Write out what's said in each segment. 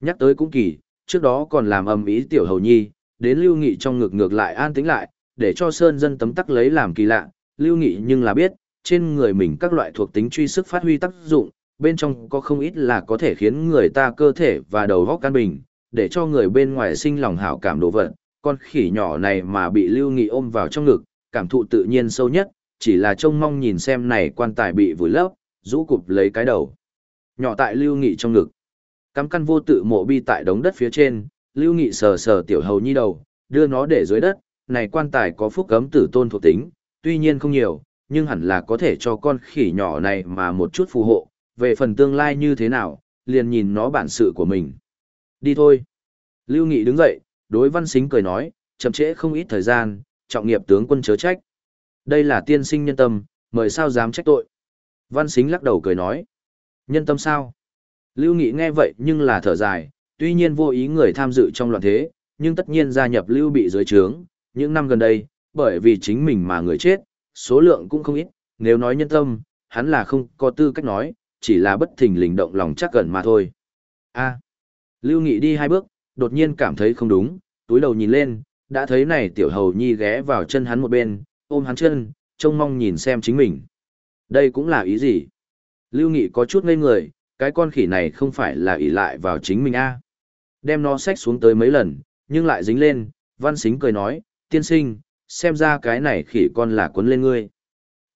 Nhắc tới cũng kỳ, trước đó còn làm ầm ý tiểu hầu nhi, đến lưu nghị trong ngực ngược lại an tĩnh lại, để cho sơn dân tấm tắc lấy làm kỳ lạ, lưu nghị nhưng là biết, trên người mình các loại thuộc tính truy sức phát huy tác dụng, bên trong có không ít là có thể khiến người ta cơ thể và đầu óc căn bình, để cho người bên ngoài sinh lòng hảo cảm đồ vật. Con khỉ nhỏ này mà bị lưu nghị ôm vào trong ngực, cảm thụ tự nhiên sâu nhất, chỉ là trông mong nhìn xem này quan tài bị vùi lấp, rũ cụp lấy cái đầu. Nhỏ tại lưu nghị trong ngực. Cắm căn vô tự mộ bi tại đống đất phía trên, lưu nghị sờ sờ tiểu hầu nhi đầu, đưa nó để dưới đất, này quan tài có phúc cấm tử tôn thuộc tính, tuy nhiên không nhiều, nhưng hẳn là có thể cho con khỉ nhỏ này mà một chút phù hộ, về phần tương lai như thế nào, liền nhìn nó bản sự của mình. Đi thôi. Lưu Nghị đứng dậy, đối văn xính cười nói, chậm trễ không ít thời gian, trọng nghiệp tướng quân chớ trách. Đây là tiên sinh nhân tâm, mời sao dám trách tội. Văn xính lắc đầu cười nói, nhân tâm sao? Lưu Nghị nghe vậy nhưng là thở dài, tuy nhiên vô ý người tham dự trong loạn thế, nhưng tất nhiên gia nhập Lưu bị dưới trướng, những năm gần đây, bởi vì chính mình mà người chết, số lượng cũng không ít, nếu nói nhân tâm, hắn là không có tư cách nói, chỉ là bất thình lình động lòng chắc gần mà thôi. A. Lưu Nghị đi hai bước, đột nhiên cảm thấy không đúng, túi đầu nhìn lên, đã thấy này tiểu hầu nhi ghé vào chân hắn một bên, ôm hắn chân, trông mong nhìn xem chính mình. Đây cũng là ý gì? Lưu Nghị có chút ngây người, cái con khỉ này không phải là ỷ lại vào chính mình a Đem nó xách xuống tới mấy lần, nhưng lại dính lên, văn xính cười nói, tiên sinh, xem ra cái này khỉ con là quấn lên ngươi.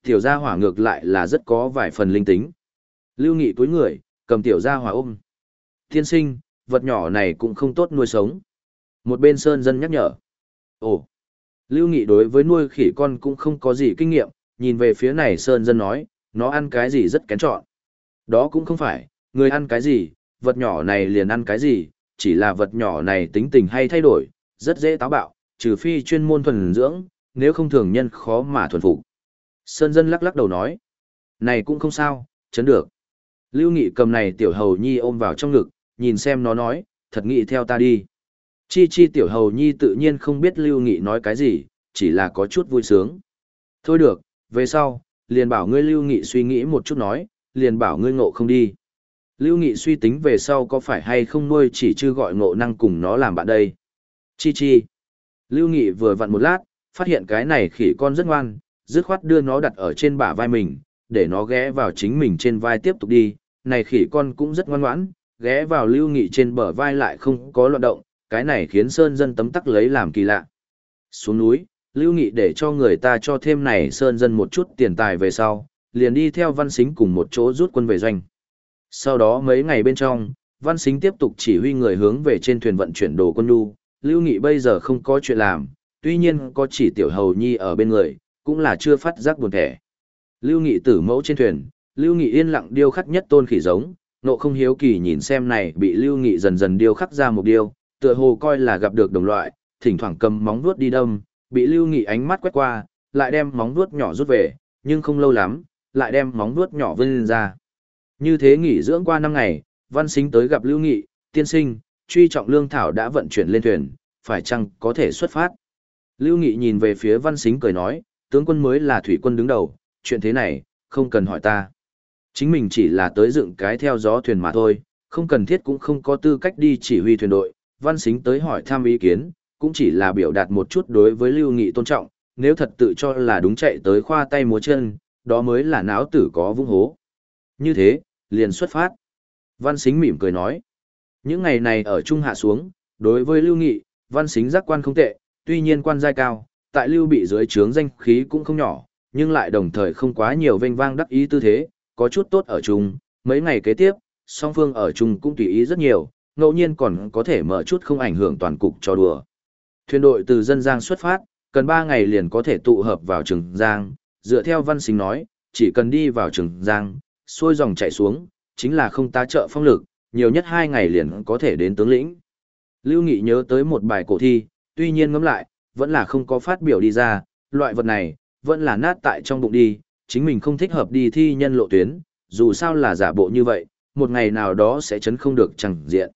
Tiểu gia hỏa ngược lại là rất có vài phần linh tính. Lưu Nghị túi người, cầm tiểu gia hỏa ôm. Tiên sinh, vật nhỏ này cũng không tốt nuôi sống. Một bên sơn dân nhắc nhở. Ồ, Lưu Nghị đối với nuôi khỉ con cũng không có gì kinh nghiệm, nhìn về phía này sơn dân nói, nó ăn cái gì rất kén chọn. Đó cũng không phải, người ăn cái gì, vật nhỏ này liền ăn cái gì, chỉ là vật nhỏ này tính tình hay thay đổi, rất dễ táo bạo, trừ phi chuyên môn thuần dưỡng, nếu không thường nhân khó mà thuần phục. Sơn dân lắc lắc đầu nói, này cũng không sao, chấn được. Lưu Nghị cầm này tiểu hầu nhi ôm vào trong ngực, nhìn xem nó nói, thật nghị theo ta đi. Chi chi tiểu hầu nhi tự nhiên không biết Lưu Nghị nói cái gì, chỉ là có chút vui sướng. Thôi được, về sau, liền bảo ngươi Lưu Nghị suy nghĩ một chút nói, liền bảo ngươi ngộ không đi. Lưu Nghị suy tính về sau có phải hay không nuôi chỉ chưa gọi ngộ năng cùng nó làm bạn đây. Chi chi. Lưu Nghị vừa vặn một lát, phát hiện cái này khỉ con rất ngoan, dứt khoát đưa nó đặt ở trên bả vai mình, để nó ghé vào chính mình trên vai tiếp tục đi. Này khỉ con cũng rất ngoan ngoãn, ghé vào Lưu Nghị trên bờ vai lại không có loạn động, cái này khiến Sơn dân tấm tắc lấy làm kỳ lạ. Xuống núi, Lưu Nghị để cho người ta cho thêm này Sơn dân một chút tiền tài về sau, liền đi theo Văn Xính cùng một chỗ rút quân về doanh. Sau đó mấy ngày bên trong, Văn Xính tiếp tục chỉ huy người hướng về trên thuyền vận chuyển đồ quân nhu, Lưu Nghị bây giờ không có chuyện làm, tuy nhiên có chỉ tiểu hầu nhi ở bên người, cũng là chưa phát giác buồn thẻ. Lưu Nghị tử mẫu trên thuyền, Lưu Nghị yên lặng điêu khắc nhất tôn khỉ giống, nộ không hiếu kỳ nhìn xem này bị Lưu Nghị dần dần điêu khắc ra một điêu, tựa hồ coi là gặp được đồng loại, thỉnh thoảng cầm móng vuốt đi đâm, bị Lưu Nghị ánh mắt quét qua, lại đem móng vuốt nhỏ rút về, nhưng không lâu lắm, lại đem móng vuốt nhỏ vươn ra. Như thế nghỉ dưỡng qua năm ngày, Văn Sinh tới gặp Lưu Nghị, tiên sinh, truy trọng lương thảo đã vận chuyển lên thuyền, phải chăng có thể xuất phát? Lưu Nghị nhìn về phía Văn Xính cười nói, tướng quân mới là thủy quân đứng đầu, chuyện thế này, không cần hỏi ta. Chính mình chỉ là tới dựng cái theo gió thuyền mà thôi, không cần thiết cũng không có tư cách đi chỉ huy thuyền đội. Văn Xính tới hỏi thăm ý kiến, cũng chỉ là biểu đạt một chút đối với Lưu Nghị tôn trọng, nếu thật tự cho là đúng chạy tới khoa tay múa chân, đó mới là náo tử có vung hố. Như thế, liền xuất phát. Văn Sính mỉm cười nói. Những ngày này ở Trung Hạ xuống, đối với Lưu Nghị, Văn Sính giác quan không tệ, tuy nhiên quan giai cao, tại Lưu bị dưới trướng danh khí cũng không nhỏ, nhưng lại đồng thời không quá nhiều vinh vang đắc ý tư thế, có chút tốt ở chung, mấy ngày kế tiếp, song phương ở chung cũng tùy ý rất nhiều, ngẫu nhiên còn có thể mở chút không ảnh hưởng toàn cục cho đùa. Thuyền đội từ dân Giang xuất phát, cần 3 ngày liền có thể tụ hợp vào Trường Giang, dựa theo văn Sính nói, chỉ cần đi vào Trường Giang, xuôi dòng chảy xuống, chính là không tá trợ phong lực, nhiều nhất 2 ngày liền có thể đến tướng lĩnh. Lưu Nghị nhớ tới một bài cổ thi, tuy nhiên ngẫm lại, vẫn là không có phát biểu đi ra, loại vật này, vẫn là nát tại trong bụng đi, chính mình không thích hợp đi thi nhân lộ tuyến, dù sao là giả bộ như vậy, một ngày nào đó sẽ chấn không được chẳng diện.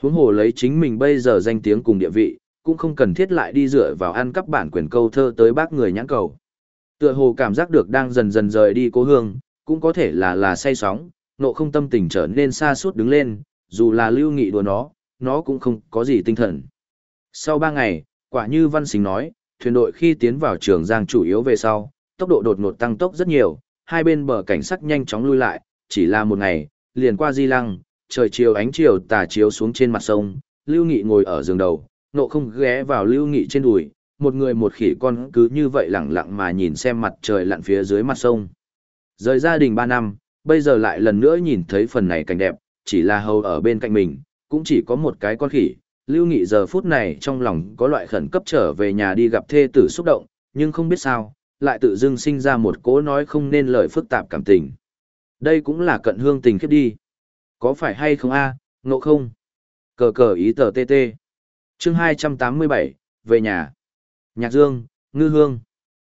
Huống hồ lấy chính mình bây giờ danh tiếng cùng địa vị, cũng không cần thiết lại đi dựa vào ăn cắp bản quyền câu thơ tới bác người nhãn cầu. Tựa hồ cảm giác được đang dần dần rời đi cố hương, cũng có thể là là say sóng, nộ không tâm tình trở nên xa suốt đứng lên, dù là lưu nghị đùa nó, nó cũng không có gì tinh thần. Sau ba ngày, quả như Văn Xính nói, thuyền đội khi tiến vào trường Giang chủ yếu về sau, tốc độ đột ngột tăng tốc rất nhiều, hai bên bờ cảnh sắc nhanh chóng lui lại, chỉ là một ngày, liền qua Di Lăng, trời chiều ánh chiều tà chiếu xuống trên mặt sông, Lưu Nghị ngồi ở giường đầu, nộ không ghé vào Lưu Nghị trên đùi, một người một khỉ con cứ như vậy lặng lặng mà nhìn xem mặt trời lặn phía dưới mặt sông. Rời gia đình ba năm, bây giờ lại lần nữa nhìn thấy phần này cảnh đẹp, chỉ là hầu ở bên cạnh mình, cũng chỉ có một cái con khỉ. Lưu Nghị giờ phút này trong lòng có loại khẩn cấp trở về nhà đi gặp thê tử xúc động, nhưng không biết sao, lại tự dưng sinh ra một cố nói không nên lời phức tạp cảm tình. Đây cũng là cận hương tình khiếp đi. Có phải hay không a ngộ không? Cờ cờ ý tờ tê tê. Chương 287, về nhà. Nhạc Dương, Ngư Hương.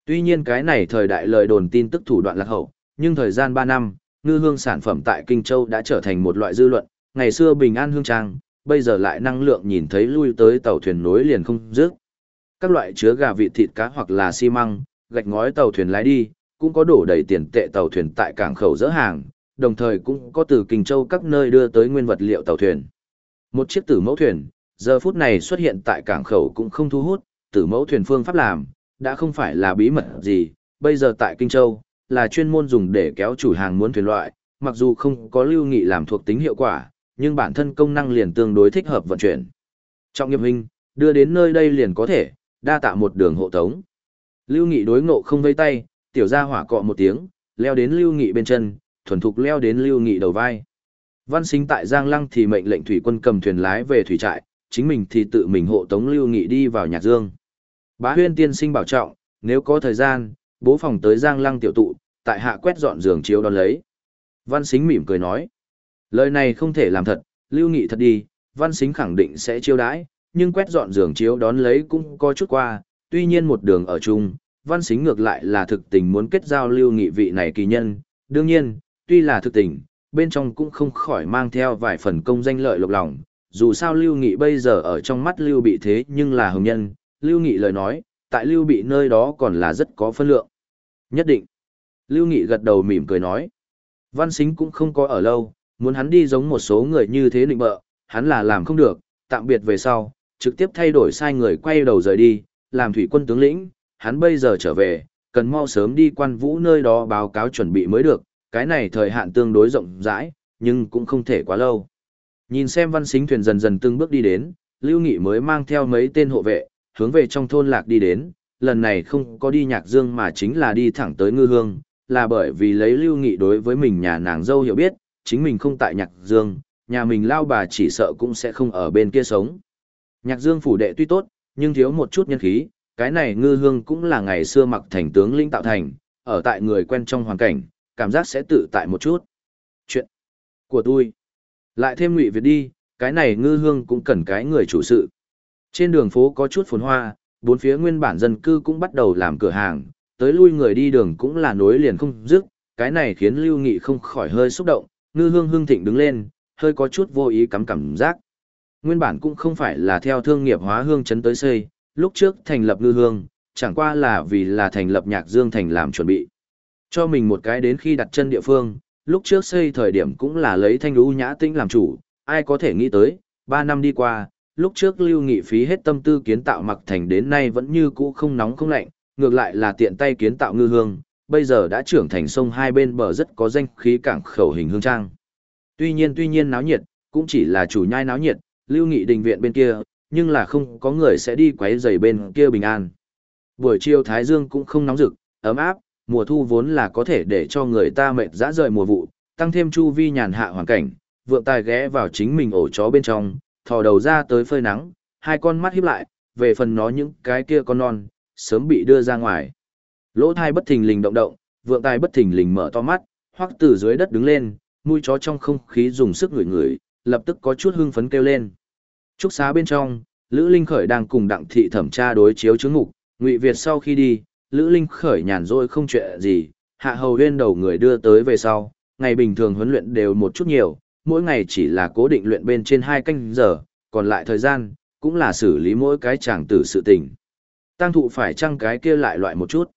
Tuy nhiên cái này thời đại lời đồn tin tức thủ đoạn lạc hậu, nhưng thời gian 3 năm, Ngư Hương sản phẩm tại Kinh Châu đã trở thành một loại dư luận, ngày xưa bình an hương trang, bây giờ lại năng lượng nhìn thấy lui tới tàu thuyền nối liền không dứt. Các loại chứa gà vịt thịt cá hoặc là xi măng, gạch ngói tàu thuyền lái đi, cũng có đổ đầy tiền tệ tàu thuyền tại cảng khẩu dỡ hàng, đồng thời cũng có từ Kinh Châu các nơi đưa tới nguyên vật liệu tàu thuyền. Một chiếc tử mẫu thuyền, giờ phút này xuất hiện tại cảng khẩu cũng không thu hút, tử mẫu thuyền phương pháp làm, đã không phải là bí mật gì, bây giờ tại Kinh Châu, là chuyên môn dùng để kéo chủ hàng muốn thuyền loại, mặc dù không có lưu nghị làm thuộc tính hiệu quả, nhưng bản thân công năng liền tương đối thích hợp vận chuyển. Trọng nghiệp hình, đưa đến nơi đây liền có thể, đa tạ một đường hộ tống. Lưu nghị đối ngộ không vây tay, tiểu gia hỏa cọ một tiếng, leo đến lưu nghị bên chân, thuần thục leo đến lưu nghị đầu vai. Văn sinh tại Giang Lăng thì mệnh lệnh thủy quân cầm thuyền lái về thủy trại, chính mình thì tự mình hộ tống lưu nghị đi vào nhạc dương. Bá huyên tiên sinh bảo trọng, nếu có thời gian, bố phòng tới Giang Lăng tiểu tụ, tại hạ quét dọn giường chiếu đón lấy. Văn Sính mỉm cười nói. Lời này không thể làm thật, lưu nghị thật đi, Văn Sính khẳng định sẽ chiêu đãi, nhưng quét dọn giường chiếu đón lấy cũng có chút qua, tuy nhiên một đường ở chung, Văn Sính ngược lại là thực tình muốn kết giao lưu nghị vị này kỳ nhân, đương nhiên, tuy là thực tình, bên trong cũng không khỏi mang theo vài phần công danh lợi lộc lòng, dù sao lưu nghị bây giờ ở trong mắt lưu bị thế nhưng là hồng nhân, lưu nghị lời nói, tại lưu bị nơi đó còn là rất có phân lượng. Nhất định. Lưu Nghị gật đầu mỉm cười nói. Văn Sính cũng không có ở lâu, muốn hắn đi giống một số người như thế định bợ, hắn là làm không được, tạm biệt về sau, trực tiếp thay đổi sai người quay đầu rời đi, làm thủy quân tướng lĩnh, hắn bây giờ trở về, cần mau sớm đi quan vũ nơi đó báo cáo chuẩn bị mới được, cái này thời hạn tương đối rộng rãi, nhưng cũng không thể quá lâu. Nhìn xem văn xính thuyền dần dần từng bước đi đến, Lưu Nghị mới mang theo mấy tên hộ vệ, hướng về trong thôn lạc đi đến, lần này không có đi nhạc dương mà chính là đi thẳng tới ngư hương, là bởi vì lấy lưu nghị đối với mình nhà nàng dâu hiểu biết, chính mình không tại nhạc dương, nhà mình lao bà chỉ sợ cũng sẽ không ở bên kia sống. Nhạc dương phủ đệ tuy tốt, nhưng thiếu một chút nhân khí, cái này ngư hương cũng là ngày xưa mặc thành tướng linh tạo thành, ở tại người quen trong hoàn cảnh, cảm giác sẽ tự tại một chút. Chuyện của tôi, lại thêm ngụy Việt đi, cái này ngư hương cũng cần cái người chủ sự. Trên đường phố có chút phồn hoa, bốn phía nguyên bản dân cư cũng bắt đầu làm cửa hàng, tới lui người đi đường cũng là nối liền không dứt, cái này khiến Lưu Nghị không khỏi hơi xúc động, ngư hương hương thịnh đứng lên, hơi có chút vô ý cắm cảm giác. Nguyên bản cũng không phải là theo thương nghiệp hóa hương chấn tới xây, lúc trước thành lập ngư hương, chẳng qua là vì là thành lập nhạc dương thành làm chuẩn bị. Cho mình một cái đến khi đặt chân địa phương, lúc trước xây thời điểm cũng là lấy thanh lũ nhã tĩnh làm chủ, ai có thể nghĩ tới, ba năm đi qua, lúc trước lưu nghị phí hết tâm tư kiến tạo mặc thành đến nay vẫn như cũ không nóng không lạnh, ngược lại là tiện tay kiến tạo ngư hương, bây giờ đã trưởng thành sông hai bên bờ rất có danh khí cảng khẩu hình hương trang. Tuy nhiên tuy nhiên náo nhiệt, cũng chỉ là chủ nhai náo nhiệt, lưu nghị đình viện bên kia, nhưng là không có người sẽ đi quấy rầy bên kia bình an. Buổi chiều Thái Dương cũng không nóng rực, ấm áp, mùa thu vốn là có thể để cho người ta mệt dã rời mùa vụ, tăng thêm chu vi nhàn hạ hoàn cảnh, vượng tài ghé vào chính mình ổ chó bên trong, thò đầu ra tới phơi nắng, hai con mắt híp lại, về phần nó những cái kia con non, sớm bị đưa ra ngoài. Lỗ thai bất thình lình động động, vượng tai bất thình lình mở to mắt, hoặc từ dưới đất đứng lên, mũi chó trong không khí dùng sức ngửi ngửi, lập tức có chút hưng phấn kêu lên. Trúc xá bên trong, Lữ Linh Khởi đang cùng Đặng Thị thẩm tra đối chiếu chứng ngục, Ngụy Việt sau khi đi, Lữ Linh Khởi nhàn rỗi không chuyện gì, hạ hầu huyên đầu người đưa tới về sau, ngày bình thường huấn luyện đều một chút nhiều, mỗi ngày chỉ là cố định luyện bên trên hai canh giờ, còn lại thời gian, cũng là xử lý mỗi cái chàng tử sự tình. Tăng thụ phải chăng cái kia lại loại một chút.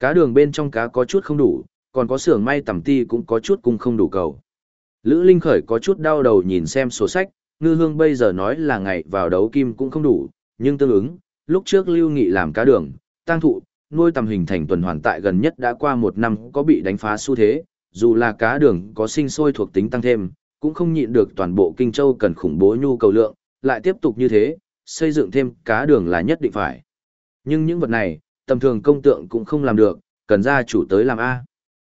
Cá đường bên trong cá có chút không đủ, còn có xưởng may tầm ti cũng có chút cũng không đủ cầu. Lữ Linh Khởi có chút đau đầu nhìn xem sổ sách, ngư hương bây giờ nói là ngày vào đấu kim cũng không đủ, nhưng tương ứng, lúc trước Lưu Nghị làm cá đường, tăng thụ, nuôi tầm hình thành tuần hoàn tại gần nhất đã qua một năm có bị đánh phá xu thế, dù là cá đường có sinh sôi thuộc tính tăng thêm, cũng không nhịn được toàn bộ Kinh Châu cần khủng bố nhu cầu lượng, lại tiếp tục như thế, xây dựng thêm cá đường là nhất định phải. Nhưng những vật này, tầm thường công tượng cũng không làm được, cần gia chủ tới làm A.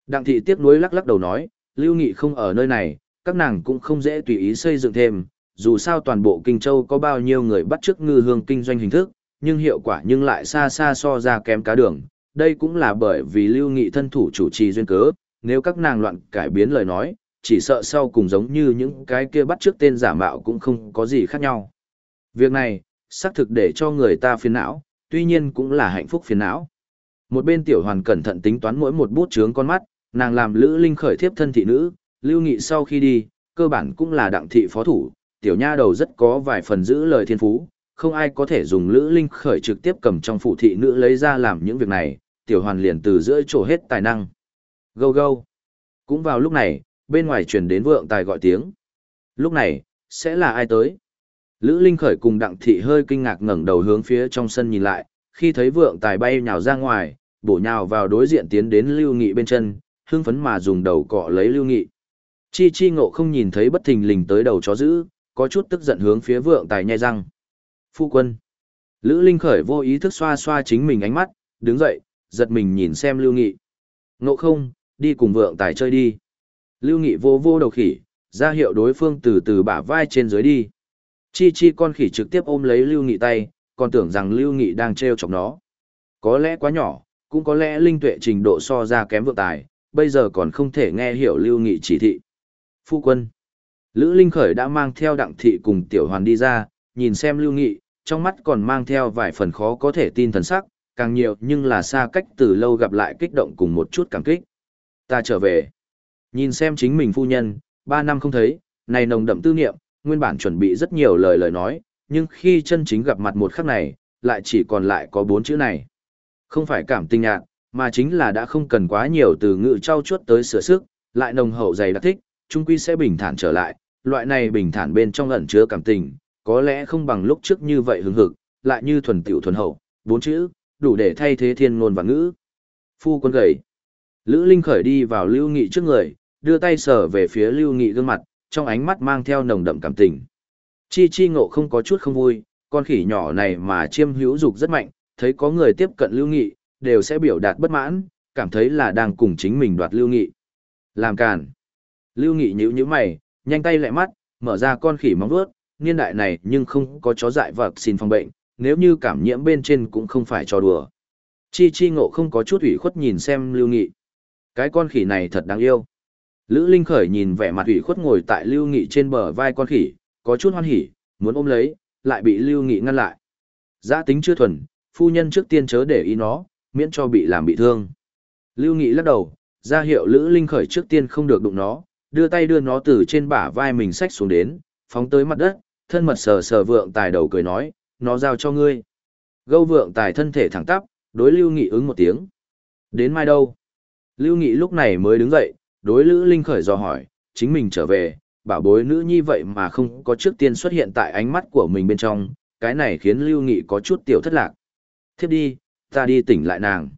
Đặng thị tiếc nuối lắc lắc đầu nói, Lưu Nghị không ở nơi này, các nàng cũng không dễ tùy ý xây dựng thêm, dù sao toàn bộ Kinh Châu có bao nhiêu người bắt chước ngư hương kinh doanh hình thức, nhưng hiệu quả nhưng lại xa xa so ra kém cá đường. Đây cũng là bởi vì Lưu Nghị thân thủ chủ trì duyên cớ, nếu các nàng loạn cải biến lời nói, chỉ sợ sau cùng giống như những cái kia bắt trước tên giả mạo cũng không có gì khác nhau. Việc này, xác thực để cho người ta phiền não, tuy nhiên cũng là hạnh phúc phiền não. Một bên tiểu hoàn cẩn thận tính toán mỗi một bút chướng con mắt, nàng làm lữ linh khởi thiếp thân thị nữ, lưu nghị sau khi đi, cơ bản cũng là đặng thị phó thủ, tiểu nha đầu rất có vài phần giữ lời thiên phú, không ai có thể dùng lữ linh khởi trực tiếp cầm trong phủ thị nữ lấy ra làm những việc này, tiểu hoàn liền từ giữa chỗ hết tài năng. Gâu gâu. Cũng vào lúc này, bên ngoài truyền đến vượng tài gọi tiếng. Lúc này, sẽ là ai tới? Lữ Linh Khởi cùng Đặng Thị hơi kinh ngạc ngẩng đầu hướng phía trong sân nhìn lại, khi thấy vượng tài bay nhào ra ngoài, bổ nhào vào đối diện tiến đến Lưu Nghị bên chân, hưng phấn mà dùng đầu cọ lấy Lưu Nghị. Chi Chi ngộ không nhìn thấy bất thình lình tới đầu chó dữ, có chút tức giận hướng phía vượng tài nhai răng. Phu quân. Lữ Linh Khởi vô ý thức xoa xoa chính mình ánh mắt, đứng dậy, giật mình nhìn xem Lưu Nghị. Ngộ không, đi cùng vượng tài chơi đi. Lưu Nghị vô vô đầu khỉ, ra hiệu đối phương từ từ bả vai trên dưới đi. Chi chi con khỉ trực tiếp ôm lấy Lưu Nghị tay, còn tưởng rằng Lưu Nghị đang treo chọc nó. Có lẽ quá nhỏ, cũng có lẽ linh tuệ trình độ so ra kém vượng tài, bây giờ còn không thể nghe hiểu Lưu Nghị chỉ thị. Phu quân. Lữ Linh Khởi đã mang theo đặng thị cùng tiểu hoàn đi ra, nhìn xem Lưu Nghị, trong mắt còn mang theo vài phần khó có thể tin thần sắc, càng nhiều nhưng là xa cách từ lâu gặp lại kích động cùng một chút cảm kích. Ta trở về. Nhìn xem chính mình phu nhân, ba năm không thấy, này nồng đậm tư niệm, nguyên bản chuẩn bị rất nhiều lời lời nói, nhưng khi chân chính gặp mặt một khắc này, lại chỉ còn lại có bốn chữ này. Không phải cảm tình nhạt, mà chính là đã không cần quá nhiều từ ngữ trao chuốt tới sửa sức, lại nồng hậu dày đặc thích, chung quy sẽ bình thản trở lại, loại này bình thản bên trong ẩn chứa cảm tình, có lẽ không bằng lúc trước như vậy hứng hực, lại như thuần tiểu thuần hậu, bốn chữ, đủ để thay thế thiên ngôn và ngữ. Phu quân gầy. Lữ Linh khởi đi vào Lưu Nghị trước người, đưa tay sờ về phía Lưu Nghị gương mặt, trong ánh mắt mang theo nồng đậm cảm tình. Chi Chi ngộ không có chút không vui, con khỉ nhỏ này mà chiêm hữu dục rất mạnh, thấy có người tiếp cận Lưu Nghị, đều sẽ biểu đạt bất mãn, cảm thấy là đang cùng chính mình đoạt Lưu Nghị. Làm càn. Lưu Nghị nhíu nhíu mày, nhanh tay lẹ mắt, mở ra con khỉ móng vuốt, niên đại này nhưng không có chó dại vật xin phòng bệnh, nếu như cảm nhiễm bên trên cũng không phải cho đùa. Chi Chi ngộ không có chút ủy khuất nhìn xem Lưu Nghị. Cái con khỉ này thật đáng yêu. Lữ Linh Khởi nhìn vẻ mặt ủy khuất ngồi tại Lưu Nghị trên bờ vai con khỉ, có chút hoan hỉ, muốn ôm lấy, lại bị Lưu Nghị ngăn lại. Giá tính chưa thuần, phu nhân trước tiên chớ để ý nó, miễn cho bị làm bị thương. Lưu Nghị lắc đầu, ra hiệu Lữ Linh Khởi trước tiên không được đụng nó, đưa tay đưa nó từ trên bả vai mình xách xuống đến, phóng tới mặt đất, thân mật sờ sờ vượng tài đầu cười nói, nó giao cho ngươi. Gâu vượng tài thân thể thẳng tắp, đối Lưu Nghị ứng một tiếng. Đến mai đâu? Lưu Nghị lúc này mới đứng dậy, đối Lữ Linh khởi dò hỏi, chính mình trở về, bảo bối nữ nhi vậy mà không có trước tiên xuất hiện tại ánh mắt của mình bên trong, cái này khiến Lưu Nghị có chút tiểu thất lạc. Thiếp đi, ta đi tỉnh lại nàng.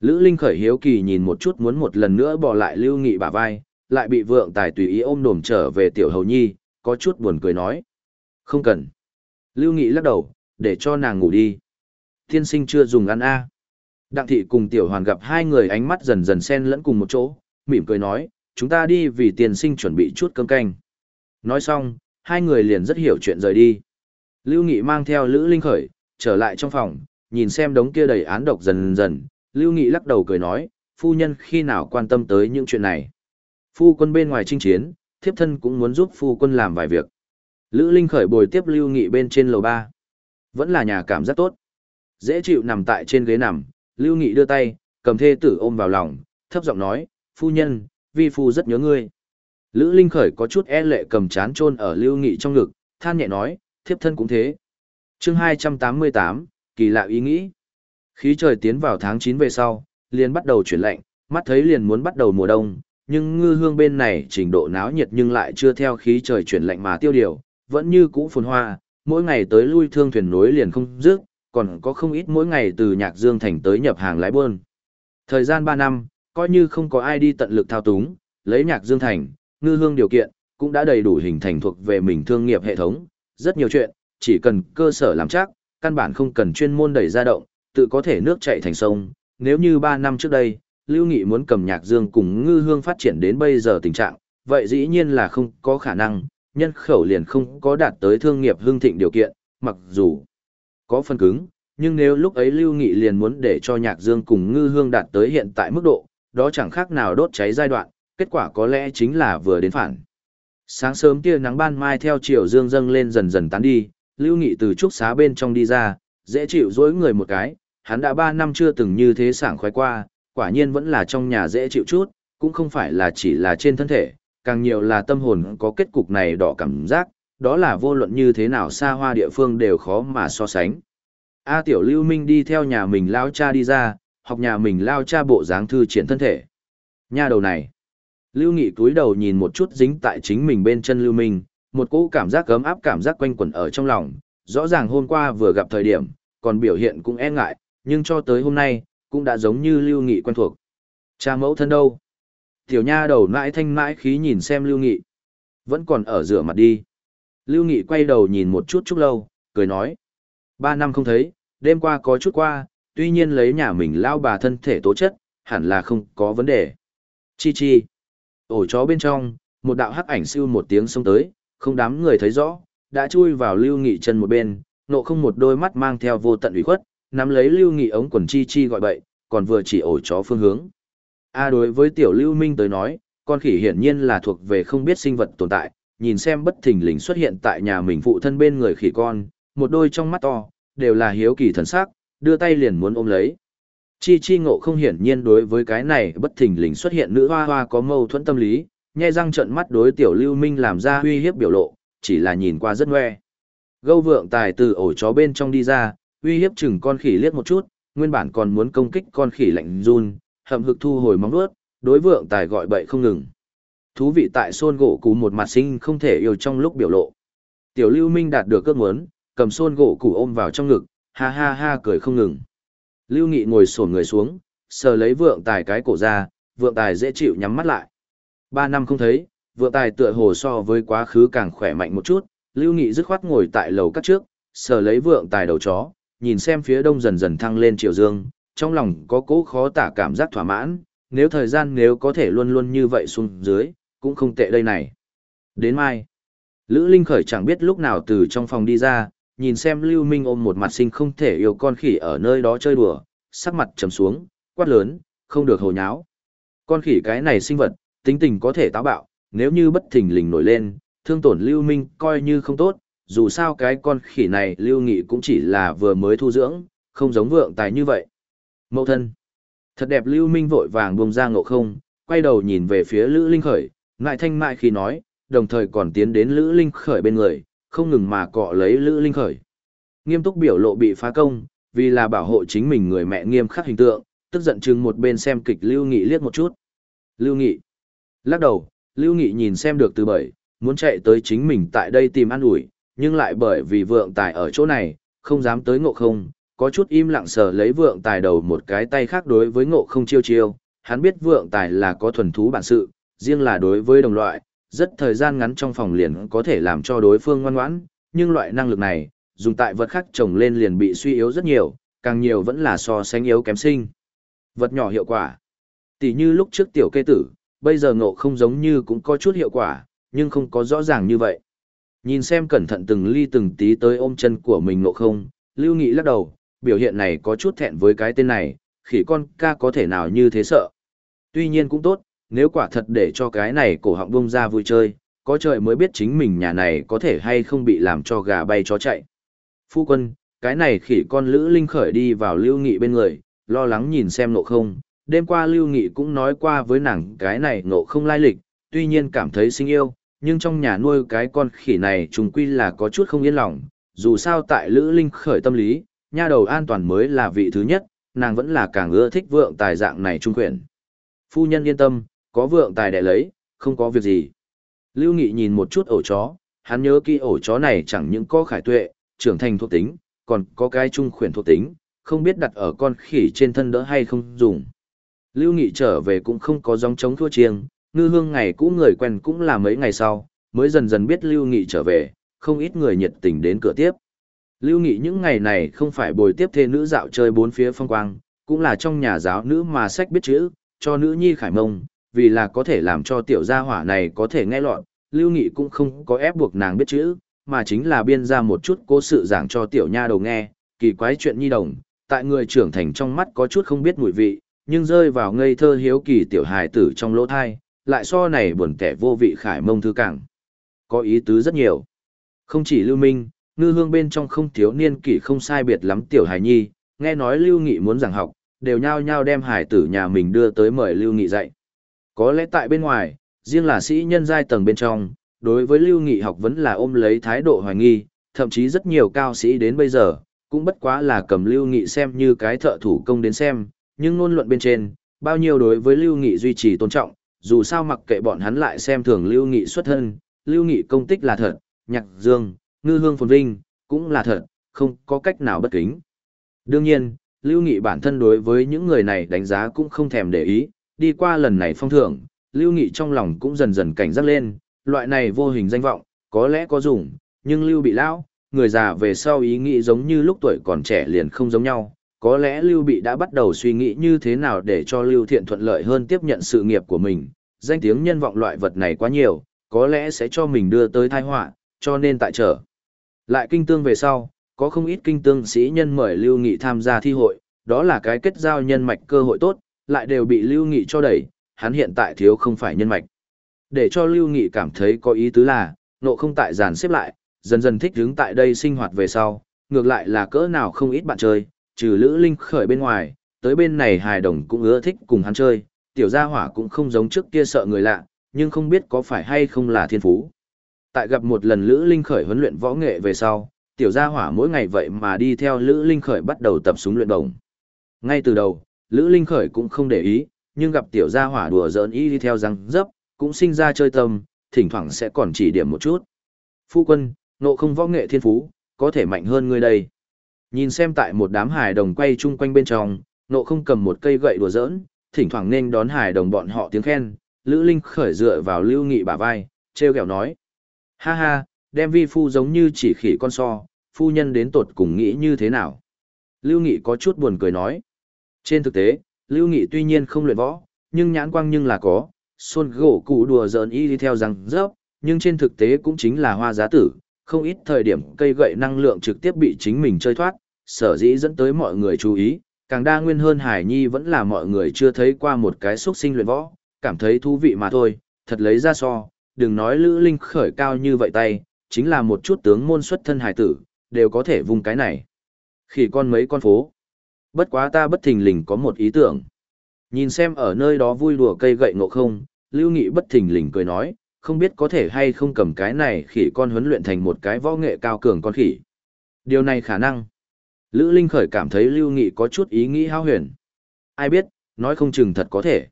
Lữ Linh khởi hiếu kỳ nhìn một chút muốn một lần nữa bỏ lại Lưu Nghị bả vai, lại bị vượng tài tùy ý ôm đồm trở về tiểu hầu nhi, có chút buồn cười nói. Không cần. Lưu Nghị lắc đầu, để cho nàng ngủ đi. Tiên sinh chưa dùng ăn a. Đặng thị cùng tiểu hoàn gặp hai người ánh mắt dần dần xen lẫn cùng một chỗ, mỉm cười nói, chúng ta đi vì tiền sinh chuẩn bị chút cơm canh. Nói xong, hai người liền rất hiểu chuyện rời đi. Lưu Nghị mang theo Lữ Linh Khởi, trở lại trong phòng, nhìn xem đống kia đầy án độc dần dần, Lưu Nghị lắc đầu cười nói, phu nhân khi nào quan tâm tới những chuyện này. Phu quân bên ngoài chinh chiến, thiếp thân cũng muốn giúp phu quân làm vài việc. Lữ Linh Khởi bồi tiếp Lưu Nghị bên trên lầu ba, Vẫn là nhà cảm rất tốt. Dễ chịu nằm tại trên ghế nằm, Lưu Nghị đưa tay, cầm thê tử ôm vào lòng, thấp giọng nói, phu nhân, vi phu rất nhớ ngươi. Lữ Linh Khởi có chút e lệ cầm chán chôn ở Lưu Nghị trong ngực, than nhẹ nói, thiếp thân cũng thế. chương 288, kỳ lạ ý nghĩ. Khí trời tiến vào tháng 9 về sau, liền bắt đầu chuyển lạnh, mắt thấy liền muốn bắt đầu mùa đông, nhưng ngư hương bên này trình độ náo nhiệt nhưng lại chưa theo khí trời chuyển lạnh mà tiêu điều, vẫn như cũ phồn hoa, mỗi ngày tới lui thương thuyền nối liền không dứt, còn có không ít mỗi ngày từ Nhạc Dương thành tới nhập hàng lái buôn. Thời gian 3 năm, coi như không có ai đi tận lực thao túng, lấy Nhạc Dương thành, ngư hương điều kiện, cũng đã đầy đủ hình thành thuộc về mình thương nghiệp hệ thống, rất nhiều chuyện, chỉ cần cơ sở làm chắc, căn bản không cần chuyên môn đẩy ra động, tự có thể nước chảy thành sông. Nếu như 3 năm trước đây, Lưu Nghị muốn cầm Nhạc Dương cùng ngư hương phát triển đến bây giờ tình trạng, vậy dĩ nhiên là không có khả năng, nhân khẩu liền không có đạt tới thương nghiệp hương thịnh điều kiện, mặc dù có phân cứng, nhưng nếu lúc ấy Lưu Nghị liền muốn để cho Nhạc Dương cùng ngư hương đạt tới hiện tại mức độ, đó chẳng khác nào đốt cháy giai đoạn, kết quả có lẽ chính là vừa đến phản. Sáng sớm tia nắng ban mai theo chiều dương dâng lên dần dần tán đi, Lưu Nghị từ trúc xá bên trong đi ra, dễ chịu dối người một cái, hắn đã ba năm chưa từng như thế sảng khoái qua, quả nhiên vẫn là trong nhà dễ chịu chút, cũng không phải là chỉ là trên thân thể, càng nhiều là tâm hồn có kết cục này đỏ cảm giác, đó là vô luận như thế nào xa hoa địa phương đều khó mà so sánh. A tiểu lưu minh đi theo nhà mình lao cha đi ra, học nhà mình lao cha bộ dáng thư triển thân thể. Nha đầu này, lưu nghị túi đầu nhìn một chút dính tại chính mình bên chân lưu minh, một cỗ cảm giác cấm áp cảm giác quanh quẩn ở trong lòng, rõ ràng hôm qua vừa gặp thời điểm, còn biểu hiện cũng e ngại, nhưng cho tới hôm nay, cũng đã giống như lưu nghị quen thuộc. Cha mẫu thân đâu? Tiểu nha đầu mãi thanh mãi khí nhìn xem lưu nghị. Vẫn còn ở rửa mặt đi. Lưu nghị quay đầu nhìn một chút chút lâu, cười nói. Ba năm không thấy, đêm qua có chút qua, tuy nhiên lấy nhà mình lao bà thân thể tố chất, hẳn là không có vấn đề. Chi chi. Ổ chó bên trong, một đạo hắc ảnh siêu một tiếng xông tới, không đám người thấy rõ, đã chui vào lưu nghị chân một bên, nộ không một đôi mắt mang theo vô tận ủy khuất, nắm lấy lưu nghị ống quần chi chi gọi bậy, còn vừa chỉ ổ chó phương hướng. A đối với tiểu lưu minh tới nói, con khỉ hiển nhiên là thuộc về không biết sinh vật tồn tại, nhìn xem bất thình lình xuất hiện tại nhà mình phụ thân bên người khỉ con, một đôi trong mắt to, đều là hiếu kỳ thần sắc, đưa tay liền muốn ôm lấy. Chi chi ngộ không hiển nhiên đối với cái này bất thình lình xuất hiện nữ hoa hoa có mâu thuẫn tâm lý, nhe răng trận mắt đối tiểu lưu minh làm ra uy hiếp biểu lộ, chỉ là nhìn qua rất ngoe. Gâu vượng tài từ ổ chó bên trong đi ra, uy hiếp chừng con khỉ liếc một chút, nguyên bản còn muốn công kích con khỉ lạnh run, hậm hực thu hồi móng vuốt, đối vượng tài gọi bậy không ngừng. Thú vị tại xôn gỗ cú một mặt sinh không thể yêu trong lúc biểu lộ. Tiểu lưu minh đạt được cơn muốn, cầm xôn gỗ củ ôm vào trong ngực, ha ha ha cười không ngừng. Lưu Nghị ngồi xổm người xuống, sờ lấy vượng tài cái cổ ra, vượng tài dễ chịu nhắm mắt lại. Ba năm không thấy, vượng tài tựa hồ so với quá khứ càng khỏe mạnh một chút, Lưu Nghị dứt khoát ngồi tại lầu cắt trước, sờ lấy vượng tài đầu chó, nhìn xem phía đông dần dần thăng lên chiều dương, trong lòng có cố khó tả cảm giác thỏa mãn, nếu thời gian nếu có thể luôn luôn như vậy xuống dưới, cũng không tệ đây này. Đến mai, Lữ Linh Khởi chẳng biết lúc nào từ trong phòng đi ra, nhìn xem Lưu Minh ôm một mặt sinh không thể yêu con khỉ ở nơi đó chơi đùa, sắc mặt trầm xuống, quát lớn, không được hồ nháo. Con khỉ cái này sinh vật, tính tình có thể táo bạo, nếu như bất thình lình nổi lên, thương tổn Lưu Minh coi như không tốt, dù sao cái con khỉ này Lưu Nghị cũng chỉ là vừa mới thu dưỡng, không giống vượng tài như vậy. Mậu thân. Thật đẹp Lưu Minh vội vàng buông ra ngộ không, quay đầu nhìn về phía Lữ Linh Khởi, ngại thanh mại khi nói, đồng thời còn tiến đến Lữ Linh Khởi bên người, không ngừng mà cọ lấy Lữ Linh Khởi. Nghiêm túc biểu lộ bị phá công, vì là bảo hộ chính mình người mẹ nghiêm khắc hình tượng, tức giận chừng một bên xem kịch Lưu Nghị liếc một chút. Lưu Nghị. Lắc đầu, Lưu Nghị nhìn xem được từ bởi, muốn chạy tới chính mình tại đây tìm ăn ủi, nhưng lại bởi vì vượng tài ở chỗ này, không dám tới ngộ không, có chút im lặng sờ lấy vượng tài đầu một cái tay khác đối với ngộ không chiêu chiêu, hắn biết vượng tài là có thuần thú bản sự, riêng là đối với đồng loại, rất thời gian ngắn trong phòng liền có thể làm cho đối phương ngoan ngoãn, nhưng loại năng lực này, dùng tại vật khác trồng lên liền bị suy yếu rất nhiều, càng nhiều vẫn là so sánh yếu kém sinh. Vật nhỏ hiệu quả. Tỷ như lúc trước tiểu kê tử, bây giờ ngộ không giống như cũng có chút hiệu quả, nhưng không có rõ ràng như vậy. Nhìn xem cẩn thận từng ly từng tí tới ôm chân của mình ngộ không, Lưu Nghị lắc đầu, biểu hiện này có chút thẹn với cái tên này, khỉ con ca có thể nào như thế sợ. Tuy nhiên cũng tốt, nếu quả thật để cho cái này cổ họng bông ra vui chơi, có trời mới biết chính mình nhà này có thể hay không bị làm cho gà bay chó chạy. Phu quân, cái này khỉ con Lữ Linh khởi đi vào Lưu Nghị bên người, lo lắng nhìn xem nộ không. Đêm qua Lưu Nghị cũng nói qua với nàng cái này nộ không lai lịch, tuy nhiên cảm thấy sinh yêu, nhưng trong nhà nuôi cái con khỉ này trùng quy là có chút không yên lòng. Dù sao tại Lữ Linh khởi tâm lý, nha đầu an toàn mới là vị thứ nhất, nàng vẫn là càng ưa thích vượng tài dạng này trung quyển. Phu nhân yên tâm, có vượng tài đẻ lấy, không có việc gì. Lưu Nghị nhìn một chút ổ chó, hắn nhớ kỹ ổ chó này chẳng những có khải tuệ, trưởng thành thuộc tính, còn có cái trung khuyển thuộc tính, không biết đặt ở con khỉ trên thân đỡ hay không dùng. Lưu Nghị trở về cũng không có dòng chống thua chiêng, ngư hương ngày cũ người quen cũng là mấy ngày sau, mới dần dần biết Lưu Nghị trở về, không ít người nhiệt tình đến cửa tiếp. Lưu Nghị những ngày này không phải bồi tiếp thê nữ dạo chơi bốn phía phong quang, cũng là trong nhà giáo nữ mà sách biết chữ, cho nữ nhi khải mông, vì là có thể làm cho tiểu gia hỏa này có thể nghe lọt, Lưu Nghị cũng không có ép buộc nàng biết chữ, mà chính là biên ra một chút cố sự giảng cho tiểu nha đầu nghe, kỳ quái chuyện nhi đồng, tại người trưởng thành trong mắt có chút không biết mùi vị, nhưng rơi vào ngây thơ hiếu kỳ tiểu hài tử trong lỗ thai, lại so này buồn kẻ vô vị khải mông thư cảng. Có ý tứ rất nhiều. Không chỉ Lưu Minh, ngư hương bên trong không thiếu niên kỷ không sai biệt lắm tiểu hài nhi, nghe nói Lưu Nghị muốn giảng học, đều nhao nhao đem hài tử nhà mình đưa tới mời Lưu Nghị dạy. Có lẽ tại bên ngoài, riêng là sĩ nhân giai tầng bên trong, đối với Lưu Nghị học vẫn là ôm lấy thái độ hoài nghi, thậm chí rất nhiều cao sĩ đến bây giờ, cũng bất quá là cầm Lưu Nghị xem như cái thợ thủ công đến xem, nhưng ngôn luận bên trên, bao nhiêu đối với Lưu Nghị duy trì tôn trọng, dù sao mặc kệ bọn hắn lại xem thường Lưu Nghị xuất thân, Lưu Nghị công tích là thật, nhạc dương, ngư hương phồn vinh, cũng là thật, không có cách nào bất kính. Đương nhiên, Lưu Nghị bản thân đối với những người này đánh giá cũng không thèm để ý, đi qua lần này phong thưởng, Lưu Nghị trong lòng cũng dần dần cảnh giác lên, loại này vô hình danh vọng, có lẽ có dùng, nhưng Lưu bị lão, người già về sau ý nghĩ giống như lúc tuổi còn trẻ liền không giống nhau. Có lẽ Lưu Bị đã bắt đầu suy nghĩ như thế nào để cho Lưu Thiện thuận lợi hơn tiếp nhận sự nghiệp của mình. Danh tiếng nhân vọng loại vật này quá nhiều, có lẽ sẽ cho mình đưa tới tai họa, cho nên tại trở. Lại kinh tương về sau, có không ít kinh tương sĩ nhân mời Lưu Nghị tham gia thi hội, đó là cái kết giao nhân mạch cơ hội tốt, lại đều bị Lưu Nghị cho đẩy, hắn hiện tại thiếu không phải nhân mạch. Để cho Lưu Nghị cảm thấy có ý tứ là, nộ không tại giàn xếp lại, dần dần thích đứng tại đây sinh hoạt về sau, ngược lại là cỡ nào không ít bạn chơi, trừ Lữ Linh khởi bên ngoài, tới bên này hài đồng cũng ưa thích cùng hắn chơi, tiểu gia hỏa cũng không giống trước kia sợ người lạ, nhưng không biết có phải hay không là thiên phú. Tại gặp một lần Lữ Linh khởi huấn luyện võ nghệ về sau, tiểu gia hỏa mỗi ngày vậy mà đi theo Lữ Linh khởi bắt đầu tập súng luyện đồng. Ngay từ đầu, Lữ Linh khởi cũng không để ý, nhưng gặp tiểu gia hỏa đùa giỡn y đi theo răng dấp, cũng sinh ra chơi tâm, thỉnh thoảng sẽ còn chỉ điểm một chút. Phu quân, nộ không võ nghệ thiên phú, có thể mạnh hơn ngươi đây. Nhìn xem tại một đám hài đồng quay chung quanh bên trong, nộ không cầm một cây gậy đùa giỡn, thỉnh thoảng nên đón hài đồng bọn họ tiếng khen, Lữ Linh khởi dựa vào lưu nghị bả vai, treo kẹo nói. Ha ha, đem vi phu giống như chỉ khỉ con so, phu nhân đến tột cùng nghĩ như thế nào. Lưu Nghị có chút buồn cười nói. Trên thực tế, Lưu Nghị tuy nhiên không luyện võ, nhưng nhãn quang nhưng là có, xuân gỗ cụ đùa giỡn y đi theo rằng dốc, nhưng trên thực tế cũng chính là hoa giá tử, không ít thời điểm cây gậy năng lượng trực tiếp bị chính mình chơi thoát, sở dĩ dẫn tới mọi người chú ý, càng đa nguyên hơn Hải Nhi vẫn là mọi người chưa thấy qua một cái xuất sinh luyện võ, cảm thấy thú vị mà thôi, thật lấy ra so, đừng nói Lữ Linh khởi cao như vậy tay, chính là một chút tướng môn xuất thân hải tử, đều có thể vùng cái này. Khỉ con mấy con phố. Bất quá ta bất thình lình có một ý tưởng. Nhìn xem ở nơi đó vui đùa cây gậy ngộ không, Lưu Nghị bất thình lình cười nói, không biết có thể hay không cầm cái này khỉ con huấn luyện thành một cái võ nghệ cao cường con khỉ. Điều này khả năng. Lữ Linh khởi cảm thấy Lưu Nghị có chút ý nghĩ hao huyền. Ai biết, nói không chừng thật có thể.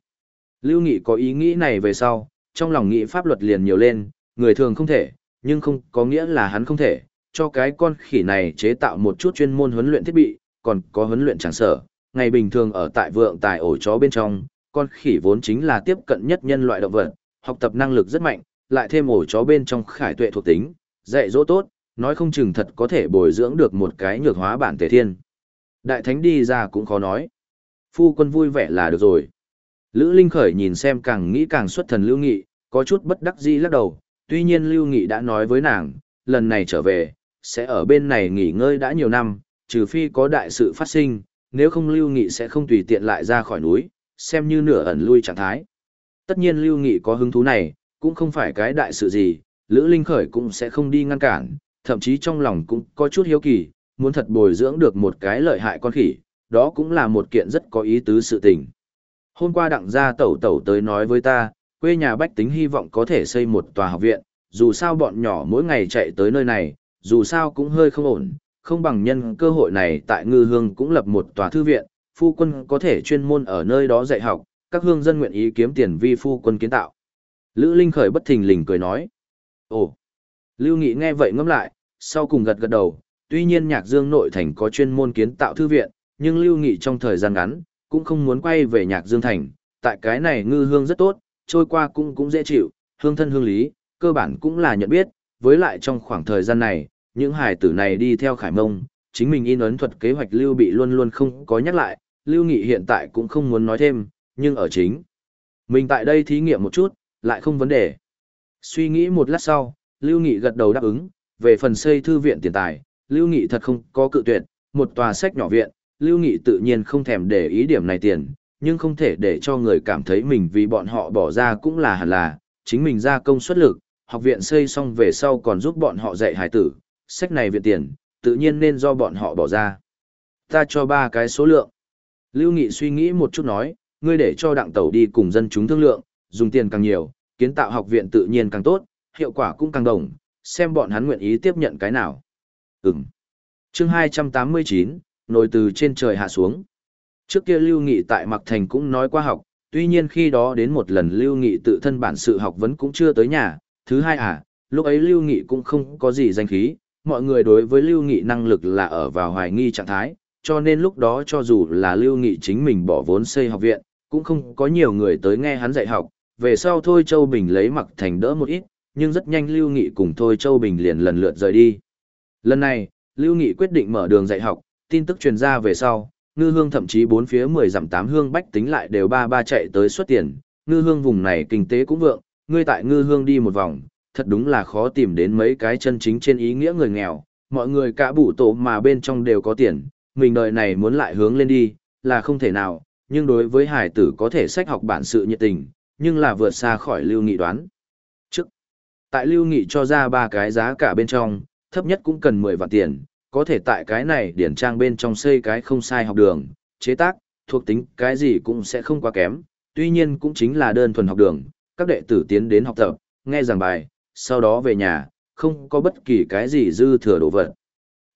Lưu Nghị có ý nghĩ này về sau, trong lòng nghĩ pháp luật liền nhiều lên, người thường không thể, nhưng không có nghĩa là hắn không thể, cho cái con khỉ này chế tạo một chút chuyên môn huấn luyện thiết bị, còn có huấn luyện chẳng sở. Ngày bình thường ở tại vượng tài ổ chó bên trong, con khỉ vốn chính là tiếp cận nhất nhân loại động vật, học tập năng lực rất mạnh, lại thêm ổ chó bên trong khải tuệ thuộc tính, dạy dỗ tốt, nói không chừng thật có thể bồi dưỡng được một cái nhược hóa bản thể thiên. Đại thánh đi ra cũng khó nói. Phu quân vui vẻ là được rồi. Lữ Linh Khởi nhìn xem càng nghĩ càng xuất thần Lưu Nghị, có chút bất đắc dĩ lắc đầu, tuy nhiên Lưu Nghị đã nói với nàng, lần này trở về, sẽ ở bên này nghỉ ngơi đã nhiều năm, trừ phi có đại sự phát sinh, nếu không Lưu Nghị sẽ không tùy tiện lại ra khỏi núi, xem như nửa ẩn lui trạng thái. Tất nhiên Lưu Nghị có hứng thú này, cũng không phải cái đại sự gì, Lữ Linh Khởi cũng sẽ không đi ngăn cản, thậm chí trong lòng cũng có chút hiếu kỳ, muốn thật bồi dưỡng được một cái lợi hại con khỉ, đó cũng là một kiện rất có ý tứ sự tình. Hôm qua đặng gia tẩu tẩu tới nói với ta, quê nhà bách tính hy vọng có thể xây một tòa học viện, dù sao bọn nhỏ mỗi ngày chạy tới nơi này, dù sao cũng hơi không ổn, không bằng nhân cơ hội này tại ngư hương cũng lập một tòa thư viện, phu quân có thể chuyên môn ở nơi đó dạy học, các hương dân nguyện ý kiếm tiền vi phu quân kiến tạo. Lữ Linh khởi bất thình lình cười nói. Ồ! Lưu Nghị nghe vậy ngẫm lại, sau cùng gật gật đầu, tuy nhiên nhạc dương nội thành có chuyên môn kiến tạo thư viện, nhưng Lưu Nghị trong thời gian ngắn, cũng không muốn quay về nhạc dương thành, tại cái này ngư hương rất tốt, trôi qua cũng cũng dễ chịu, hương thân hương lý, cơ bản cũng là nhận biết, với lại trong khoảng thời gian này, những hải tử này đi theo khải mông, chính mình in ấn thuật kế hoạch Lưu bị luôn luôn không có nhắc lại, Lưu Nghị hiện tại cũng không muốn nói thêm, nhưng ở chính. Mình tại đây thí nghiệm một chút, lại không vấn đề. Suy nghĩ một lát sau, Lưu Nghị gật đầu đáp ứng, về phần xây thư viện tiền tài, Lưu Nghị thật không có cự tuyệt, một tòa sách nhỏ viện, Lưu Nghị tự nhiên không thèm để ý điểm này tiền, nhưng không thể để cho người cảm thấy mình vì bọn họ bỏ ra cũng là hẳn là, chính mình ra công suất lực, học viện xây xong về sau còn giúp bọn họ dạy hải tử, sách này viện tiền, tự nhiên nên do bọn họ bỏ ra. Ta cho ba cái số lượng. Lưu Nghị suy nghĩ một chút nói, ngươi để cho đặng tẩu đi cùng dân chúng thương lượng, dùng tiền càng nhiều, kiến tạo học viện tự nhiên càng tốt, hiệu quả cũng càng đồng, xem bọn hắn nguyện ý tiếp nhận cái nào. Ừm. Chương 289, nồi từ trên trời hạ xuống. Trước kia Lưu Nghị tại Mạc Thành cũng nói qua học, tuy nhiên khi đó đến một lần Lưu Nghị tự thân bản sự học vấn cũng chưa tới nhà, thứ hai à, lúc ấy Lưu Nghị cũng không có gì danh khí, mọi người đối với Lưu Nghị năng lực là ở vào hoài nghi trạng thái, cho nên lúc đó cho dù là Lưu Nghị chính mình bỏ vốn xây học viện, cũng không có nhiều người tới nghe hắn dạy học, về sau Thôi Châu Bình lấy mặc Thành đỡ một ít, nhưng rất nhanh Lưu Nghị cùng Thôi Châu Bình liền lần lượt rời đi. Lần này, Lưu Nghị quyết định mở đường dạy học, tin tức truyền ra về sau, ngư hương thậm chí bốn phía mười dặm tám hương bách tính lại đều ba ba chạy tới xuất tiền, ngư hương vùng này kinh tế cũng vượng, ngươi tại ngư hương đi một vòng, thật đúng là khó tìm đến mấy cái chân chính trên ý nghĩa người nghèo, mọi người cả bụ tổ mà bên trong đều có tiền, mình đời này muốn lại hướng lên đi, là không thể nào, nhưng đối với hải tử có thể sách học bản sự nhiệt tình, nhưng là vượt xa khỏi lưu nghị đoán. Trước, tại lưu nghị cho ra ba cái giá cả bên trong, thấp nhất cũng cần 10 vạn tiền, có thể tại cái này điển trang bên trong xây cái không sai học đường, chế tác, thuộc tính cái gì cũng sẽ không quá kém, tuy nhiên cũng chính là đơn thuần học đường, các đệ tử tiến đến học tập, nghe giảng bài, sau đó về nhà, không có bất kỳ cái gì dư thừa đồ vật.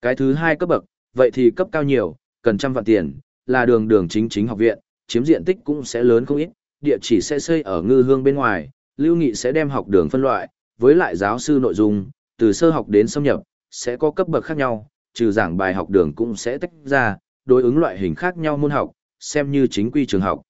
Cái thứ hai cấp bậc, vậy thì cấp cao nhiều, cần trăm vạn tiền, là đường đường chính chính học viện, chiếm diện tích cũng sẽ lớn không ít, địa chỉ sẽ xây ở ngư hương bên ngoài, lưu nghị sẽ đem học đường phân loại, với lại giáo sư nội dung, từ sơ học đến xâm nhập, sẽ có cấp bậc khác nhau, trừ giảng bài học đường cũng sẽ tách ra, đối ứng loại hình khác nhau môn học, xem như chính quy trường học.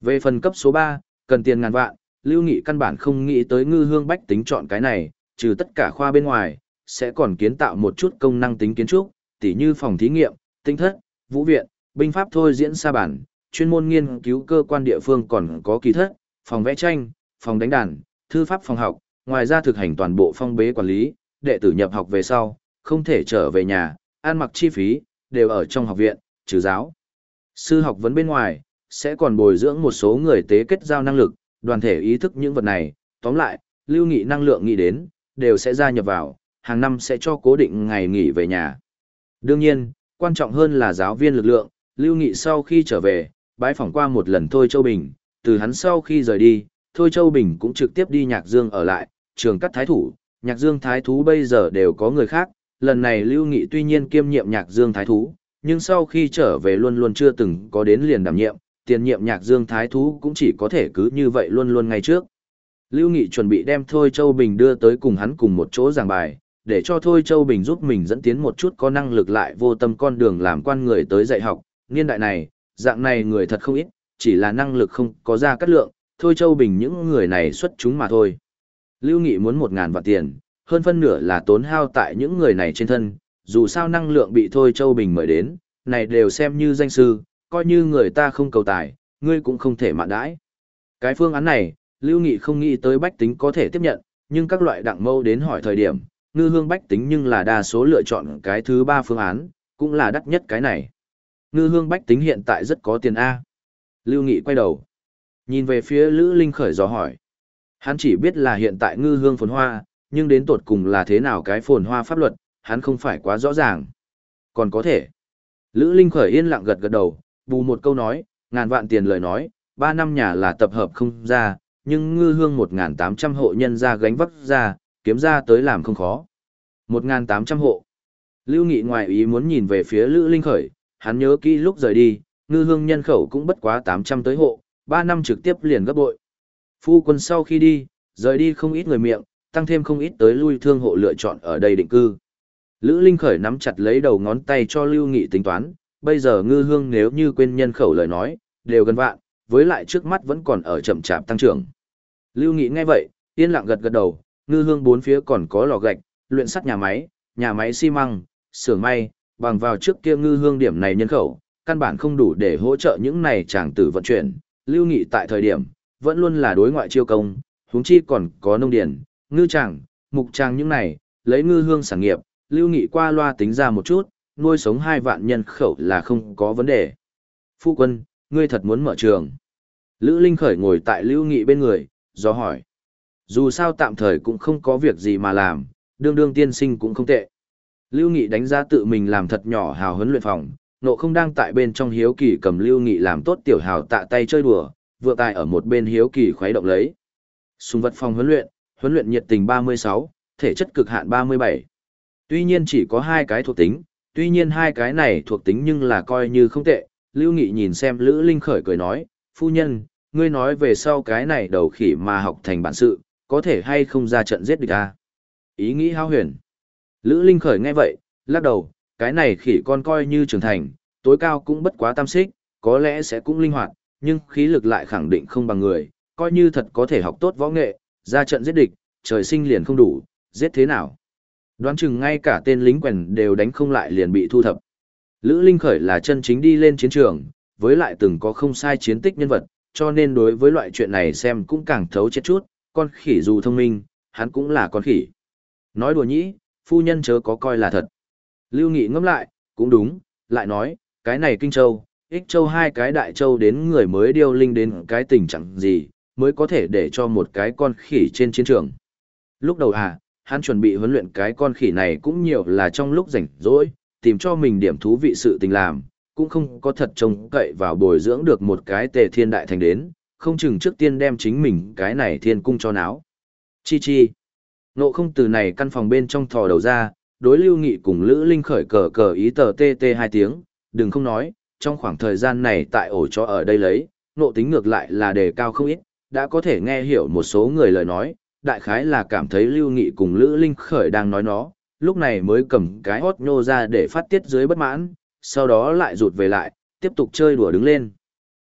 Về phần cấp số 3, cần tiền ngàn vạn, Lưu Nghị căn bản không nghĩ tới ngư hương bách tính chọn cái này, trừ tất cả khoa bên ngoài, sẽ còn kiến tạo một chút công năng tính kiến trúc, tỉ như phòng thí nghiệm, tinh thất, vũ viện, binh pháp thôi diễn xa bản, chuyên môn nghiên cứu cơ quan địa phương còn có kỳ thất, phòng vẽ tranh, phòng đánh đàn, thư pháp phòng học, ngoài ra thực hành toàn bộ phong bế quản lý, đệ tử nhập học về sau, không thể trở về nhà, ăn mặc chi phí, đều ở trong học viện, trừ giáo. Sư học vấn bên ngoài, sẽ còn bồi dưỡng một số người tế kết giao năng lực, đoàn thể ý thức những vật này, tóm lại, lưu nghị năng lượng nghĩ đến, đều sẽ gia nhập vào, hàng năm sẽ cho cố định ngày nghỉ về nhà. Đương nhiên, quan trọng hơn là giáo viên lực lượng, lưu nghị sau khi trở về, bái phỏng qua một lần Thôi Châu Bình, từ hắn sau khi rời đi, Thôi Châu Bình cũng trực tiếp đi Nhạc Dương ở lại, trường cắt thái thủ, Nhạc Dương thái thú bây giờ đều có người khác, lần này Lưu Nghị tuy nhiên kiêm nhiệm Nhạc Dương thái thú, nhưng sau khi trở về luôn luôn chưa từng có đến liền đảm nhiệm, tiền nhiệm Nhạc Dương thái thú cũng chỉ có thể cứ như vậy luôn luôn ngay trước. Lưu Nghị chuẩn bị đem Thôi Châu Bình đưa tới cùng hắn cùng một chỗ giảng bài, để cho Thôi Châu Bình giúp mình dẫn tiến một chút có năng lực lại vô tâm con đường làm quan người tới dạy học. Niên đại này, dạng này người thật không ít, chỉ là năng lực không có ra cắt lượng, Thôi Châu Bình những người này xuất chúng mà thôi. Lưu Nghị muốn một ngàn vạn tiền, hơn phân nửa là tốn hao tại những người này trên thân, dù sao năng lượng bị Thôi Châu Bình mời đến, này đều xem như danh sư, coi như người ta không cầu tài, ngươi cũng không thể mạn đãi. Cái phương án này, Lưu Nghị không nghĩ tới bách tính có thể tiếp nhận, nhưng các loại đặng mâu đến hỏi thời điểm, ngư hương bách tính nhưng là đa số lựa chọn cái thứ ba phương án, cũng là đắt nhất cái này. Ngư hương bách tính hiện tại rất có tiền A. Lưu Nghị quay đầu, nhìn về phía Lữ Linh khởi dò hỏi. Hắn chỉ biết là hiện tại ngư hương phồn hoa, nhưng đến tột cùng là thế nào cái phồn hoa pháp luật, hắn không phải quá rõ ràng. Còn có thể. Lữ Linh khởi yên lặng gật gật đầu, bù một câu nói, ngàn vạn tiền lời nói, ba năm nhà là tập hợp không ra, nhưng ngư hương 1.800 hộ nhân ra gánh vác ra, kiếm ra tới làm không khó. 1.800 hộ. Lưu Nghị ngoài ý muốn nhìn về phía Lữ Linh khởi, hắn nhớ kỹ lúc rời đi, ngư hương nhân khẩu cũng bất quá 800 tới hộ, ba năm trực tiếp liền gấp bội. Phu quân sau khi đi, rời đi không ít người miệng, tăng thêm không ít tới lui thương hộ lựa chọn ở đây định cư. Lữ Linh Khởi nắm chặt lấy đầu ngón tay cho Lưu Nghị tính toán, bây giờ ngư hương nếu như quên nhân khẩu lời nói, đều gần vạn, với lại trước mắt vẫn còn ở chậm chạp tăng trưởng. Lưu Nghị nghe vậy, yên lặng gật gật đầu, ngư hương bốn phía còn có lò gạch, luyện sắt nhà máy, nhà máy xi măng, xưởng may, bằng vào trước kia ngư hương điểm này nhân khẩu, căn bản không đủ để hỗ trợ những này chàng tử vận chuyển. Lưu Nghị tại thời điểm, vẫn luôn là đối ngoại chiêu công, huống chi còn có nông điển, ngư chàng, mục chàng những này, lấy ngư hương sản nghiệp, Lưu Nghị qua loa tính ra một chút, nuôi sống hai vạn nhân khẩu là không có vấn đề. Phu quân, ngươi thật muốn mở trường. Lữ Linh Khởi ngồi tại Lưu Nghị bên người, do hỏi. Dù sao tạm thời cũng không có việc gì mà làm, đương đương tiên sinh cũng không tệ. Lưu Nghị đánh giá tự mình làm thật nhỏ hào huấn luyện phòng, nộ không đang tại bên trong hiếu kỳ cầm Lưu Nghị làm tốt tiểu hào tạ tay chơi đùa, vừa tại ở một bên hiếu kỳ khuấy động lấy. Sùng vật phòng huấn luyện, huấn luyện nhiệt tình 36, thể chất cực hạn 37. Tuy nhiên chỉ có hai cái thuộc tính, tuy nhiên hai cái này thuộc tính nhưng là coi như không tệ. Lưu Nghị nhìn xem Lữ Linh khởi cười nói, phu nhân, ngươi nói về sau cái này đầu khỉ mà học thành bản sự, có thể hay không ra trận giết địch à? Ý nghĩ hao huyền. Lữ Linh khởi nghe vậy, lắc đầu, cái này khỉ con coi như trưởng thành, tối cao cũng bất quá tam xích, có lẽ sẽ cũng linh hoạt, nhưng khí lực lại khẳng định không bằng người, coi như thật có thể học tốt võ nghệ, ra trận giết địch, trời sinh liền không đủ, giết thế nào? Đoán chừng ngay cả tên lính quèn đều đánh không lại liền bị thu thập. Lữ Linh Khởi là chân chính đi lên chiến trường, với lại từng có không sai chiến tích nhân vật, cho nên đối với loại chuyện này xem cũng càng thấu chết chút, con khỉ dù thông minh, hắn cũng là con khỉ. Nói đùa nhĩ, phu nhân chớ có coi là thật. Lưu Nghị ngẫm lại, cũng đúng, lại nói, cái này Kinh Châu, Ích Châu hai cái đại châu đến người mới điêu linh đến cái tình trạng gì, mới có thể để cho một cái con khỉ trên chiến trường. Lúc đầu à, hắn chuẩn bị huấn luyện cái con khỉ này cũng nhiều là trong lúc rảnh rỗi, tìm cho mình điểm thú vị sự tình làm, cũng không có thật trông cậy vào bồi dưỡng được một cái tề thiên đại thành đến, không chừng trước tiên đem chính mình cái này thiên cung cho náo. Chi chi. Nộ không từ này căn phòng bên trong thò đầu ra, đối lưu nghị cùng Lữ Linh khởi cờ cờ ý tờ tê tê hai tiếng, đừng không nói, trong khoảng thời gian này tại ổ cho ở đây lấy, nộ tính ngược lại là đề cao không ít, đã có thể nghe hiểu một số người lời nói, đại khái là cảm thấy Lưu Nghị cùng Lữ Linh Khởi đang nói nó, lúc này mới cầm cái hót nhô ra để phát tiết dưới bất mãn, sau đó lại rụt về lại, tiếp tục chơi đùa đứng lên.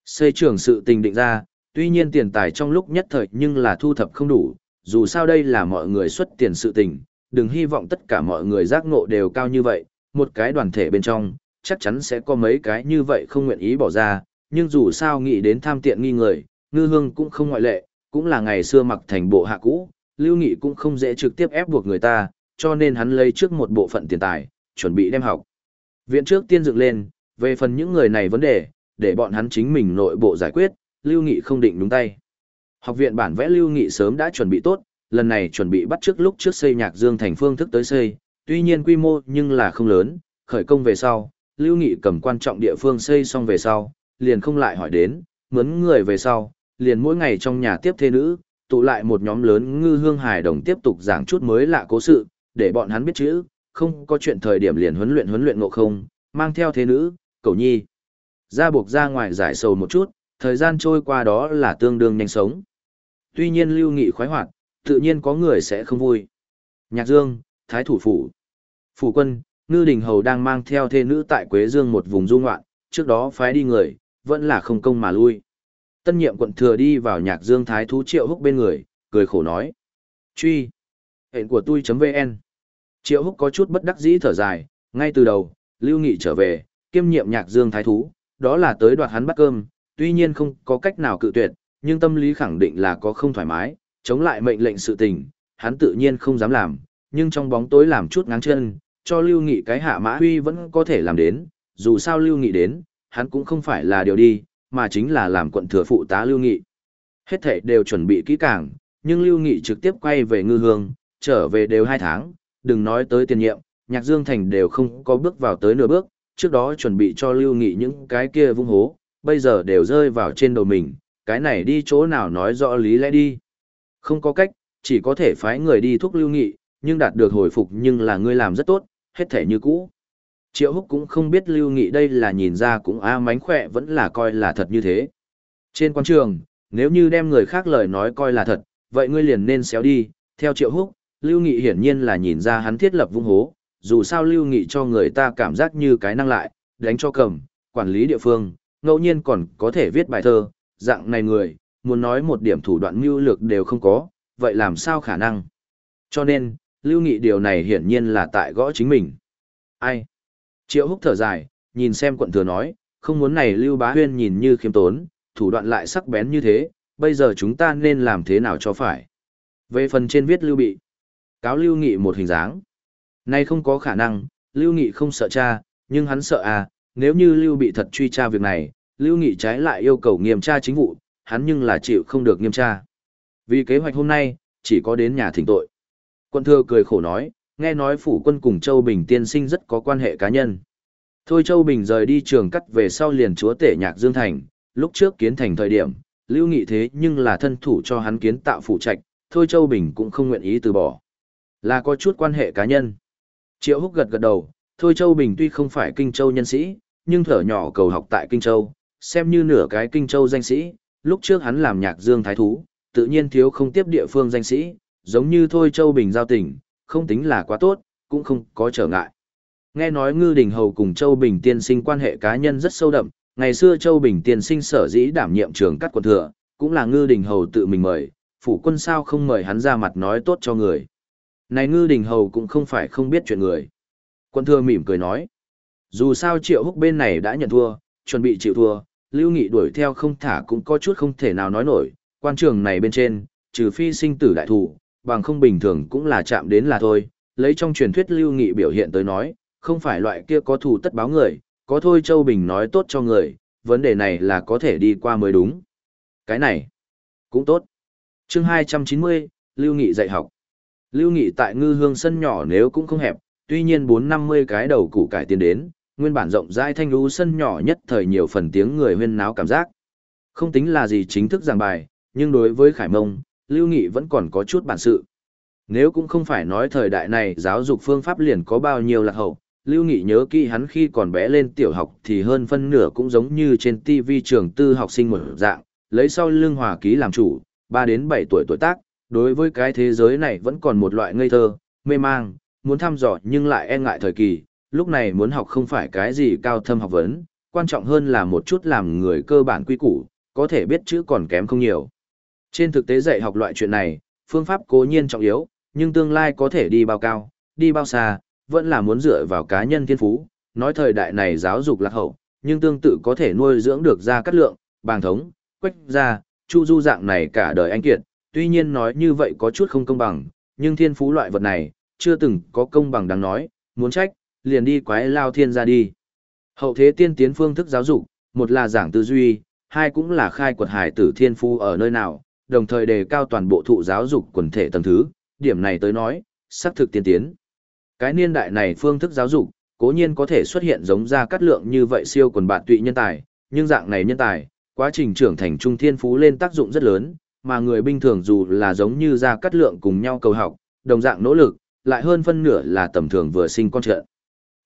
Xây trưởng sự tình định ra, tuy nhiên tiền tài trong lúc nhất thời nhưng là thu thập không đủ, dù sao đây là mọi người xuất tiền sự tình, đừng hy vọng tất cả mọi người giác ngộ đều cao như vậy, một cái đoàn thể bên trong, chắc chắn sẽ có mấy cái như vậy không nguyện ý bỏ ra, nhưng dù sao nghĩ đến tham tiện nghi người, ngư hương cũng không ngoại lệ, cũng là ngày xưa mặc thành bộ hạ cũ, Lưu Nghị cũng không dễ trực tiếp ép buộc người ta, cho nên hắn lấy trước một bộ phận tiền tài, chuẩn bị đem học. Viện trước tiên dựng lên, về phần những người này vấn đề, để bọn hắn chính mình nội bộ giải quyết, Lưu Nghị không định đúng tay. Học viện bản vẽ Lưu Nghị sớm đã chuẩn bị tốt, lần này chuẩn bị bắt trước lúc trước xây nhạc dương thành phương thức tới xây, tuy nhiên quy mô nhưng là không lớn, khởi công về sau, Lưu Nghị cầm quan trọng địa phương xây xong về sau, liền không lại hỏi đến, mướn người về sau, liền mỗi ngày trong nhà tiếp thế nữ, tụ lại một nhóm lớn ngư hương hài đồng tiếp tục giảng chút mới lạ cố sự, để bọn hắn biết chữ, không có chuyện thời điểm liền huấn luyện huấn luyện ngộ không, mang theo thế nữ, cầu nhi. Ra buộc ra ngoài giải sầu một chút, thời gian trôi qua đó là tương đương nhanh sống. Tuy nhiên lưu nghị khoái hoạt, tự nhiên có người sẽ không vui. Nhạc Dương, Thái Thủ Phủ. Phủ quân, Ngư Đình Hầu đang mang theo thê nữ tại Quế Dương một vùng du ngoạn, trước đó phái đi người, vẫn là không công mà lui. Tân nhiệm quận thừa đi vào nhạc dương thái thú triệu húc bên người, cười khổ nói. Truy. Hẹn của tôi.vn. Triệu húc có chút bất đắc dĩ thở dài, ngay từ đầu, lưu nghị trở về, kiêm nhiệm nhạc dương thái thú, đó là tới đoạt hắn bắt cơm, tuy nhiên không có cách nào cự tuyệt, nhưng tâm lý khẳng định là có không thoải mái, chống lại mệnh lệnh sự tình, hắn tự nhiên không dám làm, nhưng trong bóng tối làm chút ngáng chân, cho lưu nghị cái hạ mã huy vẫn có thể làm đến, dù sao lưu nghị đến, hắn cũng không phải là điều đi, mà chính là làm quận thừa phụ tá Lưu Nghị. Hết thể đều chuẩn bị kỹ càng, nhưng Lưu Nghị trực tiếp quay về ngư hương, trở về đều hai tháng, đừng nói tới tiền nhiệm, nhạc dương thành đều không có bước vào tới nửa bước, trước đó chuẩn bị cho Lưu Nghị những cái kia vung hố, bây giờ đều rơi vào trên đầu mình, cái này đi chỗ nào nói rõ lý lẽ đi. Không có cách, chỉ có thể phái người đi thúc Lưu Nghị, nhưng đạt được hồi phục nhưng là ngươi làm rất tốt, hết thể như cũ. Triệu Húc cũng không biết Lưu Nghị đây là nhìn ra cũng a mánh khỏe vẫn là coi là thật như thế. Trên quan trường, nếu như đem người khác lời nói coi là thật, vậy ngươi liền nên xéo đi, theo triệu húc, Lưu Nghị hiển nhiên là nhìn ra hắn thiết lập vung hố, dù sao Lưu Nghị cho người ta cảm giác như cái năng lại, đánh cho cầm, quản lý địa phương, ngẫu nhiên còn có thể viết bài thơ, dạng này người, muốn nói một điểm thủ đoạn mưu lược đều không có, vậy làm sao khả năng? Cho nên, Lưu Nghị điều này hiển nhiên là tại gõ chính mình. Ai? Triệu húc thở dài, nhìn xem quận thừa nói, không muốn này Lưu Bá Huyên nhìn như khiêm tốn, thủ đoạn lại sắc bén như thế, bây giờ chúng ta nên làm thế nào cho phải? Về phần trên viết Lưu Bị, cáo Lưu Nghị một hình dáng. Nay không có khả năng, Lưu Nghị không sợ cha, nhưng hắn sợ à, nếu như Lưu Bị thật truy tra việc này, Lưu Nghị trái lại yêu cầu nghiêm tra chính vụ, hắn nhưng là chịu không được nghiêm tra. Vì kế hoạch hôm nay, chỉ có đến nhà thỉnh tội. Quân thừa cười khổ nói, nghe nói phủ quân cùng Châu Bình tiên sinh rất có quan hệ cá nhân. Thôi Châu Bình rời đi trường cắt về sau liền chúa tể nhạc Dương Thành, lúc trước kiến thành thời điểm, lưu nghị thế nhưng là thân thủ cho hắn kiến tạo phủ trạch, Thôi Châu Bình cũng không nguyện ý từ bỏ. Là có chút quan hệ cá nhân. Triệu Húc gật gật đầu, Thôi Châu Bình tuy không phải Kinh Châu nhân sĩ, nhưng thở nhỏ cầu học tại Kinh Châu, xem như nửa cái Kinh Châu danh sĩ, lúc trước hắn làm nhạc dương thái thú, tự nhiên thiếu không tiếp địa phương danh sĩ, giống như Thôi Châu Bình giao tình, không tính là quá tốt, cũng không có trở ngại. Nghe nói Ngư Đình Hầu cùng Châu Bình tiên sinh quan hệ cá nhân rất sâu đậm, ngày xưa Châu Bình tiên sinh sở dĩ đảm nhiệm trường cắt quận thừa, cũng là Ngư Đình Hầu tự mình mời, phủ quân sao không mời hắn ra mặt nói tốt cho người. Này Ngư Đình Hầu cũng không phải không biết chuyện người. Quân thừa mỉm cười nói, dù sao triệu húc bên này đã nhận thua, chuẩn bị chịu thua, Lưu Nghị đuổi theo không thả cũng có chút không thể nào nói nổi, quan trường này bên trên, trừ phi sinh tử đại thủ, bằng không bình thường cũng là chạm đến là thôi, lấy trong truyền thuyết Lưu Nghị biểu hiện tới nói, không phải loại kia có thù tất báo người, có thôi Châu Bình nói tốt cho người, vấn đề này là có thể đi qua mới đúng. Cái này, cũng tốt. chương 290, Lưu Nghị dạy học. Lưu Nghị tại ngư hương sân nhỏ nếu cũng không hẹp, tuy nhiên 450 cái đầu củ cải tiến đến, nguyên bản rộng rãi thanh lưu sân nhỏ nhất thời nhiều phần tiếng người huyên náo cảm giác. Không tính là gì chính thức giảng bài, nhưng đối với Khải Mông, Lưu Nghị vẫn còn có chút bản sự. Nếu cũng không phải nói thời đại này giáo dục phương pháp liền có bao nhiêu lạc hậu, Lưu Nghị nhớ kỹ hắn khi còn bé lên tiểu học thì hơn phân nửa cũng giống như trên TV trường tư học sinh một dạng, lấy sau lương hòa ký làm chủ, 3 đến 7 tuổi tuổi tác, đối với cái thế giới này vẫn còn một loại ngây thơ, mê mang, muốn thăm dò nhưng lại e ngại thời kỳ, lúc này muốn học không phải cái gì cao thâm học vấn, quan trọng hơn là một chút làm người cơ bản quy củ, có thể biết chữ còn kém không nhiều. Trên thực tế dạy học loại chuyện này, phương pháp cố nhiên trọng yếu, nhưng tương lai có thể đi bao cao, đi bao xa, vẫn là muốn dựa vào cá nhân thiên phú. Nói thời đại này giáo dục lạc hậu, nhưng tương tự có thể nuôi dưỡng được ra cát lượng, bàng thống, quách gia chu du dạng này cả đời anh kiệt. Tuy nhiên nói như vậy có chút không công bằng, nhưng thiên phú loại vật này, chưa từng có công bằng đáng nói, muốn trách, liền đi quái lao thiên ra đi. Hậu thế tiên tiến phương thức giáo dục, một là giảng tư duy, hai cũng là khai quật hải tử thiên phú ở nơi nào, đồng thời đề cao toàn bộ thụ giáo dục quần thể tầng thứ, điểm này tới nói, sắc thực tiên tiến. Cái niên đại này phương thức giáo dục, cố nhiên có thể xuất hiện giống ra cắt lượng như vậy siêu quần bạn tụy nhân tài, nhưng dạng này nhân tài, quá trình trưởng thành trung thiên phú lên tác dụng rất lớn, mà người bình thường dù là giống như ra cắt lượng cùng nhau cầu học, đồng dạng nỗ lực, lại hơn phân nửa là tầm thường vừa sinh con trợ.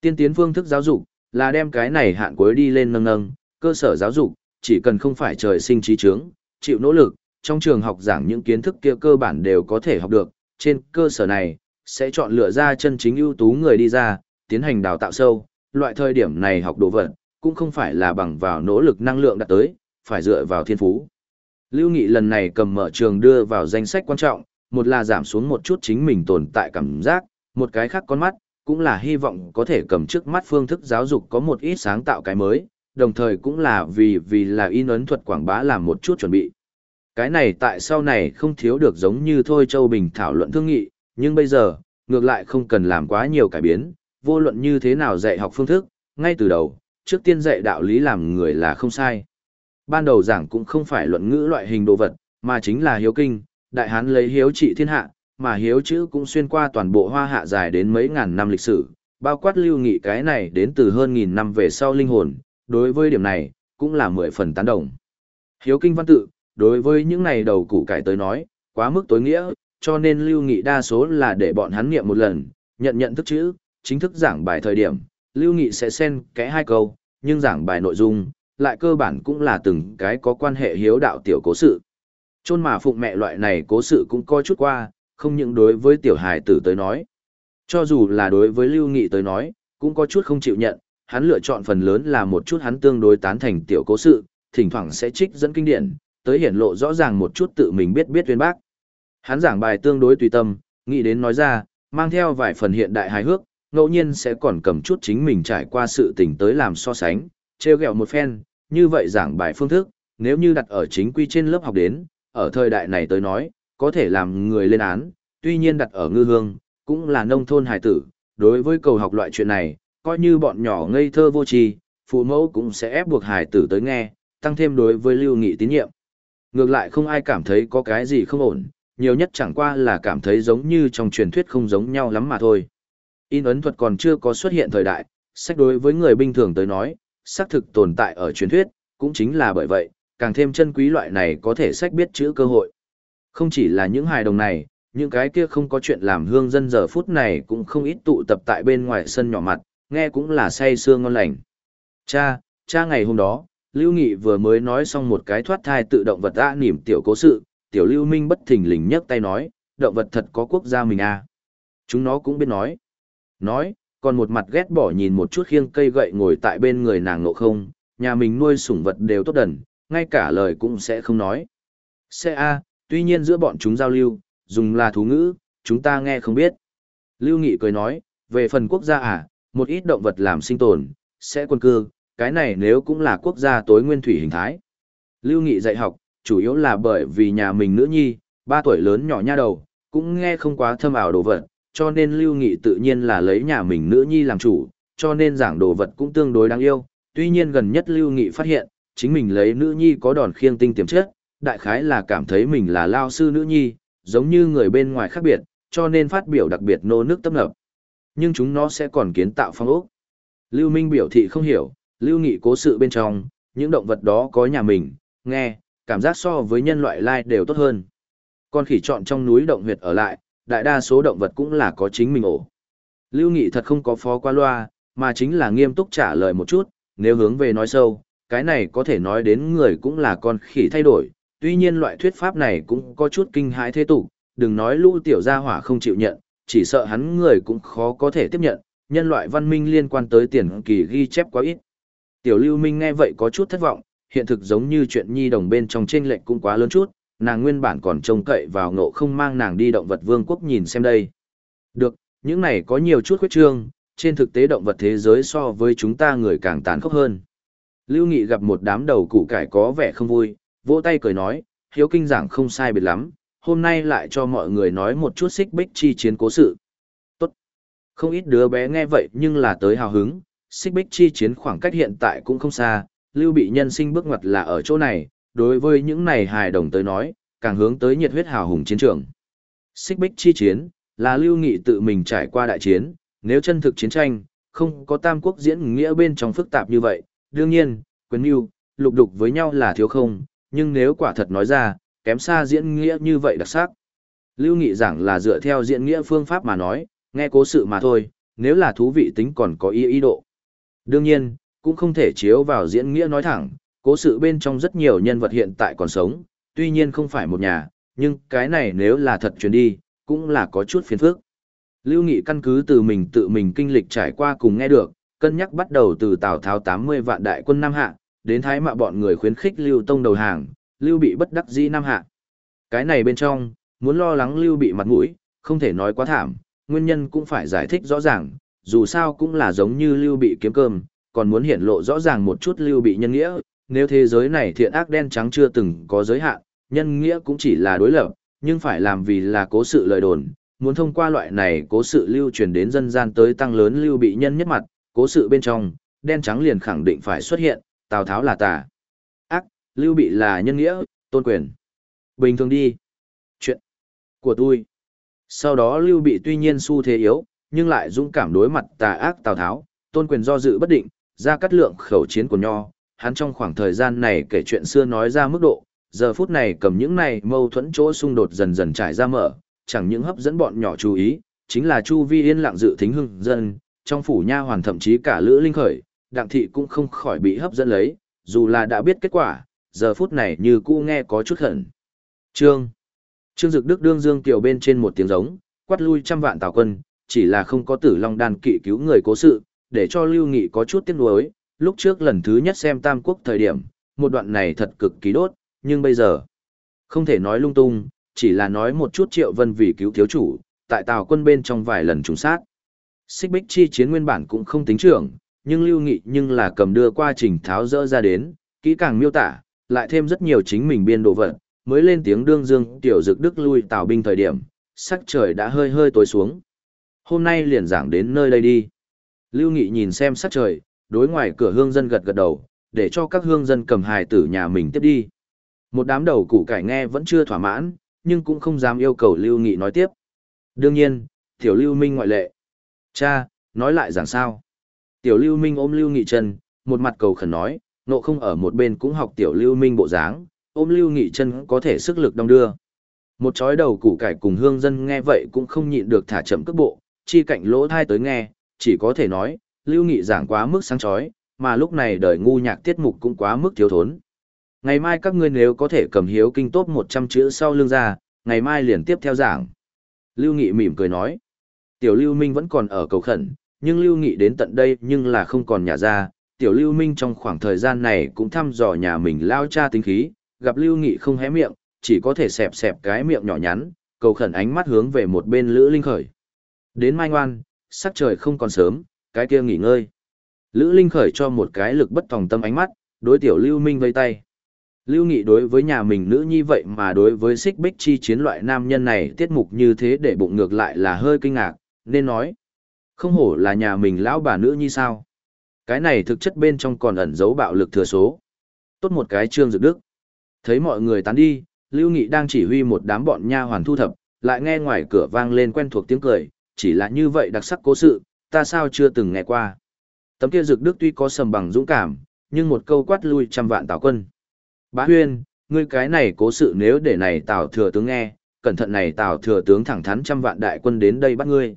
Tiên tiến phương thức giáo dục, là đem cái này hạn cuối đi lên nâng nâng, cơ sở giáo dục, chỉ cần không phải trời sinh trí trướng, chịu nỗ lực, trong trường học giảng những kiến thức kia cơ bản đều có thể học được, trên cơ sở này, sẽ chọn lựa ra chân chính ưu tú người đi ra, tiến hành đào tạo sâu, loại thời điểm này học đồ vật, cũng không phải là bằng vào nỗ lực năng lượng đạt tới, phải dựa vào thiên phú. Lưu Nghị lần này cầm mở trường đưa vào danh sách quan trọng, một là giảm xuống một chút chính mình tồn tại cảm giác, một cái khác con mắt, cũng là hy vọng có thể cầm trước mắt phương thức giáo dục có một ít sáng tạo cái mới, đồng thời cũng là vì vì là in ấn thuật quảng bá làm một chút chuẩn bị. Cái này tại sau này không thiếu được giống như thôi Châu Bình thảo luận thương nghị, nhưng bây giờ, ngược lại không cần làm quá nhiều cải biến, vô luận như thế nào dạy học phương thức, ngay từ đầu, trước tiên dạy đạo lý làm người là không sai. Ban đầu giảng cũng không phải luận ngữ loại hình đồ vật, mà chính là hiếu kinh, đại hán lấy hiếu trị thiên hạ, mà hiếu chữ cũng xuyên qua toàn bộ hoa hạ dài đến mấy ngàn năm lịch sử, bao quát lưu nghị cái này đến từ hơn nghìn năm về sau linh hồn, đối với điểm này, cũng là mười phần tán đồng. Hiếu kinh văn tự, đối với những này đầu củ cải tới nói, quá mức tối nghĩa, cho nên lưu nghị đa số là để bọn hắn nghiệm một lần, nhận nhận thức chữ, chính thức giảng bài thời điểm, lưu nghị sẽ xen kẽ hai câu, nhưng giảng bài nội dung, lại cơ bản cũng là từng cái có quan hệ hiếu đạo tiểu cố sự. Chôn mà phụng mẹ loại này cố sự cũng coi chút qua, không những đối với tiểu hài tử tới nói. Cho dù là đối với Lưu Nghị tới nói, cũng có chút không chịu nhận, hắn lựa chọn phần lớn là một chút hắn tương đối tán thành tiểu cố sự, thỉnh thoảng sẽ trích dẫn kinh điển, tới hiển lộ rõ ràng một chút tự mình biết biết tuyên bác. Hắn giảng bài tương đối tùy tâm, nghĩ đến nói ra, mang theo vài phần hiện đại hài hước, ngẫu nhiên sẽ còn cầm chút chính mình trải qua sự tình tới làm so sánh, treo gẹo một phen, như vậy giảng bài phương thức, nếu như đặt ở chính quy trên lớp học đến, ở thời đại này tới nói, có thể làm người lên án, tuy nhiên đặt ở ngư hương, cũng là nông thôn hài tử, đối với cầu học loại chuyện này, coi như bọn nhỏ ngây thơ vô tri, phụ mẫu cũng sẽ ép buộc hài tử tới nghe, tăng thêm đối với lưu nghị tín nhiệm. Ngược lại không ai cảm thấy có cái gì không ổn, nhiều nhất chẳng qua là cảm thấy giống như trong truyền thuyết không giống nhau lắm mà thôi. In ấn thuật còn chưa có xuất hiện thời đại, sách đối với người bình thường tới nói, xác thực tồn tại ở truyền thuyết, cũng chính là bởi vậy, càng thêm chân quý loại này có thể sách biết chữ cơ hội. Không chỉ là những hài đồng này, những cái kia không có chuyện làm hương dân giờ phút này cũng không ít tụ tập tại bên ngoài sân nhỏ mặt, nghe cũng là say sương ngon lành. Cha, cha ngày hôm đó, Lưu Nghị vừa mới nói xong một cái thoát thai tự động vật đã nỉm tiểu cố sự, tiểu Lưu Minh bất thình lình nhấc tay nói, động vật thật có quốc gia mình à. Chúng nó cũng biết nói. Nói, còn một mặt ghét bỏ nhìn một chút khiêng cây gậy ngồi tại bên người nàng ngộ không, nhà mình nuôi sủng vật đều tốt đần, ngay cả lời cũng sẽ không nói. Xe A, tuy nhiên giữa bọn chúng giao lưu, dùng là thú ngữ, chúng ta nghe không biết. Lưu Nghị cười nói, về phần quốc gia à, một ít động vật làm sinh tồn, sẽ quân cư, cái này nếu cũng là quốc gia tối nguyên thủy hình thái. Lưu Nghị dạy học, chủ yếu là bởi vì nhà mình nữ nhi, ba tuổi lớn nhỏ nha đầu, cũng nghe không quá thâm ảo đồ vật, cho nên Lưu Nghị tự nhiên là lấy nhà mình nữ nhi làm chủ, cho nên giảng đồ vật cũng tương đối đáng yêu. Tuy nhiên gần nhất Lưu Nghị phát hiện, chính mình lấy nữ nhi có đòn khiêng tinh tiềm chất, đại khái là cảm thấy mình là lao sư nữ nhi, giống như người bên ngoài khác biệt, cho nên phát biểu đặc biệt nô nước tâm nập. Nhưng chúng nó sẽ còn kiến tạo phong ốc. Lưu Minh biểu thị không hiểu, Lưu Nghị cố sự bên trong, những động vật đó có nhà mình, nghe, cảm giác so với nhân loại lai đều tốt hơn. Con khỉ chọn trong núi động huyệt ở lại, đại đa số động vật cũng là có chính mình ổ. Lưu Nghị thật không có phó qua loa, mà chính là nghiêm túc trả lời một chút, nếu hướng về nói sâu, cái này có thể nói đến người cũng là con khỉ thay đổi, tuy nhiên loại thuyết pháp này cũng có chút kinh hãi thế tục, đừng nói lũ tiểu gia hỏa không chịu nhận, chỉ sợ hắn người cũng khó có thể tiếp nhận, nhân loại văn minh liên quan tới tiền kỳ ghi chép quá ít. Tiểu Lưu Minh nghe vậy có chút thất vọng, hiện thực giống như chuyện nhi đồng bên trong trên lệnh cũng quá lớn chút, nàng nguyên bản còn trông cậy vào ngộ không mang nàng đi động vật vương quốc nhìn xem đây. Được, những này có nhiều chút khuyết trương, trên thực tế động vật thế giới so với chúng ta người càng tàn khốc hơn. Lưu Nghị gặp một đám đầu củ cải có vẻ không vui, vỗ tay cười nói, hiếu kinh giảng không sai biệt lắm, hôm nay lại cho mọi người nói một chút xích bích chi chiến cố sự. Tốt. Không ít đứa bé nghe vậy nhưng là tới hào hứng, xích bích chi chiến khoảng cách hiện tại cũng không xa, lưu bị nhân sinh bước ngoặt là ở chỗ này, đối với những này hài đồng tới nói, càng hướng tới nhiệt huyết hào hùng chiến trường. Xích bích chi chiến, là lưu nghị tự mình trải qua đại chiến, nếu chân thực chiến tranh, không có tam quốc diễn nghĩa bên trong phức tạp như vậy, đương nhiên, quyền mưu, lục đục với nhau là thiếu không, nhưng nếu quả thật nói ra, kém xa diễn nghĩa như vậy đặc sắc. Lưu Nghị giảng là dựa theo diễn nghĩa phương pháp mà nói, nghe cố sự mà thôi, nếu là thú vị tính còn có ý ý độ. Đương nhiên, cũng không thể chiếu vào diễn nghĩa nói thẳng, cố sự bên trong rất nhiều nhân vật hiện tại còn sống, tuy nhiên không phải một nhà, nhưng cái này nếu là thật truyền đi, cũng là có chút phiền phức. Lưu Nghị căn cứ từ mình tự mình kinh lịch trải qua cùng nghe được, cân nhắc bắt đầu từ Tào Tháo 80 vạn đại quân Nam Hạ, đến thái mạ bọn người khuyến khích Lưu Tông đầu hàng, Lưu bị bất đắc dĩ Nam Hạ. Cái này bên trong, muốn lo lắng Lưu bị mặt mũi, không thể nói quá thảm, nguyên nhân cũng phải giải thích rõ ràng, dù sao cũng là giống như Lưu bị kiếm cơm, còn muốn hiển lộ rõ ràng một chút Lưu bị nhân nghĩa, nếu thế giới này thiện ác đen trắng chưa từng có giới hạn, nhân nghĩa cũng chỉ là đối lập, nhưng phải làm vì là cố sự lời đồn, muốn thông qua loại này cố sự lưu truyền đến dân gian tới tăng lớn lưu bị nhân nhất mặt, cố sự bên trong, đen trắng liền khẳng định phải xuất hiện, Tào Tháo là tà. Ác, lưu bị là nhân nghĩa, tôn quyền. Bình thường đi. Chuyện của tôi. Sau đó lưu bị tuy nhiên xu thế yếu, nhưng lại dũng cảm đối mặt tà ác Tào Tháo, tôn quyền do dự bất định, ra cắt lượng khẩu chiến của nho, hắn trong khoảng thời gian này kể chuyện xưa nói ra mức độ, giờ phút này cầm những này mâu thuẫn chỗ xung đột dần dần trải ra mở, chẳng những hấp dẫn bọn nhỏ chú ý, chính là Chu Vi yên lặng dự thính hưng dân, trong phủ nha hoàn thậm chí cả Lữ Linh Khởi, Đặng thị cũng không khỏi bị hấp dẫn lấy, dù là đã biết kết quả, giờ phút này như cũ nghe có chút hận. Trương. Trương Dực Đức đương dương tiểu bên trên một tiếng giống, quát lui trăm vạn tào quân, chỉ là không có tử long đan kỵ cứu người cố sự, để cho Lưu Nghị có chút tiếc nuối, lúc trước lần thứ nhất xem Tam Quốc thời điểm, một đoạn này thật cực kỳ đốt, nhưng bây giờ, không thể nói lung tung, chỉ là nói một chút triệu vân vì cứu thiếu chủ, tại tào quân bên trong vài lần trùng sát. Xích bích chi chiến nguyên bản cũng không tính trưởng, nhưng lưu nghị nhưng là cầm đưa qua trình tháo dỡ ra đến, kỹ càng miêu tả, lại thêm rất nhiều chính mình biên đồ vật, mới lên tiếng đương dương tiểu dực đức lui tào binh thời điểm, sắc trời đã hơi hơi tối xuống. Hôm nay liền giảng đến nơi đây đi. Lưu Nghị nhìn xem sắc trời, đối ngoài cửa hương dân gật gật đầu, để cho các hương dân cầm hài tử nhà mình tiếp đi. Một đám đầu củ cải nghe vẫn chưa thỏa mãn, nhưng cũng không dám yêu cầu Lưu Nghị nói tiếp. Đương nhiên, Tiểu Lưu Minh ngoại lệ. Cha, nói lại giảng sao. Tiểu Lưu Minh ôm Lưu Nghị chân, một mặt cầu khẩn nói, nộ không ở một bên cũng học Tiểu Lưu Minh bộ dáng, ôm Lưu Nghị chân có thể sức lực đong đưa. Một chói đầu củ cải cùng hương dân nghe vậy cũng không nhịn được thả chậm cước bộ, chi cạnh lỗ thai tới nghe, chỉ có thể nói, Lưu Nghị giảng quá mức sáng chói, mà lúc này đời ngu nhạc tiết mục cũng quá mức thiếu thốn. Ngày mai các ngươi nếu có thể cầm hiếu kinh tốt 100 chữ sau lưng ra, ngày mai liền tiếp theo giảng. Lưu Nghị mỉm cười nói. Tiểu Lưu Minh vẫn còn ở cầu khẩn, nhưng Lưu Nghị đến tận đây nhưng là không còn nhà ra. Tiểu Lưu Minh trong khoảng thời gian này cũng thăm dò nhà mình lao cha tính khí, gặp Lưu Nghị không hé miệng, chỉ có thể xẹp xẹp cái miệng nhỏ nhắn, cầu khẩn ánh mắt hướng về một bên Lữ Linh Khởi. Đến mai ngoan, sắc trời không còn sớm, cái kia nghỉ ngơi. Lữ Linh Khởi cho một cái lực bất tòng tâm ánh mắt, đối tiểu Lưu Minh vây tay. Lưu Nghị đối với nhà mình nữ nhi vậy mà đối với xích bích chi chiến loại nam nhân này tiết mục như thế để bụng ngược lại là hơi kinh ngạc, nên nói. Không hổ là nhà mình lão bà nữ nhi sao. Cái này thực chất bên trong còn ẩn giấu bạo lực thừa số. Tốt một cái trương dược đức. Thấy mọi người tán đi, Lưu Nghị đang chỉ huy một đám bọn nha hoàn thu thập, lại nghe ngoài cửa vang lên quen thuộc tiếng cười, chỉ là như vậy đặc sắc cố sự, ta sao chưa từng nghe qua. Tấm kia dược đức tuy có sầm bằng dũng cảm, nhưng một câu quát lui trăm vạn tào quân. Bá huyên, ngươi cái này cố sự nếu để này tào thừa tướng nghe, cẩn thận này tào thừa tướng thẳng thắn trăm vạn đại quân đến đây bắt ngươi.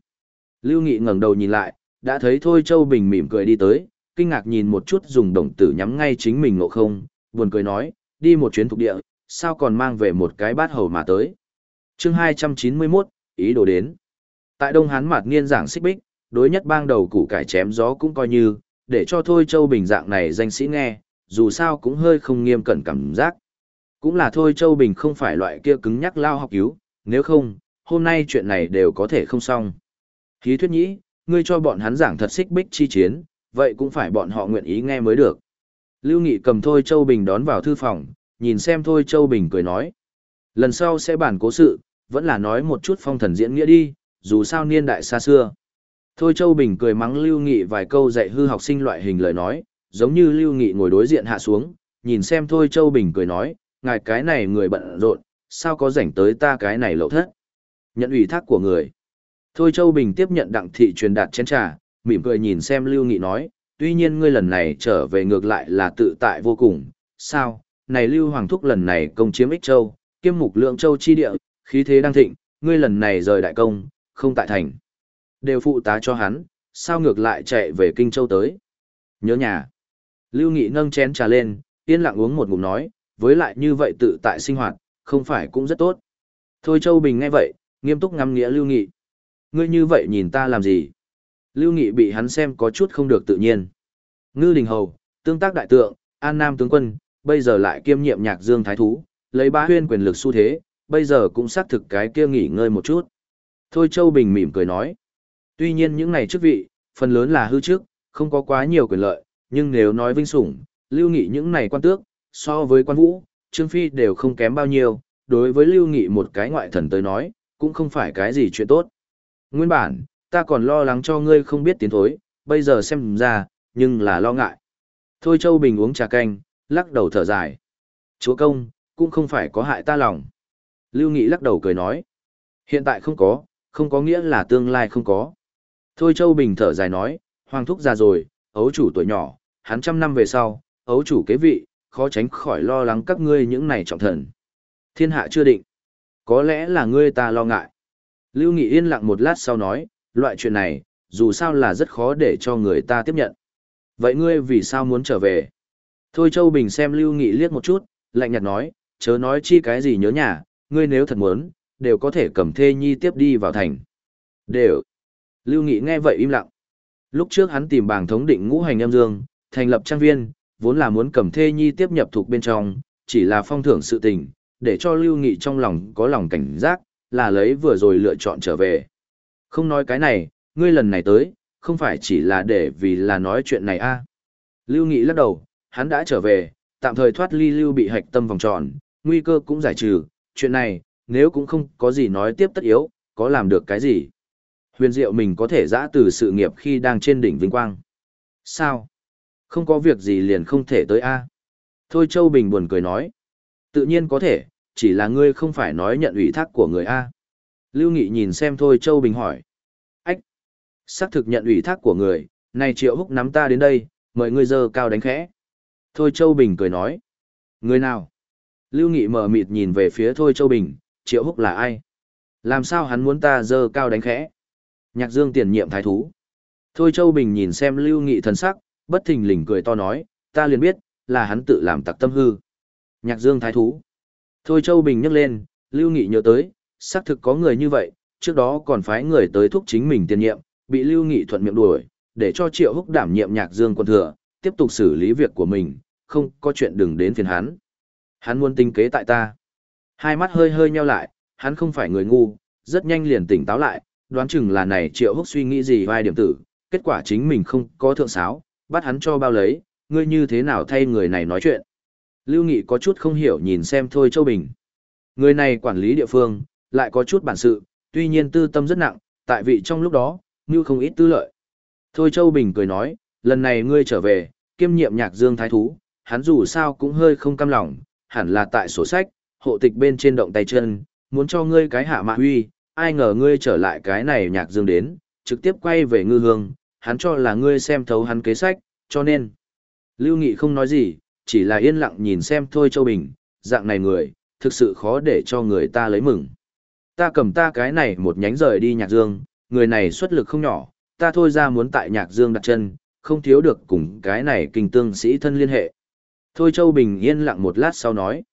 Lưu Nghị ngẩng đầu nhìn lại, đã thấy Thôi Châu Bình mỉm cười đi tới, kinh ngạc nhìn một chút dùng đồng tử nhắm ngay chính mình ngộ không, buồn cười nói, đi một chuyến thuộc địa, sao còn mang về một cái bát hầu mà tới. chương 291, ý đồ đến. Tại Đông Hán Mạt Niên giảng xích bích, đối nhất bang đầu củ cải chém gió cũng coi như, để cho Thôi Châu Bình dạng này danh sĩ nghe, dù sao cũng hơi không nghiêm cẩn cảm giác. Cũng là Thôi Châu Bình không phải loại kia cứng nhắc lao học cứu, nếu không, hôm nay chuyện này đều có thể không xong. Khí thuyết nhĩ, ngươi cho bọn hắn giảng thật xích bích chi chiến, vậy cũng phải bọn họ nguyện ý nghe mới được. Lưu Nghị cầm Thôi Châu Bình đón vào thư phòng, nhìn xem Thôi Châu Bình cười nói. Lần sau sẽ bản cố sự, vẫn là nói một chút phong thần diễn nghĩa đi, dù sao niên đại xa xưa. Thôi Châu Bình cười mắng Lưu Nghị vài câu dạy hư học sinh loại hình lời nói, giống như Lưu Nghị ngồi đối diện hạ xuống, nhìn xem Thôi Châu Bình cười nói, ngài cái này người bận rộn, sao có rảnh tới ta cái này lậu thất. Nhận ủy thác của người. Thôi Châu Bình tiếp nhận đặng thị truyền đạt chén trà, mỉm cười nhìn xem Lưu Nghị nói, tuy nhiên ngươi lần này trở về ngược lại là tự tại vô cùng, sao, này Lưu Hoàng Thúc lần này công chiếm Ích Châu, kiêm mục lượng châu chi địa, khí thế đang thịnh, ngươi lần này rời đại công, không tại thành. Đều phụ tá cho hắn, sao ngược lại chạy về Kinh Châu tới. Nhớ nhà. Lưu Nghị nâng chén trà lên, yên lặng uống một ngụm nói, với lại như vậy tự tại sinh hoạt, không phải cũng rất tốt. Thôi Châu Bình nghe vậy, nghiêm túc ngắm nghĩa Lưu Nghị. Ngươi như vậy nhìn ta làm gì? Lưu Nghị bị hắn xem có chút không được tự nhiên. Ngư Đình Hầu, tương tác đại tượng, An Nam tướng quân, bây giờ lại kiêm nhiệm nhạc dương thái thú, lấy ba huyên quyền lực xu thế, bây giờ cũng xác thực cái kia nghỉ ngơi một chút. Thôi Châu Bình mỉm cười nói. Tuy nhiên những này chức vị, phần lớn là hư trước, không có quá nhiều quyền lợi, nhưng nếu nói vinh sủng, lưu nghị những này quan tước, so với quan vũ, Trương Phi đều không kém bao nhiêu, đối với lưu nghị một cái ngoại thần tới nói, cũng không phải cái gì chuyện tốt. Nguyên bản, ta còn lo lắng cho ngươi không biết tiến thối, bây giờ xem ra, nhưng là lo ngại. Thôi Châu Bình uống trà canh, lắc đầu thở dài. Chúa công, cũng không phải có hại ta lòng. Lưu Nghị lắc đầu cười nói. Hiện tại không có, không có nghĩa là tương lai không có. Thôi Châu Bình thở dài nói, Hoàng thúc già rồi, ấu chủ tuổi nhỏ, hắn trăm năm về sau, ấu chủ kế vị, khó tránh khỏi lo lắng các ngươi những này trọng thần. Thiên hạ chưa định. Có lẽ là ngươi ta lo ngại. Lưu Nghị yên lặng một lát sau nói, loại chuyện này, dù sao là rất khó để cho người ta tiếp nhận. Vậy ngươi vì sao muốn trở về? Thôi Châu Bình xem Lưu Nghị liếc một chút, lạnh nhạt nói, chớ nói chi cái gì nhớ nhà, ngươi nếu thật muốn, đều có thể cầm thê nhi tiếp đi vào thành. Đều. Lưu Nghị nghe vậy im lặng. Lúc trước hắn tìm bảng thống định ngũ hành âm dương, thành lập trang viên, vốn là muốn cầm thê nhi tiếp nhập thuộc bên trong, chỉ là phong thưởng sự tình, để cho Lưu Nghị trong lòng có lòng cảnh giác, là lấy vừa rồi lựa chọn trở về. Không nói cái này, ngươi lần này tới, không phải chỉ là để vì là nói chuyện này a Lưu Nghị lắc đầu, hắn đã trở về, tạm thời thoát ly Lưu bị hạch tâm vòng tròn, nguy cơ cũng giải trừ, chuyện này, nếu cũng không có gì nói tiếp tất yếu, có làm được cái gì. Huyền diệu mình có thể giã từ sự nghiệp khi đang trên đỉnh vinh quang. Sao? Không có việc gì liền không thể tới a Thôi Châu Bình buồn cười nói. Tự nhiên có thể, chỉ là ngươi không phải nói nhận ủy thác của người A. Lưu Nghị nhìn xem Thôi Châu Bình hỏi. Ách! Xác thực nhận ủy thác của người, này Triệu Húc nắm ta đến đây, mời ngươi dơ cao đánh khẽ. Thôi Châu Bình cười nói. Người nào? Lưu Nghị mở mịt nhìn về phía Thôi Châu Bình, Triệu Húc là ai? Làm sao hắn muốn ta dơ cao đánh khẽ? Nhạc Dương tiền nhiệm thái thú. Thôi Châu Bình nhìn xem Lưu Nghị thần sắc, bất thình lình cười to nói, ta liền biết, là hắn tự làm tặc tâm hư. Nhạc Dương thái thú. Thôi Châu Bình nhấc lên, Lưu Nghị nhớ tới, xác thực có người như vậy, trước đó còn phái người tới thúc chính mình tiền nhiệm, bị Lưu Nghị thuận miệng đuổi, để cho Triệu Húc đảm nhiệm Nhạc Dương quân thừa, tiếp tục xử lý việc của mình, không có chuyện đừng đến phiền hắn. Hắn muốn tinh kế tại ta. Hai mắt hơi hơi nheo lại, hắn không phải người ngu, rất nhanh liền tỉnh táo lại, đoán chừng là này Triệu Húc suy nghĩ gì vai điểm tử, kết quả chính mình không có thượng sáo, bắt hắn cho bao lấy, ngươi như thế nào thay người này nói chuyện. Lưu Nghị có chút không hiểu nhìn xem Thôi Châu Bình. Người này quản lý địa phương, lại có chút bản sự, tuy nhiên tư tâm rất nặng, tại vị trong lúc đó, như không ít tư lợi. Thôi Châu Bình cười nói, lần này ngươi trở về, kiêm nhiệm nhạc dương thái thú, hắn dù sao cũng hơi không cam lòng, hẳn là tại sổ sách, hộ tịch bên trên động tay chân, muốn cho ngươi cái hạ mạ huy, ai ngờ ngươi trở lại cái này nhạc dương đến, trực tiếp quay về ngư hương, hắn cho là ngươi xem thấu hắn kế sách, cho nên. Lưu Nghị không nói gì, chỉ là yên lặng nhìn xem thôi Châu Bình, dạng này người, thực sự khó để cho người ta lấy mừng. Ta cầm ta cái này một nhánh rời đi nhạc dương, người này xuất lực không nhỏ, ta thôi ra muốn tại nhạc dương đặt chân, không thiếu được cùng cái này kinh tương sĩ thân liên hệ. Thôi Châu Bình yên lặng một lát sau nói.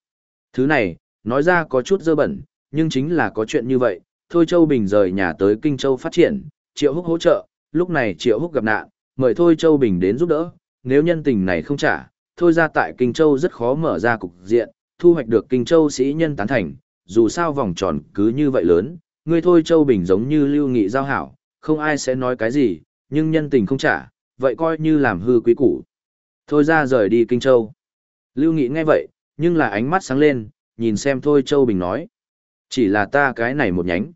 Thứ này, nói ra có chút dơ bẩn, nhưng chính là có chuyện như vậy. Thôi Châu Bình rời nhà tới Kinh Châu phát triển, Triệu Húc hỗ trợ, lúc này Triệu Húc gặp nạn, mời Thôi Châu Bình đến giúp đỡ, nếu nhân tình này không trả, thôi ra tại Kinh Châu rất khó mở ra cục diện, thu hoạch được Kinh Châu sĩ nhân tán thành, dù sao vòng tròn cứ như vậy lớn, người thôi Châu Bình giống như lưu nghị giao hảo, không ai sẽ nói cái gì, nhưng nhân tình không trả, vậy coi như làm hư quý củ. Thôi ra rời đi Kinh Châu. Lưu Nghị nghe vậy, nhưng là ánh mắt sáng lên, nhìn xem Thôi Châu Bình nói. Chỉ là ta cái này một nhánh.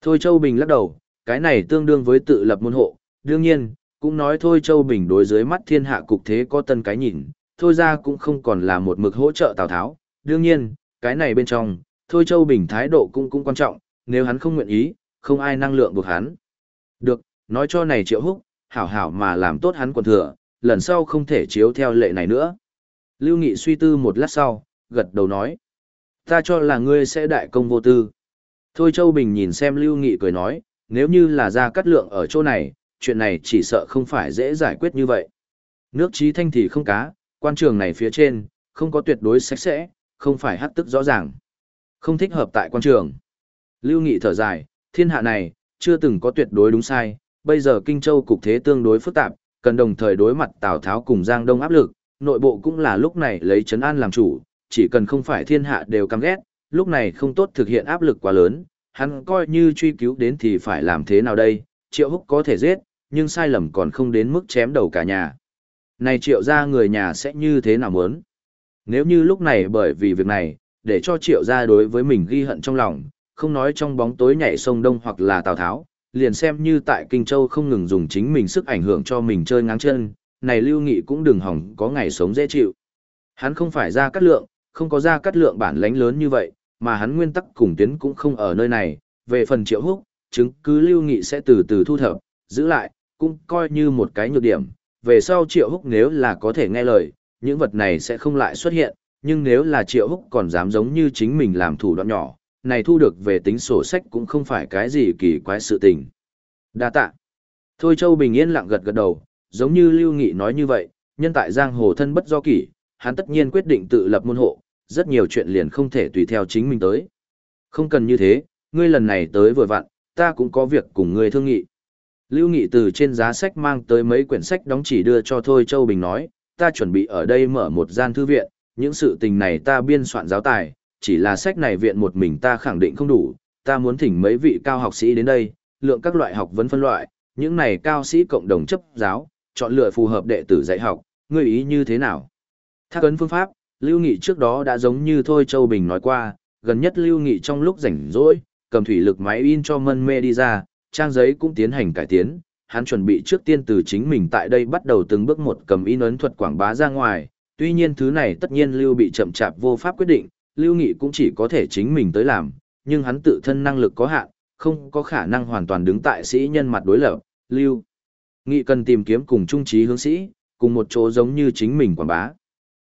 Thôi Châu Bình lắc đầu, cái này tương đương với tự lập môn hộ, đương nhiên, cũng nói Thôi Châu Bình đối dưới mắt thiên hạ cục thế có tân cái nhìn, thôi ra cũng không còn là một mực hỗ trợ Tào Tháo. Đương nhiên, cái này bên trong, thôi Châu Bình thái độ cũng cũng quan trọng, nếu hắn không nguyện ý, không ai năng lượng buộc hắn. Được, nói cho này triệu húc, hảo hảo mà làm tốt hắn quần thừa, lần sau không thể chiếu theo lệ này nữa. Lưu Nghị suy tư một lát sau, gật đầu nói. Ta cho là ngươi sẽ đại công vô tư. Thôi Châu Bình nhìn xem Lưu Nghị cười nói, nếu như là ra cắt lượng ở chỗ này, chuyện này chỉ sợ không phải dễ giải quyết như vậy. Nước trí thanh thì không cá, quan trường này phía trên, không có tuyệt đối sạch sẽ, không phải hắc tức rõ ràng. Không thích hợp tại quan trường. Lưu Nghị thở dài, thiên hạ này, chưa từng có tuyệt đối đúng sai, bây giờ Kinh Châu cục thế tương đối phức tạp, cần đồng thời đối mặt Tào Tháo cùng Giang Đông áp lực, nội bộ cũng là lúc này lấy Trấn An làm chủ, chỉ cần không phải thiên hạ đều căm ghét, lúc này không tốt thực hiện áp lực quá lớn, hắn coi như truy cứu đến thì phải làm thế nào đây, Triệu Húc có thể giết, nhưng sai lầm còn không đến mức chém đầu cả nhà. Này triệu gia người nhà sẽ như thế nào muốn? Nếu như lúc này bởi vì việc này, để cho triệu gia đối với mình ghi hận trong lòng, không nói trong bóng tối nhảy sông Đông hoặc là Tào Tháo, liền xem như tại Kinh Châu không ngừng dùng chính mình sức ảnh hưởng cho mình chơi ngáng chân, này Lưu Nghị cũng đừng hỏng có ngày sống dễ chịu. Hắn không phải ra cắt lượng, không có ra cắt lượng bản lãnh lớn như vậy, mà hắn nguyên tắc cùng tuyến cũng không ở nơi này, về phần triệu húc, chứng cứ Lưu Nghị sẽ từ từ thu thập, giữ lại, cũng coi như một cái nhược điểm, về sau triệu húc nếu là có thể nghe lời, những vật này sẽ không lại xuất hiện, nhưng nếu là triệu húc còn dám giống như chính mình làm thủ đoạn nhỏ, này thu được về tính sổ sách cũng không phải cái gì kỳ quái sự tình. Đa tạ. Thôi Châu Bình yên lặng gật gật đầu, giống như Lưu Nghị nói như vậy, nhân tại giang hồ thân bất do kỷ, hắn tất nhiên quyết định tự lập môn hộ, rất nhiều chuyện liền không thể tùy theo chính mình tới. Không cần như thế, ngươi lần này tới vừa vặn, ta cũng có việc cùng ngươi thương nghị. Lưu Nghị từ trên giá sách mang tới mấy quyển sách đóng chỉ đưa cho Thôi Châu Bình nói, ta chuẩn bị ở đây mở một gian thư viện, những sự tình này ta biên soạn giáo tài, chỉ là sách này viện một mình ta khẳng định không đủ, ta muốn thỉnh mấy vị cao học sĩ đến đây, lượng các loại học vấn phân loại, những này cao sĩ cộng đồng chấp giáo, chọn lựa phù hợp đệ tử dạy học, ngươi ý như thế nào? Thác ấn phương pháp, Lưu Nghị trước đó đã giống như Thôi Châu Bình nói qua, gần nhất Lưu Nghị trong lúc rảnh rỗi, cầm thủy lực máy in cho mân mê đi ra, trang giấy cũng tiến hành cải tiến, hắn chuẩn bị trước tiên từ chính mình tại đây bắt đầu từng bước một cầm in ấn thuật quảng bá ra ngoài, tuy nhiên thứ này tất nhiên Lưu bị chậm chạp vô pháp quyết định, Lưu Nghị cũng chỉ có thể chính mình tới làm, nhưng hắn tự thân năng lực có hạn, không có khả năng hoàn toàn đứng tại sĩ nhân mặt đối lập, Lưu Nghị cần tìm kiếm cùng trung trí hướng sĩ, cùng một chỗ giống như chính mình quảng bá.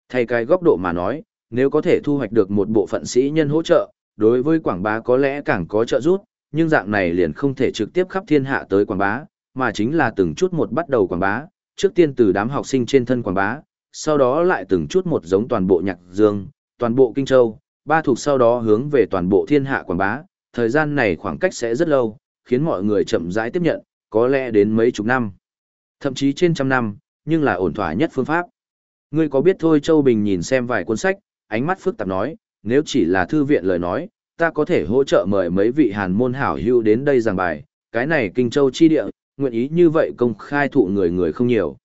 Thay cái góc độ mà nói, nếu có thể thu hoạch được một bộ phận sĩ nhân hỗ trợ, đối với quảng bá có lẽ càng có trợ giúp, nhưng dạng này liền không thể trực tiếp khắp thiên hạ tới quảng bá, mà chính là từng chút một bắt đầu quảng bá, trước tiên từ đám học sinh trên thân quảng bá, sau đó lại từng chút một giống toàn bộ nhạc dương, toàn bộ kinh châu, ba thuộc sau đó hướng về toàn bộ thiên hạ quảng bá, thời gian này khoảng cách sẽ rất lâu, khiến mọi người chậm rãi tiếp nhận, có lẽ đến mấy chục năm, thậm chí trên trăm năm, nhưng là ổn thỏa nhất phương pháp. Ngươi có biết thôi Châu Bình nhìn xem vài cuốn sách, ánh mắt phức tạp nói, nếu chỉ là thư viện lời nói, ta có thể hỗ trợ mời mấy vị hàn môn hảo hữu đến đây giảng bài, cái này kinh châu chi địa, nguyện ý như vậy công khai thụ người người không nhiều.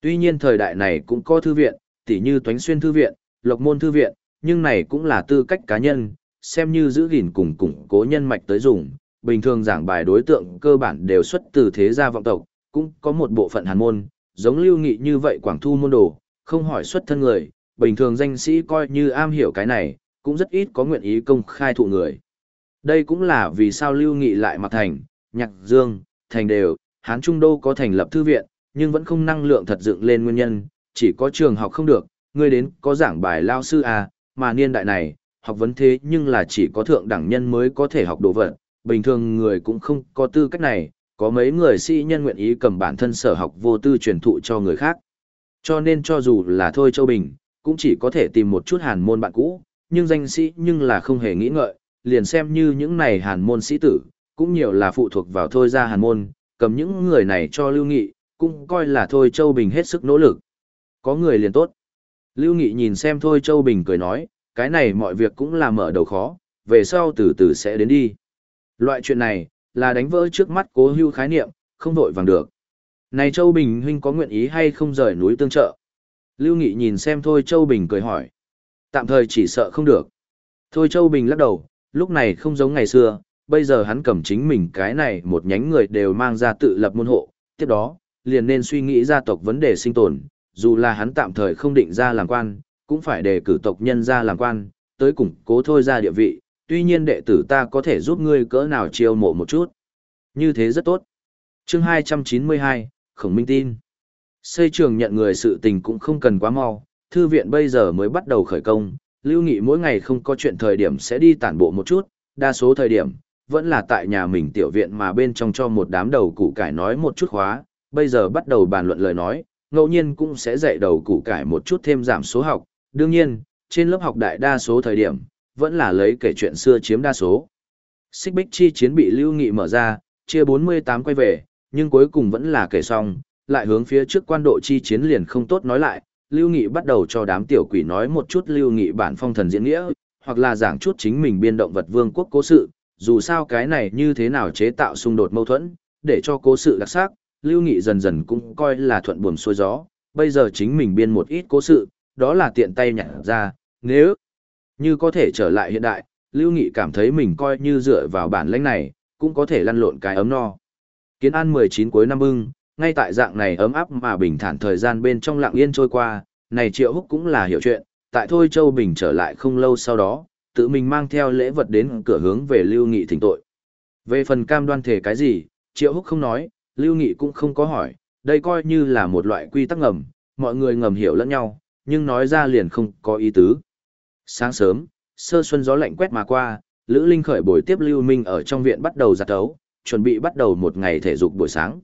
Tuy nhiên thời đại này cũng có thư viện, tỉ như toánh xuyên thư viện, lộc môn thư viện, nhưng này cũng là tư cách cá nhân, xem như giữ gìn cùng củng cố nhân mạch tới dùng. Bình thường giảng bài đối tượng cơ bản đều xuất từ thế gia vọng tộc, cũng có một bộ phận hàn môn, giống lưu nghị như vậy quảng thu môn đồ, không hỏi xuất thân người, bình thường danh sĩ coi như am hiểu cái này, cũng rất ít có nguyện ý công khai thụ người. Đây cũng là vì sao lưu nghị lại mặc thành, nhạc dương, thành đều, Hán Trung Đô có thành lập thư viện, nhưng vẫn không năng lượng thật dựng lên nguyên nhân, chỉ có trường học không được, ngươi đến có giảng bài lao sư à, mà niên đại này, học vấn thế nhưng là chỉ có thượng đẳng nhân mới có thể học đồ vật, bình thường người cũng không có tư cách này, có mấy người sĩ nhân nguyện ý cầm bản thân sở học vô tư truyền thụ cho người khác. Cho nên cho dù là Thôi Châu Bình, cũng chỉ có thể tìm một chút hàn môn bạn cũ, nhưng danh sĩ nhưng là không hề nghĩ ngợi, liền xem như những này hàn môn sĩ tử, cũng nhiều là phụ thuộc vào Thôi ra hàn môn, cầm những người này cho Lưu Nghị, cũng coi là Thôi Châu Bình hết sức nỗ lực. Có người liền tốt. Lưu Nghị nhìn xem Thôi Châu Bình cười nói, cái này mọi việc cũng là mở đầu khó, về sau từ từ sẽ đến đi. Loại chuyện này, là đánh vỡ trước mắt cố hưu khái niệm, không vội vàng được. Này Châu Bình huynh có nguyện ý hay không rời núi tương trợ? Lưu Nghị nhìn xem Thôi Châu Bình cười hỏi. Tạm thời chỉ sợ không được. Thôi Châu Bình lắc đầu, lúc này không giống ngày xưa, bây giờ hắn cầm chính mình cái này một nhánh người đều mang ra tự lập môn hộ, tiếp đó, liền nên suy nghĩ gia tộc vấn đề sinh tồn, dù là hắn tạm thời không định ra làm quan, cũng phải đề cử tộc nhân ra làm quan, tới củng cố thôi ra địa vị, tuy nhiên đệ tử ta có thể giúp ngươi cỡ nào chiêu mộ một chút. Như thế rất tốt. chương 292, Khổng Minh tin. Xây trường nhận người sự tình cũng không cần quá mau, thư viện bây giờ mới bắt đầu khởi công, Lưu Nghị mỗi ngày không có chuyện thời điểm sẽ đi tản bộ một chút, đa số thời điểm, vẫn là tại nhà mình tiểu viện mà bên trong cho một đám đầu củ cải nói một chút khóa, bây giờ bắt đầu bàn luận lời nói, ngẫu nhiên cũng sẽ dạy đầu củ cải một chút thêm giảm số học, đương nhiên, trên lớp học đại đa số thời điểm, vẫn là lấy kể chuyện xưa chiếm đa số. Xích bích chi chiến bị lưu nghị mở ra, chia 48 quay về, nhưng cuối cùng vẫn là kể xong, lại hướng phía trước quan độ chi chiến liền không tốt nói lại, lưu nghị bắt đầu cho đám tiểu quỷ nói một chút lưu nghị bản phong thần diễn nghĩa, hoặc là giảng chút chính mình biên động vật vương quốc cố sự, dù sao cái này như thế nào chế tạo xung đột mâu thuẫn, để cho cố sự đặc sắc, Lưu Nghị dần dần cũng coi là thuận buồm xuôi gió, bây giờ chính mình biên một ít cố sự, đó là tiện tay nhặt ra, nếu như có thể trở lại hiện đại, Lưu Nghị cảm thấy mình coi như dựa vào bản lĩnh này, cũng có thể lăn lộn cái ấm no. Kiến An 19 cuối năm bưng, ngay tại dạng này ấm áp mà bình thản thời gian bên trong lặng yên trôi qua, này Triệu Húc cũng là hiểu chuyện, tại Thôi Châu Bình trở lại không lâu sau đó, tự mình mang theo lễ vật đến cửa hướng về Lưu Nghị thỉnh tội. Về phần cam đoan thể cái gì, Triệu Húc không nói, Lưu Nghị cũng không có hỏi, đây coi như là một loại quy tắc ngầm, mọi người ngầm hiểu lẫn nhau, nhưng nói ra liền không có ý tứ. Sáng sớm, sơ xuân gió lạnh quét mà qua, Lữ Linh khởi buổi tiếp Lưu Minh ở trong viện bắt đầu giặt tấu, chuẩn bị bắt đầu một ngày thể dục buổi sáng.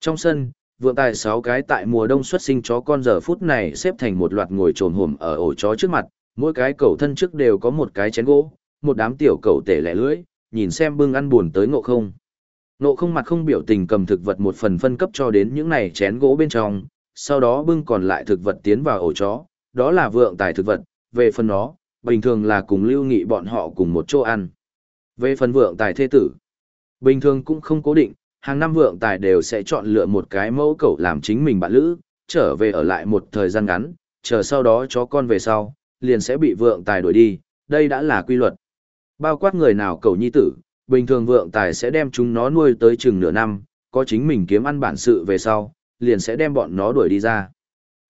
Trong sân, Vượng tài sáu cái tại mùa đông xuất sinh chó con giờ phút này xếp thành một loạt ngồi trồn hổm ở ổ chó trước mặt, mỗi cái cầu thân trước đều có một cái chén gỗ, một đám tiểu cầu tể lẻ lưỡi, nhìn xem bưng ăn buồn tới ngộ không. Ngộ không mặt không biểu tình cầm thực vật một phần phân cấp cho đến những này chén gỗ bên trong, sau đó bưng còn lại thực vật tiến vào ổ chó, đó là vượng tài thực vật, về phần nó, bình thường là cùng lưu nghị bọn họ cùng một chỗ ăn. Về phần vượng tài thế tử, bình thường cũng không cố định, hàng năm vượng tài đều sẽ chọn lựa một cái mẫu cậu làm chính mình bạn lữ, trở về ở lại một thời gian ngắn, chờ sau đó chó con về sau, liền sẽ bị vượng tài đuổi đi, đây đã là quy luật. Bao quát người nào cậu nhi tử, bình thường vượng tài sẽ đem chúng nó nuôi tới chừng nửa năm, có chính mình kiếm ăn bản sự về sau, liền sẽ đem bọn nó đuổi đi ra.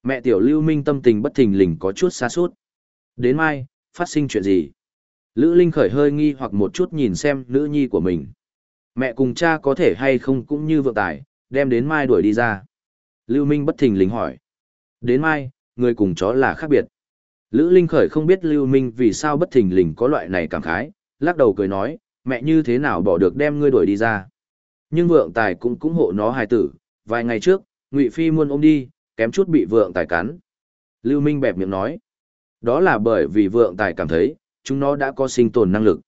Mẹ tiểu lưu minh tâm tình bất thình lình có chút xa suốt. Đến mai, phát sinh chuyện gì? Lữ Linh khởi hơi nghi hoặc một chút nhìn xem nữ nhi của mình. Mẹ cùng cha có thể hay không cũng như vượng tài, đem đến mai đuổi đi ra. Lưu Minh bất thình lình hỏi. Đến mai, người cùng chó là khác biệt. Lữ Linh khởi không biết Lưu Minh vì sao bất thình lình có loại này cảm khái, lắc đầu cười nói, mẹ như thế nào bỏ được đem ngươi đuổi đi ra. Nhưng vượng tài cũng cũng hộ nó hài tử, vài ngày trước, Ngụy Phi muôn ôm đi, kém chút bị vượng tài cắn. Lưu Minh bẹp miệng nói, đó là bởi vì vượng tài cảm thấy, chúng nó đã có sinh tồn năng lực.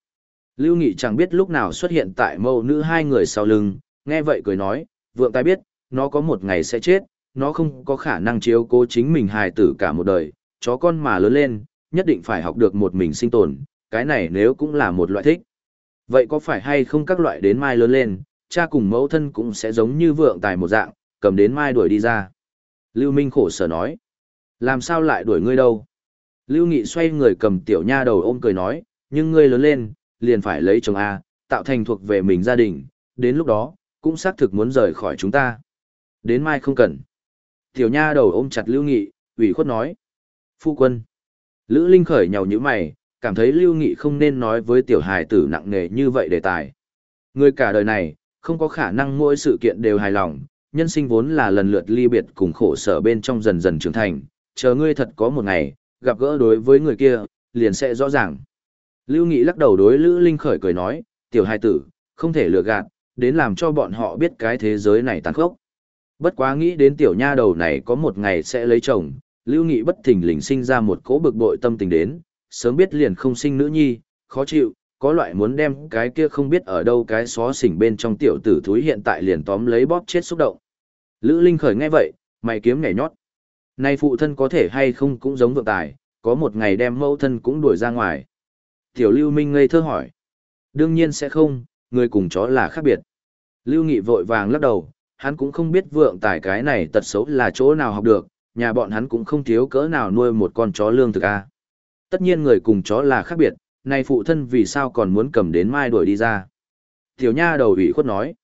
Lưu Nghị chẳng biết lúc nào xuất hiện tại mâu nữ hai người sau lưng, nghe vậy cười nói, vượng tài biết, nó có một ngày sẽ chết, nó không có khả năng chiếu cố chính mình hài tử cả một đời, chó con mà lớn lên, nhất định phải học được một mình sinh tồn, cái này nếu cũng là một loại thích. Vậy có phải hay không các loại đến mai lớn lên, cha cùng mẫu thân cũng sẽ giống như vượng tài một dạng, cầm đến mai đuổi đi ra. Lưu Minh khổ sở nói, làm sao lại đuổi ngươi đâu? Lưu Nghị xoay người cầm tiểu nha đầu ôm cười nói, nhưng ngươi lớn lên, liền phải lấy chồng A, tạo thành thuộc về mình gia đình, đến lúc đó, cũng xác thực muốn rời khỏi chúng ta. Đến mai không cần. Tiểu nha đầu ôm chặt Lưu Nghị, ủy khuất nói. Phu quân. Lữ Linh khởi nhào như mày, cảm thấy Lưu Nghị không nên nói với tiểu hài tử nặng nề như vậy đề tài. Người cả đời này, không có khả năng mỗi sự kiện đều hài lòng, nhân sinh vốn là lần lượt ly biệt cùng khổ sở bên trong dần dần trưởng thành, chờ ngươi thật có một ngày, gặp gỡ đối với người kia, liền sẽ rõ ràng. Lưu Nghị lắc đầu đối Lữ Linh khởi cười nói, tiểu hai tử, không thể lừa gạt, đến làm cho bọn họ biết cái thế giới này tàn khốc. Bất quá nghĩ đến tiểu nha đầu này có một ngày sẽ lấy chồng, Lưu Nghị bất thình lình sinh ra một cỗ bực bội tâm tình đến, sớm biết liền không sinh nữ nhi, khó chịu, có loại muốn đem cái kia không biết ở đâu cái xó xỉnh bên trong tiểu tử thúi hiện tại liền tóm lấy bóp chết xúc động. Lữ Linh khởi nghe vậy, mày kiếm nhảy nhót. Nay phụ thân có thể hay không cũng giống vượng tài, có một ngày đem mẫu thân cũng đuổi ra ngoài. Tiểu Lưu Minh ngây thơ hỏi. Đương nhiên sẽ không, người cùng chó là khác biệt. Lưu Nghị vội vàng lắc đầu, hắn cũng không biết vượng tài cái này tật xấu là chỗ nào học được, nhà bọn hắn cũng không thiếu cỡ nào nuôi một con chó lương thực a. Tất nhiên người cùng chó là khác biệt, này phụ thân vì sao còn muốn cầm đến mai đuổi đi ra. Tiểu nha đầu ủy khuất nói.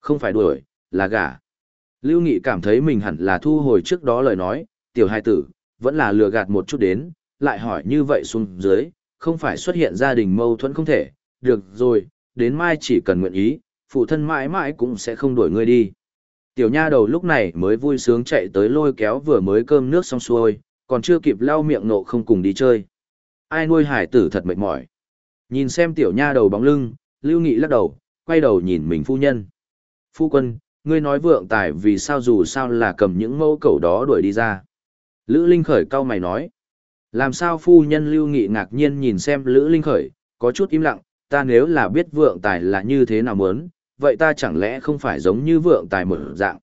Không phải đuổi, là gả. Lưu Nghị cảm thấy mình hẳn là thu hồi trước đó lời nói, tiểu hai tử, vẫn là lừa gạt một chút đến, lại hỏi như vậy xuống dưới, không phải xuất hiện gia đình mâu thuẫn không thể, được rồi, đến mai chỉ cần nguyện ý, phụ thân mãi mãi cũng sẽ không đuổi ngươi đi. Tiểu nha đầu lúc này mới vui sướng chạy tới lôi kéo vừa mới cơm nước xong xuôi, còn chưa kịp lau miệng nộ không cùng đi chơi. Ai nuôi hải tử thật mệt mỏi. Nhìn xem tiểu nha đầu bóng lưng, Lưu Nghị lắc đầu, quay đầu nhìn mình phu nhân. Phu quân, ngươi nói vượng tài vì sao dù sao là cầm những mẫu cầu đó đuổi đi ra. Lữ Linh Khởi cau mày nói. Làm sao phu nhân Lưu Nghị ngạc nhiên nhìn xem Lữ Linh Khởi, có chút im lặng, ta nếu là biết vượng tài là như thế nào muốn, vậy ta chẳng lẽ không phải giống như vượng tài mở dạng.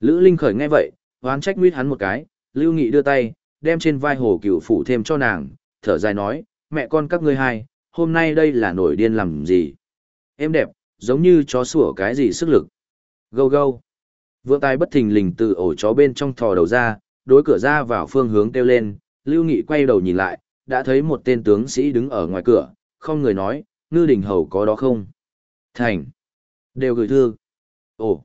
Lữ Linh Khởi nghe vậy, hoán trách nguyết hắn một cái, Lưu Nghị đưa tay, đem trên vai hồ cửu phủ thêm cho nàng, thở dài nói, mẹ con các ngươi hai, hôm nay đây là nổi điên làm gì. Em đẹp, giống như chó sủa cái gì sức lực. Gâu gâu. Vượng tài bất thình lình từ ổ chó bên trong thò đầu ra, đối cửa ra vào phương hướng kêu lên, Lưu Nghị quay đầu nhìn lại, đã thấy một tên tướng sĩ đứng ở ngoài cửa, không người nói, ngư đình hầu có đó không? Thành. Đều gửi thư. Ồ.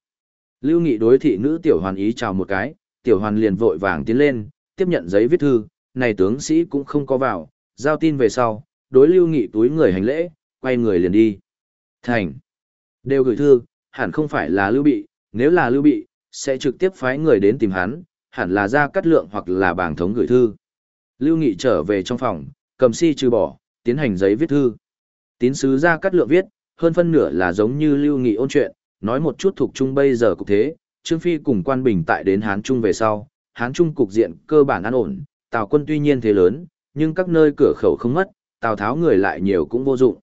Lưu Nghị đối thị nữ tiểu hoàn ý chào một cái, tiểu hoàn liền vội vàng tiến lên, tiếp nhận giấy viết thư, này tướng sĩ cũng không có vào, giao tin về sau, đối Lưu Nghị túi người hành lễ, quay người liền đi. Thành. Đều gửi thư, hẳn không phải là Lưu Bị, nếu là Lưu Bị, sẽ trực tiếp phái người đến tìm hắn, hẳn là ra cắt lượng hoặc là bảng thống gửi thư. Lưu Nghị trở về trong phòng, cầm si trừ bỏ, tiến hành giấy viết thư. Tín sứ ra cắt lượng viết, hơn phân nửa là giống như Lưu Nghị ôn chuyện, nói một chút thuộc chung bây giờ cục thế, Trương Phi cùng quan bình tại đến Hán Trung về sau, Hán Trung cục diện cơ bản an ổn, Tào quân tuy nhiên thế lớn, nhưng các nơi cửa khẩu không mất, Tào Tháo người lại nhiều cũng vô dụng.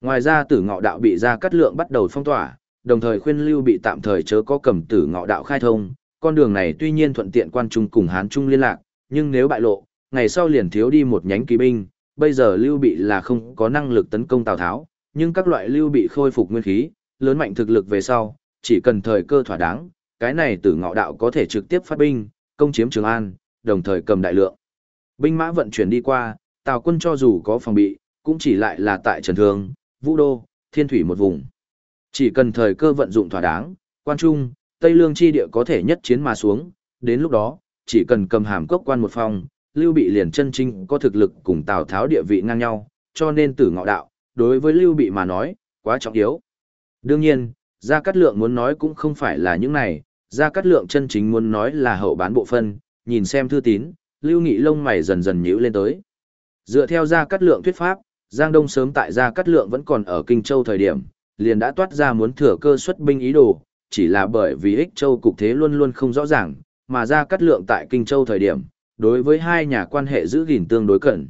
Ngoài ra tử ngọ đạo bị ra cắt lượng bắt đầu phong tỏa, đồng thời khuyên lưu bị tạm thời chớ có cầm tử ngọ đạo khai thông, con đường này tuy nhiên thuận tiện quan trung cùng Hán Trung liên lạc, nhưng nếu bại lộ, ngày sau liền thiếu đi một nhánh kỳ binh, bây giờ lưu bị là không có năng lực tấn công Tào Tháo, nhưng các loại lưu bị khôi phục nguyên khí, lớn mạnh thực lực về sau, chỉ cần thời cơ thỏa đáng, cái này tử ngọ đạo có thể trực tiếp phát binh, công chiếm Trường An, đồng thời cầm đại lượng. Binh mã vận chuyển đi qua, Tào quân cho dù có phòng bị, cũng chỉ lại là tại Trần Thương, Vũ Đô, Thiên Thủy một vùng. Chỉ cần thời cơ vận dụng thỏa đáng, quan trung, Tây Lương chi địa có thể nhất chiến mà xuống, đến lúc đó, chỉ cần cầm hàm cốc quan một phòng, Lưu Bị liền chân chính có thực lực cùng Tào Tháo địa vị ngang nhau, cho nên tử ngọ đạo, đối với Lưu Bị mà nói, quá trọng yếu. Đương nhiên, Gia Cát Lượng muốn nói cũng không phải là những này, Gia Cát Lượng chân chính muốn nói là hậu bán bộ phân, nhìn xem thư tín, Lưu Nghị lông mày dần dần nhíu lên tới. Dựa theo Gia Cát Lượng thuyết pháp, Giang Đông sớm tại Gia Cát Lượng vẫn còn ở Kinh Châu thời điểm, liền đã toát ra muốn thừa cơ xuất binh ý đồ, chỉ là bởi vì ích châu cục thế luôn luôn không rõ ràng, mà Gia Cát Lượng tại Kinh Châu thời điểm, đối với hai nhà quan hệ giữ gìn tương đối cẩn.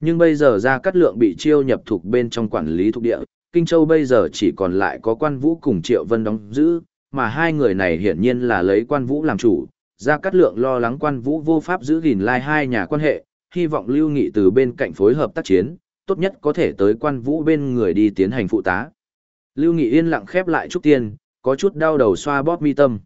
Nhưng bây giờ Gia Cát Lượng bị chiêu nhập thuộc bên trong quản lý thuộc địa, Kinh Châu bây giờ chỉ còn lại có quan vũ cùng Triệu Vân đóng giữ, mà hai người này hiển nhiên là lấy quan vũ làm chủ. Gia Cát Lượng lo lắng quan vũ vô pháp giữ gìn lai hai nhà quan hệ, hy vọng Lưu Nghị từ bên cạnh phối hợp tác chiến, tốt nhất có thể tới quan vũ bên người đi tiến hành phụ tá. Lưu Nghị yên lặng khép lại chút tiền, có chút đau đầu xoa bóp mi tâm.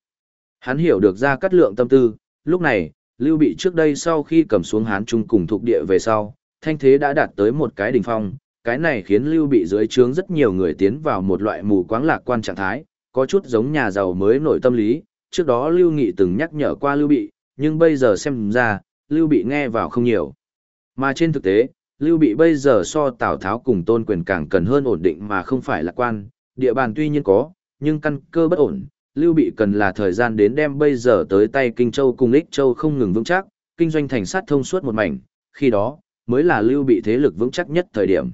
Hắn hiểu được ra cắt Lượng tâm tư, lúc này, Lưu Bị trước đây sau khi cầm xuống Hán Trung cùng thuộc địa về sau, thanh thế đã đạt tới một cái đỉnh phong, cái này khiến Lưu Bị dưới trướng rất nhiều người tiến vào một loại mù quáng lạc quan trạng thái, có chút giống nhà giàu mới nổi tâm lý, trước đó Lưu Nghị từng nhắc nhở qua Lưu Bị, nhưng bây giờ xem ra, Lưu Bị nghe vào không nhiều. Mà trên thực tế, Lưu Bị bây giờ so Tào Tháo cùng Tôn Quyền càng cần hơn ổn định mà không phải lạc quan, địa bàn tuy nhiên có, nhưng căn cơ bất ổn, Lưu Bị cần là thời gian đến đem bây giờ tới tay Kinh Châu cùng Ích Châu không ngừng vững chắc, kinh doanh thành sát thông suốt một mảnh, khi đó, mới là Lưu Bị thế lực vững chắc nhất thời điểm.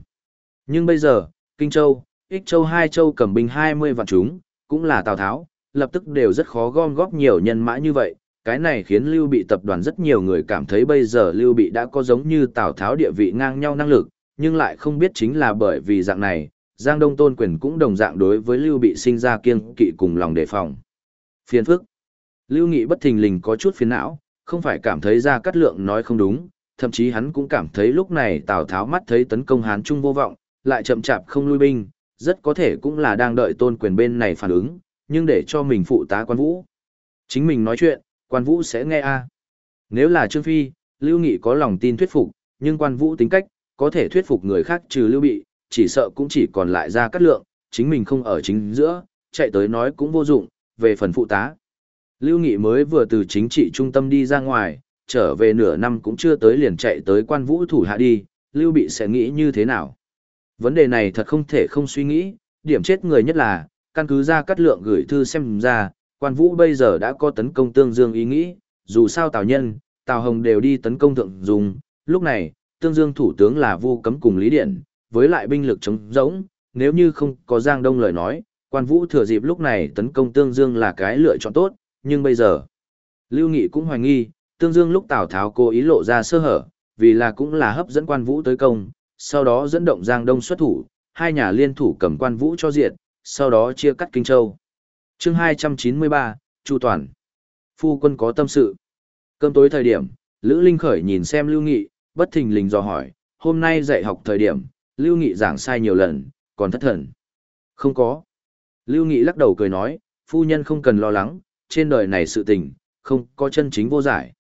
Nhưng bây giờ, Kinh Châu, Ích Châu hai châu cầm binh 20 vạn chúng, cũng là Tào Tháo, lập tức đều rất khó gom góp nhiều nhân mã như vậy, cái này khiến Lưu Bị tập đoàn rất nhiều người cảm thấy bây giờ Lưu Bị đã có giống như Tào Tháo địa vị ngang nhau năng lực, nhưng lại không biết chính là bởi vì dạng này, Giang Đông Tôn Quyền cũng đồng dạng đối với Lưu Bị sinh ra kiên kỵ cùng lòng đề phòng. Phiền phức. Lưu Nghị bất thình lình có chút phiền não, không phải cảm thấy ra cắt lượng nói không đúng, thậm chí hắn cũng cảm thấy lúc này Tào Tháo mắt thấy tấn công Hán Trung vô vọng, lại chậm chạp không lui binh, rất có thể cũng là đang đợi tôn quyền bên này phản ứng, nhưng để cho mình phụ tá quan vũ. Chính mình nói chuyện, quan vũ sẽ nghe a. Nếu là Trương Phi, Lưu Nghị có lòng tin thuyết phục, nhưng quan vũ tính cách, có thể thuyết phục người khác trừ Lưu Bị, chỉ sợ cũng chỉ còn lại ra cắt lượng, chính mình không ở chính giữa, chạy tới nói cũng vô dụng, về phần phụ tá. Lưu Nghị mới vừa từ chính trị trung tâm đi ra ngoài, trở về nửa năm cũng chưa tới liền chạy tới quan vũ thủ hạ đi, Lưu Bị sẽ nghĩ như thế nào? Vấn đề này thật không thể không suy nghĩ, điểm chết người nhất là, căn cứ ra cắt lượng gửi thư xem ra, quan vũ bây giờ đã có tấn công tương dương ý nghĩ, dù sao Tào Nhân, Tào Hồng đều đi tấn công thượng dùng, lúc này, tương dương thủ tướng là vu cấm cùng Lý Điện, với lại binh lực chống rỗng, nếu như không có Giang Đông lời nói, quan vũ thừa dịp lúc này tấn công tương dương là cái lựa chọn tốt, nhưng bây giờ, Lưu Nghị cũng hoài nghi, tương dương lúc Tào Tháo cố ý lộ ra sơ hở, vì là cũng là hấp dẫn quan vũ tới công, sau đó dẫn động Giang Đông xuất thủ, hai nhà liên thủ cầm quan vũ cho diệt, sau đó chia cắt Kinh Châu. chương 293, Chu Toàn. Phu quân có tâm sự. Cơm tối thời điểm, Lữ Linh Khởi nhìn xem Lưu Nghị, bất thình lình dò hỏi, hôm nay dạy học thời điểm, Lưu Nghị giảng sai nhiều lần, còn thất thần. Không có. Lưu Nghị lắc đầu cười nói, phu nhân không cần lo lắng, trên đời này sự tình, không có chân chính vô giải.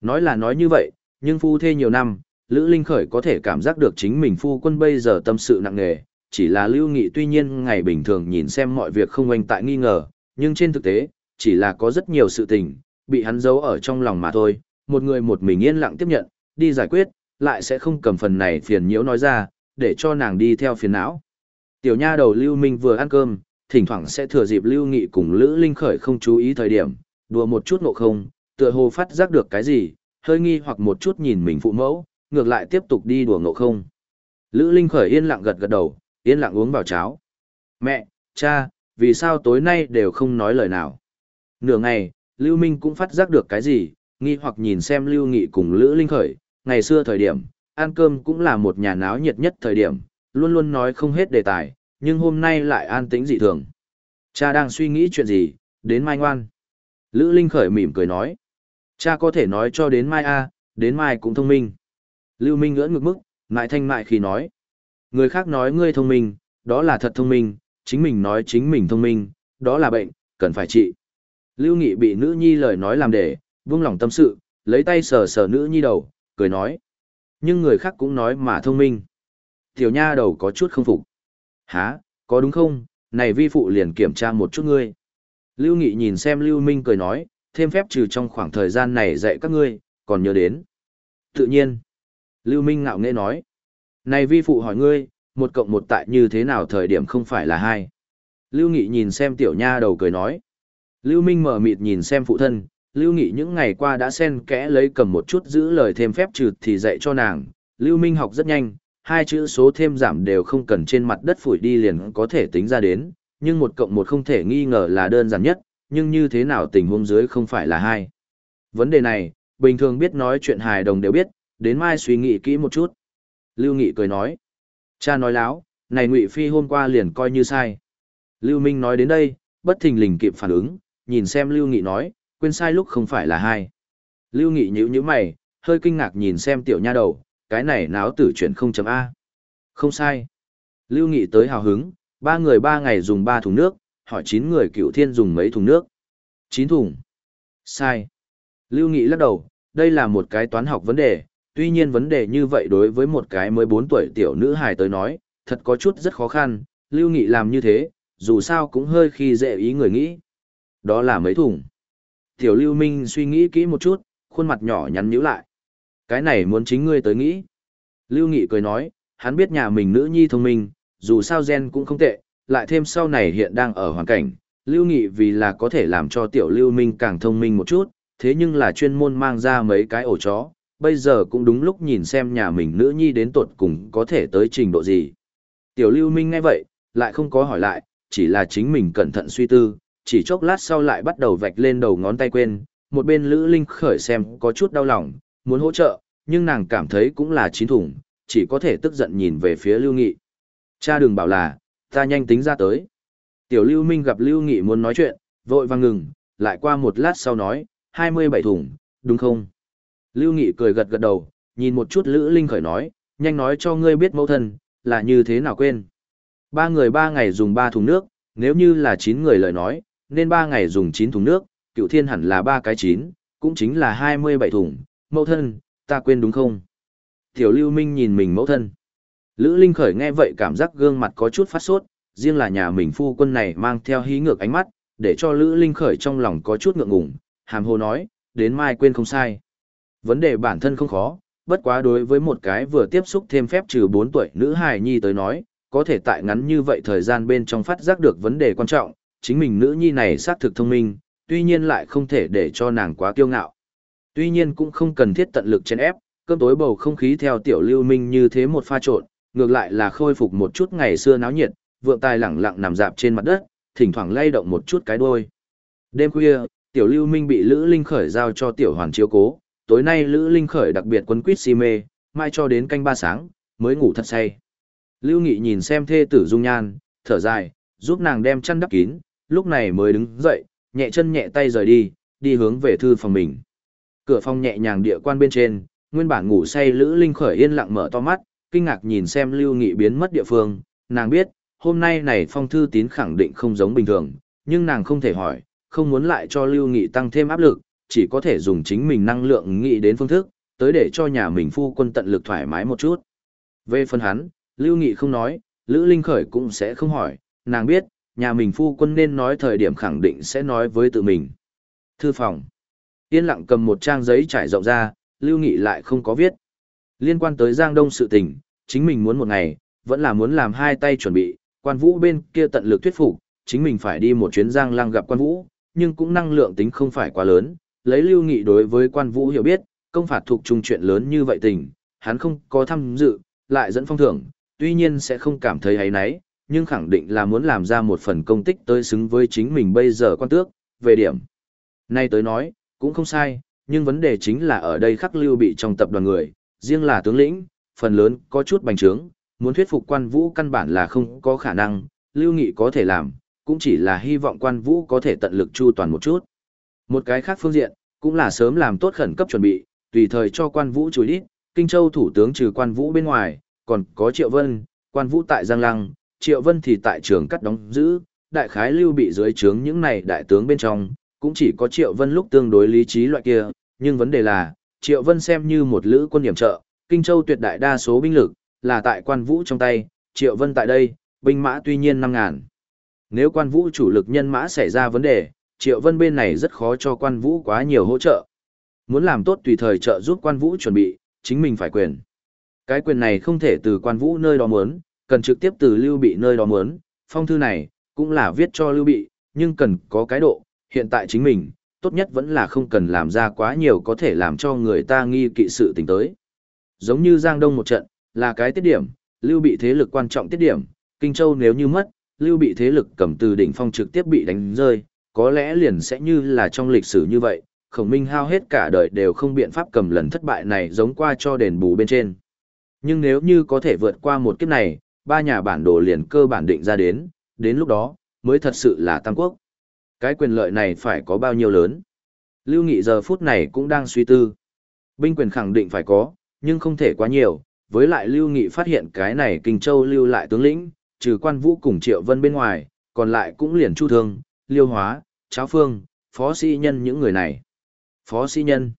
Nói là nói như vậy, nhưng phu thê nhiều năm, Lữ Linh Khởi có thể cảm giác được chính mình phu quân bây giờ tâm sự nặng nề, chỉ là Lưu Nghị tuy nhiên ngày bình thường nhìn xem mọi việc không oanh tại nghi ngờ, nhưng trên thực tế, chỉ là có rất nhiều sự tình, bị hắn giấu ở trong lòng mà thôi, một người một mình yên lặng tiếp nhận, đi giải quyết, lại sẽ không cầm phần này phiền nhiễu nói ra, để cho nàng đi theo phiền não. Tiểu nha đầu Lưu Minh vừa ăn cơm, thỉnh thoảng sẽ thừa dịp Lưu Nghị cùng Lữ Linh Khởi không chú ý thời điểm, đùa một chút ngộ không, tựa hồ phát giác được cái gì, hơi nghi hoặc một chút nhìn mình phụ mẫu, ngược lại tiếp tục đi đùa ngộ không. Lữ Linh khởi yên lặng gật gật đầu, yên lặng uống vào cháo. Mẹ, cha, vì sao tối nay đều không nói lời nào? Nửa ngày, Lưu Minh cũng phát giác được cái gì, nghi hoặc nhìn xem Lưu Nghị cùng Lữ Linh Khởi, ngày xưa thời điểm, ăn cơm cũng là một nhà náo nhiệt nhất thời điểm, luôn luôn nói không hết đề tài, nhưng hôm nay lại an tĩnh dị thường. Cha đang suy nghĩ chuyện gì, đến mai ngoan. Lữ Linh Khởi mỉm cười nói. Cha có thể nói cho đến mai a, đến mai cũng thông minh. Lưu Minh ngỡ ngực mức, ngại thanh mại khi nói. Người khác nói ngươi thông minh, đó là thật thông minh, chính mình nói chính mình thông minh, đó là bệnh, cần phải trị. Lưu Nghị bị nữ nhi lời nói làm để, vương lòng tâm sự, lấy tay sờ sờ nữ nhi đầu, cười nói. Nhưng người khác cũng nói mà thông minh. Tiểu nha đầu có chút không phục. Hả, có đúng không, này vi phụ liền kiểm tra một chút ngươi. Lưu Nghị nhìn xem Lưu Minh cười nói, thêm phép trừ trong khoảng thời gian này dạy các ngươi, còn nhớ đến. Tự nhiên. Lưu Minh ngạo nghễ nói. Này vi phụ hỏi ngươi, một cộng một tại như thế nào thời điểm không phải là hai. Lưu Nghị nhìn xem tiểu nha đầu cười nói. Lưu Minh mở mịt nhìn xem phụ thân, Lưu Nghị những ngày qua đã xen kẽ lấy cầm một chút giữ lời thêm phép trừ thì dạy cho nàng. Lưu Minh học rất nhanh, hai chữ số thêm giảm đều không cần trên mặt đất phủi đi liền có thể tính ra đến, nhưng một cộng một không thể nghi ngờ là đơn giản nhất, nhưng như thế nào tình huống dưới không phải là hai. Vấn đề này, bình thường biết nói chuyện hài đồng đều biết, đến mai suy nghĩ kỹ một chút. Lưu Nghị cười nói, cha nói láo, này Ngụy Phi hôm qua liền coi như sai. Lưu Minh nói đến đây, bất thình lình kịp phản ứng, nhìn xem Lưu Nghị nói, quên sai lúc không phải là hai. Lưu Nghị nhíu nhíu mày, hơi kinh ngạc nhìn xem tiểu nha đầu, cái này náo tử chuyển 0.A. Không sai. Lưu Nghị tới hào hứng, ba người ba ngày dùng ba thùng nước, hỏi chín người cựu thiên dùng mấy thùng nước. Chín thùng. Sai. Lưu Nghị lắc đầu, đây là một cái toán học vấn đề, tuy nhiên vấn đề như vậy đối với một cái mới bốn tuổi tiểu nữ hài tới nói, thật có chút rất khó khăn, Lưu Nghị làm như thế, dù sao cũng hơi khi dễ ý người nghĩ. Đó là mấy thùng. Tiểu Lưu Minh suy nghĩ kỹ một chút, khuôn mặt nhỏ nhắn nhíu lại. Cái này muốn chính ngươi tới nghĩ. Lưu Nghị cười nói, hắn biết nhà mình nữ nhi thông minh, dù sao gen cũng không tệ, lại thêm sau này hiện đang ở hoàn cảnh, Lưu Nghị vì là có thể làm cho tiểu Lưu Minh càng thông minh một chút, thế nhưng là chuyên môn mang ra mấy cái ổ chó, bây giờ cũng đúng lúc nhìn xem nhà mình nữ nhi đến tuột cùng có thể tới trình độ gì. Tiểu Lưu Minh nghe vậy, lại không có hỏi lại, chỉ là chính mình cẩn thận suy tư, chỉ chốc lát sau lại bắt đầu vạch lên đầu ngón tay quên, một bên Lữ Linh khởi xem có chút đau lòng, muốn hỗ trợ, nhưng nàng cảm thấy cũng là chín thủng, chỉ có thể tức giận nhìn về phía Lưu Nghị. Cha đừng bảo là, ta nhanh tính ra tới. Tiểu Lưu Minh gặp Lưu Nghị muốn nói chuyện, vội vàng ngừng, lại qua một lát sau nói, 27 thùng, đúng không? Lưu Nghị cười gật gật đầu, nhìn một chút Lữ Linh khởi nói, nhanh nói cho ngươi biết mẫu thân, là như thế nào quên. Ba người ba ngày dùng ba thùng nước, nếu như là chín người lời nói, nên ba ngày dùng chín thùng nước, cựu thiên hẳn là ba cái chín, cũng chính là 27 thùng, mẫu thân, ta quên đúng không? Tiểu Lưu Minh nhìn mình mẫu thân. Lữ Linh Khởi nghe vậy cảm giác gương mặt có chút phát sốt, riêng là nhà mình phu quân này mang theo hí ngược ánh mắt, để cho Lữ Linh Khởi trong lòng có chút ngượng ngùng, hàm hồ nói, đến mai quên không sai. Vấn đề bản thân không khó, bất quá đối với một cái vừa tiếp xúc thêm phép trừ 4 tuổi nữ hài nhi tới nói, có thể tại ngắn như vậy thời gian bên trong phát giác được vấn đề quan trọng, chính mình nữ nhi này xác thực thông minh, tuy nhiên lại không thể để cho nàng quá kiêu ngạo. Tuy nhiên cũng không cần thiết tận lực chèn ép, cơm tối bầu không khí theo tiểu lưu minh như thế một pha trộn, ngược lại là khôi phục một chút ngày xưa náo nhiệt, vượng tài lẳng lặng nằm dạp trên mặt đất, thỉnh thoảng lay động một chút cái đuôi. Đêm khuya, tiểu lưu minh bị Lữ Linh Khởi giao cho tiểu hoàn chiếu cố, tối nay Lữ Linh Khởi đặc biệt quấn quýt si mê, mai cho đến canh ba sáng, mới ngủ thật say. Lưu Nghị nhìn xem thê tử dung nhan, thở dài, giúp nàng đem chăn đắp kín, lúc này mới đứng dậy, nhẹ chân nhẹ tay rời đi, đi hướng về thư phòng mình. Cửa phòng nhẹ nhàng địa quan bên trên, nguyên bản ngủ say Lữ Linh Khởi yên lặng mở to mắt, kinh ngạc nhìn xem Lưu Nghị biến mất địa phương, nàng biết, hôm nay này phong thư tín khẳng định không giống bình thường, nhưng nàng không thể hỏi, không muốn lại cho Lưu Nghị tăng thêm áp lực, chỉ có thể dùng chính mình năng lượng nghĩ đến phương thức, tới để cho nhà mình phu quân tận lực thoải mái một chút. Về phần hắn, Lưu Nghị không nói, Lữ Linh Khởi cũng sẽ không hỏi, nàng biết, nhà mình phu quân nên nói thời điểm khẳng định sẽ nói với tự mình. Thư phòng. Yên lặng cầm một trang giấy trải rộng ra, Lưu Nghị lại không có viết. Liên quan tới Giang Đông sự tình, chính mình muốn một ngày, vẫn là muốn làm hai tay chuẩn bị, quan vũ bên kia tận lực thuyết phục, chính mình phải đi một chuyến Giang lang gặp quan vũ, nhưng cũng năng lượng tính không phải quá lớn, lấy Lưu Nghị đối với quan vũ hiểu biết, công phạt thuộc chung chuyện lớn như vậy tình, hắn không có tham dự, lại dẫn phong thưởng, tuy nhiên sẽ không cảm thấy hay nấy, nhưng khẳng định là muốn làm ra một phần công tích tới xứng với chính mình bây giờ quan tước, về điểm. Nay tới nói, cũng không sai, nhưng vấn đề chính là ở đây khắc lưu bị trong tập đoàn người, riêng là tướng lĩnh, phần lớn có chút bành trướng, muốn thuyết phục quan vũ căn bản là không có khả năng, lưu nghị có thể làm, cũng chỉ là hy vọng quan vũ có thể tận lực chu toàn một chút. Một cái khác phương diện, cũng là sớm làm tốt khẩn cấp chuẩn bị, tùy thời cho quan vũ chùi đít, Kinh Châu thủ tướng trừ quan vũ bên ngoài, còn có Triệu Vân, quan vũ tại Giang Lăng, Triệu Vân thì tại trường cắt đóng giữ, đại khái lưu bị dưới trướng những này đại tướng bên trong, cũng chỉ có Triệu Vân lúc tương đối lý trí loại kia, nhưng vấn đề là, Triệu Vân xem như một lữ quân điểm trợ, Kinh Châu tuyệt đại đa số binh lực, là tại quan vũ trong tay, Triệu Vân tại đây, binh mã tuy nhiên năm ngàn, Nếu quan vũ chủ lực nhân mã xảy ra vấn đề, Triệu Vân bên này rất khó cho quan vũ quá nhiều hỗ trợ. Muốn làm tốt tùy thời trợ giúp quan vũ chuẩn bị, chính mình phải quyền. Cái quyền này không thể từ quan vũ nơi đó muốn, cần trực tiếp từ lưu bị nơi đó muốn. Phong thư này, cũng là viết cho lưu bị, nhưng cần có cái độ, hiện tại chính mình, tốt nhất vẫn là không cần làm ra quá nhiều có thể làm cho người ta nghi kỵ sự tình tới. Giống như Giang Đông một trận, là cái tiết điểm, lưu bị thế lực quan trọng tiết điểm, Kinh Châu nếu như mất, lưu bị thế lực cầm từ đỉnh phong trực tiếp bị đánh rơi, có lẽ liền sẽ như là trong lịch sử như vậy, khổng minh hao hết cả đời đều không biện pháp cầm lần thất bại này giống qua cho đền bù bên trên. Nhưng nếu như có thể vượt qua một kiếp này, ba nhà bản đồ liền cơ bản định ra đến, đến lúc đó, mới thật sự là Tam Quốc. Cái quyền lợi này phải có bao nhiêu lớn? Lưu Nghị giờ phút này cũng đang suy tư. Binh quyền khẳng định phải có, nhưng không thể quá nhiều, với lại Lưu Nghị phát hiện cái này Kinh Châu lưu lại tướng lĩnh, trừ quan vũ cùng Triệu Vân bên ngoài, còn lại cũng liền Chu Thương, Liêu Hóa, Cháo Phương, Phó Sĩ Nhân những người này. Phó Sĩ Nhân.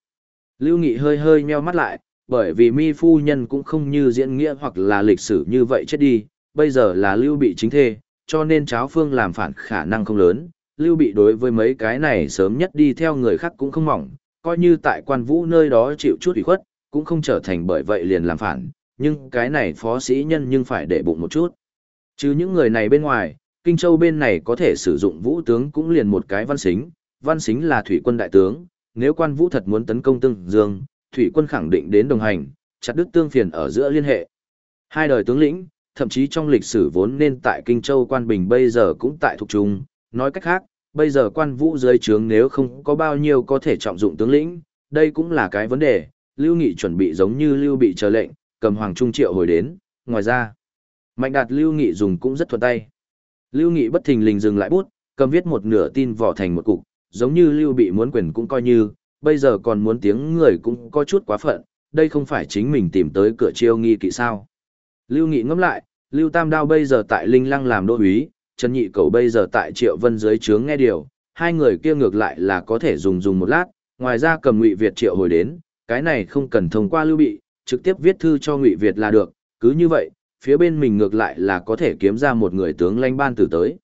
Lưu Nghị hơi hơi meo mắt lại, bởi vì mi phu nhân cũng không như diễn nghĩa hoặc là lịch sử như vậy chết đi, bây giờ là Lưu bị chính thê, cho nên Cháo Phương làm phản khả năng không lớn. Lưu bị đối với mấy cái này sớm nhất đi theo người khác cũng không mỏng, coi như tại quan vũ nơi đó chịu chút ủy khuất, cũng không trở thành bởi vậy liền làm phản, nhưng cái này phó sĩ nhân nhưng phải để bụng một chút. Chứ những người này bên ngoài, Kinh Châu bên này có thể sử dụng vũ tướng cũng liền một cái văn xính, văn xính là thủy quân đại tướng, nếu quan vũ thật muốn tấn công tương dương, thủy quân khẳng định đến đồng hành, chặt đứt tương phiền ở giữa liên hệ. Hai đời tướng lĩnh, thậm chí trong lịch sử vốn nên tại Kinh Châu quan bình bây giờ cũng tại thuộc trung, nói cách khác, bây giờ quan vũ dưới trướng nếu không có bao nhiêu có thể trọng dụng tướng lĩnh, đây cũng là cái vấn đề, Lưu Nghị chuẩn bị giống như Lưu bị chờ lệnh, cầm Hoàng Trung Triệu hồi đến, ngoài ra, Mạnh đạt Lưu Nghị dùng cũng rất thuận tay. Lưu Nghị bất thình lình dừng lại bút, cầm viết một nửa tin vỏ thành một cục, giống như Lưu bị muốn quyền cũng coi như, bây giờ còn muốn tiếng người cũng có chút quá phận, đây không phải chính mình tìm tới cửa chiêu nghi kỵ sao. Lưu Nghị ngẫm lại, Lưu Tam Đao bây giờ tại Linh Lăng làm đô úy, Trần Nhị Cầu bây giờ tại Triệu Vân dưới trướng nghe điều, hai người kia ngược lại là có thể dùng dùng một lát, ngoài ra cầm Ngụy Việt Triệu hồi đến, cái này không cần thông qua Lưu Bị, trực tiếp viết thư cho Ngụy Việt là được, cứ như vậy, phía bên mình ngược lại là có thể kiếm ra một người tướng lãnh ban tử tới.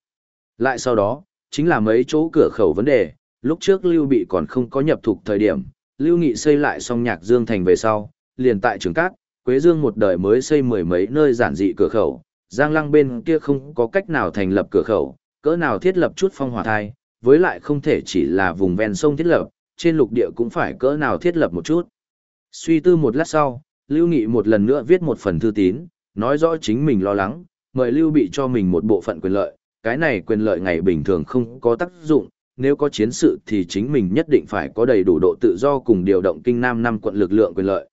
Lại sau đó, chính là mấy chỗ cửa khẩu vấn đề, lúc trước Lưu Bị còn không có nhập thuộc thời điểm, Lưu Nghị xây lại xong nhạc Dương thành về sau, liền tại trường cát, Quế Dương một đời mới xây mười mấy nơi giản dị cửa khẩu, Giang Lăng bên kia không có cách nào thành lập cửa khẩu, cỡ nào thiết lập chút phong hỏa thai, với lại không thể chỉ là vùng ven sông thiết lập, trên lục địa cũng phải cỡ nào thiết lập một chút. Suy tư một lát sau, Lưu Nghị một lần nữa viết một phần thư tín, nói rõ chính mình lo lắng, mời Lưu Bị cho mình một bộ phận quyền lợi, cái này quyền lợi ngày bình thường không có tác dụng, nếu có chiến sự thì chính mình nhất định phải có đầy đủ độ tự do cùng điều động kinh nam năm quận lực lượng quyền lợi.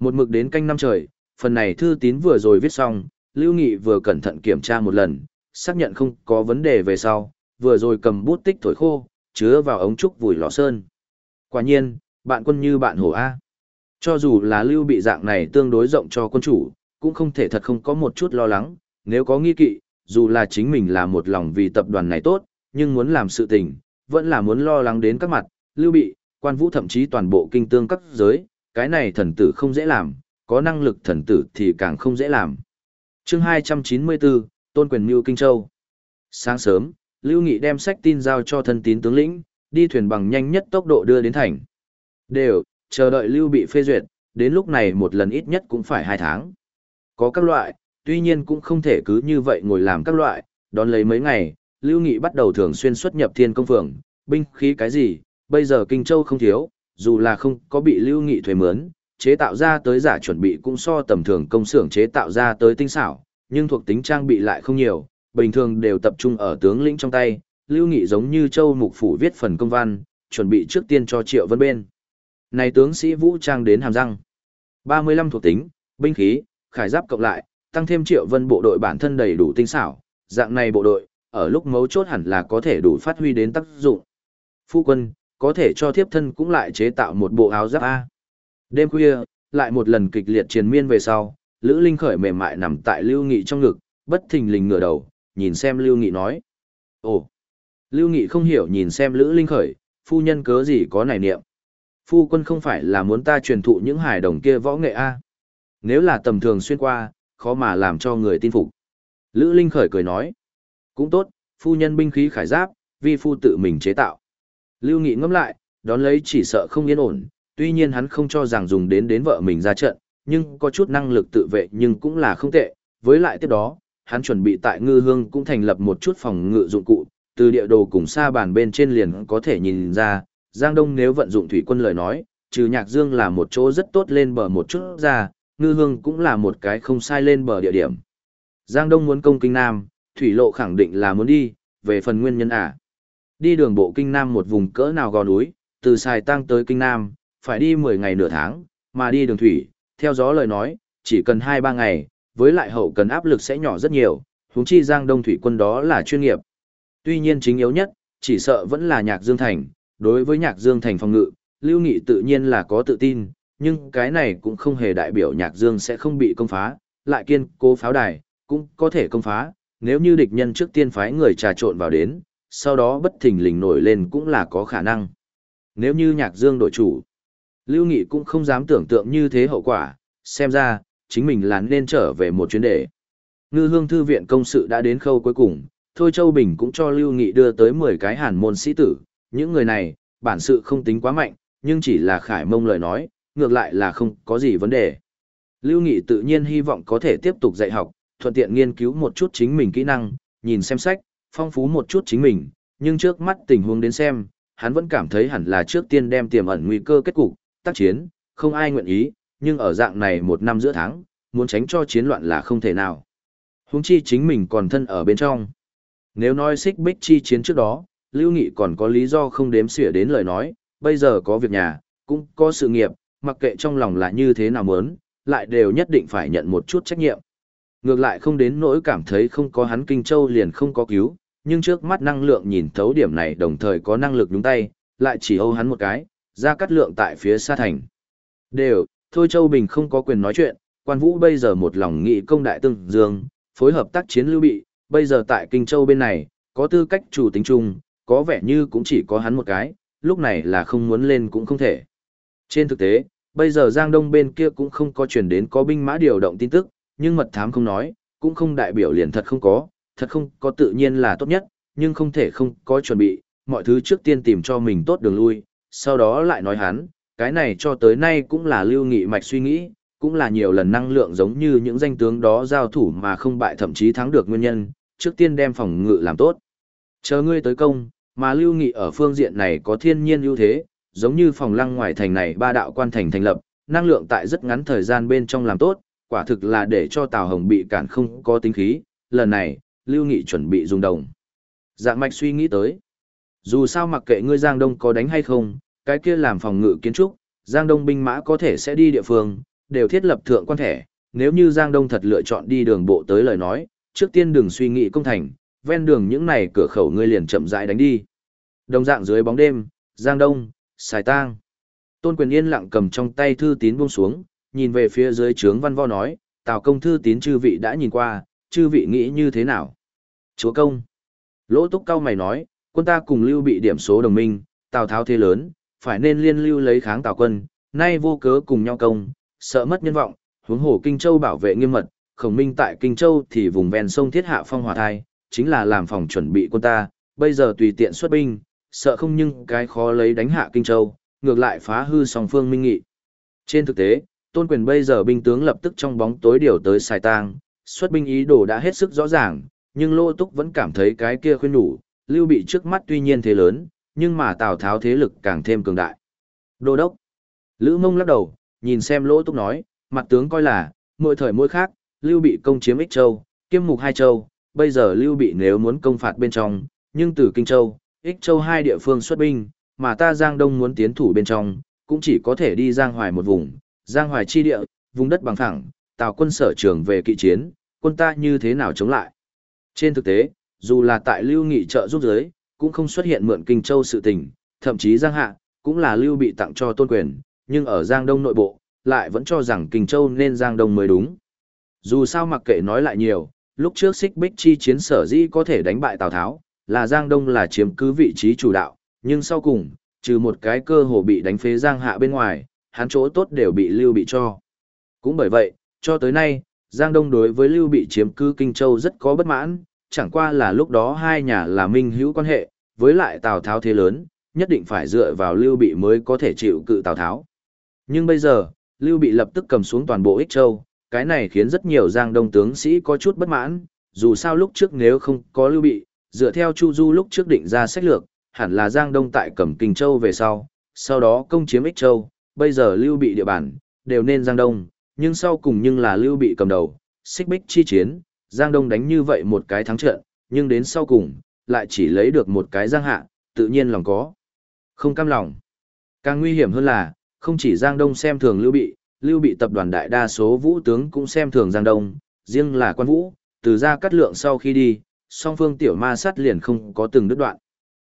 Một mực đến canh năm trời, phần này thư tín vừa rồi viết xong, Lưu Nghị vừa cẩn thận kiểm tra một lần, xác nhận không có vấn đề về sau, vừa rồi cầm bút tích thổi khô, chứa vào ống trúc vùi lò sơn. Quả nhiên, bạn quân như bạn hổ A. Cho dù là lưu bị dạng này tương đối rộng cho quân chủ, cũng không thể thật không có một chút lo lắng, nếu có nghi kỵ, dù là chính mình là một lòng vì tập đoàn này tốt, nhưng muốn làm sự tình, vẫn là muốn lo lắng đến các mặt, lưu bị, quan vũ thậm chí toàn bộ kinh tương các giới, cái này thần tử không dễ làm, có năng lực thần tử thì càng không dễ làm. chương 294, Tôn Quyền Mưu Kinh Châu Sáng sớm, Lưu Nghị đem sách tin giao cho thân tín tướng lĩnh, đi thuyền bằng nhanh nhất tốc độ đưa đến thành. Đều, chờ đợi Lưu bị phê duyệt, đến lúc này một lần ít nhất cũng phải hai tháng. Có các loại, tuy nhiên cũng không thể cứ như vậy ngồi làm các loại, đón lấy mấy ngày, Lưu Nghị bắt đầu thường xuyên xuất nhập thiên công phường, binh khí cái gì, bây giờ Kinh Châu không thiếu, dù là không có bị Lưu Nghị thuê mướn, chế tạo ra tới giả chuẩn bị cũng so tầm thường công xưởng chế tạo ra tới tinh xảo, nhưng thuộc tính trang bị lại không nhiều, bình thường đều tập trung ở tướng lĩnh trong tay. Lưu Nghị giống như Châu Mục Phủ viết phần công văn, chuẩn bị trước tiên cho Triệu Vân bên. Này tướng sĩ vũ trang đến hàm răng. 35 thuộc tính, binh khí, khải giáp cộng lại, tăng thêm Triệu Vân bộ đội bản thân đầy đủ tinh xảo, dạng này bộ đội, ở lúc mấu chốt hẳn là có thể đủ phát huy đến tác dụng. Phu quân, có thể cho thiếp thân cũng lại chế tạo một bộ áo giáp A. Đêm khuya, lại một lần kịch liệt triền miên về sau, Lữ Linh khởi mềm mại nằm tại Lưu Nghị trong ngực, bất thình lình ngửa đầu, nhìn xem Lưu Nghị nói. Ồ! Lưu Nghị không hiểu nhìn xem Lữ Linh khởi, phu nhân cớ gì có nảy niệm. Phu quân không phải là muốn ta truyền thụ những hài đồng kia võ nghệ A. Nếu là tầm thường xuyên qua, khó mà làm cho người tin phục. Lữ Linh khởi cười nói. Cũng tốt, phu nhân binh khí khải giáp, vi phu tự mình chế tạo. Lưu Nghị ngẫm lại, đón lấy chỉ sợ không yên ổn, tuy nhiên hắn không cho rằng dùng đến đến vợ mình ra trận, nhưng có chút năng lực tự vệ nhưng cũng là không tệ. Với lại tiếp đó, hắn chuẩn bị tại ngư hương cũng thành lập một chút phòng ngự dụng cụ, từ địa đồ cùng xa bàn bên trên liền có thể nhìn ra, Giang Đông nếu vận dụng thủy quân lời nói, trừ Nhạc Dương là một chỗ rất tốt lên bờ một chút ra, ngư hương cũng là một cái không sai lên bờ địa điểm. Giang Đông muốn công kinh Nam, thủy lộ khẳng định là muốn đi, về phần nguyên nhân à. Đi đường bộ kinh Nam một vùng cỡ nào gò núi, từ Sài Tăng tới kinh Nam, phải đi 10 ngày nửa tháng, mà đi đường thủy, theo gió lời nói, chỉ cần 2-3 ngày, với lại hậu cần áp lực sẽ nhỏ rất nhiều, huống chi Giang Đông thủy quân đó là chuyên nghiệp. Tuy nhiên chính yếu nhất, chỉ sợ vẫn là Nhạc Dương Thành, đối với Nhạc Dương Thành phòng ngự, Lưu Nghị tự nhiên là có tự tin, nhưng cái này cũng không hề đại biểu Nhạc Dương sẽ không bị công phá, lại kiên cố pháo đài, cũng có thể công phá, nếu như địch nhân trước tiên phái người trà trộn vào đến, sau đó bất thình lình nổi lên cũng là có khả năng. Nếu như Nhạc Dương đổi chủ, Lưu Nghị cũng không dám tưởng tượng như thế hậu quả, xem ra, chính mình là nên trở về một chuyến đề. Ngư hương thư viện công sự đã đến khâu cuối cùng, Thôi Châu Bình cũng cho Lưu Nghị đưa tới 10 cái hàn môn sĩ tử, những người này, bản sự không tính quá mạnh, nhưng chỉ là khải mông lời nói, ngược lại là không có gì vấn đề. Lưu Nghị tự nhiên hy vọng có thể tiếp tục dạy học, thuận tiện nghiên cứu một chút chính mình kỹ năng, nhìn xem sách, phong phú một chút chính mình, nhưng trước mắt tình huống đến xem, hắn vẫn cảm thấy hẳn là trước tiên đem tiềm ẩn nguy cơ kết cục, tác chiến, không ai nguyện ý, nhưng ở dạng này một năm giữa tháng, muốn tránh cho chiến loạn là không thể nào. Huống chi chính mình còn thân ở bên trong. Nếu nói xích bích chi chiến trước đó, Lưu Nghị còn có lý do không đếm xỉa đến lời nói, bây giờ có việc nhà, cũng có sự nghiệp, mặc kệ trong lòng là như thế nào muốn, lại đều nhất định phải nhận một chút trách nhiệm. Ngược lại không đến nỗi cảm thấy không có hắn Kinh Châu liền không có cứu, nhưng trước mắt năng lượng nhìn thấu điểm này đồng thời có năng lực đúng tay, lại chỉ âu hắn một cái, ra cắt lượng tại phía xa thành. Đều, thôi Châu Bình không có quyền nói chuyện, quan vũ bây giờ một lòng nghị công đại tương dương, phối hợp tác chiến lưu bị, bây giờ tại Kinh Châu bên này, có tư cách chủ tính chung, có vẻ như cũng chỉ có hắn một cái, lúc này là không muốn lên cũng không thể. Trên thực tế, bây giờ Giang Đông bên kia cũng không có truyền đến có binh mã điều động tin tức, nhưng mật thám không nói, cũng không đại biểu liền thật không có, thật không có tự nhiên là tốt nhất, nhưng không thể không có chuẩn bị, mọi thứ trước tiên tìm cho mình tốt đường lui, sau đó lại nói hắn, cái này cho tới nay cũng là lưu nghị mạch suy nghĩ, cũng là nhiều lần năng lượng giống như những danh tướng đó giao thủ mà không bại thậm chí thắng được nguyên nhân, trước tiên đem phòng ngự làm tốt. Chờ ngươi tới công, mà lưu nghị ở phương diện này có thiên nhiên ưu thế, giống như phòng lăng ngoài thành này ba đạo quan thành thành lập, năng lượng tại rất ngắn thời gian bên trong làm tốt, quả thực là để cho Tào Hồng bị cản không có tính khí, lần này, Lưu Nghị chuẩn bị dùng đồng. Dạng mạch suy nghĩ tới. Dù sao mặc kệ ngươi Giang Đông có đánh hay không, cái kia làm phòng ngự kiến trúc, Giang Đông binh mã có thể sẽ đi địa phương, đều thiết lập thượng quan thẻ. Nếu như Giang Đông thật lựa chọn đi đường bộ tới lời nói, trước tiên đừng suy nghĩ công thành, ven đường những này cửa khẩu ngươi liền chậm rãi đánh đi. Đồng dạng dưới bóng đêm, Giang Đông, Sài Tang. Tôn Quyền yên lặng cầm trong tay thư tín buông xuống, nhìn về phía dưới trướng văn vo nói, Tào công thư tín chư vị đã nhìn qua, chư vị nghĩ như thế nào? Chúa công. Lỗ túc cao mày nói, quân ta cùng lưu bị điểm số đồng minh, Tào tháo thế lớn, phải nên liên lưu lấy kháng Tào quân, nay vô cớ cùng nhau công, sợ mất nhân vọng, huống hồ Kinh Châu bảo vệ nghiêm mật, khổng minh tại Kinh Châu thì vùng ven sông thiết hạ phong hòa thai, chính là làm phòng chuẩn bị quân ta, bây giờ tùy tiện xuất binh, sợ không nhưng cái khó lấy đánh hạ Kinh Châu, ngược lại phá hư song phương minh nghị. Trên thực tế, tôn quyền bây giờ binh tướng lập tức trong bóng tối điều tới xài tang, xuất binh ý đồ đã hết sức rõ ràng, nhưng Lô Túc vẫn cảm thấy cái kia khuyên đủ, lưu bị trước mắt tuy nhiên thế lớn, nhưng mà Tào Tháo thế lực càng thêm cường đại. Đô đốc. Lữ mông lắc đầu, nhìn xem Lô Túc nói, mặt tướng coi là, mỗi thời mỗi khác, lưu bị công chiếm Ích Châu, kiêm mục hai châu, bây giờ lưu bị nếu muốn công phạt bên trong, nhưng từ Kinh Châu, Ích Châu hai địa phương xuất binh, mà ta Giang Đông muốn tiến thủ bên trong, cũng chỉ có thể đi Giang Hoài một vùng, Giang Hoài chi địa, vùng đất bằng phẳng, tào quân sở trường về kỵ chiến, quân ta như thế nào chống lại. Trên thực tế, dù là tại Lưu Nghị trợ giúp giới, cũng không xuất hiện mượn Kinh Châu sự tình, thậm chí Giang Hạ, cũng là Lưu bị tặng cho tôn quyền, nhưng ở Giang Đông nội bộ, lại vẫn cho rằng Kinh Châu nên Giang Đông mới đúng. Dù sao mặc kệ nói lại nhiều, lúc trước xích bích chi chiến sở dĩ có thể đánh bại Tào Tháo, là Giang Đông là chiếm cứ vị trí chủ đạo, nhưng sau cùng, trừ một cái cơ hồ bị đánh phế Giang Hạ bên ngoài, hắn chỗ tốt đều bị Lưu bị cho. Cũng bởi vậy, cho tới nay, Giang Đông đối với Lưu bị chiếm cư Kinh Châu rất có bất mãn, chẳng qua là lúc đó hai nhà là minh hữu quan hệ, với lại Tào Tháo thế lớn, nhất định phải dựa vào Lưu Bị mới có thể chịu cự Tào Tháo. Nhưng bây giờ, Lưu Bị lập tức cầm xuống toàn bộ Ích Châu, cái này khiến rất nhiều Giang Đông tướng sĩ có chút bất mãn, dù sao lúc trước nếu không có Lưu Bị, dựa theo Chu Du lúc trước định ra sách lược, hẳn là Giang Đông tại cầm Kinh Châu về sau, sau đó công chiếm Ích Châu, bây giờ Lưu Bị địa bàn, đều nên Giang Đông, nhưng sau cùng nhưng là Lưu Bị cầm đầu, xích bích chi chiến, Giang Đông đánh như vậy một cái thắng trận, nhưng đến sau cùng, lại chỉ lấy được một cái Giang Hạ, tự nhiên lòng có. Không cam lòng. Càng nguy hiểm hơn là, không chỉ Giang Đông xem thường Lưu Bị, Lưu Bị tập đoàn đại đa số vũ tướng cũng xem thường Giang Đông, riêng là quan vũ, từ ra cắt lượng sau khi đi, song phương tiểu ma sát liền không có từng đứt đoạn.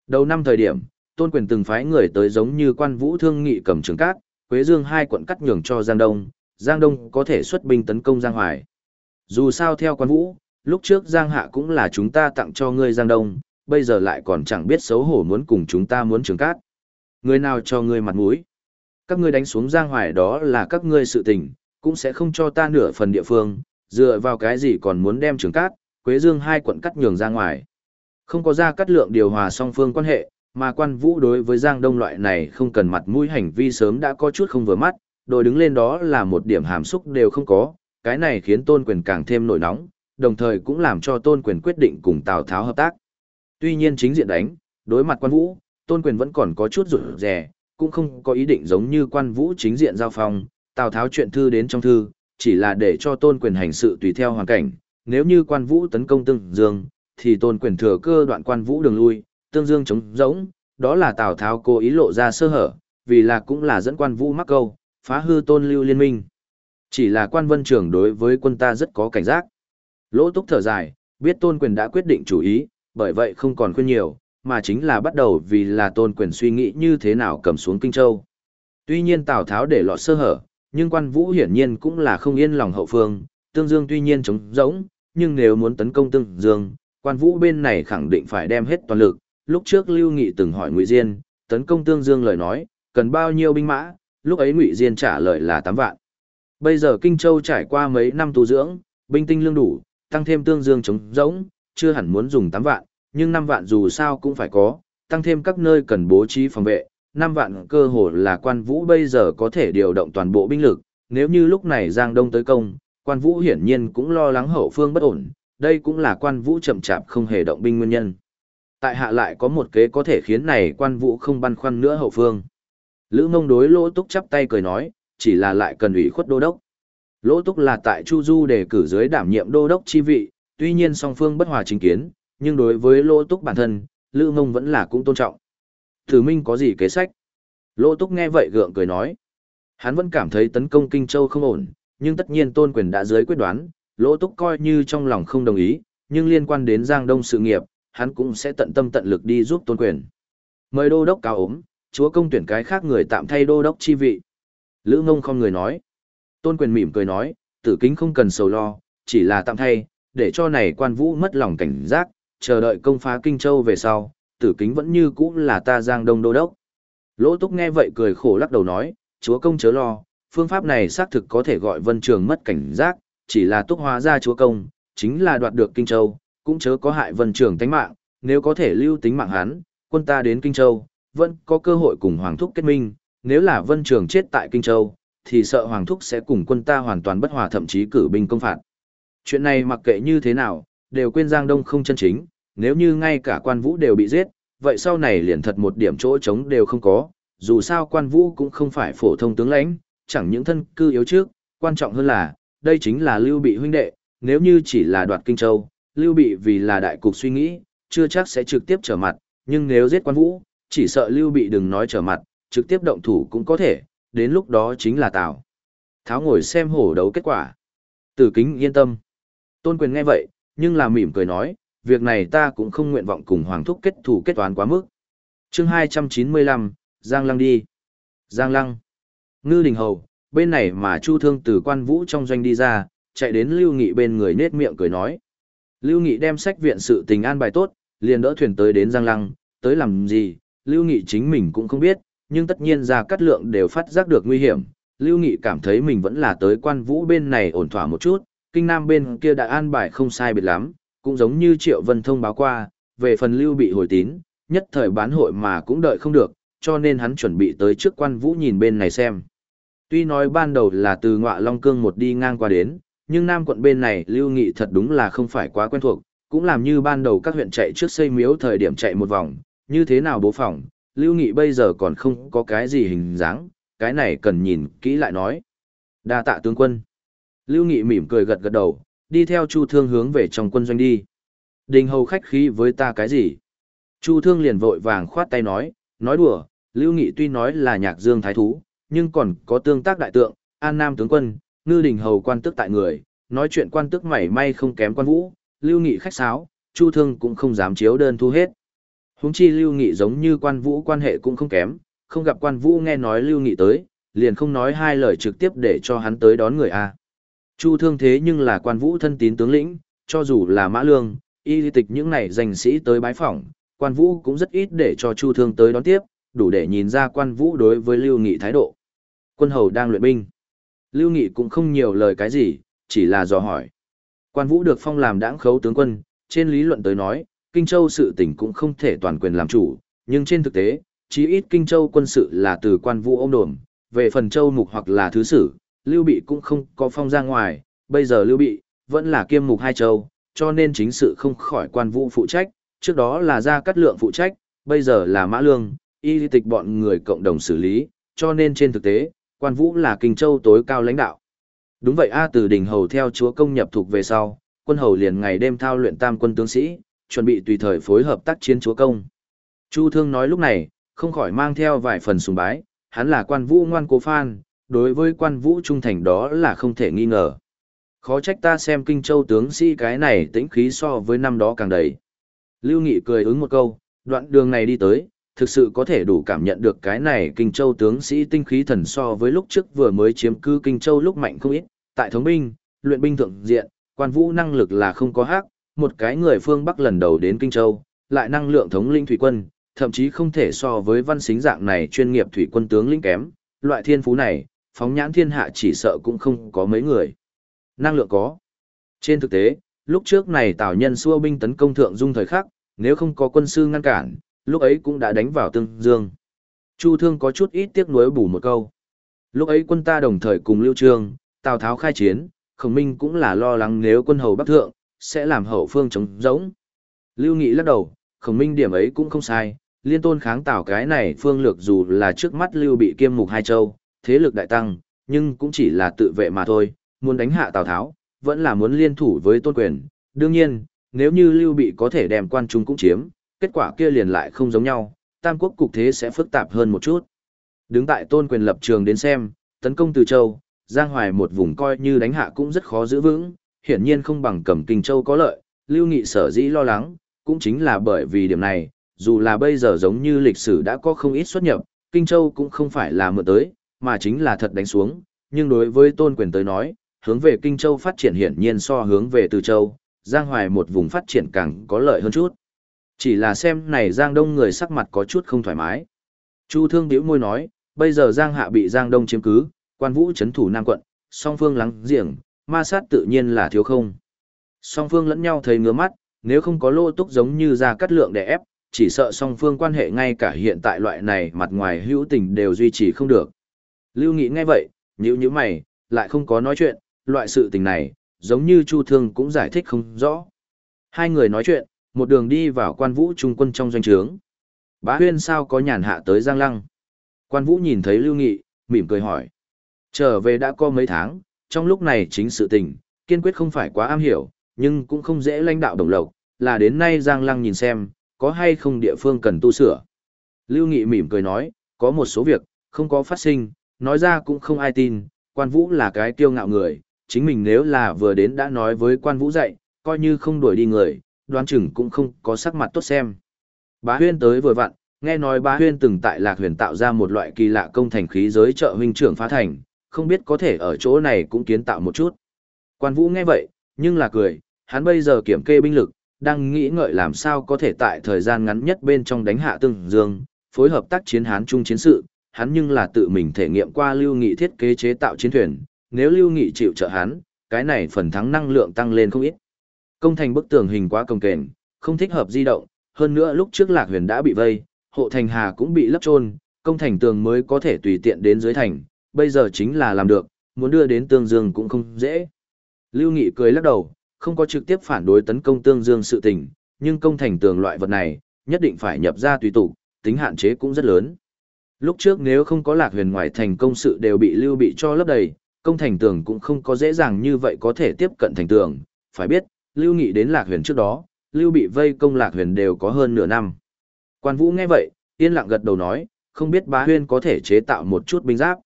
Đầu năm thời điểm, Tôn Quyền từng phái người tới giống như quan vũ thương nghị cầm trường cát, Quế Dương hai quận cắt nhường cho Giang Đông, Giang Đông có thể xuất binh tấn công Giang Hoài. Dù sao theo quan vũ, lúc trước Giang Hạ cũng là chúng ta tặng cho ngươi Giang Đông, bây giờ lại còn chẳng biết xấu hổ muốn cùng chúng ta muốn trường cát. Người nào cho ngươi mặt mũi? Các ngươi đánh xuống Giang Hoài đó là các ngươi sự tình, cũng sẽ không cho ta nửa phần địa phương, dựa vào cái gì còn muốn đem trường cát, Quế Dương hai quận cắt nhường ra ngoài. Không có ra cắt lượng điều hòa song phương quan hệ, mà quan vũ đối với Giang Đông loại này không cần mặt mũi hành vi sớm đã có chút không vừa mắt, đội đứng lên đó là một điểm hàm xúc đều không có, cái này khiến tôn quyền càng thêm nổi nóng, đồng thời cũng làm cho tôn quyền quyết định cùng Tào Tháo hợp tác. Tuy nhiên chính diện đánh, đối mặt quan vũ, tôn quyền vẫn còn có chút rụt rè, cũng không có ý định giống như quan vũ chính diện giao phong, Tào Tháo chuyện thư đến trong thư, chỉ là để cho tôn quyền hành sự tùy theo hoàn cảnh, nếu như quan vũ tấn công tương dương, thì tôn quyền thừa cơ đoạn quan vũ đường lui, tương dương chống rỗng, đó là Tào Tháo cố ý lộ ra sơ hở, vì là cũng là dẫn quan vũ mắc câu, phá hư tôn lưu liên minh. Chỉ là quan vân trưởng đối với quân ta rất có cảnh giác. Lỗ túc thở dài, biết tôn quyền đã quyết định chủ ý, bởi vậy không còn khuyên nhiều, mà chính là bắt đầu vì là tôn quyền suy nghĩ như thế nào cầm xuống Kinh Châu. Tuy nhiên Tào Tháo để lọt sơ hở, nhưng quan vũ hiển nhiên cũng là không yên lòng hậu phương, Tương Dương tuy nhiên chống rỗng, nhưng nếu muốn tấn công Tương Dương, quan vũ bên này khẳng định phải đem hết toàn lực. Lúc trước Lưu Nghị từng hỏi Ngụy Diên, tấn công Tương Dương lời nói, cần bao nhiêu binh mã, lúc ấy Ngụy Diên trả lời là 8 vạn. Bây giờ Kinh Châu trải qua mấy năm tu dưỡng, binh tinh lương đủ, tăng thêm tương dương chống rỗng, chưa hẳn muốn dùng 8 vạn, nhưng 5 vạn dù sao cũng phải có, tăng thêm các nơi cần bố trí phòng vệ, 5 vạn cơ hồ là quan vũ bây giờ có thể điều động toàn bộ binh lực, nếu như lúc này Giang Đông tới công, quan vũ hiển nhiên cũng lo lắng hậu phương bất ổn, đây cũng là quan vũ chậm chạp không hề động binh nguyên nhân. Tại hạ lại có một kế có thể khiến này quan vũ không băn khoăn nữa hậu phương. Lữ mông đối lỗ túc chắp tay cười nói, chỉ là lại cần ủy khuất đô đốc. Lỗ Túc là tại Chu Du đề cử dưới đảm nhiệm đô đốc chi vị, tuy nhiên song phương bất hòa chính kiến, nhưng đối với Lỗ Túc bản thân, Lữ Mông vẫn là cũng tôn trọng. Thử Minh có gì kế sách? Lỗ Túc nghe vậy gượng cười nói. Hắn vẫn cảm thấy tấn công Kinh Châu không ổn, nhưng tất nhiên tôn quyền đã dưới quyết đoán, Lỗ Túc coi như trong lòng không đồng ý, nhưng liên quan đến Giang Đông sự nghiệp, hắn cũng sẽ tận tâm tận lực đi giúp tôn quyền. Mời đô đốc cao ốm, chúa công tuyển cái khác người tạm thay đô đốc chi vị. Lữ ngông không người nói. Tôn quyền mỉm cười nói, tử kính không cần sầu lo, chỉ là tạm thay, để cho này quan vũ mất lòng cảnh giác, chờ đợi công phá Kinh Châu về sau, tử kính vẫn như cũ là ta giang đông đô đốc. Lỗ túc nghe vậy cười khổ lắc đầu nói, chúa công chớ lo, phương pháp này xác thực có thể gọi vân trường mất cảnh giác, chỉ là túc hóa ra chúa công, chính là đoạt được Kinh Châu, cũng chớ có hại vân trường tánh mạng, nếu có thể lưu tính mạng hắn, quân ta đến Kinh Châu, vẫn có cơ hội cùng Hoàng Thúc kết minh, nếu là Vân Trường chết tại Kinh Châu, thì sợ Hoàng Thúc sẽ cùng quân ta hoàn toàn bất hòa thậm chí cử binh công phạt. Chuyện này mặc kệ như thế nào, đều quên Giang Đông không chân chính, nếu như ngay cả quan vũ đều bị giết, vậy sau này liền thật một điểm chỗ trống đều không có, dù sao quan vũ cũng không phải phổ thông tướng lãnh, chẳng những thân cư yếu trước, quan trọng hơn là, đây chính là Lưu Bị huynh đệ, nếu như chỉ là đoạt Kinh Châu, Lưu Bị vì là đại cục suy nghĩ, chưa chắc sẽ trực tiếp trở mặt, nhưng nếu giết quan vũ, chỉ sợ Lưu Bị đừng nói trở mặt, trực tiếp động thủ cũng có thể, đến lúc đó chính là Tào. Tháo ngồi xem hổ đấu kết quả. Tử kính yên tâm. Tôn quyền nghe vậy, nhưng là mỉm cười nói, việc này ta cũng không nguyện vọng cùng Hoàng Thúc kết thủ kết toán quá mức. chương 295, Giang Lăng đi. Giang Lăng. Ngư Đình Hầu, bên này mà Chu Thương từ quan vũ trong doanh đi ra, chạy đến Lưu Nghị bên người nết miệng cười nói. Lưu Nghị đem sách viện sự tình an bài tốt, liền đỡ thuyền tới đến Giang Lăng, tới làm gì, Lưu Nghị chính mình cũng không biết, nhưng tất nhiên ra cắt lượng đều phát giác được nguy hiểm. Lưu Nghị cảm thấy mình vẫn là tới quan vũ bên này ổn thỏa một chút, kinh nam bên kia đã an bài không sai biệt lắm, cũng giống như Triệu Vân thông báo qua, về phần Lưu bị hồi tín, nhất thời bán hội mà cũng đợi không được, cho nên hắn chuẩn bị tới trước quan vũ nhìn bên này xem. Tuy nói ban đầu là từ ngọa Long Cương một đi ngang qua đến, nhưng Nam quận bên này Lưu Nghị thật đúng là không phải quá quen thuộc, cũng làm như ban đầu các huyện chạy trước xây miếu thời điểm chạy một vòng, như thế nào bố phòng, Lưu Nghị bây giờ còn không có cái gì hình dáng, cái này cần nhìn kỹ lại nói. Đa tạ tướng quân. Lưu Nghị mỉm cười gật gật đầu, đi theo Chu Thương hướng về trong quân doanh đi. Đình hầu khách khí với ta cái gì? Chu Thương liền vội vàng khoát tay nói, nói đùa, Lưu Nghị tuy nói là nhạc dương thái thú, nhưng còn có tương tác đại tượng, an nam tướng quân, ngư đình hầu quan tức tại người, nói chuyện quan tức mảy may không kém quan vũ, Lưu Nghị khách sáo, Chu Thương cũng không dám chiếu đơn thu hết. Huống chi Lưu Nghị giống như quan vũ quan hệ cũng không kém, không gặp quan vũ nghe nói Lưu Nghị tới, liền không nói hai lời trực tiếp để cho hắn tới đón người a. Chu Thương thế nhưng là quan vũ thân tín tướng lĩnh, cho dù là Mã Lương, y tịch những này danh sĩ tới bái phỏng, quan vũ cũng rất ít để cho Chu Thương tới đón tiếp, đủ để nhìn ra quan vũ đối với Lưu Nghị thái độ. Quân hầu đang luyện binh. Lưu Nghị cũng không nhiều lời cái gì, chỉ là dò hỏi. Quan vũ được phong làm đảng khấu tướng quân, trên lý luận tới nói, Kinh Châu sự tỉnh cũng không thể toàn quyền làm chủ, nhưng trên thực tế, chí ít Kinh Châu quân sự là từ quan vũ ôm đồn, về phần Châu Mục hoặc là thứ sử, Lưu Bị cũng không có phong ra ngoài, bây giờ Lưu Bị, vẫn là kiêm mục hai châu, cho nên chính sự không khỏi quan vũ phụ trách, trước đó là Gia Cát Lượng phụ trách, bây giờ là Mã Lương, y tịch bọn người cộng đồng xử lý, cho nên trên thực tế, quan vũ là Kinh Châu tối cao lãnh đạo. Đúng vậy A từ đỉnh hầu theo chúa công nhập thuộc về sau, quân hầu liền ngày đêm thao luyện tam quân tướng sĩ, chuẩn bị tùy thời phối hợp tác chiến chúa công. Chu Thương nói lúc này, không khỏi mang theo vài phần sùng bái, hắn là quan vũ ngoan cố phan, đối với quan vũ trung thành đó là không thể nghi ngờ. Khó trách ta xem kinh châu tướng sĩ cái này tĩnh khí so với năm đó càng đầy. Lưu Nghị cười ứng một câu, đoạn đường này đi tới, thực sự có thể đủ cảm nhận được cái này kinh châu tướng sĩ tinh khí thần so với lúc trước vừa mới chiếm cư kinh châu lúc mạnh không ít, tại thống binh, luyện binh thượng diện, quan vũ năng lực là không có hắc, một cái người phương Bắc lần đầu đến Kinh Châu, lại năng lượng thống linh thủy quân, thậm chí không thể so với văn xính dạng này chuyên nghiệp thủy quân tướng lĩnh kém, loại thiên phú này, phóng nhãn thiên hạ chỉ sợ cũng không có mấy người. Năng lượng có. Trên thực tế, lúc trước này Tào Nhân xua binh tấn công thượng dung thời khắc, nếu không có quân sư ngăn cản, lúc ấy cũng đã đánh vào tương dương. Chu Thương có chút ít tiếc nuối bù một câu. Lúc ấy quân ta đồng thời cùng Lưu Trương, Tào Tháo khai chiến, Khổng Minh cũng là lo lắng nếu quân hầu Bắc Thượng, sẽ làm hậu phương chống giống. Lưu Nghị lắc đầu, khổng minh điểm ấy cũng không sai, liên tôn kháng tào cái này phương lược dù là trước mắt Lưu bị kiêm mục hai châu, thế lực đại tăng, nhưng cũng chỉ là tự vệ mà thôi, muốn đánh hạ Tào Tháo, vẫn là muốn liên thủ với tôn quyền. Đương nhiên, nếu như Lưu bị có thể đem quan trung cũng chiếm, kết quả kia liền lại không giống nhau, tam quốc cục thế sẽ phức tạp hơn một chút. Đứng tại tôn quyền lập trường đến xem, tấn công từ châu, Giang Hoài một vùng coi như đánh hạ cũng rất khó giữ vững, hiển nhiên không bằng cầm Kinh Châu có lợi, Lưu Nghị sở dĩ lo lắng, cũng chính là bởi vì điểm này, dù là bây giờ giống như lịch sử đã có không ít xuất nhập, Kinh Châu cũng không phải là mượn tới, mà chính là thật đánh xuống, nhưng đối với tôn quyền tới nói, hướng về Kinh Châu phát triển hiển nhiên so hướng về Từ Châu, Giang Hoài một vùng phát triển càng có lợi hơn chút. Chỉ là xem này Giang Đông người sắc mặt có chút không thoải mái. Chu Thương biểu môi nói, bây giờ Giang Hạ bị Giang Đông chiếm cứ, quan vũ chấn thủ Nam quận, song phương lắng giềng, ma sát tự nhiên là thiếu không. Song phương lẫn nhau thấy ngứa mắt, nếu không có lô túc giống như ra cắt lượng để ép, chỉ sợ song phương quan hệ ngay cả hiện tại loại này mặt ngoài hữu tình đều duy trì không được. Lưu Nghị nghe vậy, nhíu nhíu mày, lại không có nói chuyện, loại sự tình này, giống như Chu Thương cũng giải thích không rõ. Hai người nói chuyện, một đường đi vào quan vũ trung quân trong doanh trướng. Bá huyên sao có nhàn hạ tới Giang Lăng. Quan vũ nhìn thấy Lưu Nghị, mỉm cười hỏi. Trở về đã có mấy tháng, trong lúc này chính sự tình, kiên quyết không phải quá am hiểu, nhưng cũng không dễ lãnh đạo đồng lộc, là đến nay Giang Lăng nhìn xem, có hay không địa phương cần tu sửa. Lưu Nghị mỉm cười nói, có một số việc, không có phát sinh, nói ra cũng không ai tin, quan vũ là cái kiêu ngạo người, chính mình nếu là vừa đến đã nói với quan vũ dạy, coi như không đuổi đi người, đoán chừng cũng không có sắc mặt tốt xem. Bá huyên tới vừa vặn, nghe nói bá huyên từng tại lạc huyền tạo ra một loại kỳ lạ công thành khí giới trợ huynh trưởng phá thành, không biết có thể ở chỗ này cũng kiến tạo một chút. Quan vũ nghe vậy, nhưng là cười, hắn bây giờ kiểm kê binh lực, đang nghĩ ngợi làm sao có thể tại thời gian ngắn nhất bên trong đánh hạ tương dương, phối hợp tác chiến hán chung chiến sự, hắn nhưng là tự mình thể nghiệm qua lưu nghị thiết kế chế tạo chiến thuyền, nếu lưu nghị chịu trợ hắn, cái này phần thắng năng lượng tăng lên không ít. Công thành bức tường hình quá công kềnh, không thích hợp di động, hơn nữa lúc trước Lạc Huyền đã bị vây, hộ thành hà cũng bị lấp trôn, công thành tường mới có thể tùy tiện đến dưới thành, bây giờ chính là làm được, muốn đưa đến tương dương cũng không dễ. Lưu Nghị cười lắc đầu, không có trực tiếp phản đối tấn công tương dương sự tình, nhưng công thành tường loại vật này, nhất định phải nhập ra tùy tụ, tính hạn chế cũng rất lớn. Lúc trước nếu không có lạc huyền ngoại thành công sự đều bị lưu bị cho lấp đầy, công thành tường cũng không có dễ dàng như vậy có thể tiếp cận thành tường, phải biết, lưu nghị đến lạc huyền trước đó, lưu bị vây công lạc huyền đều có hơn nửa năm. Quan vũ nghe vậy, yên lặng gật đầu nói, không biết bá huyên có thể chế tạo một chút binh giáp.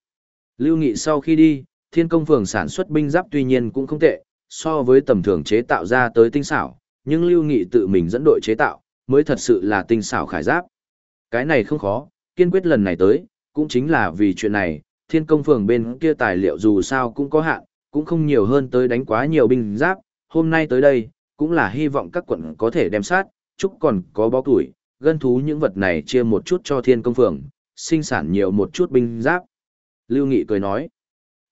Lưu nghị sau khi đi, thiên công phường sản xuất binh giáp tuy nhiên cũng không tệ, so với tầm thường chế tạo ra tới tinh xảo, nhưng lưu nghị tự mình dẫn đội chế tạo, mới thật sự là tinh xảo khải giáp. Cái này không khó, kiên quyết lần này tới, cũng chính là vì chuyện này, thiên công phường bên kia tài liệu dù sao cũng có hạn, cũng không nhiều hơn tới đánh quá nhiều binh giáp, hôm nay tới đây, cũng là hy vọng các quận có thể đem sát, chúc còn có bó tuổi, gân thú những vật này chia một chút cho thiên công phường, sinh sản nhiều một chút binh giáp. Lưu Nghị cười nói,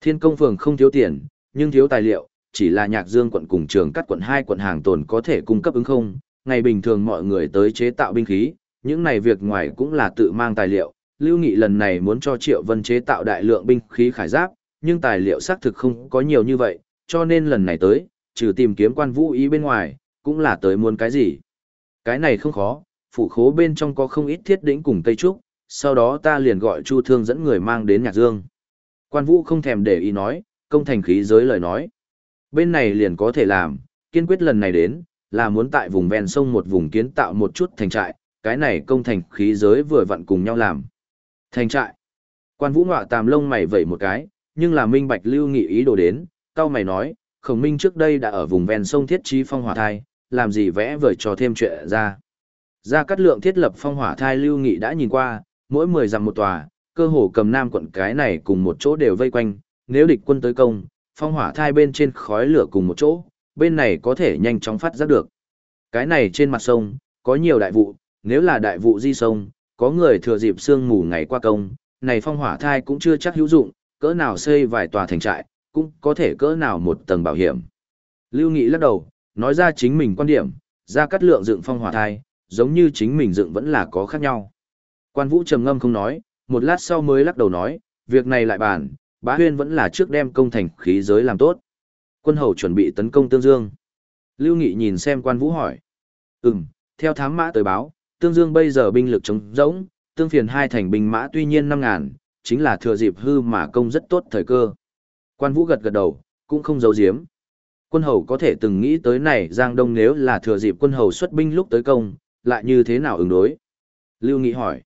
thiên công phường không thiếu tiền, nhưng thiếu tài liệu, chỉ là nhạc dương quận cùng trường cắt quận hai quận hàng tồn có thể cung cấp ứng không, ngày bình thường mọi người tới chế tạo binh khí, những này việc ngoài cũng là tự mang tài liệu. Lưu Nghị lần này muốn cho Triệu Vân chế tạo đại lượng binh khí khải giáp, nhưng tài liệu xác thực không có nhiều như vậy, cho nên lần này tới, trừ tìm kiếm quan vũ ý bên ngoài, cũng là tới muốn cái gì. Cái này không khó, phủ khố bên trong có không ít thiết đỉnh cùng cây trúc, sau đó ta liền gọi Chu Thương dẫn người mang đến Nhạc Dương. Quan vũ không thèm để ý nói, công thành khí giới lời nói. Bên này liền có thể làm, kiên quyết lần này đến, là muốn tại vùng ven sông một vùng kiến tạo một chút thành trại, cái này công thành khí giới vừa vặn cùng nhau làm. Thành trại. Quan vũ ngọa tàm lông mày vẩy một cái, nhưng là minh bạch lưu nghị ý đồ đến, cao mày nói, khổng minh trước đây đã ở vùng ven sông thiết trí phong hỏa thai, làm gì vẽ vời cho thêm chuyện ra. Ra cắt lượng thiết lập phong hỏa thai lưu nghị đã nhìn qua, mỗi 10 dặm một tòa, cơ hồ cầm nam quận cái này cùng một chỗ đều vây quanh, nếu địch quân tới công, phong hỏa thai bên trên khói lửa cùng một chỗ, bên này có thể nhanh chóng phát giác được. Cái này trên mặt sông, có nhiều đại vụ, nếu là đại vụ di sông, có người thừa dịp sương mù ngày qua công, này phong hỏa thai cũng chưa chắc hữu dụng, cỡ nào xây vài tòa thành trại, cũng có thể cỡ nào một tầng bảo hiểm. Lưu Nghị lắc đầu, nói ra chính mình quan điểm, ra cắt lượng dựng phong hỏa thai, giống như chính mình dựng vẫn là có khác nhau. Quan Vũ trầm ngâm không nói, một lát sau mới lắc đầu nói, việc này lại bàn, bá huyên vẫn là trước đem công thành khí giới làm tốt. Quân hầu chuẩn bị tấn công Tương Dương. Lưu Nghị nhìn xem quan Vũ hỏi. Ừm, theo thám mã tới báo, Tương Dương bây giờ binh lực chống rỗng, tương phiền hai thành binh mã tuy nhiên năm ngàn, chính là thừa dịp hư mà công rất tốt thời cơ. Quan Vũ gật gật đầu, cũng không giấu giếm. Quân hầu có thể từng nghĩ tới này Giang Đông nếu là thừa dịp quân hầu xuất binh lúc tới công, lại như thế nào ứng đối? Lưu Nghị hỏi.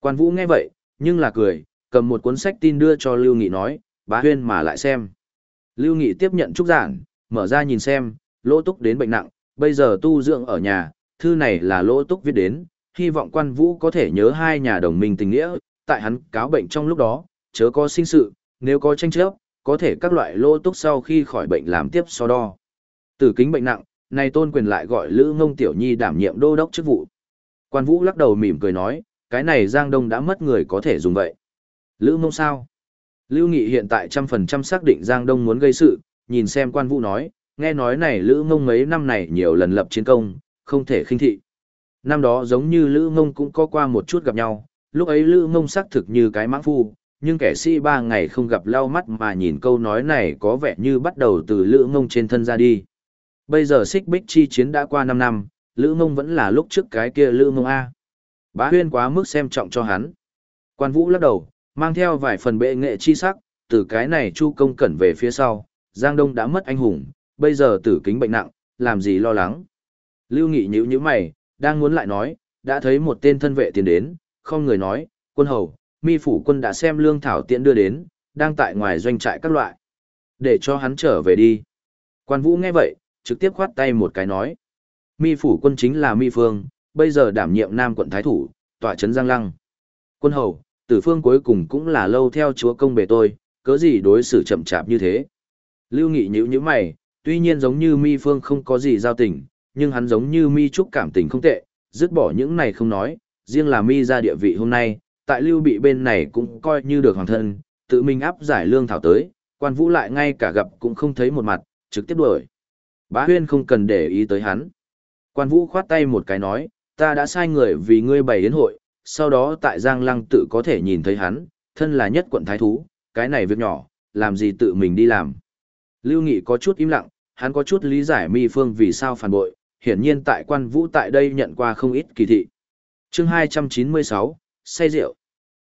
Quan Vũ nghe vậy, nhưng là cười, cầm một cuốn sách tin đưa cho Lưu Nghị nói, bá huyên mà lại xem. Lưu Nghị tiếp nhận trúc giản, mở ra nhìn xem, lỗ túc đến bệnh nặng, bây giờ tu dưỡng ở nhà, thư này là lỗ túc viết đến, hy vọng quan vũ có thể nhớ hai nhà đồng minh tình nghĩa, tại hắn cáo bệnh trong lúc đó, chớ có sinh sự, nếu có tranh chấp, có thể các loại lỗ túc sau khi khỏi bệnh làm tiếp so đo. Tử kính bệnh nặng, này tôn quyền lại gọi Lữ Ngông Tiểu Nhi đảm nhiệm đô đốc chức vụ. Quan Vũ lắc đầu mỉm cười nói, cái này Giang Đông đã mất người có thể dùng vậy. Lữ Ngông sao? Lưu Nghị hiện tại trăm phần trăm xác định Giang Đông muốn gây sự, nhìn xem Quan Vũ nói, nghe nói này Lữ Ngông mấy năm này nhiều lần lập chiến công, không thể khinh thị. Năm đó giống như Lữ Ngông cũng có qua một chút gặp nhau, lúc ấy Lữ Ngông xác thực như cái mãng phu, nhưng kẻ sĩ ba ngày không gặp lau mắt mà nhìn câu nói này có vẻ như bắt đầu từ Lữ Ngông trên thân ra đi. Bây giờ xích bích chi chiến đã qua năm năm, Lữ Ngông vẫn là lúc trước cái kia Lữ Ngông A. Bá huyên quá mức xem trọng cho hắn. Quan vũ lắc đầu, mang theo vài phần bệ nghệ chi sắc, từ cái này chu công cẩn về phía sau, Giang Đông đã mất anh hùng, bây giờ tử kính bệnh nặng, làm gì lo lắng. Lưu Nghị nhíu nhíu mày, đang muốn lại nói, đã thấy một tên thân vệ tiến đến, không người nói, quân hầu, mi phủ quân đã xem lương thảo tiện đưa đến, đang tại ngoài doanh trại các loại. Để cho hắn trở về đi. Quan vũ nghe vậy, trực tiếp khoát tay một cái nói. Mi phủ quân chính là mi phương, bây giờ đảm nhiệm nam quận thái thủ, tọa trấn giang lăng. Quân hầu, tử phương cuối cùng cũng là lâu theo chúa công bề tôi, cớ gì đối xử chậm chạp như thế. Lưu Nghị nhữ nhíu mày, tuy nhiên giống như mi phương không có gì giao tình, nhưng hắn giống như mi trúc cảm tình không tệ, dứt bỏ những này không nói, riêng là mi ra địa vị hôm nay, tại lưu bị bên này cũng coi như được hoàng thân, tự mình áp giải lương thảo tới, quan vũ lại ngay cả gặp cũng không thấy một mặt, trực tiếp đuổi. Bá huyên không cần để ý tới hắn. Quan vũ khoát tay một cái nói, ta đã sai người vì ngươi bày yến hội, sau đó tại Giang Lăng tự có thể nhìn thấy hắn, thân là nhất quận thái thú, cái này việc nhỏ, làm gì tự mình đi làm. Lưu Nghị có chút im lặng, hắn có chút lý giải mi phương vì sao phản bội, hiển nhiên tại quan vũ tại đây nhận qua không ít kỳ thị. chương 296, say rượu.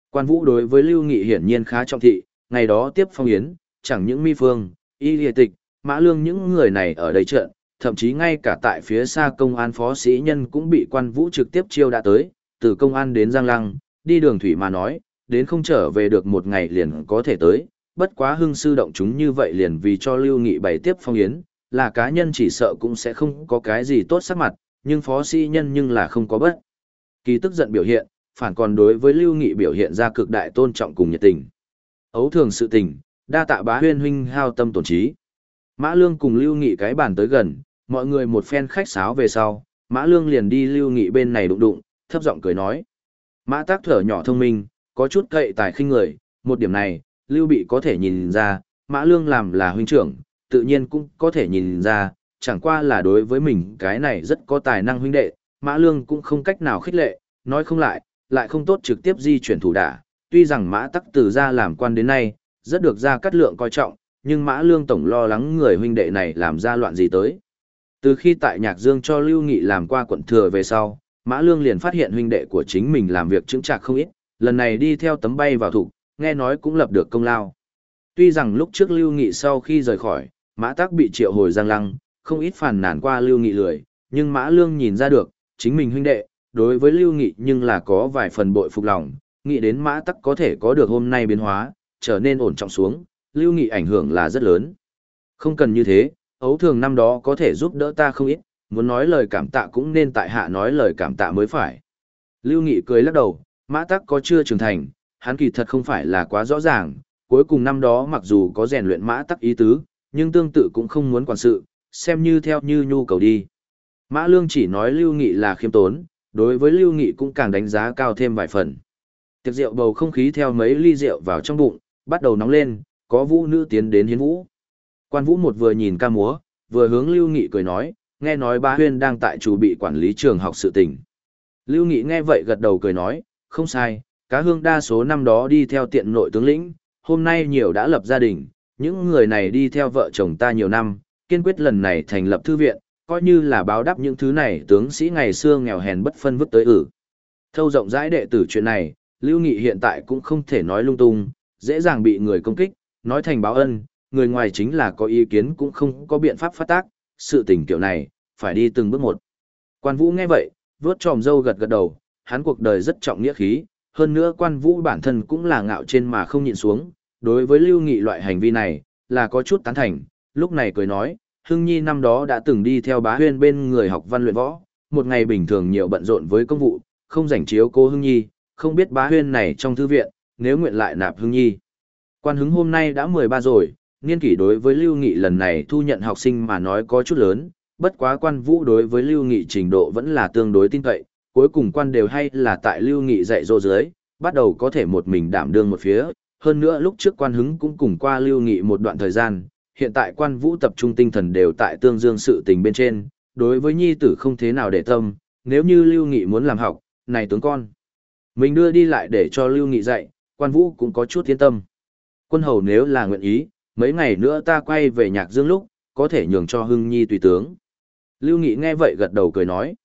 Quan vũ đối với Lưu Nghị hiển nhiên khá trọng thị, ngày đó tiếp phong yến, chẳng những mi phương, y liệt tịch, mã lương những người này ở đây trận, thậm chí ngay cả tại phía xa công an phó sĩ nhân cũng bị quan vũ trực tiếp chiêu đã tới, từ công an đến Giang Lăng, đi đường thủy mà nói, đến không trở về được một ngày liền có thể tới, bất quá hưng sư động chúng như vậy liền vì cho Lưu Nghị bày tiếp phong yến, là cá nhân chỉ sợ cũng sẽ không có cái gì tốt sắc mặt, nhưng phó sĩ nhân nhưng là không có bất. Kỳ tức giận biểu hiện, phản còn đối với Lưu Nghị biểu hiện ra cực đại tôn trọng cùng nhiệt tình. Ấu thường sự tình, đa tạ bá huyên huynh hao tâm tổn trí. Mã Lương cùng Lưu Nghị cái bàn tới gần, mọi người một phen khách sáo về sau, Mã Lương liền đi Lưu Nghị bên này đụng đụng, thấp giọng cười nói. Mã tác thở nhỏ thông minh, có chút cậy tài khinh người, một điểm này, Lưu Bị có thể nhìn ra, Mã Lương làm là huynh trưởng, tự nhiên cũng có thể nhìn ra, chẳng qua là đối với mình cái này rất có tài năng huynh đệ, Mã Lương cũng không cách nào khích lệ, nói không lại, lại không tốt trực tiếp di chuyển thủ đả, tuy rằng Mã Tắc từ ra làm quan đến nay, rất được ra cắt lượng coi trọng, nhưng Mã Lương tổng lo lắng người huynh đệ này làm ra loạn gì tới. Từ khi tại Nhạc Dương cho Lưu Nghị làm qua quận thừa về sau, Mã Lương liền phát hiện huynh đệ của chính mình làm việc chứng trạc không ít, lần này đi theo tấm bay vào thủ, nghe nói cũng lập được công lao. Tuy rằng lúc trước Lưu Nghị sau khi rời khỏi, Mã Tắc bị triệu hồi giang lăng, không ít phản nản qua Lưu Nghị lười, nhưng Mã Lương nhìn ra được, chính mình huynh đệ, đối với Lưu Nghị nhưng là có vài phần bội phục lòng, nghĩ đến Mã Tắc có thể có được hôm nay biến hóa, trở nên ổn trọng xuống, Lưu Nghị ảnh hưởng là rất lớn. Không cần như thế, ấu thường năm đó có thể giúp đỡ ta không ít, muốn nói lời cảm tạ cũng nên tại hạ nói lời cảm tạ mới phải. Lưu Nghị cười lắc đầu, Mã Tắc có chưa trưởng thành, hắn kỳ thật không phải là quá rõ ràng, cuối cùng năm đó mặc dù có rèn luyện Mã Tắc ý tứ, nhưng tương tự cũng không muốn quản sự, xem như theo như nhu cầu đi. Mã Lương chỉ nói Lưu Nghị là khiêm tốn, đối với Lưu Nghị cũng càng đánh giá cao thêm vài phần. Tiệc rượu bầu không khí theo mấy ly rượu vào trong bụng, bắt đầu nóng lên, có vũ nữ tiến đến hiến vũ. Quan vũ một vừa nhìn ca múa, vừa hướng Lưu Nghị cười nói, nghe nói ba huyên đang tại chủ bị quản lý trường học sự tình. Lưu Nghị nghe vậy gật đầu cười nói, không sai, cá hương đa số năm đó đi theo tiện nội tướng lĩnh, hôm nay nhiều đã lập gia đình, những người này đi theo vợ chồng ta nhiều năm, kiên quyết lần này thành lập thư viện, coi như là báo đáp những thứ này tướng sĩ ngày xưa nghèo hèn bất phân vứt tới ử. Thâu rộng rãi đệ tử chuyện này, Lưu Nghị hiện tại cũng không thể nói lung tung, dễ dàng bị người công kích, nói thành báo ân, người ngoài chính là có ý kiến cũng không có biện pháp phát tác, sự tình kiểu này, phải đi từng bước một. Quan Vũ nghe vậy, vớt tròm dâu gật gật đầu, hắn cuộc đời rất trọng nghĩa khí, hơn nữa quan Vũ bản thân cũng là ngạo trên mà không nhịn xuống, đối với Lưu Nghị loại hành vi này, là có chút tán thành, lúc này cười nói, Hưng Nhi năm đó đã từng đi theo bá huyên bên người học văn luyện võ, một ngày bình thường nhiều bận rộn với công vụ, không rảnh chiếu cô Hưng Nhi, không biết bá huyên này trong thư viện, nếu nguyện lại nạp Hưng Nhi. Quan hứng hôm nay đã 13 rồi, niên kỷ đối với Lưu Nghị lần này thu nhận học sinh mà nói có chút lớn, bất quá quan vũ đối với Lưu Nghị trình độ vẫn là tương đối tin cậy, cuối cùng quan đều hay là tại Lưu Nghị dạy dỗ dưới, bắt đầu có thể một mình đảm đương một phía, hơn nữa lúc trước quan hứng cũng cùng qua Lưu Nghị một đoạn thời gian, hiện tại quan vũ tập trung tinh thần đều tại tương dương sự tình bên trên, đối với nhi tử không thế nào để tâm, nếu như Lưu Nghị muốn làm học, này tướng con. Mình đưa đi lại để cho Lưu Nghị dạy, quan vũ cũng có chút thiên tâm. Quân hầu nếu là nguyện ý, mấy ngày nữa ta quay về nhạc dương lúc, có thể nhường cho Hưng Nhi tùy tướng. Lưu Nghị nghe vậy gật đầu cười nói.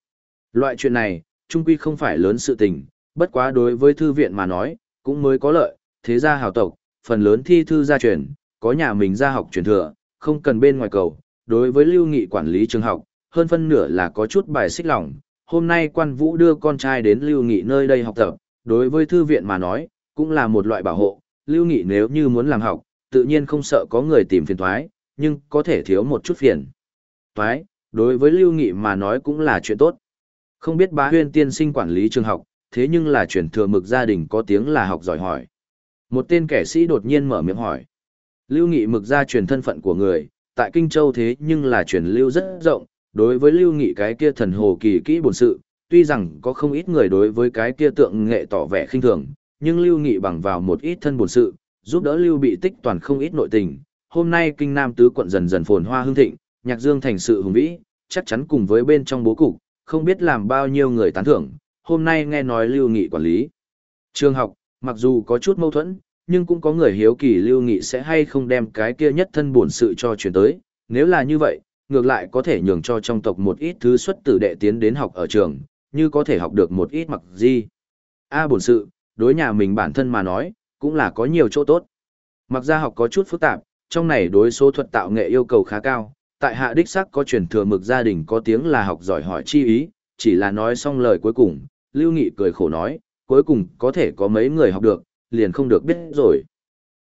Loại chuyện này, trung quy không phải lớn sự tình, bất quá đối với thư viện mà nói, cũng mới có lợi, thế gia hào tộc, phần lớn thi thư gia truyền, có nhà mình ra học truyền thừa, không cần bên ngoài cầu. Đối với Lưu Nghị quản lý trường học, hơn phân nửa là có chút bài xích lòng. Hôm nay quan vũ đưa con trai đến Lưu Nghị nơi đây học tập, Đối với thư viện mà nói, cũng là một loại bảo hộ, Lưu Nghị nếu như muốn làm học, tự nhiên không sợ có người tìm phiền toái, nhưng có thể thiếu một chút phiền. Toái, đối với Lưu Nghị mà nói cũng là chuyện tốt. Không biết bá huyên tiên sinh quản lý trường học, thế nhưng là chuyển thừa mực gia đình có tiếng là học giỏi hỏi. Một tên kẻ sĩ đột nhiên mở miệng hỏi. Lưu Nghị mực ra truyền thân phận của người, tại Kinh Châu thế nhưng là truyền lưu rất rộng, đối với Lưu Nghị cái kia thần hồ kỳ kỹ bổn sự, tuy rằng có không ít người đối với cái kia tượng nghệ tỏ vẻ khinh thường, nhưng Lưu Nghị bằng vào một ít thân bổn sự, giúp đỡ Lưu bị tích toàn không ít nội tình. Hôm nay Kinh Nam tứ quận dần dần phồn hoa hương thịnh, Nhạc Dương thành sự hùng vĩ, chắc chắn cùng với bên trong bố cục, không biết làm bao nhiêu người tán thưởng, hôm nay nghe nói Lưu Nghị quản lý. Trường học, mặc dù có chút mâu thuẫn, nhưng cũng có người hiếu kỳ Lưu Nghị sẽ hay không đem cái kia nhất thân bổn sự cho chuyển tới, nếu là như vậy, ngược lại có thể nhường cho trong tộc một ít thứ xuất tử đệ tiến đến học ở trường, như có thể học được một ít mặc gì. A bổn sự, đối nhà mình bản thân mà nói, cũng là có nhiều chỗ tốt. Mặc ra học có chút phức tạp, trong này đối số thuật tạo nghệ yêu cầu khá cao, tại hạ đích sắc có truyền thừa mực gia đình có tiếng là học giỏi hỏi chi ý, chỉ là nói xong lời cuối cùng, Lưu Nghị cười khổ nói, cuối cùng có thể có mấy người học được, liền không được biết rồi.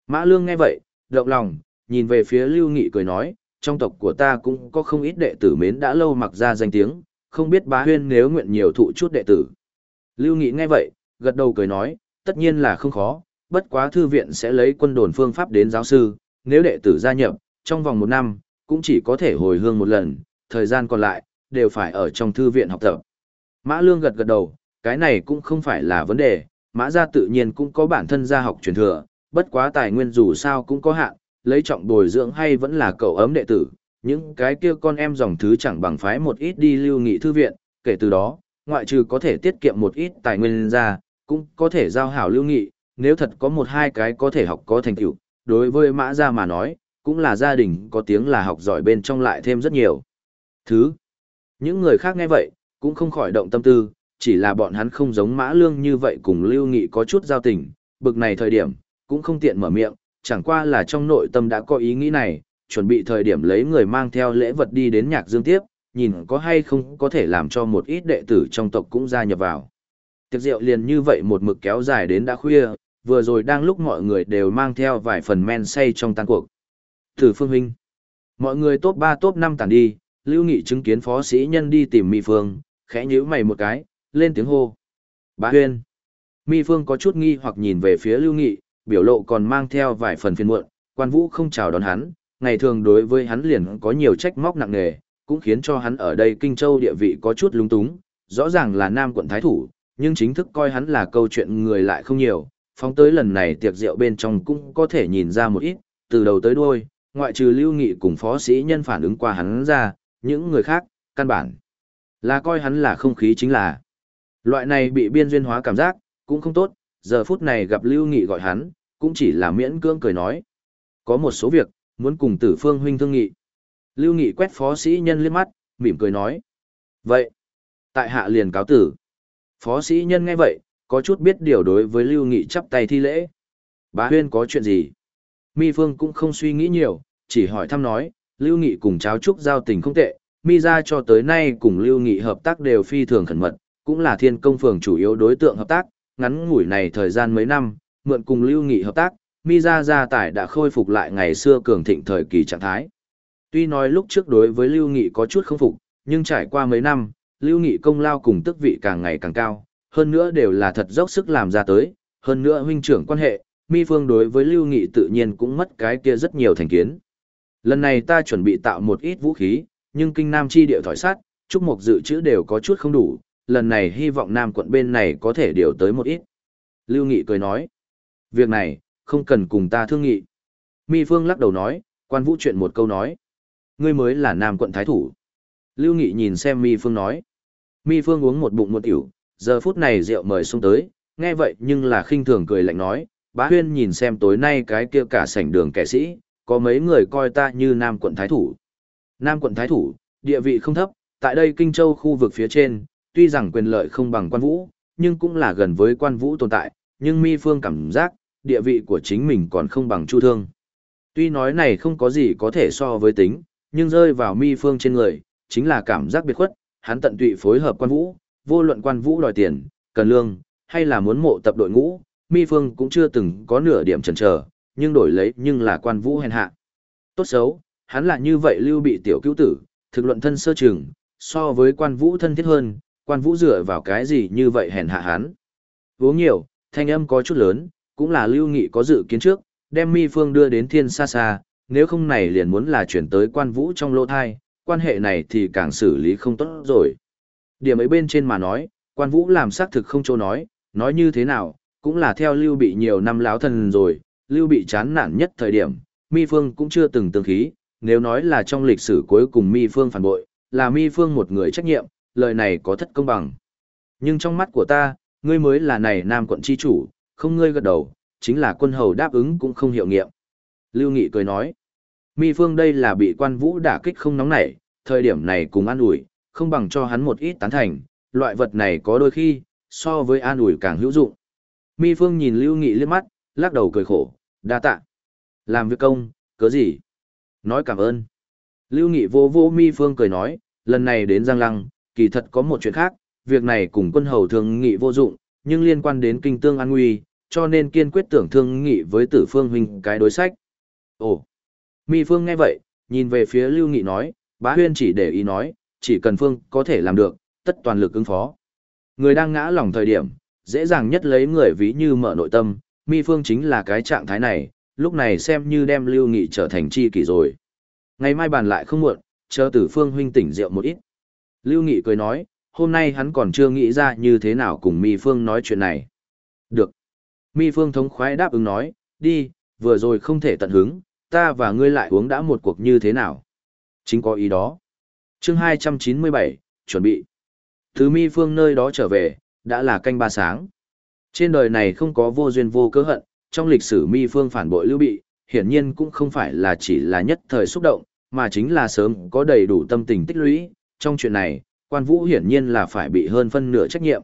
Mã Lương nghe vậy, động lòng, nhìn về phía Lưu Nghị cười nói, trong tộc của ta cũng có không ít đệ tử mến đã lâu mặc ra danh tiếng, không biết bá huyên nếu nguyện nhiều thụ chút đệ tử. Lưu Nghị nghe vậy, gật đầu cười nói, tất nhiên là không khó, bất quá thư viện sẽ lấy quân đồn phương pháp đến giáo sư, nếu đệ tử gia nhập, trong vòng một năm, cũng chỉ có thể hồi hương một lần, thời gian còn lại, đều phải ở trong thư viện học tập. Mã Lương gật gật đầu, cái này cũng không phải là vấn đề, Mã gia tự nhiên cũng có bản thân gia học truyền thừa, bất quá tài nguyên dù sao cũng có hạn, lấy trọng bồi dưỡng hay vẫn là cậu ấm đệ tử, những cái kia con em dòng thứ chẳng bằng phái một ít đi lưu nghị thư viện, kể từ đó, ngoại trừ có thể tiết kiệm một ít tài nguyên ra, cũng có thể giao hảo lưu nghị, nếu thật có một hai cái có thể học có thành tựu, đối với mã gia mà nói, cũng là gia đình có tiếng là học giỏi bên trong lại thêm rất nhiều. Thứ, những người khác nghe vậy, cũng không khỏi động tâm tư, chỉ là bọn hắn không giống mã lương như vậy cùng lưu nghị có chút giao tình, bực này thời điểm, cũng không tiện mở miệng, chẳng qua là trong nội tâm đã có ý nghĩ này, chuẩn bị thời điểm lấy người mang theo lễ vật đi đến nhạc dương tiếp, nhìn có hay không có thể làm cho một ít đệ tử trong tộc cũng gia nhập vào. Tiệc rượu liền như vậy một mực kéo dài đến đã khuya, vừa rồi đang lúc mọi người đều mang theo vài phần men say trong tan cuộc. Thử phương huynh. Mọi người top 3 top 5 tàn đi, Lưu Nghị chứng kiến phó sĩ nhân đi tìm Mỹ Phương, khẽ nhíu mày một cái, lên tiếng hô. Bá Huyên. Mi Phương có chút nghi hoặc nhìn về phía Lưu Nghị, biểu lộ còn mang theo vài phần phiền muộn, quan vũ không chào đón hắn, ngày thường đối với hắn liền có nhiều trách móc nặng nề, cũng khiến cho hắn ở đây Kinh Châu địa vị có chút lung túng, rõ ràng là nam quận thái thủ, nhưng chính thức coi hắn là câu chuyện người lại không nhiều, phóng tới lần này tiệc rượu bên trong cũng có thể nhìn ra một ít, từ đầu tới đuôi, ngoại trừ Lưu Nghị cùng phó sĩ nhân phản ứng qua hắn ra, những người khác, căn bản là coi hắn là không khí chính là. Loại này bị biên duyên hóa cảm giác, cũng không tốt, giờ phút này gặp Lưu Nghị gọi hắn, cũng chỉ là miễn cưỡng cười nói. Có một số việc, muốn cùng tử phương huynh thương nghị. Lưu Nghị quét phó sĩ nhân liếc mắt, mỉm cười nói. Vậy, tại hạ liền cáo tử. Phó sĩ nhân nghe vậy, có chút biết điều đối với Lưu Nghị chắp tay thi lễ. Bá huyên có chuyện gì? Mi Phương cũng không suy nghĩ nhiều, chỉ hỏi thăm nói, Lưu Nghị cùng cháo trúc giao tình không tệ, Mi ra cho tới nay cùng Lưu Nghị hợp tác đều phi thường khẩn mật, cũng là thiên công phường chủ yếu đối tượng hợp tác, ngắn ngủi này thời gian mấy năm, mượn cùng Lưu Nghị hợp tác, Mi ra gia tải đã khôi phục lại ngày xưa cường thịnh thời kỳ trạng thái. Tuy nói lúc trước đối với Lưu Nghị có chút không phục, nhưng trải qua mấy năm, Lưu Nghị công lao cùng tức vị càng ngày càng cao, hơn nữa đều là thật dốc sức làm ra tới, hơn nữa huynh trưởng quan hệ, Mi Phương đối với Lưu Nghị tự nhiên cũng mất cái kia rất nhiều thành kiến. Lần này ta chuẩn bị tạo một ít vũ khí, nhưng kinh nam chi địa thỏi sát, trúc mục dự trữ đều có chút không đủ, lần này hy vọng nam quận bên này có thể điều tới một ít. Lưu Nghị cười nói, việc này, không cần cùng ta thương nghị. Mi Phương lắc đầu nói, quan vũ chuyện một câu nói. Ngươi mới là nam quận thái thủ. Lưu Nghị nhìn xem Mi Phương nói. Mi Phương uống một bụng một tiểu, giờ phút này rượu mời xuống tới, nghe vậy nhưng là khinh thường cười lạnh nói, bá huyên nhìn xem tối nay cái kia cả sảnh đường kẻ sĩ, có mấy người coi ta như nam quận thái thủ. Nam quận thái thủ, địa vị không thấp, tại đây Kinh Châu khu vực phía trên, tuy rằng quyền lợi không bằng quan vũ, nhưng cũng là gần với quan vũ tồn tại, nhưng mi phương cảm giác, địa vị của chính mình còn không bằng chu thương. Tuy nói này không có gì có thể so với tính, nhưng rơi vào mi phương trên người, chính là cảm giác biệt khuất, hắn tận tụy phối hợp quan vũ, vô luận quan vũ đòi tiền, cần lương, hay là muốn mộ tập đội ngũ, mi phương cũng chưa từng có nửa điểm chần chờ, nhưng đổi lấy nhưng là quan vũ hèn hạ. Tốt xấu, hắn là như vậy lưu bị tiểu cứu tử, thực luận thân sơ trường so với quan vũ thân thiết hơn, quan vũ dựa vào cái gì như vậy hèn hạ hắn. Uống nhiều, thanh âm có chút lớn, cũng là lưu nghị có dự kiến trước, đem mi phương đưa đến thiên xa xa, nếu không này liền muốn là chuyển tới quan vũ trong lỗ thai, quan hệ này thì càng xử lý không tốt rồi. Điểm ấy bên trên mà nói, quan vũ làm xác thực không chỗ nói, nói như thế nào, cũng là theo lưu bị nhiều năm láo thần rồi, lưu bị chán nản nhất thời điểm, mi phương cũng chưa từng tương khí, nếu nói là trong lịch sử cuối cùng mi phương phản bội, là mi phương một người trách nhiệm, lời này có thất công bằng. Nhưng trong mắt của ta, ngươi mới là này nam quận chi chủ, không ngươi gật đầu, chính là quân hầu đáp ứng cũng không hiệu nghiệm. Lưu Nghị cười nói, mi phương đây là bị quan vũ đả kích không nóng nảy, thời điểm này cùng an ủi, không bằng cho hắn một ít tán thành, loại vật này có đôi khi, so với an ủi càng hữu dụng. Mi phương nhìn Lưu Nghị liếc mắt, lắc đầu cười khổ, đa tạ. Làm việc công, cớ gì? Nói cảm ơn. Lưu Nghị vô vô Mi phương cười nói, lần này đến Giang Lăng, kỳ thật có một chuyện khác, việc này cùng quân hầu thường nghị vô dụng, nhưng liên quan đến kinh tương an nguy, cho nên kiên quyết tưởng thương nghị với tử phương huynh cái đối sách. Ồ! Mi Phương nghe vậy, nhìn về phía Lưu Nghị nói, bá huyên chỉ để ý nói, chỉ cần Phương có thể làm được, tất toàn lực ứng phó. Người đang ngã lòng thời điểm, dễ dàng nhất lấy người ví như mở nội tâm, Mi Phương chính là cái trạng thái này, lúc này xem như đem Lưu Nghị trở thành chi kỷ rồi. Ngày mai bàn lại không muộn, chờ tử phương huynh tỉnh rượu một ít. Lưu Nghị cười nói, hôm nay hắn còn chưa nghĩ ra như thế nào cùng Mi Phương nói chuyện này. Được. Mi Phương thống khoái đáp ứng nói, đi, vừa rồi không thể tận hứng, ta và ngươi lại uống đã một cuộc như thế nào. Chính có ý đó. chương 297, chuẩn bị. Thứ Mi Phương nơi đó trở về, đã là canh ba sáng. Trên đời này không có vô duyên vô cớ hận, trong lịch sử Mi Phương phản bội Lưu Bị, hiển nhiên cũng không phải là chỉ là nhất thời xúc động, mà chính là sớm có đầy đủ tâm tình tích lũy. Trong chuyện này, quan vũ hiển nhiên là phải bị hơn phân nửa trách nhiệm.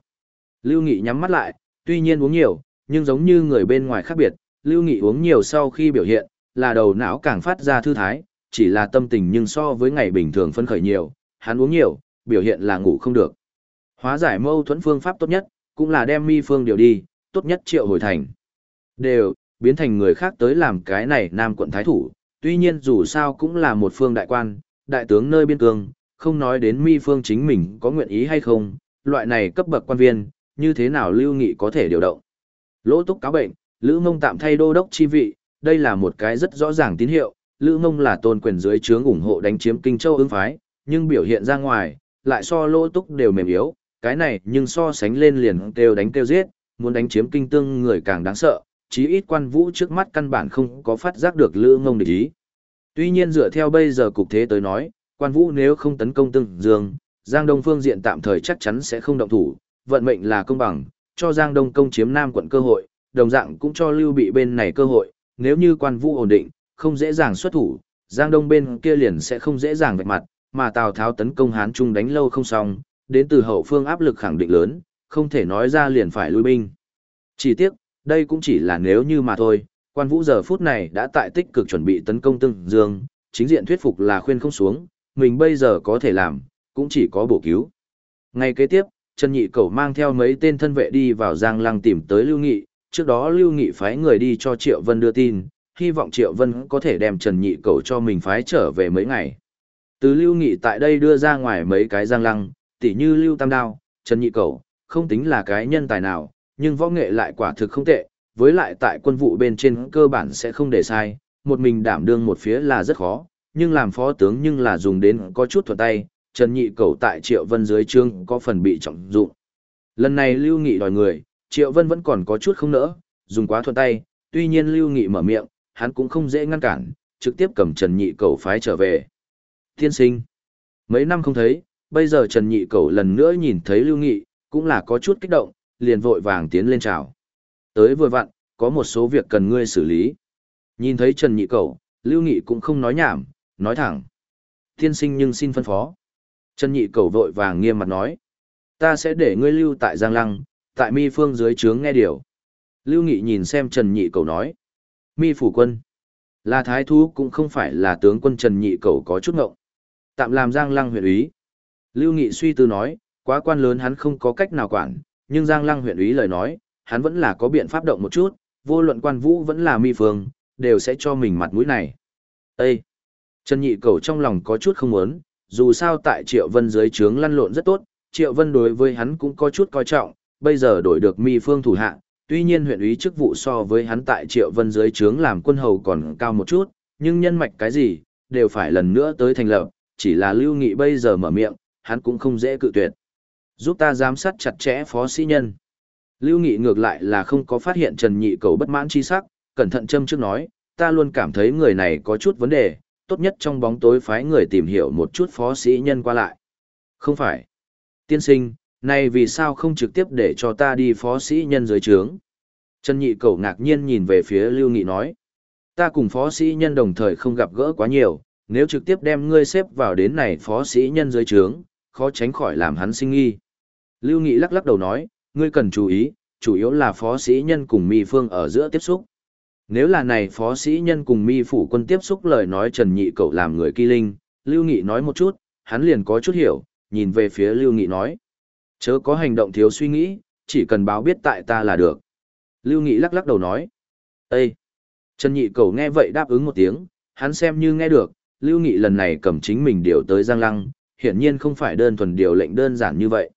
Lưu Nghị nhắm mắt lại, tuy nhiên uống nhiều, nhưng giống như người bên ngoài khác biệt, Lưu Nghị uống nhiều sau khi biểu hiện, là đầu não càng phát ra thư thái, chỉ là tâm tình nhưng so với ngày bình thường phân khởi nhiều, hắn uống nhiều, biểu hiện là ngủ không được. Hóa giải mâu thuẫn phương pháp tốt nhất, cũng là đem mi phương điều đi, tốt nhất triệu hồi thành. Đều, biến thành người khác tới làm cái này nam quận thái thủ, tuy nhiên dù sao cũng là một phương đại quan, đại tướng nơi biên cương, không nói đến mi phương chính mình có nguyện ý hay không, loại này cấp bậc quan viên, như thế nào lưu nghị có thể điều động. Lỗ túc cáo bệnh, Lữ Mông tạm thay đô đốc chi vị, đây là một cái rất rõ ràng tín hiệu, Lữ Mông là tôn quyền dưới trướng ủng hộ đánh chiếm Kinh Châu ứng phái, nhưng biểu hiện ra ngoài, lại so lỗ túc đều mềm yếu, cái này nhưng so sánh lên liền kêu đánh kêu giết, muốn đánh chiếm Kinh Tương người càng đáng sợ, chí ít quan vũ trước mắt căn bản không có phát giác được Lữ Mông địch ý. Tuy nhiên dựa theo bây giờ cục thế tới nói, quan vũ nếu không tấn công Tương Dương, Giang Đông phương diện tạm thời chắc chắn sẽ không động thủ, vận mệnh là công bằng, cho Giang Đông công chiếm Nam quận cơ hội, đồng dạng cũng cho Lưu Bị bên này cơ hội, nếu như quan vũ ổn định, không dễ dàng xuất thủ, Giang Đông bên kia liền sẽ không dễ dàng vạch mặt, mà Tào Tháo tấn công Hán Trung đánh lâu không xong, đến từ hậu phương áp lực khẳng định lớn, không thể nói ra liền phải lui binh. Chỉ tiếc, đây cũng chỉ là nếu như mà thôi, quan vũ giờ phút này đã tại tích cực chuẩn bị tấn công Tương Dương, chính diện thuyết phục là khuyên không xuống, mình bây giờ có thể làm, cũng chỉ có bổ cứu. Ngày kế tiếp, Trần Nhị Cẩu mang theo mấy tên thân vệ đi vào Giang Lăng tìm tới Lưu Nghị, trước đó Lưu Nghị phái người đi cho Triệu Vân đưa tin, hy vọng Triệu Vân có thể đem Trần Nhị Cẩu cho mình phái trở về mấy ngày. Từ Lưu Nghị tại đây đưa ra ngoài mấy cái Giang Lăng, tỉ như Lưu Tam Đao, Trần Nhị Cẩu, không tính là cái nhân tài nào, nhưng võ nghệ lại quả thực không tệ, với lại tại quân vụ bên trên cơ bản sẽ không để sai, một mình đảm đương một phía là rất khó, nhưng làm phó tướng nhưng là dùng đến có chút thuận tay, Trần Nhị Cầu tại Triệu Vân dưới trương có phần bị trọng dụng. Lần này Lưu Nghị đòi người, Triệu Vân vẫn còn có chút không nỡ, dùng quá thuận tay, tuy nhiên Lưu Nghị mở miệng, hắn cũng không dễ ngăn cản, trực tiếp cầm Trần Nhị Cầu phái trở về. Tiên sinh, mấy năm không thấy, bây giờ Trần Nhị Cầu lần nữa nhìn thấy Lưu Nghị, cũng là có chút kích động, liền vội vàng tiến lên chào. Tới vừa vặn, có một số việc cần ngươi xử lý. Nhìn thấy Trần Nhị Cầu, Lưu Nghị cũng không nói nhảm, nói thẳng. Tiên sinh nhưng xin phân phó. Trần Nhị Cầu vội vàng nghiêm mặt nói. Ta sẽ để ngươi lưu tại Giang Lăng, tại mi phương dưới trướng nghe điều. Lưu Nghị nhìn xem Trần Nhị Cầu nói. Mi phủ quân. Là thái thú cũng không phải là tướng quân Trần Nhị Cầu có chút ngộng. Tạm làm Giang Lăng huyện úy. Lưu Nghị suy tư nói, quá quan lớn hắn không có cách nào quản, nhưng Giang Lăng huyện úy lời nói, hắn vẫn là có biện pháp động một chút, vô luận quan vũ vẫn là mi phương, đều sẽ cho mình mặt mũi này. Ê! Trần Nhị Cầu trong lòng có chút không muốn, dù sao tại Triệu Vân dưới trướng lăn lộn rất tốt, Triệu Vân đối với hắn cũng có chút coi trọng, bây giờ đổi được mi phương thủ hạ, tuy nhiên huyện ủy chức vụ so với hắn tại Triệu Vân dưới trướng làm quân hầu còn cao một chút, nhưng nhân mạch cái gì, đều phải lần nữa tới thành lập, chỉ là Lưu Nghị bây giờ mở miệng, hắn cũng không dễ cự tuyệt. Giúp ta giám sát chặt chẽ phó sĩ nhân. Lưu Nghị ngược lại là không có phát hiện Trần Nhị cầu bất mãn chi sắc, cẩn thận châm trước nói, ta luôn cảm thấy người này có chút vấn đề, tốt nhất trong bóng tối phái người tìm hiểu một chút phó sĩ nhân qua lại. Không phải. Tiên sinh, này vì sao không trực tiếp để cho ta đi phó sĩ nhân dưới trướng? Trần Nhị cầu ngạc nhiên nhìn về phía Lưu Nghị nói. Ta cùng phó sĩ nhân đồng thời không gặp gỡ quá nhiều, nếu trực tiếp đem ngươi xếp vào đến này phó sĩ nhân dưới trướng, khó tránh khỏi làm hắn sinh nghi. Lưu Nghị lắc lắc đầu nói, ngươi cần chú ý, chủ yếu là phó sĩ nhân cùng mi phương ở giữa tiếp xúc. Nếu là này phó sĩ nhân cùng mi phủ quân tiếp xúc lời nói Trần Nhị cậu làm người kỳ linh, Lưu Nghị nói một chút, hắn liền có chút hiểu, nhìn về phía Lưu Nghị nói. Chớ có hành động thiếu suy nghĩ, chỉ cần báo biết tại ta là được. Lưu Nghị lắc lắc đầu nói. Ê! Trần Nhị cậu nghe vậy đáp ứng một tiếng, hắn xem như nghe được, Lưu Nghị lần này cầm chính mình điều tới Giang Lăng, hiển nhiên không phải đơn thuần điều lệnh đơn giản như vậy.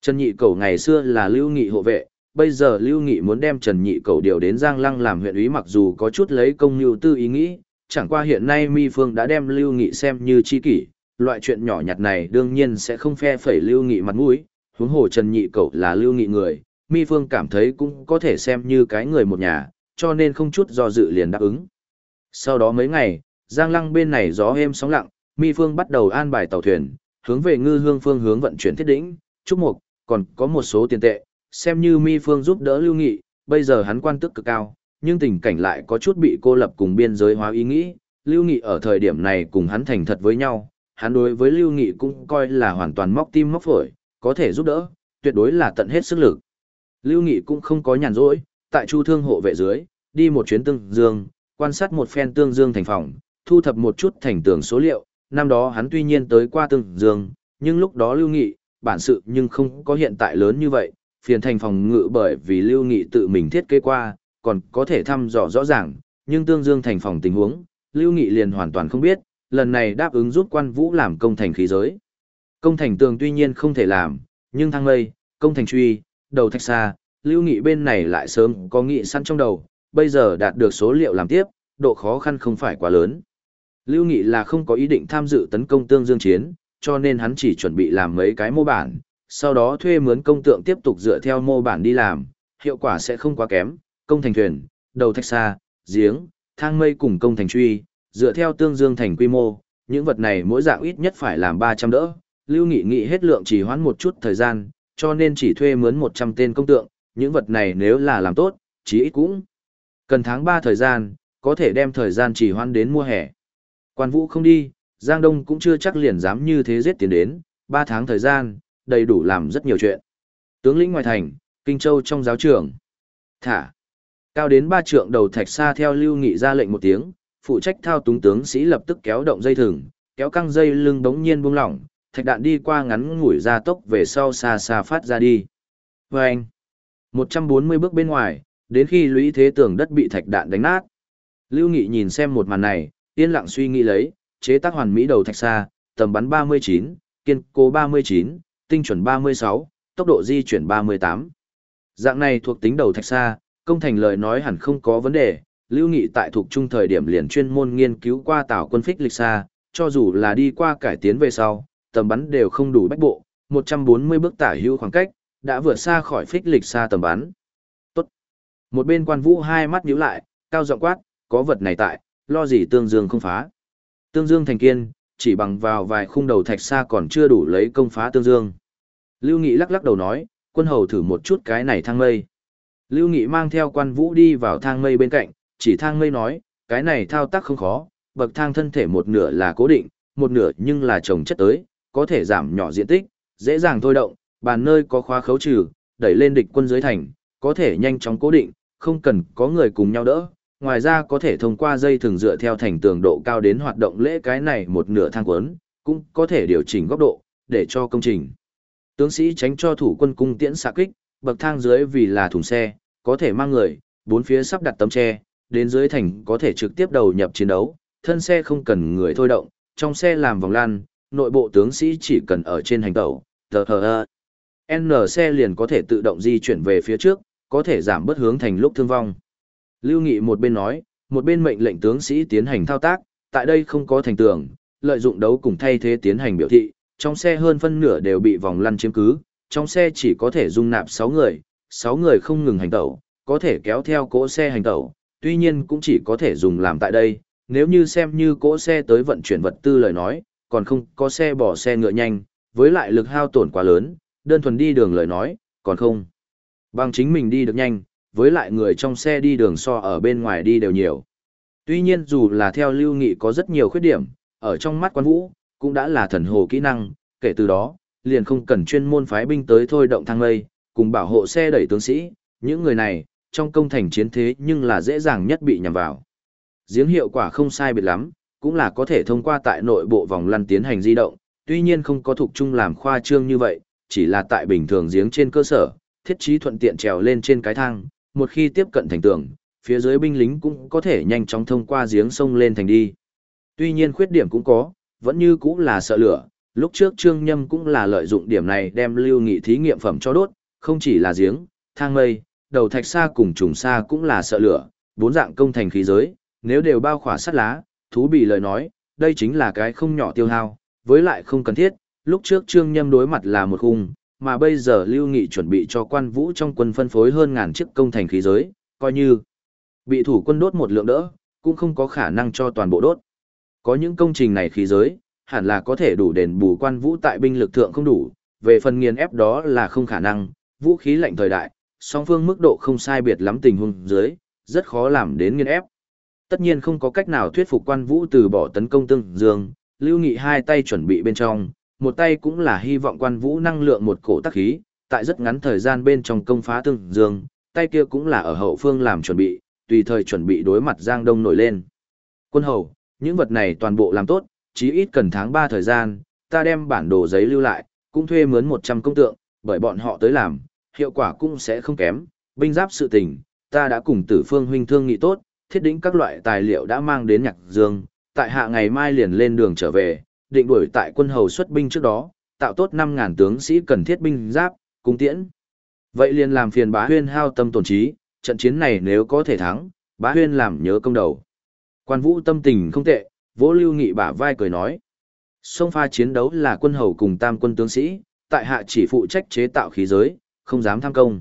Trần Nhị Cầu ngày xưa là Lưu Nghị hộ vệ, bây giờ Lưu Nghị muốn đem Trần Nhị Cầu điều đến Giang Lăng làm huyện úy mặc dù có chút lấy công nhu tư ý nghĩ, chẳng qua hiện nay Mi Phương đã đem Lưu Nghị xem như chi kỷ, loại chuyện nhỏ nhặt này đương nhiên sẽ không phe phẩy Lưu Nghị mặt mũi, huống hồ Trần Nhị Cầu là Lưu Nghị người, Mi Phương cảm thấy cũng có thể xem như cái người một nhà, cho nên không chút do dự liền đáp ứng. Sau đó mấy ngày, Giang Lăng bên này gió êm sóng lặng, Mi Phương bắt đầu an bài tàu thuyền, hướng về ngư hương phương hướng vận chuyển thiết đỉnh, trúc mục, còn có một số tiền tệ, xem như Mi Phương giúp đỡ Lưu Nghị, bây giờ hắn quan tức cực cao, nhưng tình cảnh lại có chút bị cô lập cùng biên giới hóa ý nghĩ, Lưu Nghị ở thời điểm này cùng hắn thành thật với nhau, hắn đối với Lưu Nghị cũng coi là hoàn toàn móc tim móc phổi, có thể giúp đỡ, tuyệt đối là tận hết sức lực. Lưu Nghị cũng không có nhàn rỗi, tại Chu Thương hộ vệ dưới, đi một chuyến tương dương, quan sát một phen tương dương thành phòng, thu thập một chút thành tường số liệu, năm đó hắn tuy nhiên tới qua tương dương, nhưng lúc đó Lưu Nghị, bản sự nhưng không có hiện tại lớn như vậy, phiền thành phòng ngự bởi vì Lưu Nghị tự mình thiết kế qua, còn có thể thăm dò rõ ràng, nhưng tương dương thành phòng tình huống, Lưu Nghị liền hoàn toàn không biết, lần này đáp ứng giúp quan vũ làm công thành khí giới. Công thành tường tuy nhiên không thể làm, nhưng thăng mây, công thành truy, đầu thạch xa, Lưu Nghị bên này lại sớm có nghị săn trong đầu, bây giờ đạt được số liệu làm tiếp, độ khó khăn không phải quá lớn. Lưu Nghị là không có ý định tham dự tấn công tương dương chiến, cho nên hắn chỉ chuẩn bị làm mấy cái mô bản, sau đó thuê mướn công tượng tiếp tục dựa theo mô bản đi làm, hiệu quả sẽ không quá kém, công thành thuyền, đầu thạch xa, giếng, thang mây cùng công thành truy, dựa theo tương dương thành quy mô, những vật này mỗi dạng ít nhất phải làm 300 đỡ, Lưu Nghị nghị hết lượng chỉ hoãn một chút thời gian, cho nên chỉ thuê mướn 100 tên công tượng, những vật này nếu là làm tốt, chí ít cũng cần tháng 3 thời gian, có thể đem thời gian chỉ hoãn đến mùa hè. Quan vũ không đi, Giang Đông cũng chưa chắc liền dám như thế giết tiền đến, ba tháng thời gian, đầy đủ làm rất nhiều chuyện. Tướng lĩnh ngoài thành, Kinh Châu trong giáo trường. Thả. Cao đến ba trượng đầu thạch xa theo lưu nghị ra lệnh một tiếng, phụ trách thao túng tướng sĩ lập tức kéo động dây thừng, kéo căng dây lưng đống nhiên buông lỏng, thạch đạn đi qua ngắn ngủi ra tốc về sau xa xa phát ra đi. Và anh, 140 bước bên ngoài, đến khi lũy thế tường đất bị thạch đạn đánh nát. Lưu Nghị nhìn xem một màn này, yên lặng suy nghĩ lấy, chế tác hoàn mỹ đầu thạch xa, tầm bắn 39, kiên cố 39, tinh chuẩn 36, tốc độ di chuyển 38. Dạng này thuộc tính đầu thạch xa, công thành lời nói hẳn không có vấn đề, lưu nghị tại thuộc trung thời điểm liền chuyên môn nghiên cứu qua tảo quân phích lịch xa, cho dù là đi qua cải tiến về sau, tầm bắn đều không đủ bách bộ, 140 bước tả hữu khoảng cách, đã vượt xa khỏi phích lịch xa tầm bắn. Tốt. Một bên quan vũ hai mắt nhíu lại, cao giọng quát, có vật này tại, lo gì tương dương không phá. Tương dương thành kiên, chỉ bằng vào vài khung đầu thạch xa còn chưa đủ lấy công phá tương dương. Lưu Nghị lắc lắc đầu nói, quân hầu thử một chút cái này thang mây. Lưu Nghị mang theo quan vũ đi vào thang mây bên cạnh, chỉ thang mây nói, cái này thao tác không khó, bậc thang thân thể một nửa là cố định, một nửa nhưng là trồng chất tới, có thể giảm nhỏ diện tích, dễ dàng thôi động, bàn nơi có khóa khấu trừ, đẩy lên địch quân dưới thành, có thể nhanh chóng cố định, không cần có người cùng nhau đỡ, ngoài ra có thể thông qua dây thường dựa theo thành tường độ cao đến hoạt động lễ cái này một nửa thang quấn, cũng có thể điều chỉnh góc độ, để cho công trình. Tướng sĩ tránh cho thủ quân cung tiễn xạ kích, bậc thang dưới vì là thùng xe, có thể mang người, bốn phía sắp đặt tấm tre, đến dưới thành có thể trực tiếp đầu nhập chiến đấu, thân xe không cần người thôi động, trong xe làm vòng lan, nội bộ tướng sĩ chỉ cần ở trên hành tàu, tờ hờ N xe liền có thể tự động di chuyển về phía trước, có thể giảm bớt hướng thành lúc thương vong. Lưu Nghị một bên nói, một bên mệnh lệnh tướng sĩ tiến hành thao tác, tại đây không có thành tường, lợi dụng đấu cùng thay thế tiến hành biểu thị, trong xe hơn phân nửa đều bị vòng lăn chiếm cứ, trong xe chỉ có thể dung nạp 6 người, 6 người không ngừng hành tẩu, có thể kéo theo cỗ xe hành tẩu, tuy nhiên cũng chỉ có thể dùng làm tại đây, nếu như xem như cỗ xe tới vận chuyển vật tư lời nói, còn không có xe bỏ xe ngựa nhanh, với lại lực hao tổn quá lớn, đơn thuần đi đường lời nói, còn không. Bằng chính mình đi được nhanh, với lại người trong xe đi đường so ở bên ngoài đi đều nhiều. Tuy nhiên dù là theo lưu nghị có rất nhiều khuyết điểm, ở trong mắt quan vũ, cũng đã là thần hồ kỹ năng, kể từ đó, liền không cần chuyên môn phái binh tới thôi động thang lây, cùng bảo hộ xe đẩy tướng sĩ, những người này, trong công thành chiến thế nhưng là dễ dàng nhất bị nhằm vào. Giếng hiệu quả không sai biệt lắm, cũng là có thể thông qua tại nội bộ vòng lăn tiến hành di động, tuy nhiên không có thuộc chung làm khoa trương như vậy, chỉ là tại bình thường giếng trên cơ sở, thiết trí thuận tiện trèo lên trên cái thang, một khi tiếp cận thành tường, phía dưới binh lính cũng có thể nhanh chóng thông qua giếng sông lên thành đi. Tuy nhiên khuyết điểm cũng có, vẫn như cũng là sợ lửa, lúc trước Trương Nhâm cũng là lợi dụng điểm này đem lưu nghị thí nghiệm phẩm cho đốt, không chỉ là giếng, thang mây, đầu thạch xa cùng trùng xa cũng là sợ lửa, bốn dạng công thành khí giới, nếu đều bao khỏa sắt lá, thú bị lời nói, đây chính là cái không nhỏ tiêu hao, với lại không cần thiết, lúc trước Trương Nhâm đối mặt là một khung, mà bây giờ Lưu Nghị chuẩn bị cho quan vũ trong quân phân phối hơn ngàn chiếc công thành khí giới, coi như bị thủ quân đốt một lượng đỡ, cũng không có khả năng cho toàn bộ đốt. Có những công trình này khí giới, hẳn là có thể đủ đền bù quan vũ tại binh lực thượng không đủ, về phần nghiền ép đó là không khả năng, vũ khí lạnh thời đại, song phương mức độ không sai biệt lắm tình huống dưới, rất khó làm đến nghiền ép. Tất nhiên không có cách nào thuyết phục quan vũ từ bỏ tấn công tương dương, lưu nghị hai tay chuẩn bị bên trong, một tay cũng là hy vọng quan vũ năng lượng một cổ tác khí, tại rất ngắn thời gian bên trong công phá tương dương, tay kia cũng là ở hậu phương làm chuẩn bị, tùy thời chuẩn bị đối mặt Giang Đông nổi lên. Quân hầu, những vật này toàn bộ làm tốt, chí ít cần tháng 3 thời gian, ta đem bản đồ giấy lưu lại, cũng thuê mướn 100 công tượng, bởi bọn họ tới làm, hiệu quả cũng sẽ không kém, binh giáp sự tình, ta đã cùng tử phương huynh thương nghị tốt, thiết định các loại tài liệu đã mang đến nhạc dương, tại hạ ngày mai liền lên đường trở về, định đuổi tại quân hầu xuất binh trước đó, tạo tốt 5.000 tướng sĩ cần thiết binh giáp, cung tiễn. Vậy liền làm phiền bá huyên hao tâm tổn trí, trận chiến này nếu có thể thắng, bá huyên làm nhớ công đầu. Quan vũ tâm tình không tệ, vỗ lưu nghị bả vai cười nói. Sông pha chiến đấu là quân hầu cùng tam quân tướng sĩ, tại hạ chỉ phụ trách chế tạo khí giới, không dám tham công.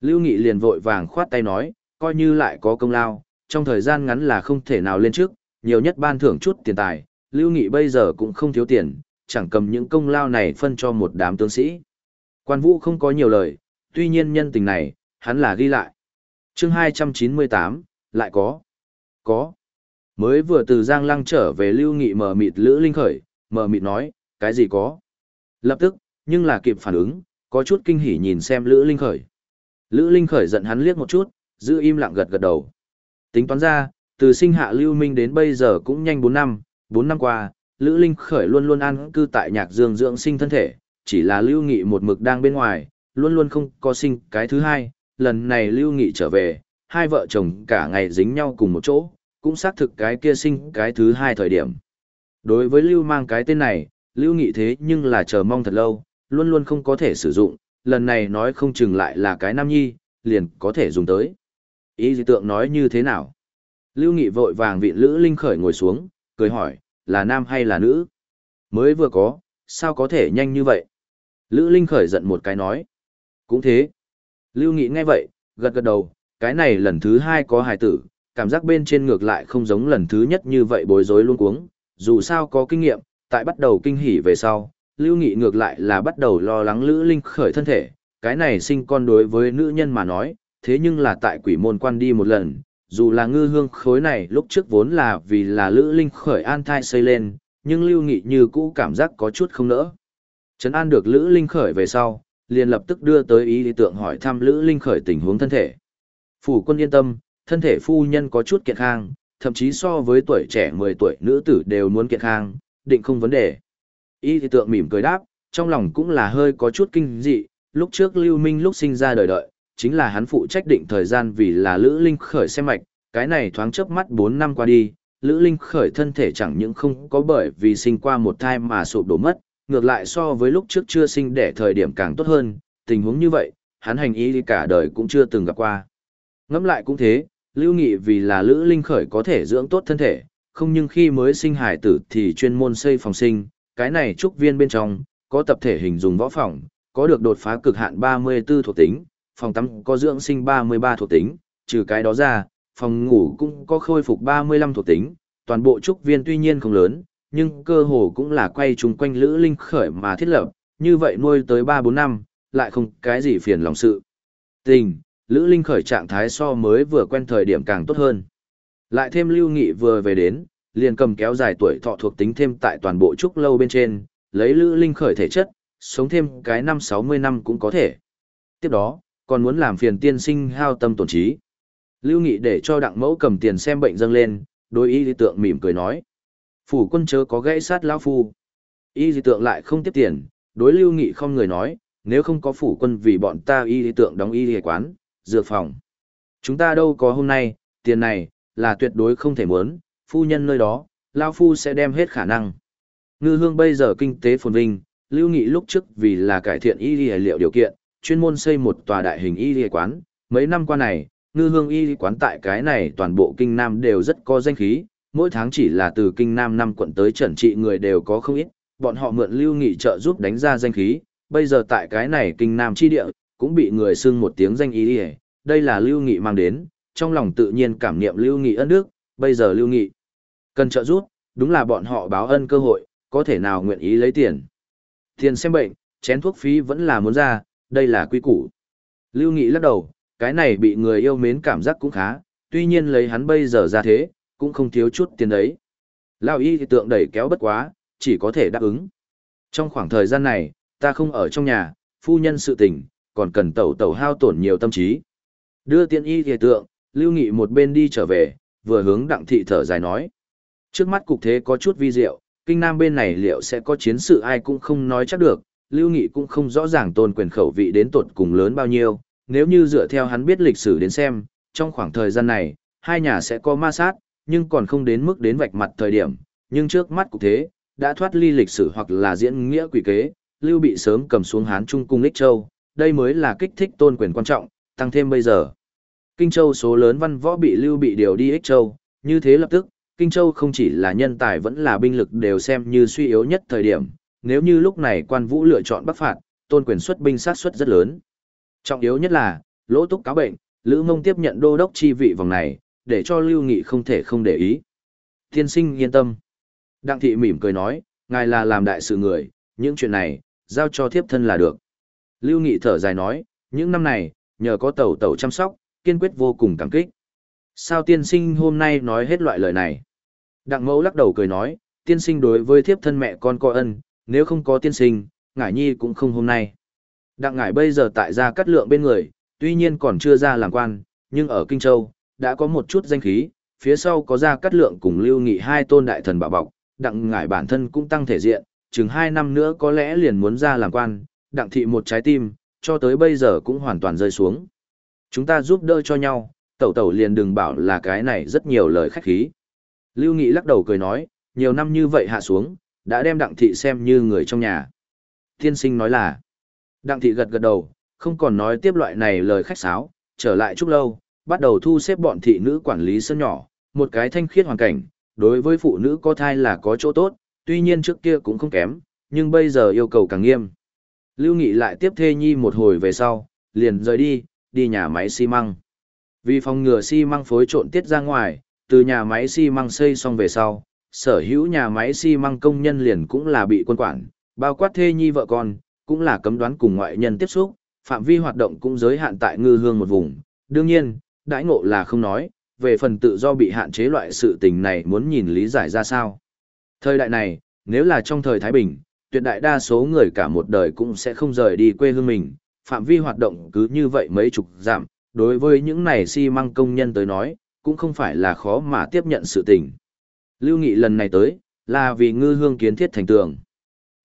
Lưu Nghị liền vội vàng khoát tay nói, coi như lại có công lao, trong thời gian ngắn là không thể nào lên trước, nhiều nhất ban thưởng chút tiền tài, Lưu Nghị bây giờ cũng không thiếu tiền, chẳng cầm những công lao này phân cho một đám tướng sĩ. Quan Vũ không có nhiều lời, tuy nhiên nhân tình này, hắn là ghi lại. chương 298, lại có. Có. Mới vừa từ Giang Lăng trở về Lưu Nghị mở mịt Lữ Linh Khởi, mở mịt nói, cái gì có. Lập tức, nhưng là kịp phản ứng, có chút kinh hỉ nhìn xem Lữ Linh Khởi. Lữ Linh Khởi giận hắn liếc một chút, giữ im lặng gật gật đầu. Tính toán ra, từ sinh hạ Lưu Minh đến bây giờ cũng nhanh 4 năm, 4 năm qua, Lữ Linh Khởi luôn luôn ăn cư tại nhạc dương dưỡng sinh thân thể, chỉ là Lưu Nghị một mực đang bên ngoài, luôn luôn không có sinh cái thứ hai, lần này Lưu Nghị trở về, hai vợ chồng cả ngày dính nhau cùng một chỗ, cũng xác thực cái kia sinh cái thứ hai thời điểm. Đối với Lưu mang cái tên này, Lưu Nghị thế nhưng là chờ mong thật lâu, luôn luôn không có thể sử dụng, lần này nói không chừng lại là cái nam nhi, liền có thể dùng tới. Ý dị tượng nói như thế nào? Lưu Nghị vội vàng vị Lữ Linh khởi ngồi xuống, cười hỏi, là nam hay là nữ? Mới vừa có, sao có thể nhanh như vậy? Lữ Linh khởi giận một cái nói. Cũng thế. Lưu Nghị nghe vậy, gật gật đầu, cái này lần thứ hai có hài tử, cảm giác bên trên ngược lại không giống lần thứ nhất như vậy bối rối luôn cuống, dù sao có kinh nghiệm, tại bắt đầu kinh hỉ về sau, Lưu Nghị ngược lại là bắt đầu lo lắng Lữ Linh khởi thân thể, cái này sinh con đối với nữ nhân mà nói, thế nhưng là tại quỷ môn quan đi một lần, dù là ngư hương khối này lúc trước vốn là vì là Lữ Linh khởi an thai xây lên, nhưng Lưu Nghị như cũ cảm giác có chút không nỡ. Trấn an được Lữ Linh khởi về sau, liền lập tức đưa tới ý lý tượng hỏi thăm Lữ Linh khởi tình huống thân thể. Phủ quân yên tâm, thân thể phu nhân có chút kiện khang, thậm chí so với tuổi trẻ 10 tuổi nữ tử đều muốn kiện khang, định không vấn đề. Y thì tượng mỉm cười đáp, trong lòng cũng là hơi có chút kinh dị, lúc trước Lưu Minh lúc sinh ra đời đợi, chính là hắn phụ trách định thời gian vì là Lữ Linh khởi xem mạch, cái này thoáng chớp mắt 4 năm qua đi, Lữ Linh khởi thân thể chẳng những không có bởi vì sinh qua một thai mà sụp đổ mất, ngược lại so với lúc trước chưa sinh đẻ thời điểm càng tốt hơn, tình huống như vậy, hắn hành ý cả đời cũng chưa từng gặp qua. Ngẫm lại cũng thế, Lưu Nghị vì là Lữ Linh khởi có thể dưỡng tốt thân thể, không nhưng khi mới sinh hải tử thì chuyên môn xây phòng sinh, cái này trúc viên bên trong, có tập thể hình dùng võ phòng, có được đột phá cực hạn 34 thuộc tính, phòng tắm có dưỡng sinh 33 thuộc tính, trừ cái đó ra, phòng ngủ cũng có khôi phục 35 thuộc tính, toàn bộ trúc viên tuy nhiên không lớn, nhưng cơ hồ cũng là quay chung quanh Lữ Linh khởi mà thiết lập, như vậy nuôi tới 3-4 năm, lại không cái gì phiền lòng sự. Tình, Lữ Linh khởi trạng thái so mới vừa quen thời điểm càng tốt hơn. Lại thêm Lưu Nghị vừa về đến, liền cầm kéo dài tuổi thọ thuộc tính thêm tại toàn bộ trúc lâu bên trên, lấy Lữ Linh khởi thể chất, sống thêm cái năm 60 năm cũng có thể. Tiếp đó, còn muốn làm phiền tiên sinh hao tâm tổn trí. Lưu Nghị để cho đặng mẫu cầm tiền xem bệnh dâng lên, đối y lý tượng mỉm cười nói. Phủ quân chớ có gãy sát lão phu. Y lý tượng lại không tiếp tiền, đối Lưu Nghị không người nói, nếu không có phủ quân vì bọn ta y lý tượng đóng y lý quán, dược phòng. Chúng ta đâu có hôm nay, tiền này, là tuyệt đối không thể muốn, phu nhân nơi đó, lão phu sẽ đem hết khả năng. Ngư hương bây giờ kinh tế phồn vinh, Lưu Nghị lúc trước vì là cải thiện y lý liệu điều kiện, chuyên môn xây một tòa đại hình y lý quán, mấy năm qua này, ngư hương y quán tại cái này toàn bộ kinh nam đều rất có danh khí, mỗi tháng chỉ là từ kinh nam năm quận tới trần trị người đều có không ít, bọn họ mượn lưu nghị trợ giúp đánh ra danh khí, bây giờ tại cái này kinh nam chi địa, cũng bị người xưng một tiếng danh y đây là lưu nghị mang đến, trong lòng tự nhiên cảm niệm lưu nghị ân đức, bây giờ lưu nghị cần trợ giúp, đúng là bọn họ báo ân cơ hội, có thể nào nguyện ý lấy tiền. Tiền xem bệnh, chén thuốc phí vẫn là muốn ra, đây là quy củ. Lưu Nghị lắc đầu, cái này bị người yêu mến cảm giác cũng khá, tuy nhiên lấy hắn bây giờ ra thế, cũng không thiếu chút tiền đấy. Lao y thì tượng đẩy kéo bất quá, chỉ có thể đáp ứng. Trong khoảng thời gian này, ta không ở trong nhà, phu nhân sự tình, còn cần tẩu tẩu hao tổn nhiều tâm trí. Đưa tiện y thì tượng, lưu nghị một bên đi trở về, vừa hướng đặng thị thở dài nói. Trước mắt cục thế có chút vi diệu, kinh nam bên này liệu sẽ có chiến sự ai cũng không nói chắc được, lưu nghị cũng không rõ ràng tôn quyền khẩu vị đến tột cùng lớn bao nhiêu, nếu như dựa theo hắn biết lịch sử đến xem, trong khoảng thời gian này, hai nhà sẽ có ma sát, nhưng còn không đến mức đến vạch mặt thời điểm, nhưng trước mắt cũng thế, đã thoát ly lịch sử hoặc là diễn nghĩa quỷ kế, Lưu bị sớm cầm xuống Hán Trung Cung Lích Châu, đây mới là kích thích tôn quyền quan trọng, tăng thêm bây giờ. Kinh Châu số lớn văn võ bị Lưu bị điều đi Ích Châu, như thế lập tức, Kinh Châu không chỉ là nhân tài vẫn là binh lực đều xem như suy yếu nhất thời điểm, nếu như lúc này quan vũ lựa chọn bắc phạt, tôn quyền xuất binh sát suất rất lớn. Trọng yếu nhất là, lỗ túc cáo bệnh, Lữ Mông tiếp nhận đô đốc chi vị vòng này, để cho Lưu Nghị không thể không để ý. Tiên sinh yên tâm. Đặng thị mỉm cười nói, ngài là làm đại sự người, những chuyện này, giao cho thiếp thân là được. Lưu Nghị thở dài nói, những năm này, nhờ có tẩu tẩu chăm sóc, kiên quyết vô cùng cảm kích. Sao tiên sinh hôm nay nói hết loại lời này? Đặng mẫu lắc đầu cười nói, tiên sinh đối với thiếp thân mẹ con có ân, nếu không có tiên sinh, ngải nhi cũng không hôm nay. Đặng ngải bây giờ tại gia cắt lượng bên người, tuy nhiên còn chưa ra làm quan, nhưng ở Kinh Châu, đã có một chút danh khí, phía sau có gia cắt lượng cùng lưu nghị hai tôn đại thần bảo bọc, đặng ngải bản thân cũng tăng thể diện, chừng hai năm nữa có lẽ liền muốn ra làm quan, đặng thị một trái tim, cho tới bây giờ cũng hoàn toàn rơi xuống. Chúng ta giúp đỡ cho nhau, tẩu tẩu liền đừng bảo là cái này rất nhiều lời khách khí. Lưu Nghị lắc đầu cười nói, nhiều năm như vậy hạ xuống, đã đem đặng thị xem như người trong nhà. Tiên sinh nói là, Đặng thị gật gật đầu, không còn nói tiếp loại này lời khách sáo, trở lại chút lâu, bắt đầu thu xếp bọn thị nữ quản lý sân nhỏ, một cái thanh khiết hoàn cảnh, đối với phụ nữ có thai là có chỗ tốt, tuy nhiên trước kia cũng không kém, nhưng bây giờ yêu cầu càng nghiêm. Lưu Nghị lại tiếp thê nhi một hồi về sau, liền rời đi, đi nhà máy xi măng. Vì phòng ngừa xi măng phối trộn tiết ra ngoài, từ nhà máy xi măng xây xong về sau, sở hữu nhà máy xi măng công nhân liền cũng là bị quân quản, bao quát thê nhi vợ con, cũng là cấm đoán cùng ngoại nhân tiếp xúc, phạm vi hoạt động cũng giới hạn tại ngư hương một vùng. Đương nhiên, đãi ngộ là không nói, về phần tự do bị hạn chế loại sự tình này muốn nhìn lý giải ra sao. Thời đại này, nếu là trong thời Thái Bình, tuyệt đại đa số người cả một đời cũng sẽ không rời đi quê hương mình, phạm vi hoạt động cứ như vậy mấy chục giảm, đối với những này xi măng công nhân tới nói, cũng không phải là khó mà tiếp nhận sự tình. Lưu Nghị lần này tới, là vì ngư hương kiến thiết thành tường.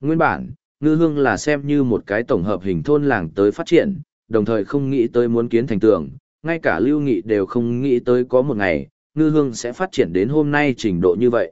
Nguyên bản, ngư hương là xem như một cái tổng hợp hình thôn làng tới phát triển, đồng thời không nghĩ tới muốn kiến thành tường, ngay cả lưu nghị đều không nghĩ tới có một ngày, ngư hương sẽ phát triển đến hôm nay trình độ như vậy.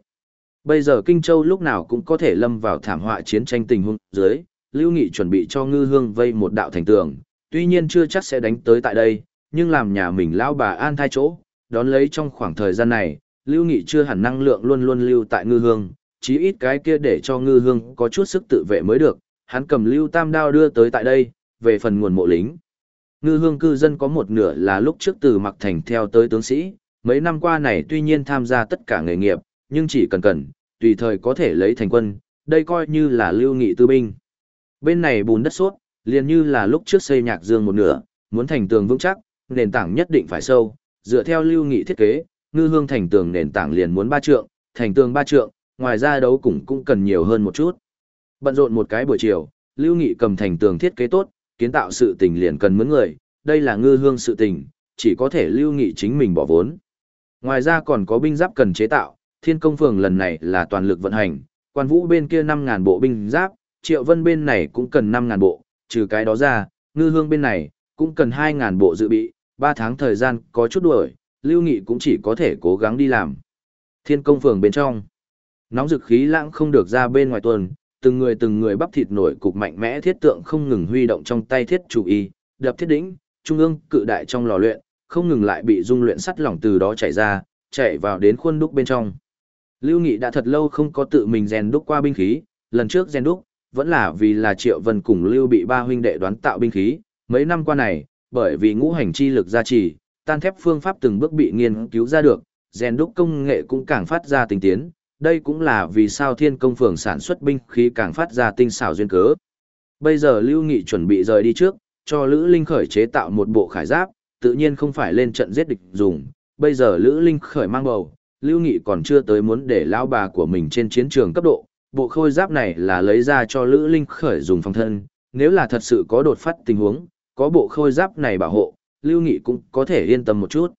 Bây giờ Kinh Châu lúc nào cũng có thể lâm vào thảm họa chiến tranh tình huống dưới, Lưu Nghị chuẩn bị cho ngư hương vây một đạo thành tường, tuy nhiên chưa chắc sẽ đánh tới tại đây, nhưng làm nhà mình lão bà an thai chỗ, đón lấy trong khoảng thời gian này, Lưu Nghị chưa hẳn năng lượng luôn luôn lưu tại ngư hương, chí ít cái kia để cho ngư hương có chút sức tự vệ mới được, hắn cầm Lưu Tam Đao đưa tới tại đây, về phần nguồn mộ lính. Ngư hương cư dân có một nửa là lúc trước từ mặc thành theo tới tướng sĩ, mấy năm qua này tuy nhiên tham gia tất cả nghề nghiệp, nhưng chỉ cần cần, tùy thời có thể lấy thành quân, đây coi như là lưu nghị tư binh. Bên này bùn đất suốt, liền như là lúc trước xây nhạc dương một nửa, muốn thành tường vững chắc, nền tảng nhất định phải sâu, dựa theo lưu nghị thiết kế, ngư hương thành tường nền tảng liền muốn ba trượng, thành tường ba trượng, ngoài ra đấu cũng cũng cần nhiều hơn một chút. Bận rộn một cái buổi chiều, lưu nghị cầm thành tường thiết kế tốt, kiến tạo sự tình liền cần mướn người, đây là ngư hương sự tình, chỉ có thể lưu nghị chính mình bỏ vốn. Ngoài ra còn có binh giáp cần chế tạo, thiên công phường lần này là toàn lực vận hành, quan vũ bên kia 5.000 bộ binh giáp, triệu vân bên này cũng cần 5.000 bộ, trừ cái đó ra, ngư hương bên này cũng cần 2.000 bộ dự bị, 3 tháng thời gian có chút đuổi, lưu nghị cũng chỉ có thể cố gắng đi làm. Thiên công phường bên trong, nóng dực khí lãng không được ra bên ngoài tuần, từng người từng người bắp thịt nổi cục mạnh mẽ thiết tượng không ngừng huy động trong tay thiết chủ y, đập thiết đỉnh, trung ương cự đại trong lò luyện, không ngừng lại bị dung luyện sắt lỏng từ đó chảy ra, chạy vào đến khuôn đúc bên trong. Lưu Nghị đã thật lâu không có tự mình rèn đúc qua binh khí, lần trước rèn đúc, vẫn là vì là Triệu Vân cùng Lưu bị ba huynh đệ đoán tạo binh khí, mấy năm qua này, bởi vì ngũ hành chi lực gia trì, tan thép phương pháp từng bước bị nghiên cứu ra được, rèn đúc công nghệ cũng càng phát ra tinh tiến, đây cũng là vì sao Thiên Công Phường sản xuất binh khí càng phát ra tinh xảo duyên cớ. Bây giờ Lưu Nghị chuẩn bị rời đi trước, cho Lữ Linh khởi chế tạo một bộ khải giáp, tự nhiên không phải lên trận giết địch dùng, bây giờ Lữ Linh khởi mang bầu, Lưu Nghị còn chưa tới muốn để lão bà của mình trên chiến trường cấp độ, bộ khôi giáp này là lấy ra cho Lữ Linh khởi dùng phòng thân, nếu là thật sự có đột phát tình huống, có bộ khôi giáp này bảo hộ, Lưu Nghị cũng có thể yên tâm một chút.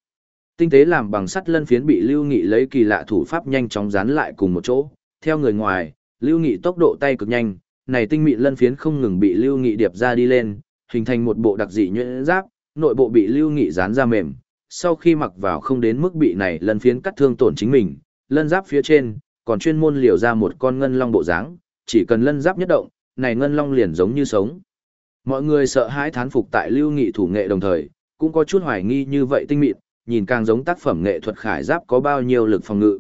Tinh tế làm bằng sắt lân phiến bị Lưu Nghị lấy kỳ lạ thủ pháp nhanh chóng dán lại cùng một chỗ, theo người ngoài, Lưu Nghị tốc độ tay cực nhanh, này tinh mịn lân phiến không ngừng bị Lưu Nghị điệp ra đi lên, hình thành một bộ đặc dị nhuyễn giáp, nội bộ bị Lưu Nghị dán ra mềm, sau khi mặc vào không đến mức bị này lân phiến cắt thương tổn chính mình, lân giáp phía trên, còn chuyên môn liều ra một con ngân long bộ dáng, chỉ cần lân giáp nhất động, này ngân long liền giống như sống. Mọi người sợ hãi thán phục tại lưu nghị thủ nghệ đồng thời, cũng có chút hoài nghi như vậy tinh mịn, nhìn càng giống tác phẩm nghệ thuật khải giáp có bao nhiêu lực phòng ngự.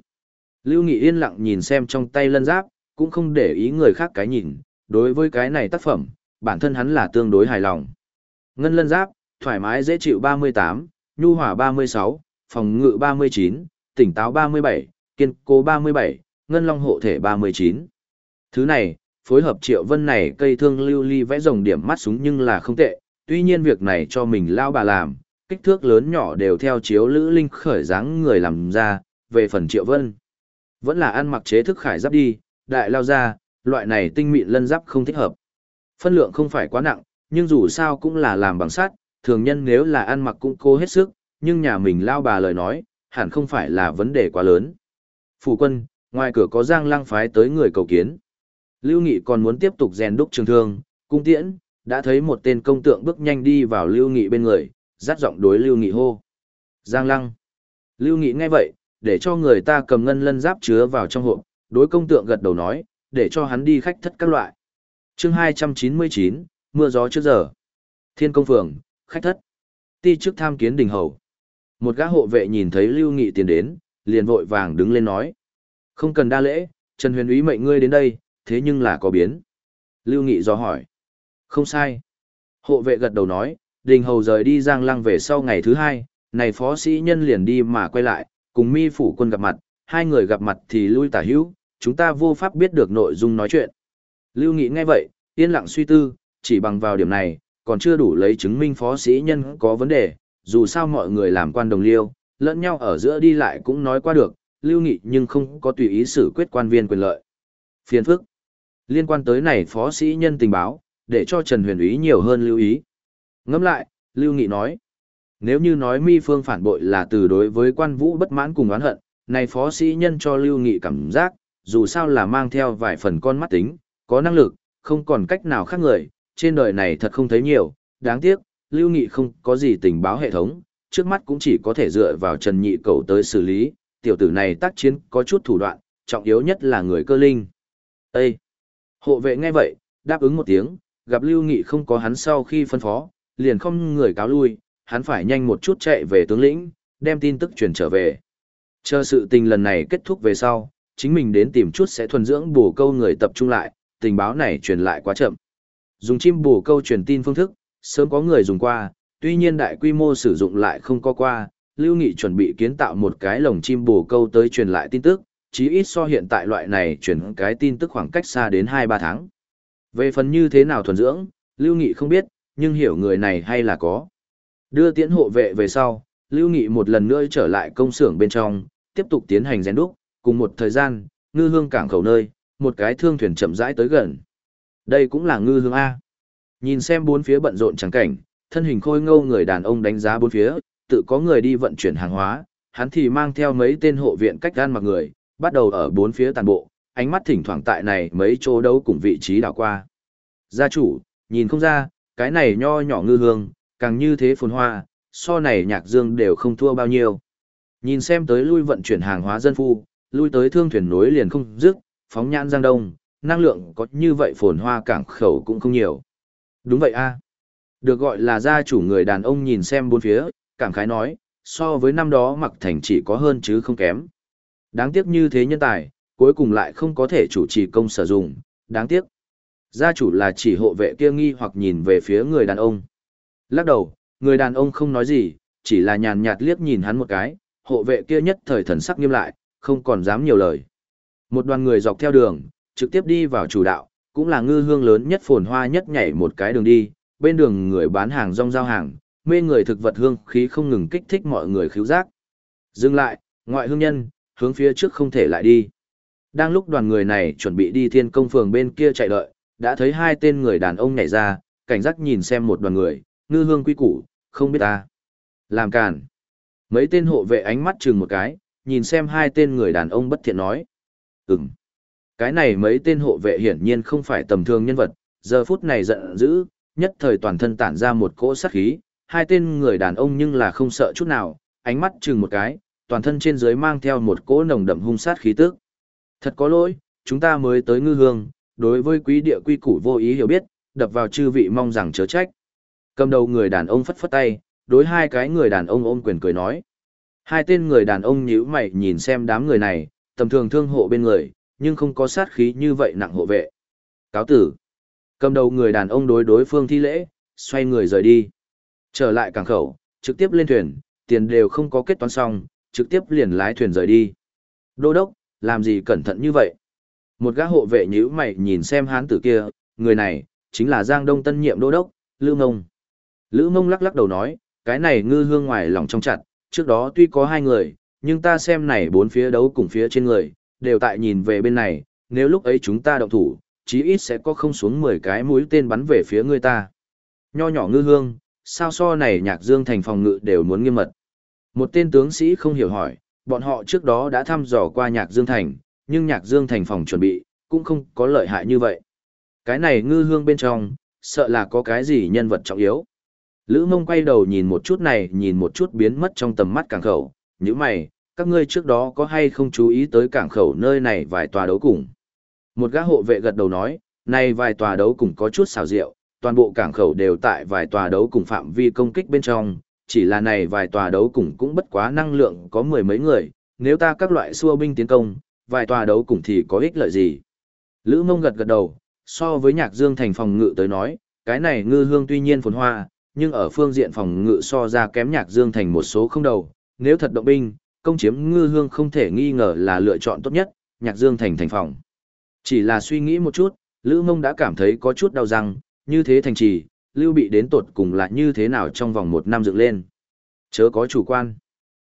Lưu Nghị yên lặng nhìn xem trong tay lân giáp, cũng không để ý người khác cái nhìn, đối với cái này tác phẩm, bản thân hắn là tương đối hài lòng. Ngân lân giáp, thoải mái dễ chịu 38, nhu hỏa 36, phòng ngự 39, tỉnh táo 37, kiên cố 37, ngân long hộ thể 39. Thứ này, phối hợp triệu vân này cây thương lưu ly vẽ rồng điểm mắt súng nhưng là không tệ, tuy nhiên việc này cho mình lao bà làm, kích thước lớn nhỏ đều theo chiếu lữ linh khởi dáng người làm ra, về phần triệu vân. Vẫn là ăn mặc chế thức khải giáp đi, đại lao ra, loại này tinh mịn lân giáp không thích hợp. Phân lượng không phải quá nặng, nhưng dù sao cũng là làm bằng sắt, thường nhân nếu là ăn mặc cũng cố hết sức, nhưng nhà mình lao bà lời nói, hẳn không phải là vấn đề quá lớn. Phủ quân, ngoài cửa có giang lang phái tới người cầu kiến. Lưu Nghị còn muốn tiếp tục rèn đúc trường thương, cung tiễn, đã thấy một tên công tượng bước nhanh đi vào Lưu Nghị bên người, dắt giọng đối Lưu Nghị hô. Giang lăng. Lưu Nghị nghe vậy, để cho người ta cầm ngân lân giáp chứa vào trong hộp, đối công tượng gật đầu nói, để cho hắn đi khách thất các loại. chương 299, mưa gió trước giờ. Thiên công phường, khách thất. Ti trước tham kiến đình hầu. Một gã hộ vệ nhìn thấy Lưu Nghị tiến đến, liền vội vàng đứng lên nói. Không cần đa lễ, Trần Huyền úy mệnh ngươi đến đây, thế nhưng là có biến. Lưu Nghị do hỏi. Không sai. Hộ vệ gật đầu nói, đình hầu rời đi giang lăng về sau ngày thứ hai, này phó sĩ nhân liền đi mà quay lại, cùng mi phủ quân gặp mặt, hai người gặp mặt thì lui tả hữu, chúng ta vô pháp biết được nội dung nói chuyện. Lưu Nghị nghe vậy, yên lặng suy tư, chỉ bằng vào điểm này, còn chưa đủ lấy chứng minh phó sĩ nhân có vấn đề, dù sao mọi người làm quan đồng liêu, lẫn nhau ở giữa đi lại cũng nói qua được, lưu nghị nhưng không có tùy ý xử quyết quan viên quyền lợi. Phiền phức. Liên quan tới này phó sĩ nhân tình báo, để cho Trần Huyền Ý nhiều hơn lưu ý. Ngẫm lại, Lưu Nghị nói, nếu như nói mi phương phản bội là từ đối với quan vũ bất mãn cùng oán hận, này phó sĩ nhân cho Lưu Nghị cảm giác, dù sao là mang theo vài phần con mắt tính, có năng lực, không còn cách nào khác người, trên đời này thật không thấy nhiều, đáng tiếc, Lưu Nghị không có gì tình báo hệ thống, trước mắt cũng chỉ có thể dựa vào Trần Nhị cầu tới xử lý, tiểu tử này tác chiến có chút thủ đoạn, trọng yếu nhất là người cơ linh. Ê! Hộ vệ nghe vậy, đáp ứng một tiếng, gặp Lưu Nghị không có hắn sau khi phân phó, liền không người cáo lui, hắn phải nhanh một chút chạy về tướng lĩnh, đem tin tức truyền trở về. Chờ sự tình lần này kết thúc về sau, chính mình đến tìm chút sẽ thuần dưỡng bổ câu người tập trung lại, tình báo này truyền lại quá chậm. Dùng chim bổ câu truyền tin phương thức, sớm có người dùng qua, tuy nhiên đại quy mô sử dụng lại không có qua, Lưu Nghị chuẩn bị kiến tạo một cái lồng chim bổ câu tới truyền lại tin tức, chí ít so hiện tại loại này truyền cái tin tức khoảng cách xa đến 2-3 tháng. Về phần như thế nào thuần dưỡng, Lưu Nghị không biết, nhưng hiểu người này hay là có. Đưa tiễn hộ vệ về sau, Lưu Nghị một lần nữa trở lại công xưởng bên trong, tiếp tục tiến hành rèn đúc, cùng một thời gian, ngư hương cảng khẩu nơi, một cái thương thuyền chậm rãi tới gần. Đây cũng là ngư hương A. Nhìn xem bốn phía bận rộn trắng cảnh, thân hình khôi ngâu người đàn ông đánh giá bốn phía, tự có người đi vận chuyển hàng hóa, hắn thì mang theo mấy tên hộ viện cách gan mặc người, bắt đầu ở bốn phía tàn bộ, ánh mắt thỉnh thoảng tại này mấy chỗ đấu cùng vị trí đảo qua. Gia chủ, nhìn không ra, cái này nho nhỏ ngư hương, càng như thế phồn hoa, so này nhạc dương đều không thua bao nhiêu. Nhìn xem tới lui vận chuyển hàng hóa dân phu, lui tới thương thuyền nối liền không dứt, phóng nhãn giang đông, năng lượng có như vậy phồn hoa cảng khẩu cũng không nhiều. Đúng vậy a à. Được gọi là gia chủ người đàn ông nhìn xem bốn phía, cảm khái nói, so với năm đó mặc thành chỉ có hơn chứ không kém. Đáng tiếc như thế nhân tài, cuối cùng lại không có thể chủ trì công sử dụng, đáng tiếc. Gia chủ là chỉ hộ vệ kia nghi hoặc nhìn về phía người đàn ông. Lắc đầu, người đàn ông không nói gì, chỉ là nhàn nhạt liếc nhìn hắn một cái, hộ vệ kia nhất thời thần sắc nghiêm lại, không còn dám nhiều lời. Một đoàn người dọc theo đường, trực tiếp đi vào chủ đạo, cũng là ngư hương lớn nhất phồn hoa nhất nhảy một cái đường đi, bên đường người bán hàng rong giao hàng, mê người thực vật hương khí không ngừng kích thích mọi người khiếu giác. Dừng lại, ngoại hương nhân, hướng phía trước không thể lại đi. Đang lúc đoàn người này chuẩn bị đi thiên công phường bên kia chạy đợi, đã thấy hai tên người đàn ông nhảy ra, cảnh giác nhìn xem một đoàn người, ngư hương quy củ, không biết ta. Làm càn. Mấy tên hộ vệ ánh mắt chừng một cái, nhìn xem hai tên người đàn ông bất thiện nói. Ừm. Cái này mấy tên hộ vệ hiển nhiên không phải tầm thường nhân vật, giờ phút này giận dữ, nhất thời toàn thân tản ra một cỗ sát khí, hai tên người đàn ông nhưng là không sợ chút nào, ánh mắt chừng một cái, toàn thân trên dưới mang theo một cỗ nồng đậm hung sát khí tức. Thật có lỗi, chúng ta mới tới ngư hương, đối với quý địa quy củ vô ý hiểu biết, đập vào chư vị mong rằng chớ trách. Cầm đầu người đàn ông phất phất tay, đối hai cái người đàn ông ôm quyền cười nói. Hai tên người đàn ông nhíu mày nhìn xem đám người này, tầm thường thương hộ bên người, nhưng không có sát khí như vậy nặng hộ vệ. Cáo tử. Cầm đầu người đàn ông đối đối phương thi lễ, xoay người rời đi. Trở lại cảng khẩu, trực tiếp lên thuyền, tiền đều không có kết toán xong, trực tiếp liền lái thuyền rời đi. Đô đốc, làm gì cẩn thận như vậy? Một gã hộ vệ nhíu mày nhìn xem hán tử kia, người này, chính là Giang Đông tân nhiệm đô đốc, Lữ Mông. Lữ Mông lắc lắc đầu nói, cái này ngư hương ngoài lòng trong chặt, trước đó tuy có hai người, nhưng ta xem này bốn phía đấu cùng phía trên người, đều tại nhìn về bên này, nếu lúc ấy chúng ta động thủ, chí ít sẽ có không xuống 10 cái mũi tên bắn về phía người ta. Nho nhỏ ngư hương, sao so này nhạc dương thành phòng ngự đều muốn nghiêm mật. Một tên tướng sĩ không hiểu hỏi, bọn họ trước đó đã thăm dò qua nhạc dương thành, nhưng nhạc dương thành phòng chuẩn bị, cũng không có lợi hại như vậy. Cái này ngư hương bên trong, sợ là có cái gì nhân vật trọng yếu. Lữ mông quay đầu nhìn một chút này nhìn một chút biến mất trong tầm mắt cảng khẩu, như mày, các ngươi trước đó có hay không chú ý tới cảng khẩu nơi này vài tòa đấu cùng. Một gã hộ vệ gật đầu nói, này vài tòa đấu cùng có chút xào rượu, toàn bộ cảng khẩu đều tại vài tòa đấu cùng phạm vi công kích bên trong, chỉ là này vài tòa đấu cùng cũng bất quá năng lượng có mười mấy người, nếu ta các loại xua binh tiến công, vài tòa đấu cùng thì có ích lợi gì. Lữ mông gật gật đầu, so với nhạc dương thành phòng ngự tới nói, cái này ngư hương tuy nhiên phồn hoa, nhưng ở phương diện phòng ngự so ra kém nhạc dương thành một số không đầu, nếu thật động binh, công chiếm ngư hương không thể nghi ngờ là lựa chọn tốt nhất, nhạc dương thành thành phòng. Chỉ là suy nghĩ một chút, Lữ Mông đã cảm thấy có chút đau răng, như thế thành trì, Lưu bị đến tột cùng là như thế nào trong vòng một năm dựng lên. Chớ có chủ quan.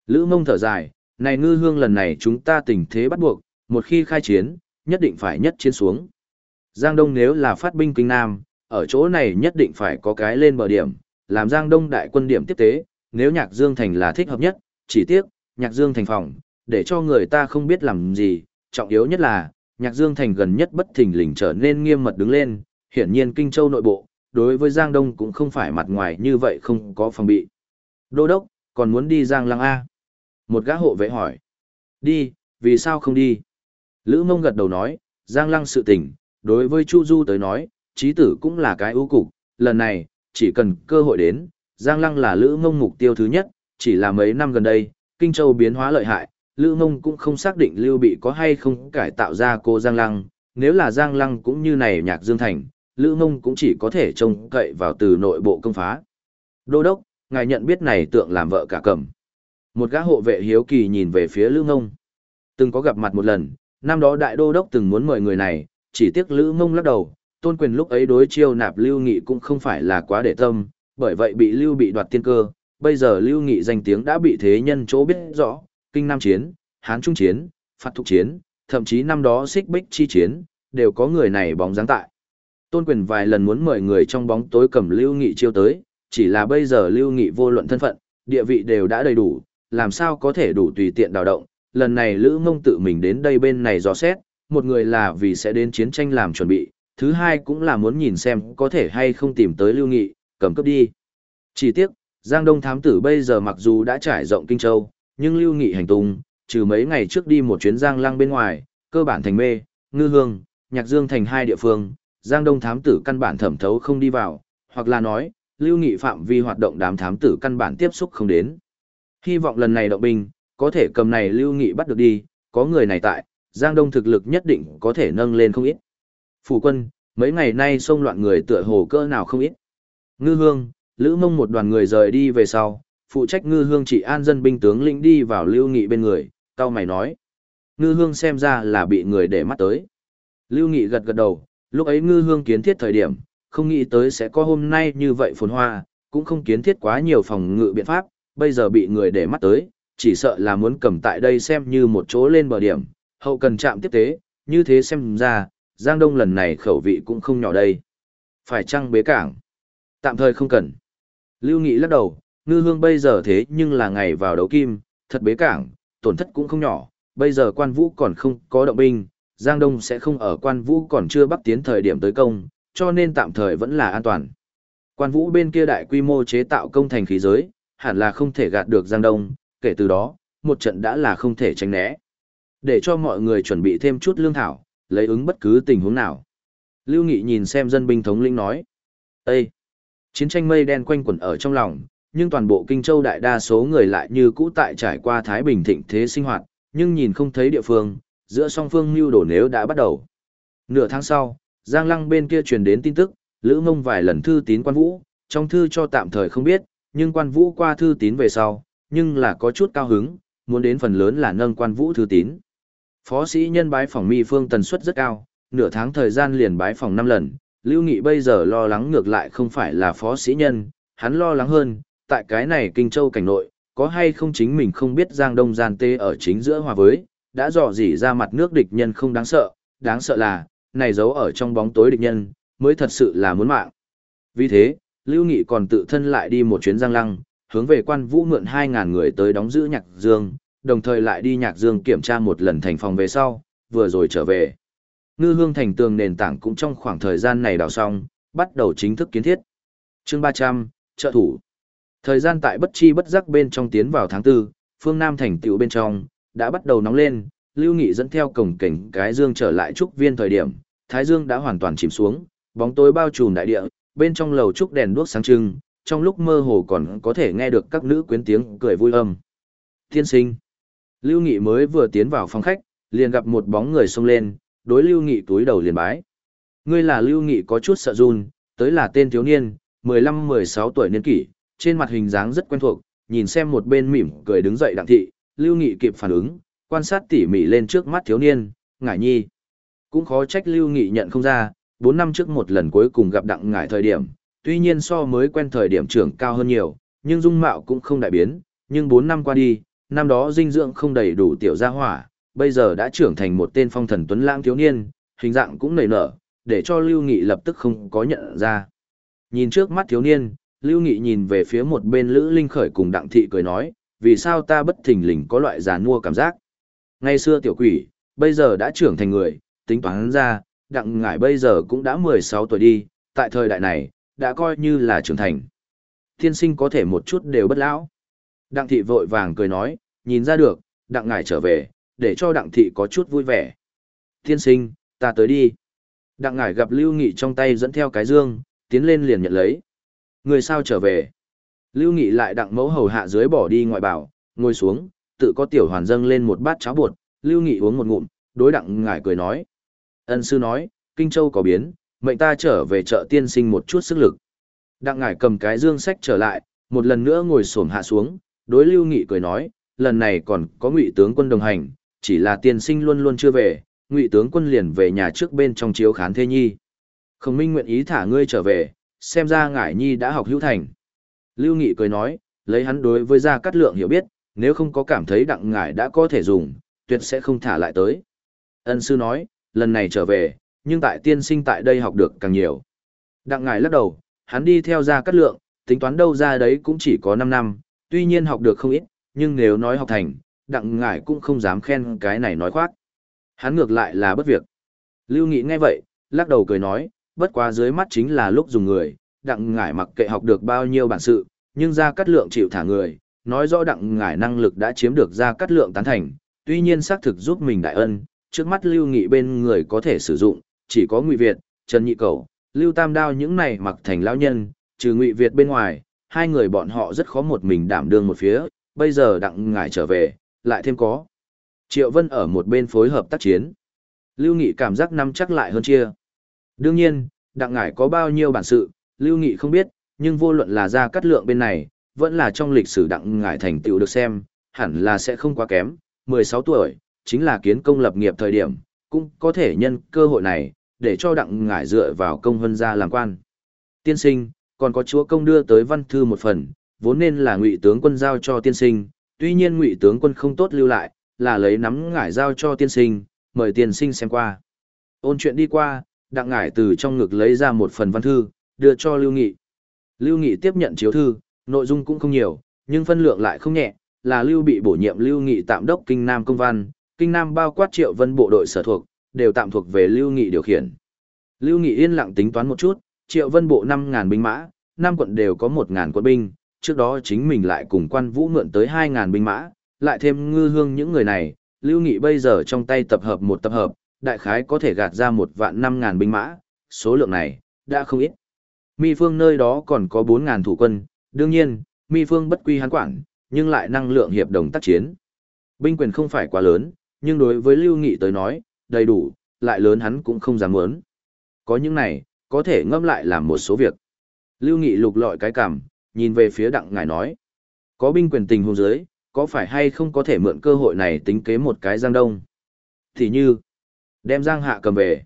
Lữ Mông thở dài, này ngư hương lần này chúng ta tình thế bắt buộc, một khi khai chiến, nhất định phải nhất chiến xuống. Giang Đông nếu là phát binh kinh Nam, ở chỗ này nhất định phải có cái lên bờ điểm, làm Giang Đông đại quân điểm tiếp tế, nếu Nhạc Dương Thành là thích hợp nhất, chỉ tiếc, Nhạc Dương Thành phòng, để cho người ta không biết làm gì, trọng yếu nhất là, Nhạc Dương Thành gần nhất bất thình lình trở nên nghiêm mật đứng lên, Hiển nhiên Kinh Châu nội bộ, đối với Giang Đông cũng không phải mặt ngoài như vậy không có phòng bị. Đô đốc, còn muốn đi Giang Lăng A. Một gã hộ vệ hỏi. Đi, vì sao không đi? Lữ mông gật đầu nói, Giang Lăng sự tình, đối với Chu Du tới nói, trí tử cũng là cái ưu cục, lần này, chỉ cần cơ hội đến, Giang Lăng là Lữ mông mục tiêu thứ nhất, chỉ là mấy năm gần đây, Kinh Châu biến hóa lợi hại, Lữ mông cũng không xác định Lưu Bị có hay không cải tạo ra cô Giang Lăng, nếu là Giang Lăng cũng như này nhạc Dương Thành, Lữ mông cũng chỉ có thể trông cậy vào từ nội bộ công phá. Đô đốc, ngài nhận biết này tượng làm vợ cả cầm. Một gã hộ vệ hiếu kỳ nhìn về phía Lữ mông. Từng có gặp mặt một lần, năm đó đại đô đốc từng muốn mời người này, chỉ tiếc Lữ mông lắc đầu, tôn quyền lúc ấy đối chiêu nạp Lưu Nghị cũng không phải là quá để tâm, bởi vậy bị Lưu bị đoạt tiên cơ, bây giờ Lưu Nghị danh tiếng đã bị thế nhân chỗ biết rõ, kinh nam chiến, hán trung chiến, phạt thục chiến, thậm chí năm đó xích bích chi chiến, đều có người này bóng dáng tại. Tôn quyền vài lần muốn mời người trong bóng tối cầm Lưu Nghị chiêu tới, chỉ là bây giờ Lưu Nghị vô luận thân phận, địa vị đều đã đầy đủ, làm sao có thể đủ tùy tiện đào động. Lần này Lữ Mông tự mình đến đây bên này dò xét, một người là vì sẽ đến chiến tranh làm chuẩn bị, thứ hai cũng là muốn nhìn xem có thể hay không tìm tới Lưu Nghị, cầm cấp đi. Chỉ tiếc, Giang Đông thám tử bây giờ mặc dù đã trải rộng Kinh Châu, nhưng Lưu Nghị hành tung, trừ mấy ngày trước đi một chuyến Giang Lăng bên ngoài, cơ bản thành mê, ngư hương, nhạc dương thành hai địa phương, Giang Đông thám tử căn bản thẩm thấu không đi vào, hoặc là nói, Lưu Nghị phạm vi hoạt động đám thám tử căn bản tiếp xúc không đến. Hy vọng lần này động binh, có thể cầm này Lưu Nghị bắt được đi, có người này tại, Giang Đông thực lực nhất định có thể nâng lên không ít. Phủ quân, mấy ngày nay xông loạn người tựa hồ cỡ nào không ít. Ngư hương, Lữ mông một đoàn người rời đi về sau, phụ trách ngư hương chỉ an dân binh tướng lĩnh đi vào Lưu Nghị bên người, cao mày nói. Ngư hương xem ra là bị người để mắt tới. Lưu Nghị gật gật đầu, lúc ấy ngư hương kiến thiết thời điểm, không nghĩ tới sẽ có hôm nay như vậy phồn hoa, cũng không kiến thiết quá nhiều phòng ngự biện pháp, bây giờ bị người để mắt tới, chỉ sợ là muốn cầm tại đây xem như một chỗ lên bờ điểm, hậu cần chạm tiếp tế, như thế xem ra, Giang Đông lần này khẩu vị cũng không nhỏ đây. Phải chăng bế cảng? Tạm thời không cần. Lưu Nghị lắc đầu, ngư hương bây giờ thế nhưng là ngày vào đấu kim, thật bế cảng, tổn thất cũng không nhỏ, bây giờ quan vũ còn không có động binh, Giang Đông sẽ không ở quan vũ còn chưa bắt tiến thời điểm tới công, cho nên tạm thời vẫn là an toàn. Quan vũ bên kia đại quy mô chế tạo công thành khí giới, hẳn là không thể gạt được Giang Đông, kể từ đó, một trận đã là không thể tránh né. Để cho mọi người chuẩn bị thêm chút lương thảo, lấy ứng bất cứ tình huống nào. Lưu Nghị nhìn xem dân binh thống lĩnh nói. Ê! Chiến tranh mây đen quanh quẩn ở trong lòng, nhưng toàn bộ Kinh Châu đại đa số người lại như cũ tại trải qua Thái Bình thịnh thế sinh hoạt, nhưng nhìn không thấy địa phương, giữa song phương mưu đồ nếu đã bắt đầu. Nửa tháng sau, Giang Lăng bên kia truyền đến tin tức, Lữ Mông vài lần thư tín quan vũ, trong thư cho tạm thời không biết, nhưng quan vũ qua thư tín về sau, nhưng là có chút cao hứng, muốn đến phần lớn là nâng quan vũ thư tín. Phó sĩ nhân bái phòng mi phương tần suất rất cao, nửa tháng thời gian liền bái phòng 5 lần, Lưu Nghị bây giờ lo lắng ngược lại không phải là phó sĩ nhân, hắn lo lắng hơn, tại cái này Kinh Châu cảnh nội, có hay không chính mình không biết Giang Đông gian tê ở chính giữa hòa với, đã dò dỉ ra mặt nước địch nhân không đáng sợ, đáng sợ là, này giấu ở trong bóng tối địch nhân, mới thật sự là muốn mạng. Vì thế, Lưu Nghị còn tự thân lại đi một chuyến Giang Lăng, hướng về quan vũ mượn 2.000 người tới đóng giữ Nhạc Dương, đồng thời lại đi Nhạc Dương kiểm tra một lần thành phòng về sau, vừa rồi trở về. Ngư hương thành tường nền tảng cũng trong khoảng thời gian này đào xong, bắt đầu chính thức kiến thiết. chương 300, trợ thủ. Thời gian tại bất chi bất giác bên trong tiến vào tháng 4, phương Nam thành tựu bên trong, đã bắt đầu nóng lên, Lưu Nghị dẫn theo cổng cảnh cái dương trở lại trúc viên thời điểm, Thái Dương đã hoàn toàn chìm xuống, bóng tối bao trùm đại địa, bên trong lầu trúc đèn đuốc sáng trưng, trong lúc mơ hồ còn có thể nghe được các nữ quyến tiếng cười vui âm. Thiên sinh. Lưu Nghị mới vừa tiến vào phòng khách, liền gặp một bóng người xông lên, đối Lưu Nghị túi đầu liền bái. Ngươi là Lưu Nghị có chút sợ run, tới là tên thiếu niên, 15-16 tuổi niên kỷ, trên mặt hình dáng rất quen thuộc, nhìn xem một bên mỉm cười đứng dậy đặng thị, Lưu Nghị kịp phản ứng, quan sát tỉ mỉ lên trước mắt thiếu niên, ngải nhi. Cũng khó trách Lưu Nghị nhận không ra, 4 năm trước một lần cuối cùng gặp đặng ngải thời điểm, tuy nhiên so mới quen thời điểm trưởng cao hơn nhiều, nhưng dung mạo cũng không đại biến, nhưng 4 năm qua đi, năm đó dinh dưỡng không đầy đủ tiểu gia hỏa, bây giờ đã trưởng thành một tên phong thần tuấn lãng thiếu niên, hình dạng cũng nảy nở, để cho Lưu Nghị lập tức không có nhận ra. Nhìn trước mắt thiếu niên, Lưu Nghị nhìn về phía một bên Lữ Linh Khởi cùng Đặng Thị cười nói, vì sao ta bất thình lình có loại giàn mua cảm giác. Ngày xưa tiểu quỷ, bây giờ đã trưởng thành người, tính toán ra, đặng ngải bây giờ cũng đã 16 tuổi đi, tại thời đại này, đã coi như là trưởng thành. thiên sinh có thể một chút đều bất lão. Đặng thị vội vàng cười nói, nhìn ra được, đặng ngải trở về, để cho đặng thị có chút vui vẻ. thiên sinh, ta tới đi. Đặng ngải gặp Lưu Nghị trong tay dẫn theo cái dương, tiến lên liền nhận lấy. Người sao trở về? Lưu Nghị lại đặng mẫu hầu hạ dưới bỏ đi ngoại bảo, ngồi xuống, tự có tiểu hoàn dâng lên một bát cháo bột, Lưu Nghị uống một ngụm, đối đặng ngải cười nói. Ân sư nói, Kinh Châu có biến, mệnh ta trở về chợ tiên sinh một chút sức lực. Đặng ngải cầm cái dương sách trở lại, một lần nữa ngồi xổm hạ xuống, đối Lưu Nghị cười nói, lần này còn có ngụy tướng quân đồng hành, chỉ là tiên sinh luôn luôn chưa về, ngụy tướng quân liền về nhà trước bên trong chiếu khán thê nhi. Khổng minh nguyện ý thả ngươi trở về, xem ra ngải nhi đã học hữu thành. Lưu Nghị cười nói, lấy hắn đối với gia cát lượng hiểu biết, nếu không có cảm thấy đặng ngải đã có thể dùng, tuyệt sẽ không thả lại tới. Ân sư nói, lần này trở về, nhưng tại tiên sinh tại đây học được càng nhiều. Đặng ngải lắc đầu, hắn đi theo gia cát lượng, tính toán đâu ra đấy cũng chỉ có 5 năm, tuy nhiên học được không ít, nhưng nếu nói học thành, đặng ngải cũng không dám khen cái này nói khoác. Hắn ngược lại là bất việc. Lưu Nghị nghe vậy, lắc đầu cười nói, bất quá dưới mắt chính là lúc dùng người, đặng ngải mặc kệ học được bao nhiêu bản sự, nhưng gia cát lượng chịu thả người, nói rõ đặng ngải năng lực đã chiếm được gia cát lượng tán thành, tuy nhiên xác thực giúp mình đại ân, trước mắt Lưu Nghị bên người có thể sử dụng, chỉ có Ngụy Việt, Trần Nhị Cầu, Lưu Tam Đao những này mặc thành lão nhân, trừ Ngụy Việt bên ngoài, hai người bọn họ rất khó một mình đảm đương một phía, bây giờ đặng ngải trở về, lại thêm có. Triệu Vân ở một bên phối hợp tác chiến. Lưu Nghị cảm giác nắm chắc lại hơn chia. Đương nhiên, đặng ngải có bao nhiêu bản sự, Lưu Nghị không biết, nhưng vô luận là ra cắt lượng bên này, vẫn là trong lịch sử đặng ngải thành tựu được xem, hẳn là sẽ không quá kém. 16 tuổi, chính là kiến công lập nghiệp thời điểm, cũng có thể nhân cơ hội này, để cho đặng ngải dựa vào công vân gia làm quan. Tiên sinh, còn có chúa công đưa tới văn thư một phần, vốn nên là ngụy tướng quân giao cho tiên sinh, tuy nhiên ngụy tướng quân không tốt lưu lại, là lấy nắm ngải giao cho tiên sinh, mời tiên sinh xem qua. Ôn chuyện đi qua, đặng ngải từ trong ngực lấy ra một phần văn thư, đưa cho Lưu Nghị. Lưu Nghị tiếp nhận chiếu thư, nội dung cũng không nhiều, nhưng phân lượng lại không nhẹ, là Lưu bị bổ nhiệm Lưu Nghị tạm đốc Kinh Nam công văn, Kinh Nam bao quát triệu vân bộ đội sở thuộc, đều tạm thuộc về Lưu Nghị điều khiển. Lưu Nghị yên lặng tính toán một chút, triệu vân bộ 5.000 binh mã, năm quận đều có 1.000 quân binh, trước đó chính mình lại cùng quan vũ mượn tới 2.000 binh mã, lại thêm ngư hương những người này, Lưu Nghị bây giờ trong tay tập hợp một tập hợp, đại khái có thể gạt ra một vạn 5.000 binh mã, số lượng này, đã không ít. Mi phương nơi đó còn có 4.000 thủ quân, đương nhiên, Mi phương bất quy hắn quản, nhưng lại năng lượng hiệp đồng tác chiến. Binh quyền không phải quá lớn, nhưng đối với Lưu Nghị tới nói, đầy đủ, lại lớn hắn cũng không dám muốn. Có những này, có thể ngâm lại làm một số việc. Lưu Nghị lục lọi cái cằm, nhìn về phía đặng ngài nói. Có binh quyền tình hôn dưới, có phải hay không có thể mượn cơ hội này tính kế một cái Giang Đông? Thì như, đem Giang Hạ cầm về.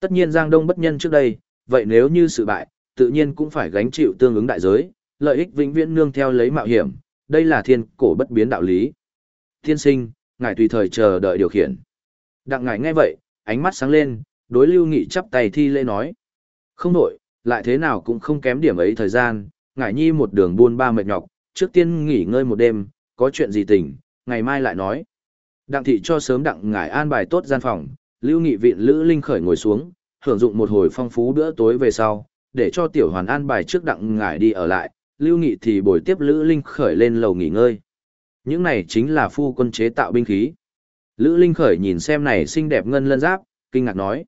Tất nhiên Giang Đông bất nhân trước đây, vậy nếu như sự bại, tự nhiên cũng phải gánh chịu tương ứng đại giới, lợi ích vĩnh viễn nương theo lấy mạo hiểm, đây là thiên cổ bất biến đạo lý. Thiên sinh, ngài tùy thời chờ đợi điều khiển. Đặng ngài nghe vậy, ánh mắt sáng lên, đối lưu nghị chắp tay thi lễ nói. Không nổi, lại thế nào cũng không kém điểm ấy thời gian, ngài nhi một đường buôn ba mệt nhọc, trước tiên nghỉ ngơi một đêm, có chuyện gì tỉnh, ngày mai lại nói. Đặng thị cho sớm đặng ngài an bài tốt gian phòng, lưu nghị viện lữ linh khởi ngồi xuống, hưởng dụng một hồi phong phú bữa tối về sau, để cho tiểu hoàn an bài trước đặng ngải đi ở lại, lưu nghị thì bồi tiếp lữ linh khởi lên lầu nghỉ ngơi. Những này chính là phu quân chế tạo binh khí. Lữ linh khởi nhìn xem này xinh đẹp ngân lân giáp, kinh ngạc nói.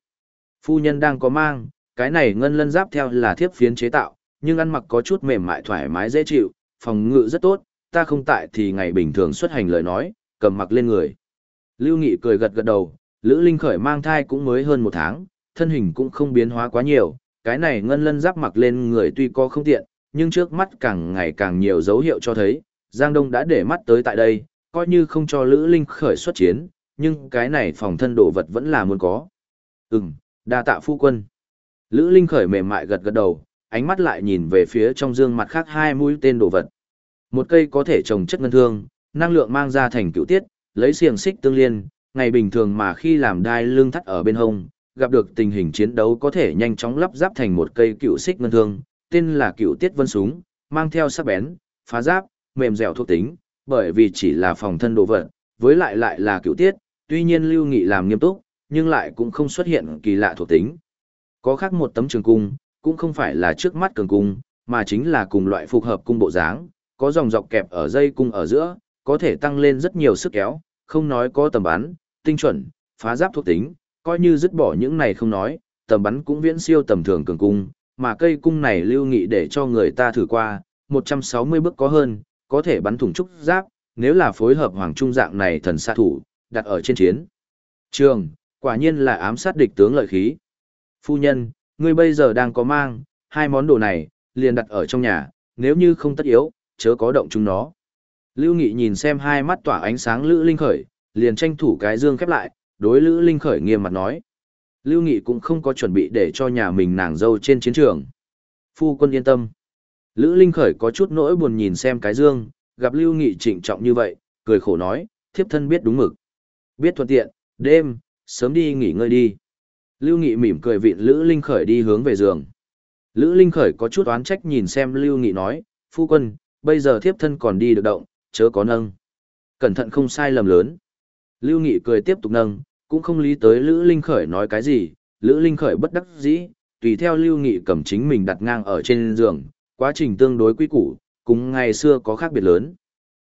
Phu nhân đang có mang, cái này ngân lân giáp theo là thiếp phiến chế tạo, nhưng ăn mặc có chút mềm mại thoải mái dễ chịu, phòng ngự rất tốt, ta không tại thì ngày bình thường xuất hành lời nói, cầm mặc lên người. Lưu Nghị cười gật gật đầu, Lữ Linh khởi mang thai cũng mới hơn một tháng, thân hình cũng không biến hóa quá nhiều, cái này ngân lân giáp mặc lên người tuy có không tiện, nhưng trước mắt càng ngày càng nhiều dấu hiệu cho thấy, Giang Đông đã để mắt tới tại đây, coi như không cho Lữ Linh khởi xuất chiến, nhưng cái này phòng thân đồ vật vẫn là muốn có. Ừm, đa tạ phu quân. Lữ Linh khởi mềm mại gật gật đầu, ánh mắt lại nhìn về phía trong dương mặt khác hai mũi tên đồ vật. Một cây có thể trồng chất ngân thương, năng lượng mang ra thành cựu tiết, lấy xiềng xích tương liên, ngày bình thường mà khi làm đai lưng thắt ở bên hông, gặp được tình hình chiến đấu có thể nhanh chóng lắp ráp thành một cây cựu xích ngân thương, tên là cựu tiết vân súng, mang theo sắc bén, phá giáp, mềm dẻo thuộc tính, bởi vì chỉ là phòng thân đồ vật, với lại lại là cựu tiết, tuy nhiên lưu nghị làm nghiêm túc, nhưng lại cũng không xuất hiện kỳ lạ thuộc tính. Có khác một tấm trường cung, cũng không phải là trước mắt cường cung, mà chính là cùng loại phục hợp cung bộ dáng, có dòng dọc kẹp ở dây cung ở giữa, có thể tăng lên rất nhiều sức kéo, không nói có tầm bắn, tinh chuẩn, phá giáp thuộc tính, coi như dứt bỏ những này không nói, tầm bắn cũng viễn siêu tầm thường cường cung, mà cây cung này lưu nghị để cho người ta thử qua, 160 bước có hơn, có thể bắn thủng trúc giáp, nếu là phối hợp hoàng trung dạng này thần xạ thủ, đặt ở trên chiến. Trường, quả nhiên là ám sát địch tướng lợi khí. Phu nhân, ngươi bây giờ đang có mang, hai món đồ này, liền đặt ở trong nhà, nếu như không tất yếu, chớ có động chúng nó. Lưu Nghị nhìn xem hai mắt tỏa ánh sáng Lữ Linh Khởi, liền tranh thủ cái dương khép lại, đối Lữ Linh Khởi nghiêm mặt nói. Lưu Nghị cũng không có chuẩn bị để cho nhà mình nàng dâu trên chiến trường. Phu quân yên tâm. Lữ Linh Khởi có chút nỗi buồn nhìn xem cái dương, gặp Lưu Nghị trịnh trọng như vậy, cười khổ nói, thiếp thân biết đúng mực. Biết thuận tiện, đêm, sớm đi nghỉ ngơi đi. Lưu Nghị mỉm cười vịn Lữ Linh Khởi đi hướng về giường. Lữ Linh Khởi có chút oán trách nhìn xem Lưu Nghị nói, phu quân, bây giờ thiếp thân còn đi được động, chớ có nâng. Cẩn thận không sai lầm lớn. Lưu Nghị cười tiếp tục nâng, cũng không lý tới Lữ Linh Khởi nói cái gì, Lữ Linh Khởi bất đắc dĩ, tùy theo Lưu Nghị cầm chính mình đặt ngang ở trên giường, quá trình tương đối quy củ, cùng ngày xưa có khác biệt lớn.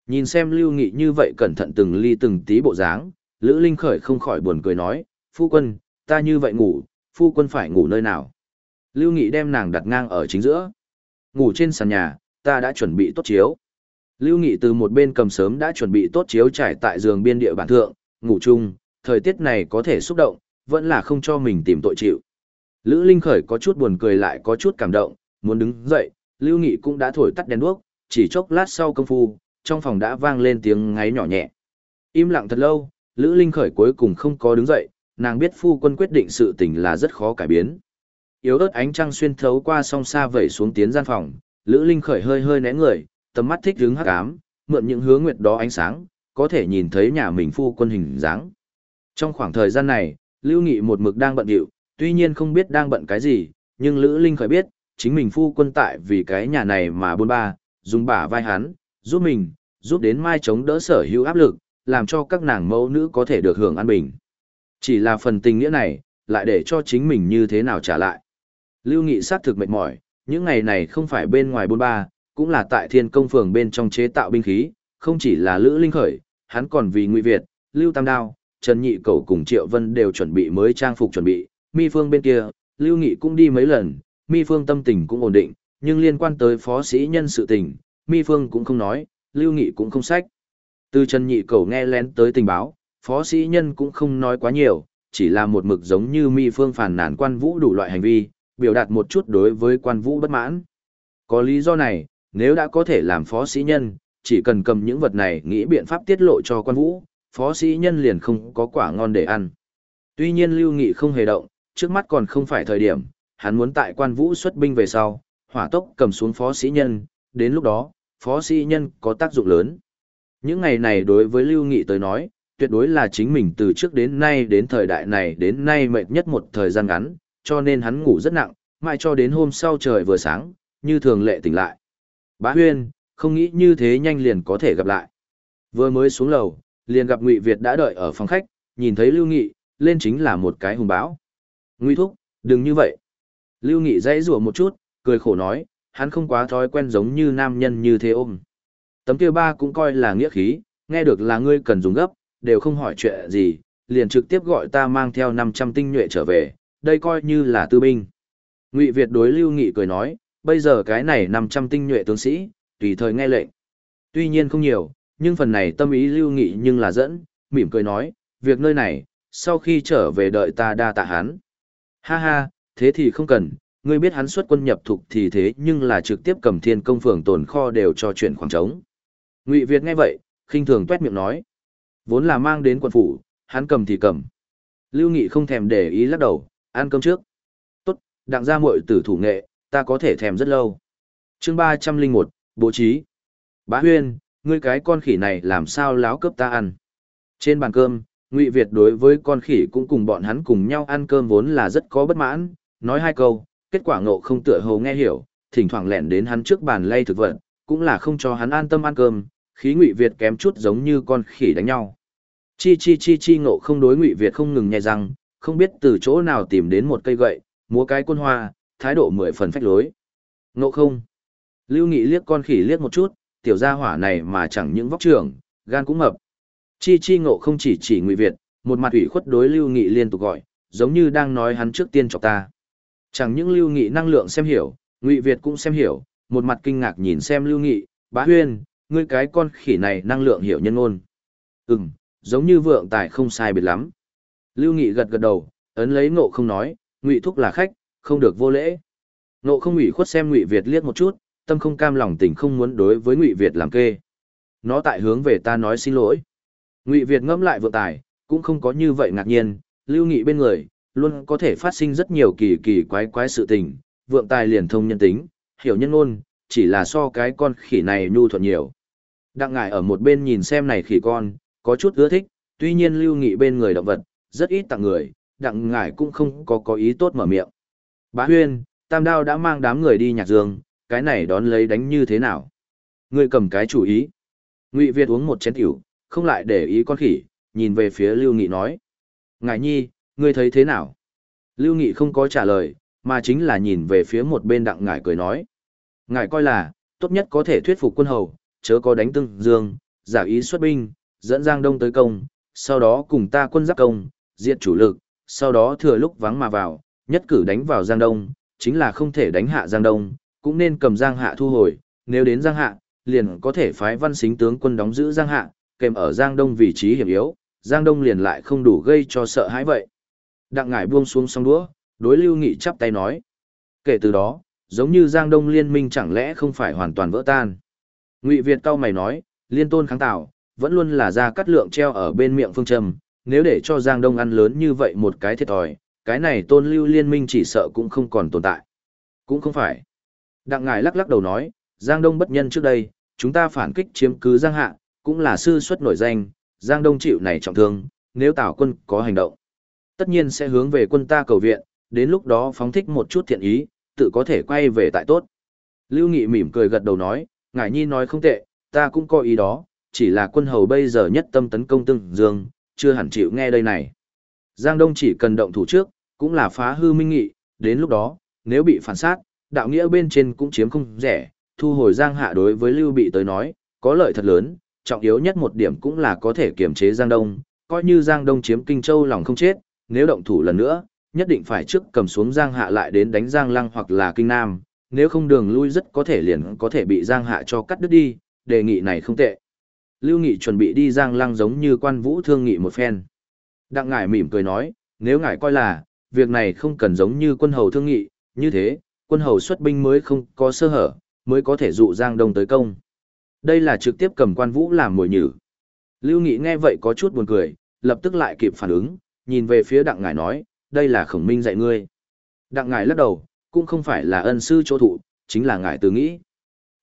Nhìn xem Lưu Nghị như vậy cẩn thận từng ly từng tí bộ dáng, Lữ Linh Khởi không khỏi buồn cười nói, phu quân, ta như vậy ngủ, phu quân phải ngủ nơi nào. Lưu Nghị đem nàng đặt ngang ở chính giữa. Ngủ trên sàn nhà, ta đã chuẩn bị tốt chiếu. Lưu Nghị từ một bên cầm sớm đã chuẩn bị tốt chiếu trải tại giường biên địa bản thượng, ngủ chung, thời tiết này có thể xúc động, vẫn là không cho mình tìm tội chịu. Lữ Linh Khởi có chút buồn cười lại có chút cảm động, muốn đứng dậy, Lưu Nghị cũng đã thổi tắt đèn đuốc, chỉ chốc lát sau công phu, trong phòng đã vang lên tiếng ngáy nhỏ nhẹ. Im lặng thật lâu, Lữ Linh Khởi cuối cùng không có đứng dậy, nàng biết phu quân quyết định sự tình là rất khó cải biến. Yếu ớt ánh trăng xuyên thấu qua song xa vẩy xuống tiến gian phòng, Lữ Linh Khởi hơi hơi né người, tầm mắt thích hướng hắc ám, mượn những hướng nguyệt đó ánh sáng, có thể nhìn thấy nhà mình phu quân hình dáng. Trong khoảng thời gian này, Lưu Nghị một mực đang bận rộn, tuy nhiên không biết đang bận cái gì, nhưng Lữ Linh khởi biết, chính mình phu quân tại vì cái nhà này mà buôn ba, dùng bả vai hắn, giúp mình, giúp đến mai chống đỡ sở hữu áp lực, làm cho các nàng mẫu nữ có thể được hưởng an bình. Chỉ là phần tình nghĩa này, lại để cho chính mình như thế nào trả lại. Lưu Nghị sát thực mệt mỏi, những ngày này không phải bên ngoài buôn ba, cũng là tại thiên công phường bên trong chế tạo binh khí, không chỉ là Lữ Linh khởi, hắn còn vì Ngụy Việt, Lưu Tam Đao, Trần Nhị Cầu cùng Triệu Vân đều chuẩn bị mới trang phục chuẩn bị, Mi Phương bên kia, Lưu Nghị cũng đi mấy lần, Mi Phương tâm tình cũng ổn định, nhưng liên quan tới phó sĩ nhân sự tình, Mi Phương cũng không nói, Lưu Nghị cũng không sách. Từ Trần Nhị Cầu nghe lén tới tình báo, phó sĩ nhân cũng không nói quá nhiều, chỉ là một mực giống như Mi Phương phản nàn quan vũ đủ loại hành vi, biểu đạt một chút đối với quan vũ bất mãn. Có lý do này, nếu đã có thể làm phó sĩ nhân, chỉ cần cầm những vật này nghĩ biện pháp tiết lộ cho quan vũ, phó sĩ nhân liền không có quả ngon để ăn. Tuy nhiên Lưu Nghị không hề động, trước mắt còn không phải thời điểm, hắn muốn tại quan vũ xuất binh về sau, hỏa tốc cầm xuống phó sĩ nhân, đến lúc đó, phó sĩ nhân có tác dụng lớn. Những ngày này đối với Lưu Nghị tới nói, tuyệt đối là chính mình từ trước đến nay đến thời đại này đến nay mệt nhất một thời gian ngắn, cho nên hắn ngủ rất nặng, mãi cho đến hôm sau trời vừa sáng, như thường lệ tỉnh lại. Bá Huyên, không nghĩ như thế nhanh liền có thể gặp lại. Vừa mới xuống lầu, liền gặp Ngụy Việt đã đợi ở phòng khách, nhìn thấy Lưu Nghị, lên chính là một cái hùng bão. Ngụy thúc, đừng như vậy. Lưu Nghị dãy rủa một chút, cười khổ nói, hắn không quá thói quen giống như nam nhân như thế ôm. Tấm kia ba cũng coi là nghĩa khí, nghe được là ngươi cần dùng gấp, đều không hỏi chuyện gì, liền trực tiếp gọi ta mang theo 500 tinh nhuệ trở về, đây coi như là tư binh. Ngụy Việt đối Lưu Nghị cười nói, bây giờ cái này 500 tinh nhuệ tướng sĩ, tùy thời nghe lệnh. Tuy nhiên không nhiều, nhưng phần này tâm ý lưu nghị nhưng là dẫn, mỉm cười nói, việc nơi này, sau khi trở về đợi ta đa tạ hắn. Ha ha, thế thì không cần, ngươi biết hắn xuất quân nhập thục thì thế nhưng là trực tiếp cầm thiên công phường tồn kho đều cho chuyển khoảng trống. Ngụy Việt nghe vậy, khinh thường tuét miệng nói. Vốn là mang đến quận phủ, hắn cầm thì cầm. Lưu Nghị không thèm để ý lắc đầu, ăn cơm trước. Tốt, đặng ra muội tử thủ nghệ, ta có thể thèm rất lâu. chương 301, bố trí. Bá Huyên, ngươi cái con khỉ này làm sao láo cướp ta ăn. Trên bàn cơm, Ngụy Việt đối với con khỉ cũng cùng bọn hắn cùng nhau ăn cơm vốn là rất có bất mãn, nói hai câu, kết quả ngộ không tựa hồ nghe hiểu, thỉnh thoảng lẻn đến hắn trước bàn lay thực vật, cũng là không cho hắn an tâm ăn cơm, khí Ngụy Việt kém chút giống như con khỉ đánh nhau. Chi chi chi chi ngộ không đối Ngụy Việt không ngừng nhai răng, không biết từ chỗ nào tìm đến một cây gậy, múa cái quân hoa, thái độ mười phần phách lối. Ngộ không? Lưu Nghị liếc con khỉ liếc một chút, tiểu gia hỏa này mà chẳng những vóc trưởng, gan cũng mập. Chi chi ngộ không chỉ chỉ Ngụy Việt, một mặt ủy khuất đối Lưu Nghị liên tục gọi, giống như đang nói hắn trước tiên chọc ta. Chẳng những Lưu Nghị năng lượng xem hiểu, Ngụy Việt cũng xem hiểu, một mặt kinh ngạc nhìn xem Lưu Nghị, bá huyên, ngươi cái con khỉ này năng lượng hiểu nhân ngôn. Ừm, giống như vượng tài không sai biệt lắm. Lưu Nghị gật gật đầu, ấn lấy ngộ không nói, Ngụy thúc là khách, không được vô lễ. Ngộ không ủy khuất xem Ngụy Việt liếc một chút, tâm không cam lòng tình không muốn đối với Ngụy Việt làm kê. Nó tại hướng về ta nói xin lỗi. Ngụy Việt ngẫm lại vượng tài, cũng không có như vậy ngạc nhiên, Lưu Nghị bên người, luôn có thể phát sinh rất nhiều kỳ kỳ quái quái sự tình, vượng tài liền thông nhân tính, hiểu nhân ngôn, chỉ là so cái con khỉ này nhu thuận nhiều. Đặng ngải ở một bên nhìn xem này khỉ con, có chút ưa thích, tuy nhiên lưu nghị bên người động vật, rất ít tặng người, đặng ngải cũng không có có ý tốt mở miệng. Bá huyên, tam đao đã mang đám người đi nhạc dương, cái này đón lấy đánh như thế nào? Ngươi cầm cái chủ ý. Ngụy Việt uống một chén tiểu, không lại để ý con khỉ, nhìn về phía Lưu Nghị nói. Ngải nhi, ngươi thấy thế nào? Lưu Nghị không có trả lời, mà chính là nhìn về phía một bên đặng ngải cười nói. Ngài coi là, tốt nhất có thể thuyết phục quân hầu, chớ có đánh tương dương, giả ý xuất binh, dẫn Giang Đông tới công, sau đó cùng ta quân giáp công, diệt chủ lực, sau đó thừa lúc vắng mà vào, nhất cử đánh vào Giang Đông, chính là không thể đánh hạ Giang Đông, cũng nên cầm Giang Hạ thu hồi, nếu đến Giang Hạ, liền có thể phái văn xính tướng quân đóng giữ Giang Hạ, kèm ở Giang Đông vị trí hiểm yếu, Giang Đông liền lại không đủ gây cho sợ hãi vậy. Đặng ngải buông xuống song đũa, đối Lưu Nghị chắp tay nói. Kể từ đó, giống như Giang Đông liên minh chẳng lẽ không phải hoàn toàn vỡ tan. Ngụy Việt cao mày nói, liên tôn kháng tạo, vẫn luôn là ra cắt lượng treo ở bên miệng phương trầm, nếu để cho Giang Đông ăn lớn như vậy một cái thiệt thòi, cái này tôn lưu liên minh chỉ sợ cũng không còn tồn tại. Cũng không phải. Đặng ngài lắc lắc đầu nói, Giang Đông bất nhân trước đây, chúng ta phản kích chiếm cứ Giang Hạ, cũng là sư xuất nổi danh, Giang Đông chịu này trọng thương, nếu Tào quân có hành động, tất nhiên sẽ hướng về quân ta cầu viện, đến lúc đó phóng thích một chút thiện ý, tự có thể quay về tại tốt. Lưu Nghị mỉm cười gật đầu nói, ngài nhi nói không tệ, ta cũng có ý đó, chỉ là quân hầu bây giờ nhất tâm tấn công tương dương, chưa hẳn chịu nghe đây này. Giang Đông chỉ cần động thủ trước, cũng là phá hư minh nghị, đến lúc đó, nếu bị phản sát, đạo nghĩa bên trên cũng chiếm không rẻ, thu hồi Giang Hạ đối với Lưu Bị tới nói, có lợi thật lớn, trọng yếu nhất một điểm cũng là có thể kiềm chế Giang Đông, coi như Giang Đông chiếm Kinh Châu lòng không chết, nếu động thủ lần nữa, nhất định phải trước cầm xuống Giang Hạ lại đến đánh Giang Lăng hoặc là Kinh Nam, nếu không đường lui rất có thể liền có thể bị Giang Hạ cho cắt đứt đi, đề nghị này không tệ. Lưu Nghị chuẩn bị đi Giang Lăng giống như quan vũ thương nghị một phen. Đặng ngải mỉm cười nói, nếu ngài coi là, việc này không cần giống như quân hầu thương nghị, như thế, quân hầu xuất binh mới không có sơ hở, mới có thể dụ Giang Đông tới công. Đây là trực tiếp cầm quan vũ làm mồi nhử. Lưu Nghị nghe vậy có chút buồn cười, lập tức lại kịp phản ứng, nhìn về phía đặng ngải nói, đây là khổng minh dạy ngươi. Đặng ngải lắc đầu, cũng không phải là ân sư chỗ thụ, chính là ngải từ nghĩ.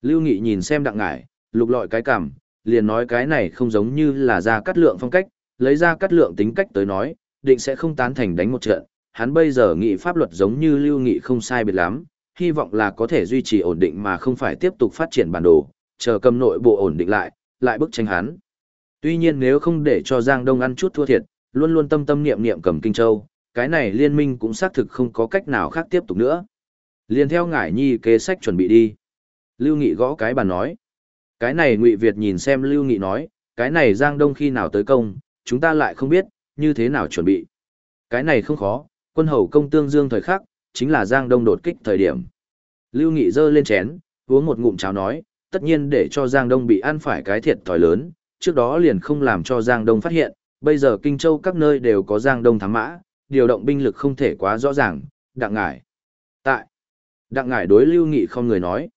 Lưu Nghị nhìn xem đặng ngải, lục lọi cái cảm, liền nói cái này không giống như là ra cắt lượng phong cách, lấy ra cắt lượng tính cách tới nói, định sẽ không tán thành đánh một trận. Hắn bây giờ nghị pháp luật giống như Lưu Nghị không sai biệt lắm, hy vọng là có thể duy trì ổn định mà không phải tiếp tục phát triển bản đồ, chờ cầm nội bộ ổn định lại, lại bức tranh hắn. Tuy nhiên nếu không để cho Giang Đông ăn chút thua thiệt, luôn luôn tâm tâm niệm niệm cầm Kinh Châu, cái này liên minh cũng xác thực không có cách nào khác tiếp tục nữa. Liên theo ngải nhi kế sách chuẩn bị đi. Lưu Nghị gõ cái bàn nói. Cái này Ngụy Việt nhìn xem Lưu Nghị nói, cái này Giang Đông khi nào tới công, chúng ta lại không biết, như thế nào chuẩn bị. Cái này không khó, quân hầu công tương dương thời khắc, chính là Giang Đông đột kích thời điểm. Lưu Nghị giơ lên chén, uống một ngụm cháo nói, tất nhiên để cho Giang Đông bị ăn phải cái thiệt thòi lớn, trước đó liền không làm cho Giang Đông phát hiện, bây giờ Kinh Châu các nơi đều có Giang Đông thám mã, điều động binh lực không thể quá rõ ràng, đặng ngải. Tại, đặng ngải đối lưu nghị không người nói.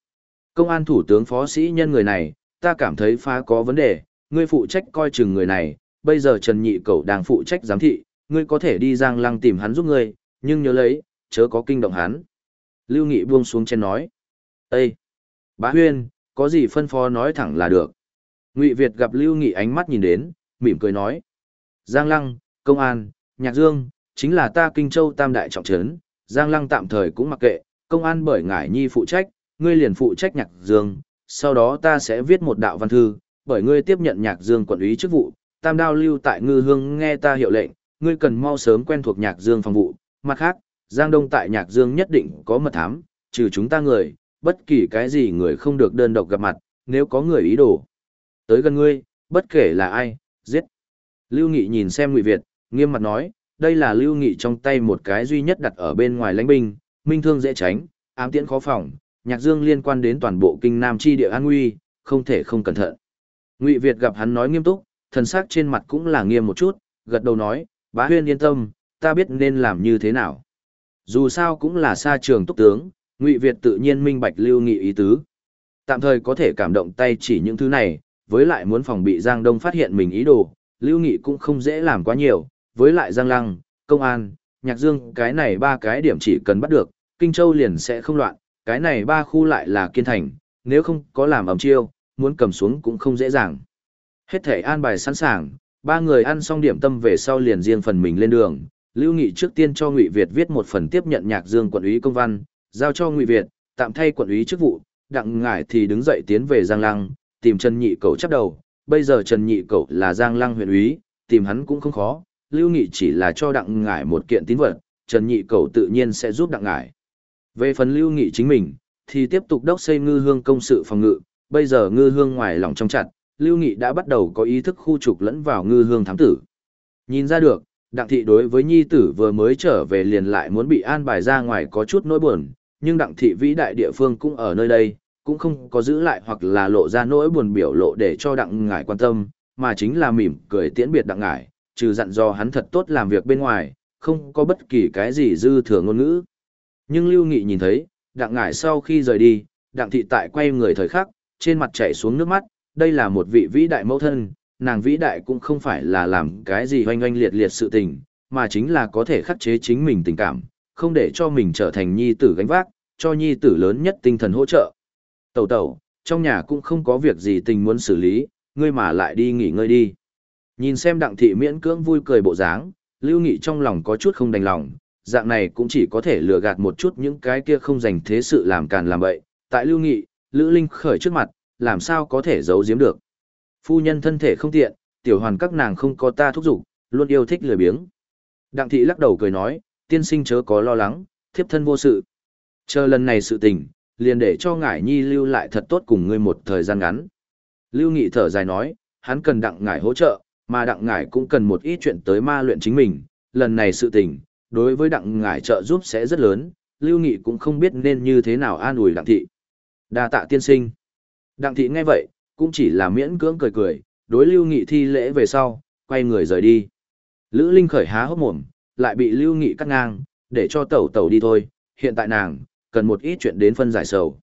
Công an thủ tướng phó sĩ nhân người này, ta cảm thấy phá có vấn đề, ngươi phụ trách coi chừng người này, bây giờ Trần Nhị Cẩu đang phụ trách giám thị, ngươi có thể đi giang lăng tìm hắn giúp ngươi, nhưng nhớ lấy, chớ có kinh động hắn. Lưu Nghị buông xuống trên nói. Ê! Bá Huyên, có gì phân phó nói thẳng là được. Ngụy Việt gặp Lưu Nghị ánh mắt nhìn đến, mỉm cười nói. Giang Lăng, Công an, Nhạc Dương, chính là ta Kinh Châu tam đại trọng trấn, Giang Lăng tạm thời cũng mặc kệ, công an bởi ngải nhi phụ trách, ngươi liền phụ trách Nhạc Dương, sau đó ta sẽ viết một đạo văn thư, bởi ngươi tiếp nhận Nhạc Dương quận úy chức vụ, tam đao lưu tại ngư hương nghe ta hiệu lệnh, ngươi cần mau sớm quen thuộc Nhạc Dương phòng vụ, mặt khác, Giang Đông tại Nhạc Dương nhất định có mật thám, trừ chúng ta người, bất kỳ cái gì người không được đơn độc gặp mặt, nếu có người ý đồ. Tới gần ngươi, bất kể là ai, giết. Lưu Nghị nhìn xem Ngụy Việt, nghiêm mặt nói, đây là Lưu Nghị trong tay một cái duy nhất đặt ở bên ngoài lãnh binh, minh thương dễ tránh, ám tiễn khó phòng, Nhạc Dương liên quan đến toàn bộ kinh nam chi địa an nguy, không thể không cẩn thận. Ngụy Việt gặp hắn nói nghiêm túc, thần sắc trên mặt cũng là nghiêm một chút, gật đầu nói, bá huyên yên tâm, ta biết nên làm như thế nào. Dù sao cũng là xa trường túc tướng, Ngụy Việt tự nhiên minh bạch lưu nghị ý tứ. Tạm thời có thể cảm động tay chỉ những thứ này, với lại muốn phòng bị Giang Đông phát hiện mình ý đồ, lưu nghị cũng không dễ làm quá nhiều, với lại Giang Lăng, Công an, Nhạc Dương cái này ba cái điểm chỉ cần bắt được, Kinh Châu liền sẽ không loạn, cái này ba khu lại là kiên thành, nếu không có làm ẩm chiêu, muốn cầm xuống cũng không dễ dàng. Hết thể an bài sẵn sàng, ba người ăn xong điểm tâm về sau liền riêng phần mình lên đường. Lưu Nghị trước tiên cho Ngụy Việt viết một phần tiếp nhận Nhạc Dương quận ủy công văn, giao cho Ngụy Việt, tạm thay quận ủy chức vụ, đặng ngải thì đứng dậy tiến về Giang Lăng, tìm Trần Nhị Cẩu chấp đầu. Bây giờ Trần Nhị Cẩu là Giang Lăng huyện úy, tìm hắn cũng không khó. Lưu Nghị chỉ là cho đặng ngải một kiện tín vật, Trần Nhị Cẩu tự nhiên sẽ giúp đặng ngải. Về phần Lưu Nghị chính mình, thì tiếp tục đốc xây ngư hương công sự phòng ngự, bây giờ ngư hương ngoài lòng trong chặt, Lưu Nghị đã bắt đầu có ý thức khu trục lẫn vào ngư hương thám tử. Nhìn ra được, Đặng Thị đối với nhi tử vừa mới trở về liền lại muốn bị an bài ra ngoài có chút nỗi buồn, nhưng Đặng Thị vĩ đại địa phương cũng ở nơi đây, cũng không có giữ lại hoặc là lộ ra nỗi buồn biểu lộ để cho Đặng Ngải quan tâm, mà chính là mỉm cười tiễn biệt Đặng Ngải, trừ dặn dò hắn thật tốt làm việc bên ngoài, không có bất kỳ cái gì dư thừa ngôn ngữ. Nhưng Lưu Nghị nhìn thấy, Đặng Ngải sau khi rời đi, Đặng Thị tại quay người thời khắc, trên mặt chảy xuống nước mắt, đây là một vị vĩ đại mẫu thân, nàng vĩ đại cũng không phải là làm cái gì oanh oanh liệt liệt sự tình, mà chính là có thể khắc chế chính mình tình cảm, không để cho mình trở thành nhi tử gánh vác, cho nhi tử lớn nhất tinh thần hỗ trợ. Tẩu tẩu, trong nhà cũng không có việc gì tình muốn xử lý, ngươi mà lại đi nghỉ ngơi đi. Nhìn xem đặng thị miễn cưỡng vui cười bộ dáng, lưu nghị trong lòng có chút không đành lòng, dạng này cũng chỉ có thể lừa gạt một chút những cái kia không dành thế sự làm càn làm bậy. Tại lưu nghị, Lữ Linh khởi trước mặt, làm sao có thể giấu giếm được. Phu nhân thân thể không tiện, tiểu hoàn các nàng không có ta thúc giục, luôn yêu thích lười biếng. Đặng thị lắc đầu cười nói, tiên sinh chớ có lo lắng, thiếp thân vô sự. Chờ lần này sự tình, liền để cho ngải nhi lưu lại thật tốt cùng ngươi một thời gian ngắn. Lưu Nghị thở dài nói, hắn cần đặng ngải hỗ trợ, mà đặng ngải cũng cần một ít chuyện tới ma luyện chính mình. Lần này sự tình, đối với đặng ngải trợ giúp sẽ rất lớn, Lưu Nghị cũng không biết nên như thế nào an ủi đặng thị. đa tạ tiên sinh. Đặng thị nghe vậy, cũng chỉ là miễn cưỡng cười cười, đối Lưu Nghị thi lễ về sau, quay người rời đi. Lữ Linh khởi há hốc mồm, lại bị Lưu Nghị cắt ngang, để cho tẩu tẩu đi thôi, hiện tại nàng, cần một ít chuyện đến phân giải sầu.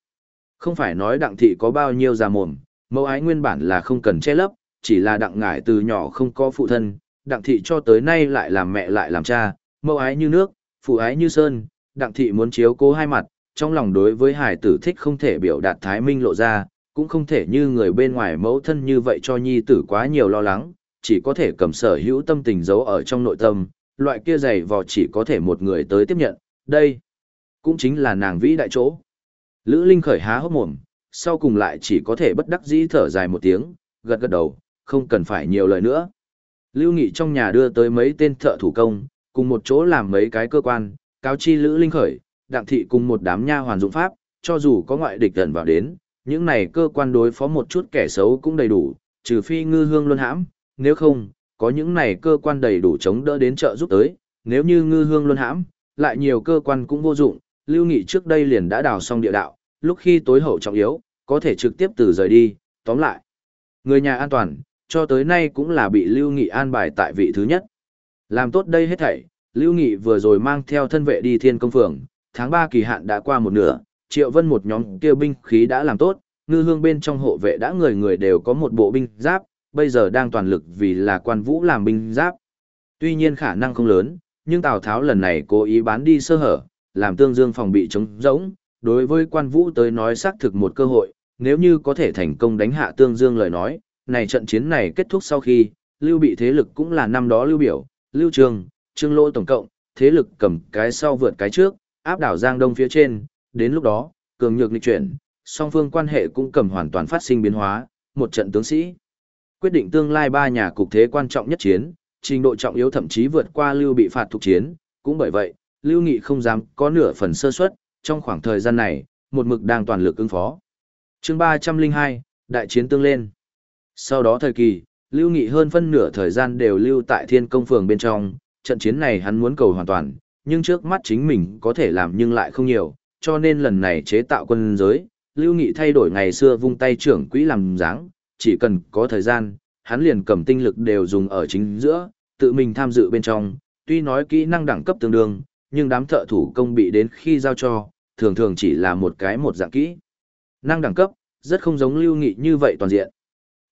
Không phải nói đặng thị có bao nhiêu già mồm, mẫu ái nguyên bản là không cần che lấp, chỉ là đặng ngải từ nhỏ không có phụ thân, đặng thị cho tới nay lại làm mẹ lại làm cha, mẫu ái như nước, phụ ái như sơn, đặng thị muốn chiếu cố hai mặt, trong lòng đối với hải tử thích không thể biểu đạt thái minh lộ ra, cũng không thể như người bên ngoài mẫu thân như vậy cho nhi tử quá nhiều lo lắng, chỉ có thể cầm sở hữu tâm tình giấu ở trong nội tâm, loại kia dày vò chỉ có thể một người tới tiếp nhận, đây cũng chính là nàng vĩ đại chỗ. Lữ Linh khởi há hốc mồm, sau cùng lại chỉ có thể bất đắc dĩ thở dài một tiếng, gật gật đầu, không cần phải nhiều lời nữa. Lưu Nghị trong nhà đưa tới mấy tên thợ thủ công, cùng một chỗ làm mấy cái cơ quan, cáo chi Lữ Linh khởi, đặng thị cùng một đám nha hoàn dụng pháp, cho dù có ngoại địch gần vào đến, những này cơ quan đối phó một chút kẻ xấu cũng đầy đủ, trừ phi ngư hương luân hãm, nếu không, có những này cơ quan đầy đủ chống đỡ đến trợ giúp tới, nếu như ngư hương luân hãm, lại nhiều cơ quan cũng vô dụng, Lưu Nghị trước đây liền đã đào xong địa đạo, lúc khi tối hậu trọng yếu, có thể trực tiếp từ rời đi, tóm lại. Người nhà an toàn, cho tới nay cũng là bị Lưu Nghị an bài tại vị thứ nhất. Làm tốt đây hết thảy, Lưu Nghị vừa rồi mang theo thân vệ đi thiên công phường, tháng 3 kỳ hạn đã qua một nửa, Triệu Vân một nhóm kêu binh khí đã làm tốt, ngư hương bên trong hộ vệ đã người người đều có một bộ binh giáp, bây giờ đang toàn lực vì là quan vũ làm binh giáp. Tuy nhiên khả năng không lớn, nhưng Tào Tháo lần này cố ý bán đi sơ hở, làm tương dương phòng bị chống rỗng, đối với quan vũ tới nói xác thực một cơ hội, nếu như có thể thành công đánh hạ tương dương lời nói, này trận chiến này kết thúc sau khi, lưu bị thế lực cũng là năm đó lưu biểu, lưu trường, trương lỗ tổng cộng, thế lực cầm cái sau vượt cái trước, áp đảo Giang Đông phía trên, đến lúc đó, cường nhược lịch chuyển, song phương quan hệ cũng cầm hoàn toàn phát sinh biến hóa, một trận tướng sĩ. Quyết định tương lai ba nhà cục thế quan trọng nhất chiến, trình độ trọng yếu thậm chí vượt qua Lưu bị phạt thuộc chiến, cũng bởi vậy, Lưu Nghị không dám có nửa phần sơ suất, trong khoảng thời gian này, một mực đang toàn lực ứng phó. Chương 302, đại chiến tương lên. Sau đó thời kỳ, Lưu Nghị hơn phân nửa thời gian đều lưu tại Thiên Công phường bên trong, trận chiến này hắn muốn cầu hoàn toàn, nhưng trước mắt chính mình có thể làm nhưng lại không nhiều, cho nên lần này chế tạo quân giới, Lưu Nghị thay đổi ngày xưa vung tay trưởng quỹ làm dáng, chỉ cần có thời gian, hắn liền cầm tinh lực đều dùng ở chính giữa, tự mình tham dự bên trong, tuy nói kỹ năng đẳng cấp tương đương, nhưng đám thợ thủ công bị đến khi giao cho, thường thường chỉ là một cái một dạng kỹ. Năng đẳng cấp, rất không giống Lưu Nghị như vậy toàn diện.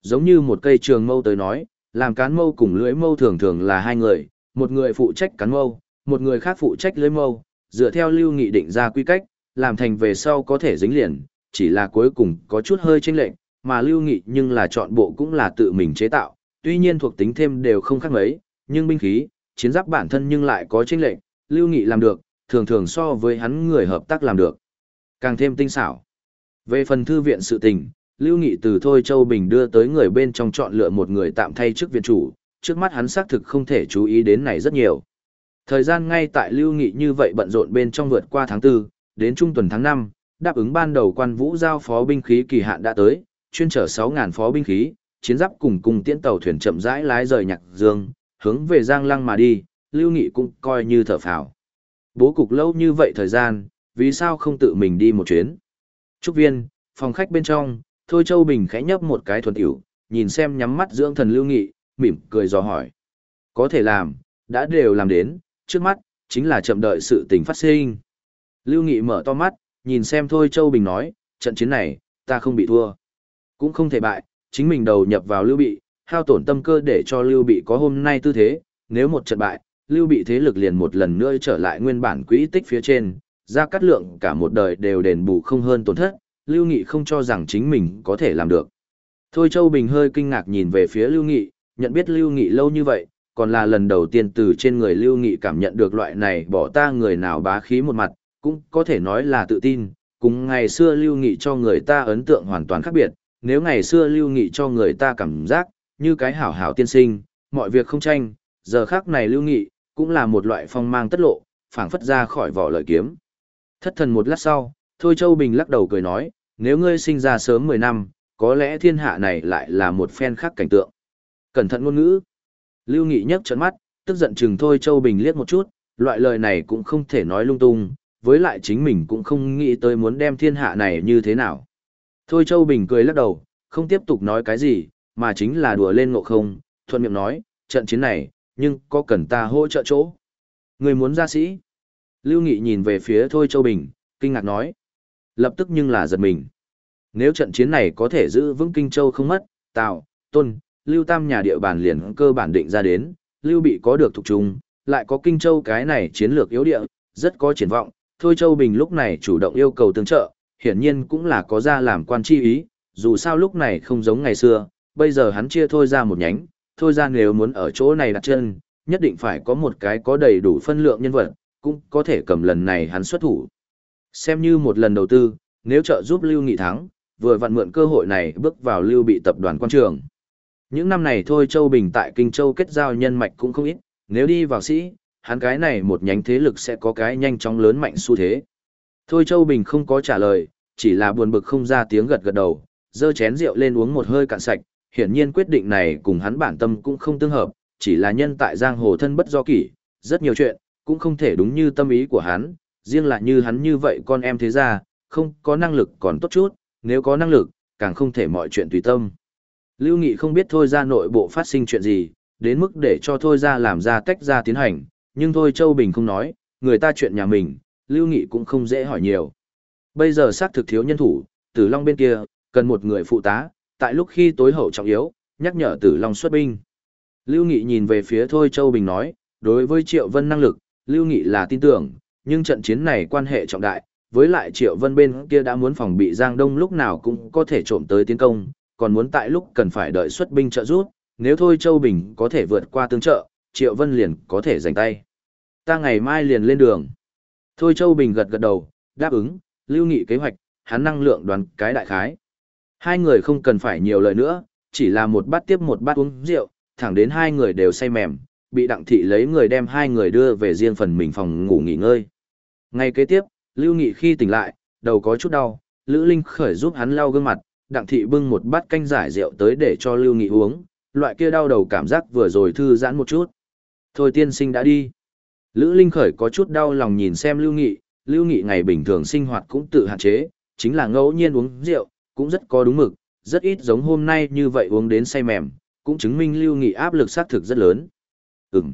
Giống như một cây trường mâu tới nói, làm cán mâu cùng lưỡi mâu thường thường là hai người, một người phụ trách cán mâu, một người khác phụ trách lưỡi mâu, dựa theo Lưu Nghị định ra quy cách, làm thành về sau có thể dính liền, chỉ là cuối cùng có chút hơi chênh lệch, mà Lưu Nghị nhưng là chọn bộ cũng là tự mình chế tạo, tuy nhiên thuộc tính thêm đều không khác mấy, nhưng binh khí, chiến giáp bản thân nhưng lại có chênh lệch, Lưu Nghị làm được, thường thường so với hắn người hợp tác làm được. Càng thêm tinh xảo. Về phần thư viện sự tình, Lưu Nghị từ Thôi Châu Bình đưa tới người bên trong chọn lựa một người tạm thay chức viện chủ, trước mắt hắn xác thực không thể chú ý đến này rất nhiều. Thời gian ngay tại Lưu Nghị như vậy bận rộn bên trong vượt qua tháng 4, đến trung tuần tháng 5, đáp ứng ban đầu quan vũ giao phó binh khí kỳ hạn đã tới, chuyên chở 6.000 phó binh khí, chiến giáp cùng cùng tiễn tàu thuyền chậm rãi lái rời nhạc dương, hướng về Giang Lăng mà đi, Lưu Nghị cũng coi như thở phào. Bố cục lâu như vậy thời gian, vì sao không tự mình đi một chuyến? Trúc viên, phòng khách bên trong, Thôi Châu Bình khẽ nhấp một cái thuần tiểu, nhìn xem nhắm mắt dưỡng thần Lưu Nghị, mỉm cười dò hỏi. Có thể làm, đã đều làm đến, trước mắt, chính là chậm đợi sự tình phát sinh. Lưu Nghị mở to mắt, nhìn xem Thôi Châu Bình nói, trận chiến này, ta không bị thua. Cũng không thể bại, chính mình đầu nhập vào Lưu Bị, hao tổn tâm cơ để cho Lưu Bị có hôm nay tư thế, nếu một trận bại, Lưu Bị thế lực liền một lần nữa trở lại nguyên bản quỹ tích phía trên, ra cắt lượng cả một đời đều đền bù không hơn tổn thất, Lưu Nghị không cho rằng chính mình có thể làm được. Thôi Châu Bình hơi kinh ngạc nhìn về phía Lưu Nghị, nhận biết Lưu Nghị lâu như vậy, còn là lần đầu tiên từ trên người Lưu Nghị cảm nhận được loại này bỏ ta người nào bá khí một mặt, cũng có thể nói là tự tin, cùng ngày xưa Lưu Nghị cho người ta ấn tượng hoàn toàn khác biệt, nếu ngày xưa Lưu Nghị cho người ta cảm giác, như cái hảo hảo tiên sinh, mọi việc không tranh, giờ khác này Lưu Nghị, cũng là một loại phong mang tất lộ, phảng phất ra khỏi vỏ lợi kiếm. Thất thần một lát sau, Thôi Châu Bình lắc đầu cười nói, nếu ngươi sinh ra sớm 10 năm, có lẽ thiên hạ này lại là một phen khác cảnh tượng. Cẩn thận ngôn ngữ. Lưu Nghị nhấc trấn mắt, tức giận chừng Thôi Châu Bình liếc một chút, loại lời này cũng không thể nói lung tung, với lại chính mình cũng không nghĩ tới muốn đem thiên hạ này như thế nào. Thôi Châu Bình cười lắc đầu, không tiếp tục nói cái gì, mà chính là đùa lên ngộ không, thuận miệng nói, trận chiến này, nhưng có cần ta hỗ trợ chỗ. Người muốn ra sĩ. Lưu Nghị nhìn về phía Thôi Châu Bình, kinh ngạc nói. Lập tức nhưng là giật mình. Nếu trận chiến này có thể giữ vững Kinh Châu không mất, Tào, Tôn, Lưu Tam nhà địa bàn liền cơ bản định ra đến, Lưu bị có được thuộc trung, lại có Kinh Châu cái này chiến lược yếu địa, rất có triển vọng. Thôi Châu Bình lúc này chủ động yêu cầu tương trợ, hiển nhiên cũng là có ra làm quan chi ý, dù sao lúc này không giống ngày xưa, bây giờ hắn chia thôi ra một nhánh, thôi ra nếu muốn ở chỗ này đặt chân, nhất định phải có một cái có đầy đủ phân lượng nhân vật, cũng có thể cầm lần này hắn xuất thủ. Xem như một lần đầu tư, nếu trợ giúp Lưu Nghị thắng, vừa vặn mượn cơ hội này bước vào Lưu bị tập đoàn quan trường. Những năm này thôi Châu Bình tại Kinh Châu kết giao nhân mạch cũng không ít, nếu đi vào sĩ, hắn cái này một nhánh thế lực sẽ có cái nhanh chóng lớn mạnh xu thế. Thôi Châu Bình không có trả lời, chỉ là buồn bực không ra tiếng gật gật đầu, dơ chén rượu lên uống một hơi cạn sạch, hiển nhiên quyết định này cùng hắn bản tâm cũng không tương hợp, chỉ là nhân tại giang hồ thân bất do kỷ, rất nhiều chuyện, cũng không thể đúng như tâm ý của hắn, riêng là như hắn như vậy con em thế ra, không có năng lực còn tốt chút, nếu có năng lực, càng không thể mọi chuyện tùy tâm. Lưu Nghị không biết thôi ra nội bộ phát sinh chuyện gì, đến mức để cho thôi ra làm ra tách ra tiến hành, nhưng thôi Châu Bình không nói, người ta chuyện nhà mình, Lưu Nghị cũng không dễ hỏi nhiều. Bây giờ xác thực thiếu nhân thủ, Tử Long bên kia, cần một người phụ tá, tại lúc khi tối hậu trọng yếu, nhắc nhở Tử Long xuất binh. Lưu Nghị nhìn về phía Thôi Châu Bình nói, đối với Triệu Vân năng lực, Lưu Nghị là tin tưởng, nhưng trận chiến này quan hệ trọng đại, với lại Triệu Vân bên kia đã muốn phòng bị Giang Đông lúc nào cũng có thể trộm tới tiến công, còn muốn tại lúc cần phải đợi xuất binh trợ giúp, nếu Thôi Châu Bình có thể vượt qua tương trợ, Triệu Vân liền có thể giành tay. Ta ngày mai liền lên đường. Thôi Châu Bình gật gật đầu, đáp ứng, Lưu Nghị kế hoạch, hắn năng lượng đoán cái đại khái. Hai người không cần phải nhiều lời nữa, chỉ là một bát tiếp một bát uống rượu, thẳng đến hai người đều say mềm, bị đặng thị lấy người đem hai người đưa về riêng phần mình phòng ngủ nghỉ ngơi. Ngay kế tiếp, Lưu Nghị khi tỉnh lại, đầu có chút đau, Lữ Linh khởi giúp hắn lau gương mặt, đặng thị bưng một bát canh giải rượu tới để cho Lưu Nghị uống, loại kia đau đầu cảm giác vừa rồi thư giãn một chút. Thôi tiên sinh đã đi. Lữ Linh khởi có chút đau lòng nhìn xem Lưu Nghị, Lưu Nghị ngày bình thường sinh hoạt cũng tự hạn chế, chính là ngẫu nhiên uống rượu, cũng rất có đúng mực, rất ít giống hôm nay như vậy uống đến say mềm, cũng chứng minh Lưu Nghị áp lực xác thực rất lớn. Ừm.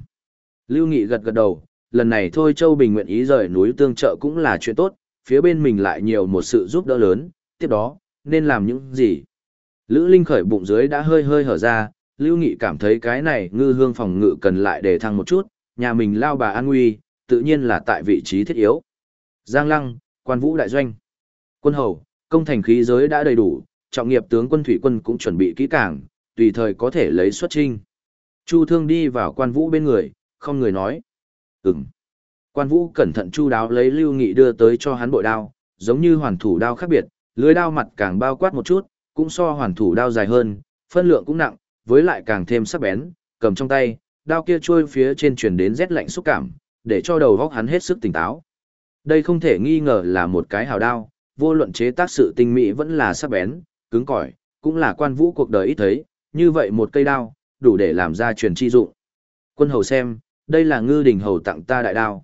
Lưu Nghị gật gật đầu, lần này thôi Châu Bình nguyện ý rời núi tương trợ cũng là chuyện tốt, phía bên mình lại nhiều một sự giúp đỡ lớn, tiếp đó, nên làm những gì? Lữ Linh khởi bụng dưới đã hơi hơi hở ra, Lưu Nghị cảm thấy cái này ngư hương phòng ngự cần lại để thăng một chút, nhà mình lao bà an nguy, tự nhiên là tại vị trí thiết yếu. Giang Lăng, quan vũ đại doanh. Quân hầu, công thành khí giới đã đầy đủ, trọng nghiệp tướng quân thủy quân cũng chuẩn bị kỹ càng, tùy thời có thể lấy xuất trinh. Chu Thương đi vào quan vũ bên người, không người nói. Ừm. Quan vũ cẩn thận chu đáo lấy Lưu Nghị đưa tới cho hắn bội đao, giống như hoàn thủ đao khác biệt, lưới đao mặt càng bao quát một chút, cũng so hoàn thủ đao dài hơn, phân lượng cũng nặng, với lại càng thêm sắc bén, cầm trong tay, đao kia trôi phía trên truyền đến rét lạnh xúc cảm, để cho đầu góc hắn hết sức tỉnh táo. Đây không thể nghi ngờ là một cái hào đao, vô luận chế tác sự tinh mỹ vẫn là sắc bén, cứng cỏi, cũng là quan vũ cuộc đời ít thấy, như vậy một cây đao, đủ để làm ra truyền chi dụng. Quân hầu xem, đây là ngư đình hầu tặng ta đại đao.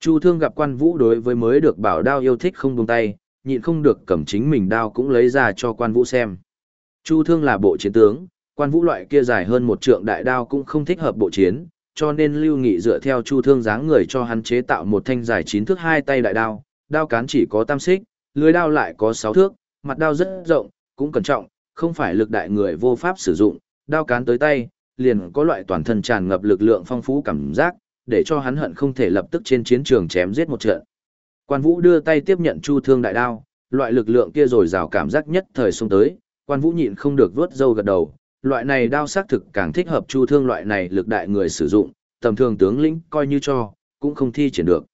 Chu thương gặp quan vũ đối với mới được bảo đao yêu thích không buông tay, nhịn không được cầm chính mình đao cũng lấy ra cho quan vũ xem. Chu thương là bộ chiến tướng, quan vũ loại kia dài hơn một trượng đại đao cũng không thích hợp bộ chiến, cho nên lưu nghị dựa theo chu thương dáng người cho hắn chế tạo một thanh dài chín thước hai tay đại đao, đao cán chỉ có tam xích, lưới đao lại có sáu thước, mặt đao rất rộng, cũng cẩn trọng, không phải lực đại người vô pháp sử dụng, đao cán tới tay, liền có loại toàn thân tràn ngập lực lượng phong phú cảm giác, để cho hắn hận không thể lập tức trên chiến trường chém giết một trận. Quan Vũ đưa tay tiếp nhận Chu Thương đại đao, loại lực lượng kia rồi rào cảm giác nhất thời xông tới, Quan Vũ nhịn không được vuốt râu gật đầu, loại này đao xác thực càng thích hợp Chu Thương loại này lực đại người sử dụng, tầm thường tướng lĩnh coi như cho, cũng không thi triển được.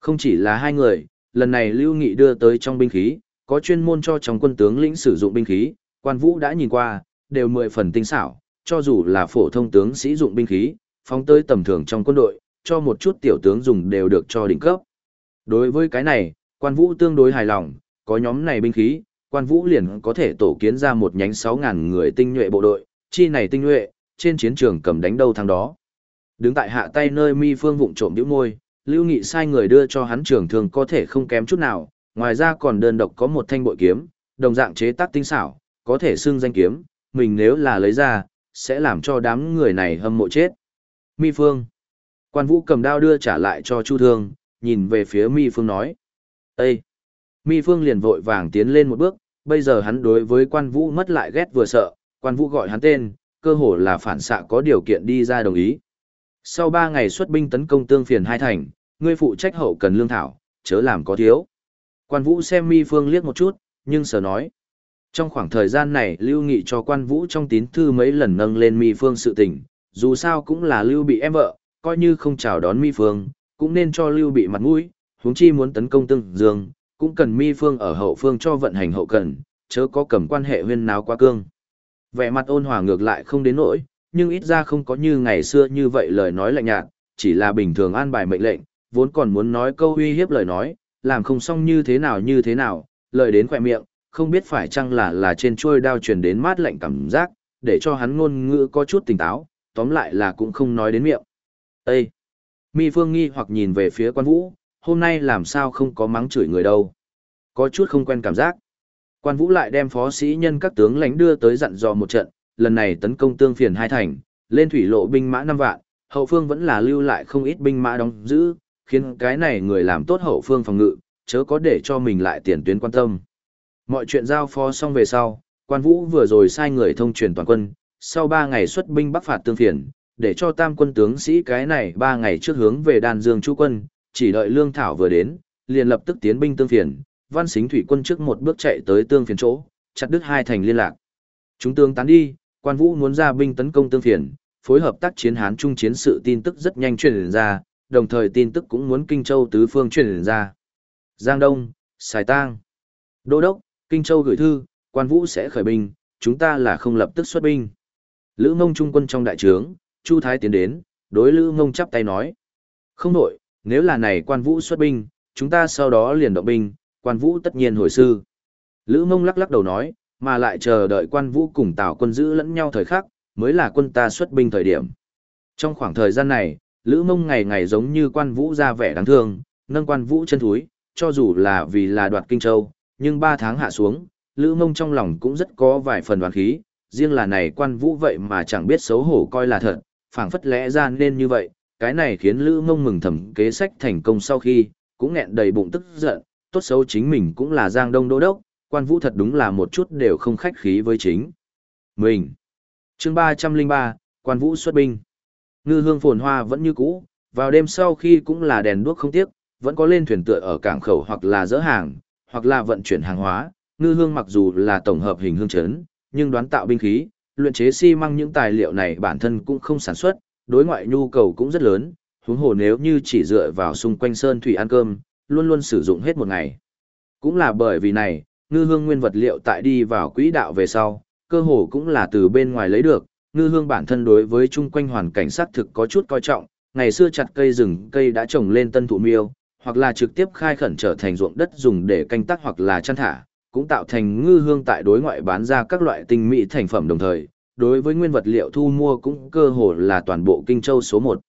Không chỉ là hai người, lần này Lưu Nghị đưa tới trong binh khí, có chuyên môn cho trong quân tướng lĩnh sử dụng binh khí, Quan Vũ đã nhìn qua, đều mười phần tinh xảo, cho dù là phổ thông tướng sĩ dụng binh khí, phóng tới tầm thường trong quân đội, cho một chút tiểu tướng dùng đều được cho đỉnh cấp. Đối với cái này, quan vũ tương đối hài lòng, có nhóm này binh khí, quan vũ liền có thể tổ kiến ra một nhánh 6.000 người tinh nhuệ bộ đội, chi này tinh nhuệ, trên chiến trường cầm đánh đâu thằng đó. Đứng tại hạ tay nơi mi phương vụng trộm điếu môi, Lưu Nghị sai người đưa cho hắn trường thường có thể không kém chút nào, ngoài ra còn đơn độc có một thanh bội kiếm, đồng dạng chế tác tinh xảo, có thể xưng danh kiếm, mình nếu là lấy ra, sẽ làm cho đám người này hâm mộ chết. Mi Phương. Quan Vũ cầm đao đưa trả lại cho Chu Thương, nhìn về phía Mi Phương nói. Ê! Mi Phương liền vội vàng tiến lên một bước, bây giờ hắn đối với quan Vũ mất lại ghét vừa sợ, quan Vũ gọi hắn tên, cơ hồ là phản xạ có điều kiện đi ra đồng ý. Sau ba ngày xuất binh tấn công tương phiền hai thành, ngươi phụ trách hậu cần lương thảo, chớ làm có thiếu. Quan Vũ xem Mi Phương liếc một chút, nhưng sở nói. Trong khoảng thời gian này Lưu Nghị cho quan vũ trong tín thư mấy lần nâng lên mi phương sự tình, dù sao cũng là Lưu bị em vợ, coi như không chào đón mi phương, cũng nên cho Lưu bị mặt mũi, huống chi muốn tấn công tương dương, cũng cần mi phương ở hậu phương cho vận hành hậu cần, chớ có cầm quan hệ huyên náo quá cương. Vẻ mặt ôn hòa ngược lại không đến nỗi, nhưng ít ra không có như ngày xưa như vậy lời nói lạnh nhạt, chỉ là bình thường an bài mệnh lệnh, vốn còn muốn nói câu uy hiếp lời nói, làm không xong như thế nào như thế nào, lời đến khỏe miệng, không biết phải chăng là là trên chuôi đao truyền đến mát lạnh cảm giác, để cho hắn ngôn ngữ có chút tỉnh táo, tóm lại là cũng không nói đến miệng. Ê! Mi Phương nghi hoặc nhìn về phía quan vũ, hôm nay làm sao không có mắng chửi người đâu. Có chút không quen cảm giác. Quan vũ lại đem phó sĩ nhân các tướng lãnh đưa tới dặn dò một trận, lần này tấn công tương phiền hai thành, lên thủy lộ binh mã năm vạn, hậu phương vẫn là lưu lại không ít binh mã đóng giữ, khiến cái này người làm tốt hậu phương phòng ngự, chớ có để cho mình lại tiền tuyến quan tâm. Mọi chuyện giao phó xong về sau, quan vũ vừa rồi sai người thông truyền toàn quân, sau 3 ngày xuất binh bắc phạt tương phiền, để cho tam quân tướng sĩ cái này 3 ngày trước hướng về đàn dương chú quân, chỉ đợi lương thảo vừa đến, liền lập tức tiến binh tương phiền, văn xính thủy quân trước một bước chạy tới tương phiền chỗ, chặt đứt hai thành liên lạc. Chúng tương tán đi, quan vũ muốn ra binh tấn công tương phiền, phối hợp tác chiến hán trung chiến sự tin tức rất nhanh truyền ra, đồng thời tin tức cũng muốn kinh châu tứ phương truyền ra. Giang Đông, Sài Tang, Đô Đốc, Kinh Châu gửi thư, quan vũ sẽ khởi binh, chúng ta là không lập tức xuất binh. Lữ mông trung quân trong đại trướng, Chu Thái tiến đến, đối Lữ mông chắp tay nói. Không nội, nếu là này quan vũ xuất binh, chúng ta sau đó liền động binh, quan vũ tất nhiên hồi sư. Lữ mông lắc lắc đầu nói, mà lại chờ đợi quan vũ cùng Tào quân giữ lẫn nhau thời khắc, mới là quân ta xuất binh thời điểm. Trong khoảng thời gian này, Lữ Mông ngày ngày giống như quan vũ ra vẻ đáng thương, nâng quan vũ chân thúi, cho dù là vì là đoạt Kinh Châu, nhưng ba tháng hạ xuống, Lữ Mông trong lòng cũng rất có vài phần đoán khí, riêng là này quan vũ vậy mà chẳng biết xấu hổ coi là thật, phảng phất lẽ ra nên như vậy, cái này khiến Lữ Mông mừng thầm kế sách thành công sau khi, cũng nghẹn đầy bụng tức giận, tốt xấu chính mình cũng là Giang Đông Đô Đốc, quan vũ thật đúng là một chút đều không khách khí với chính. Mình. chương 303, quan vũ xuất binh. Ngư hương phồn hoa vẫn như cũ, vào đêm sau khi cũng là đèn đuốc không tiếc, vẫn có lên thuyền tựa ở cảng khẩu hoặc là dỡ hàng, hoặc là vận chuyển hàng hóa. Ngư hương mặc dù là tổng hợp hình hương chấn, nhưng đoán tạo binh khí, luyện chế xi măng những tài liệu này bản thân cũng không sản xuất, đối ngoại nhu cầu cũng rất lớn, huống hồ nếu như chỉ dựa vào xung quanh sơn thủy ăn cơm, luôn luôn sử dụng hết một ngày. Cũng là bởi vì này, ngư hương nguyên vật liệu tại đi vào quỹ đạo về sau, cơ hồ cũng là từ bên ngoài lấy được, ngư hương bản thân đối với chung quanh hoàn cảnh xác thực có chút coi trọng, ngày xưa chặt cây rừng cây đã trồng lên tân thụ miêu, hoặc là trực tiếp khai khẩn trở thành ruộng đất dùng để canh tác hoặc là chăn thả, cũng tạo thành ngư hương tại đối ngoại bán ra các loại tinh mỹ thành phẩm đồng thời, đối với nguyên vật liệu thu mua cũng cơ hồ là toàn bộ kinh châu số 1.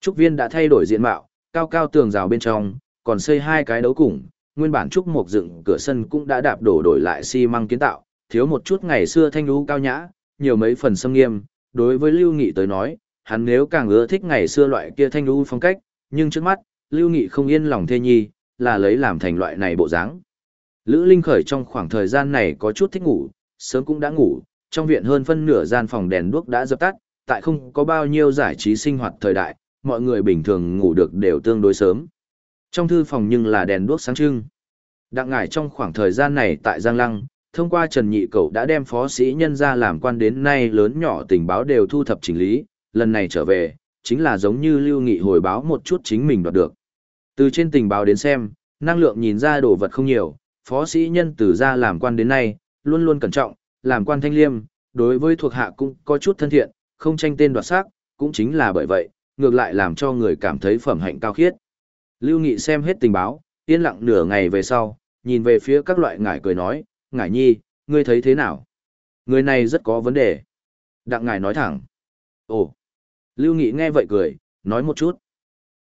Trúc viên đã thay đổi diện mạo, cao cao tường rào bên trong, còn xây hai cái đấu củng, nguyên bản trúc mục dựng cửa sân cũng đã đạp đổ đổi lại xi măng kiến tạo, thiếu một chút ngày xưa thanh lũ cao nhã, nhiều mấy phần sâm nghiêm, đối với Lưu Nghị tới nói, hắn nếu càng ưa thích ngày xưa loại kia thanh lũ phong cách, nhưng trước mắt, Lưu Nghị không yên lòng thê nhi, là lấy làm thành loại này bộ dáng. Lữ Linh khởi trong khoảng thời gian này có chút thích ngủ, sớm cũng đã ngủ, trong viện hơn phân nửa gian phòng đèn đuốc đã dập tắt, tại không có bao nhiêu giải trí sinh hoạt thời đại, mọi người bình thường ngủ được đều tương đối sớm. Trong thư phòng nhưng là đèn đuốc sáng trưng. Đặng ngải trong khoảng thời gian này tại Giang Lăng, thông qua Trần Nhị Cẩu đã đem phó sĩ nhân ra làm quan đến nay lớn nhỏ tình báo đều thu thập chỉnh lý, lần này trở về, chính là giống như Lưu Nghị hồi báo một chút chính mình đoạt được. Từ trên tình báo đến xem, năng lượng nhìn ra đồ vật không nhiều, phó sĩ nhân từ ra làm quan đến nay, luôn luôn cẩn trọng, làm quan thanh liêm, đối với thuộc hạ cũng có chút thân thiện, không tranh tên đoạt sắc, cũng chính là bởi vậy, ngược lại làm cho người cảm thấy phẩm hạnh cao khiết. Lưu Nghị xem hết tình báo, yên lặng nửa ngày về sau, nhìn về phía các loại ngải cười nói, ngải nhi, ngươi thấy thế nào? Người này rất có vấn đề. Đặng ngải nói thẳng. Ồ! Lưu Nghị nghe vậy cười, nói một chút.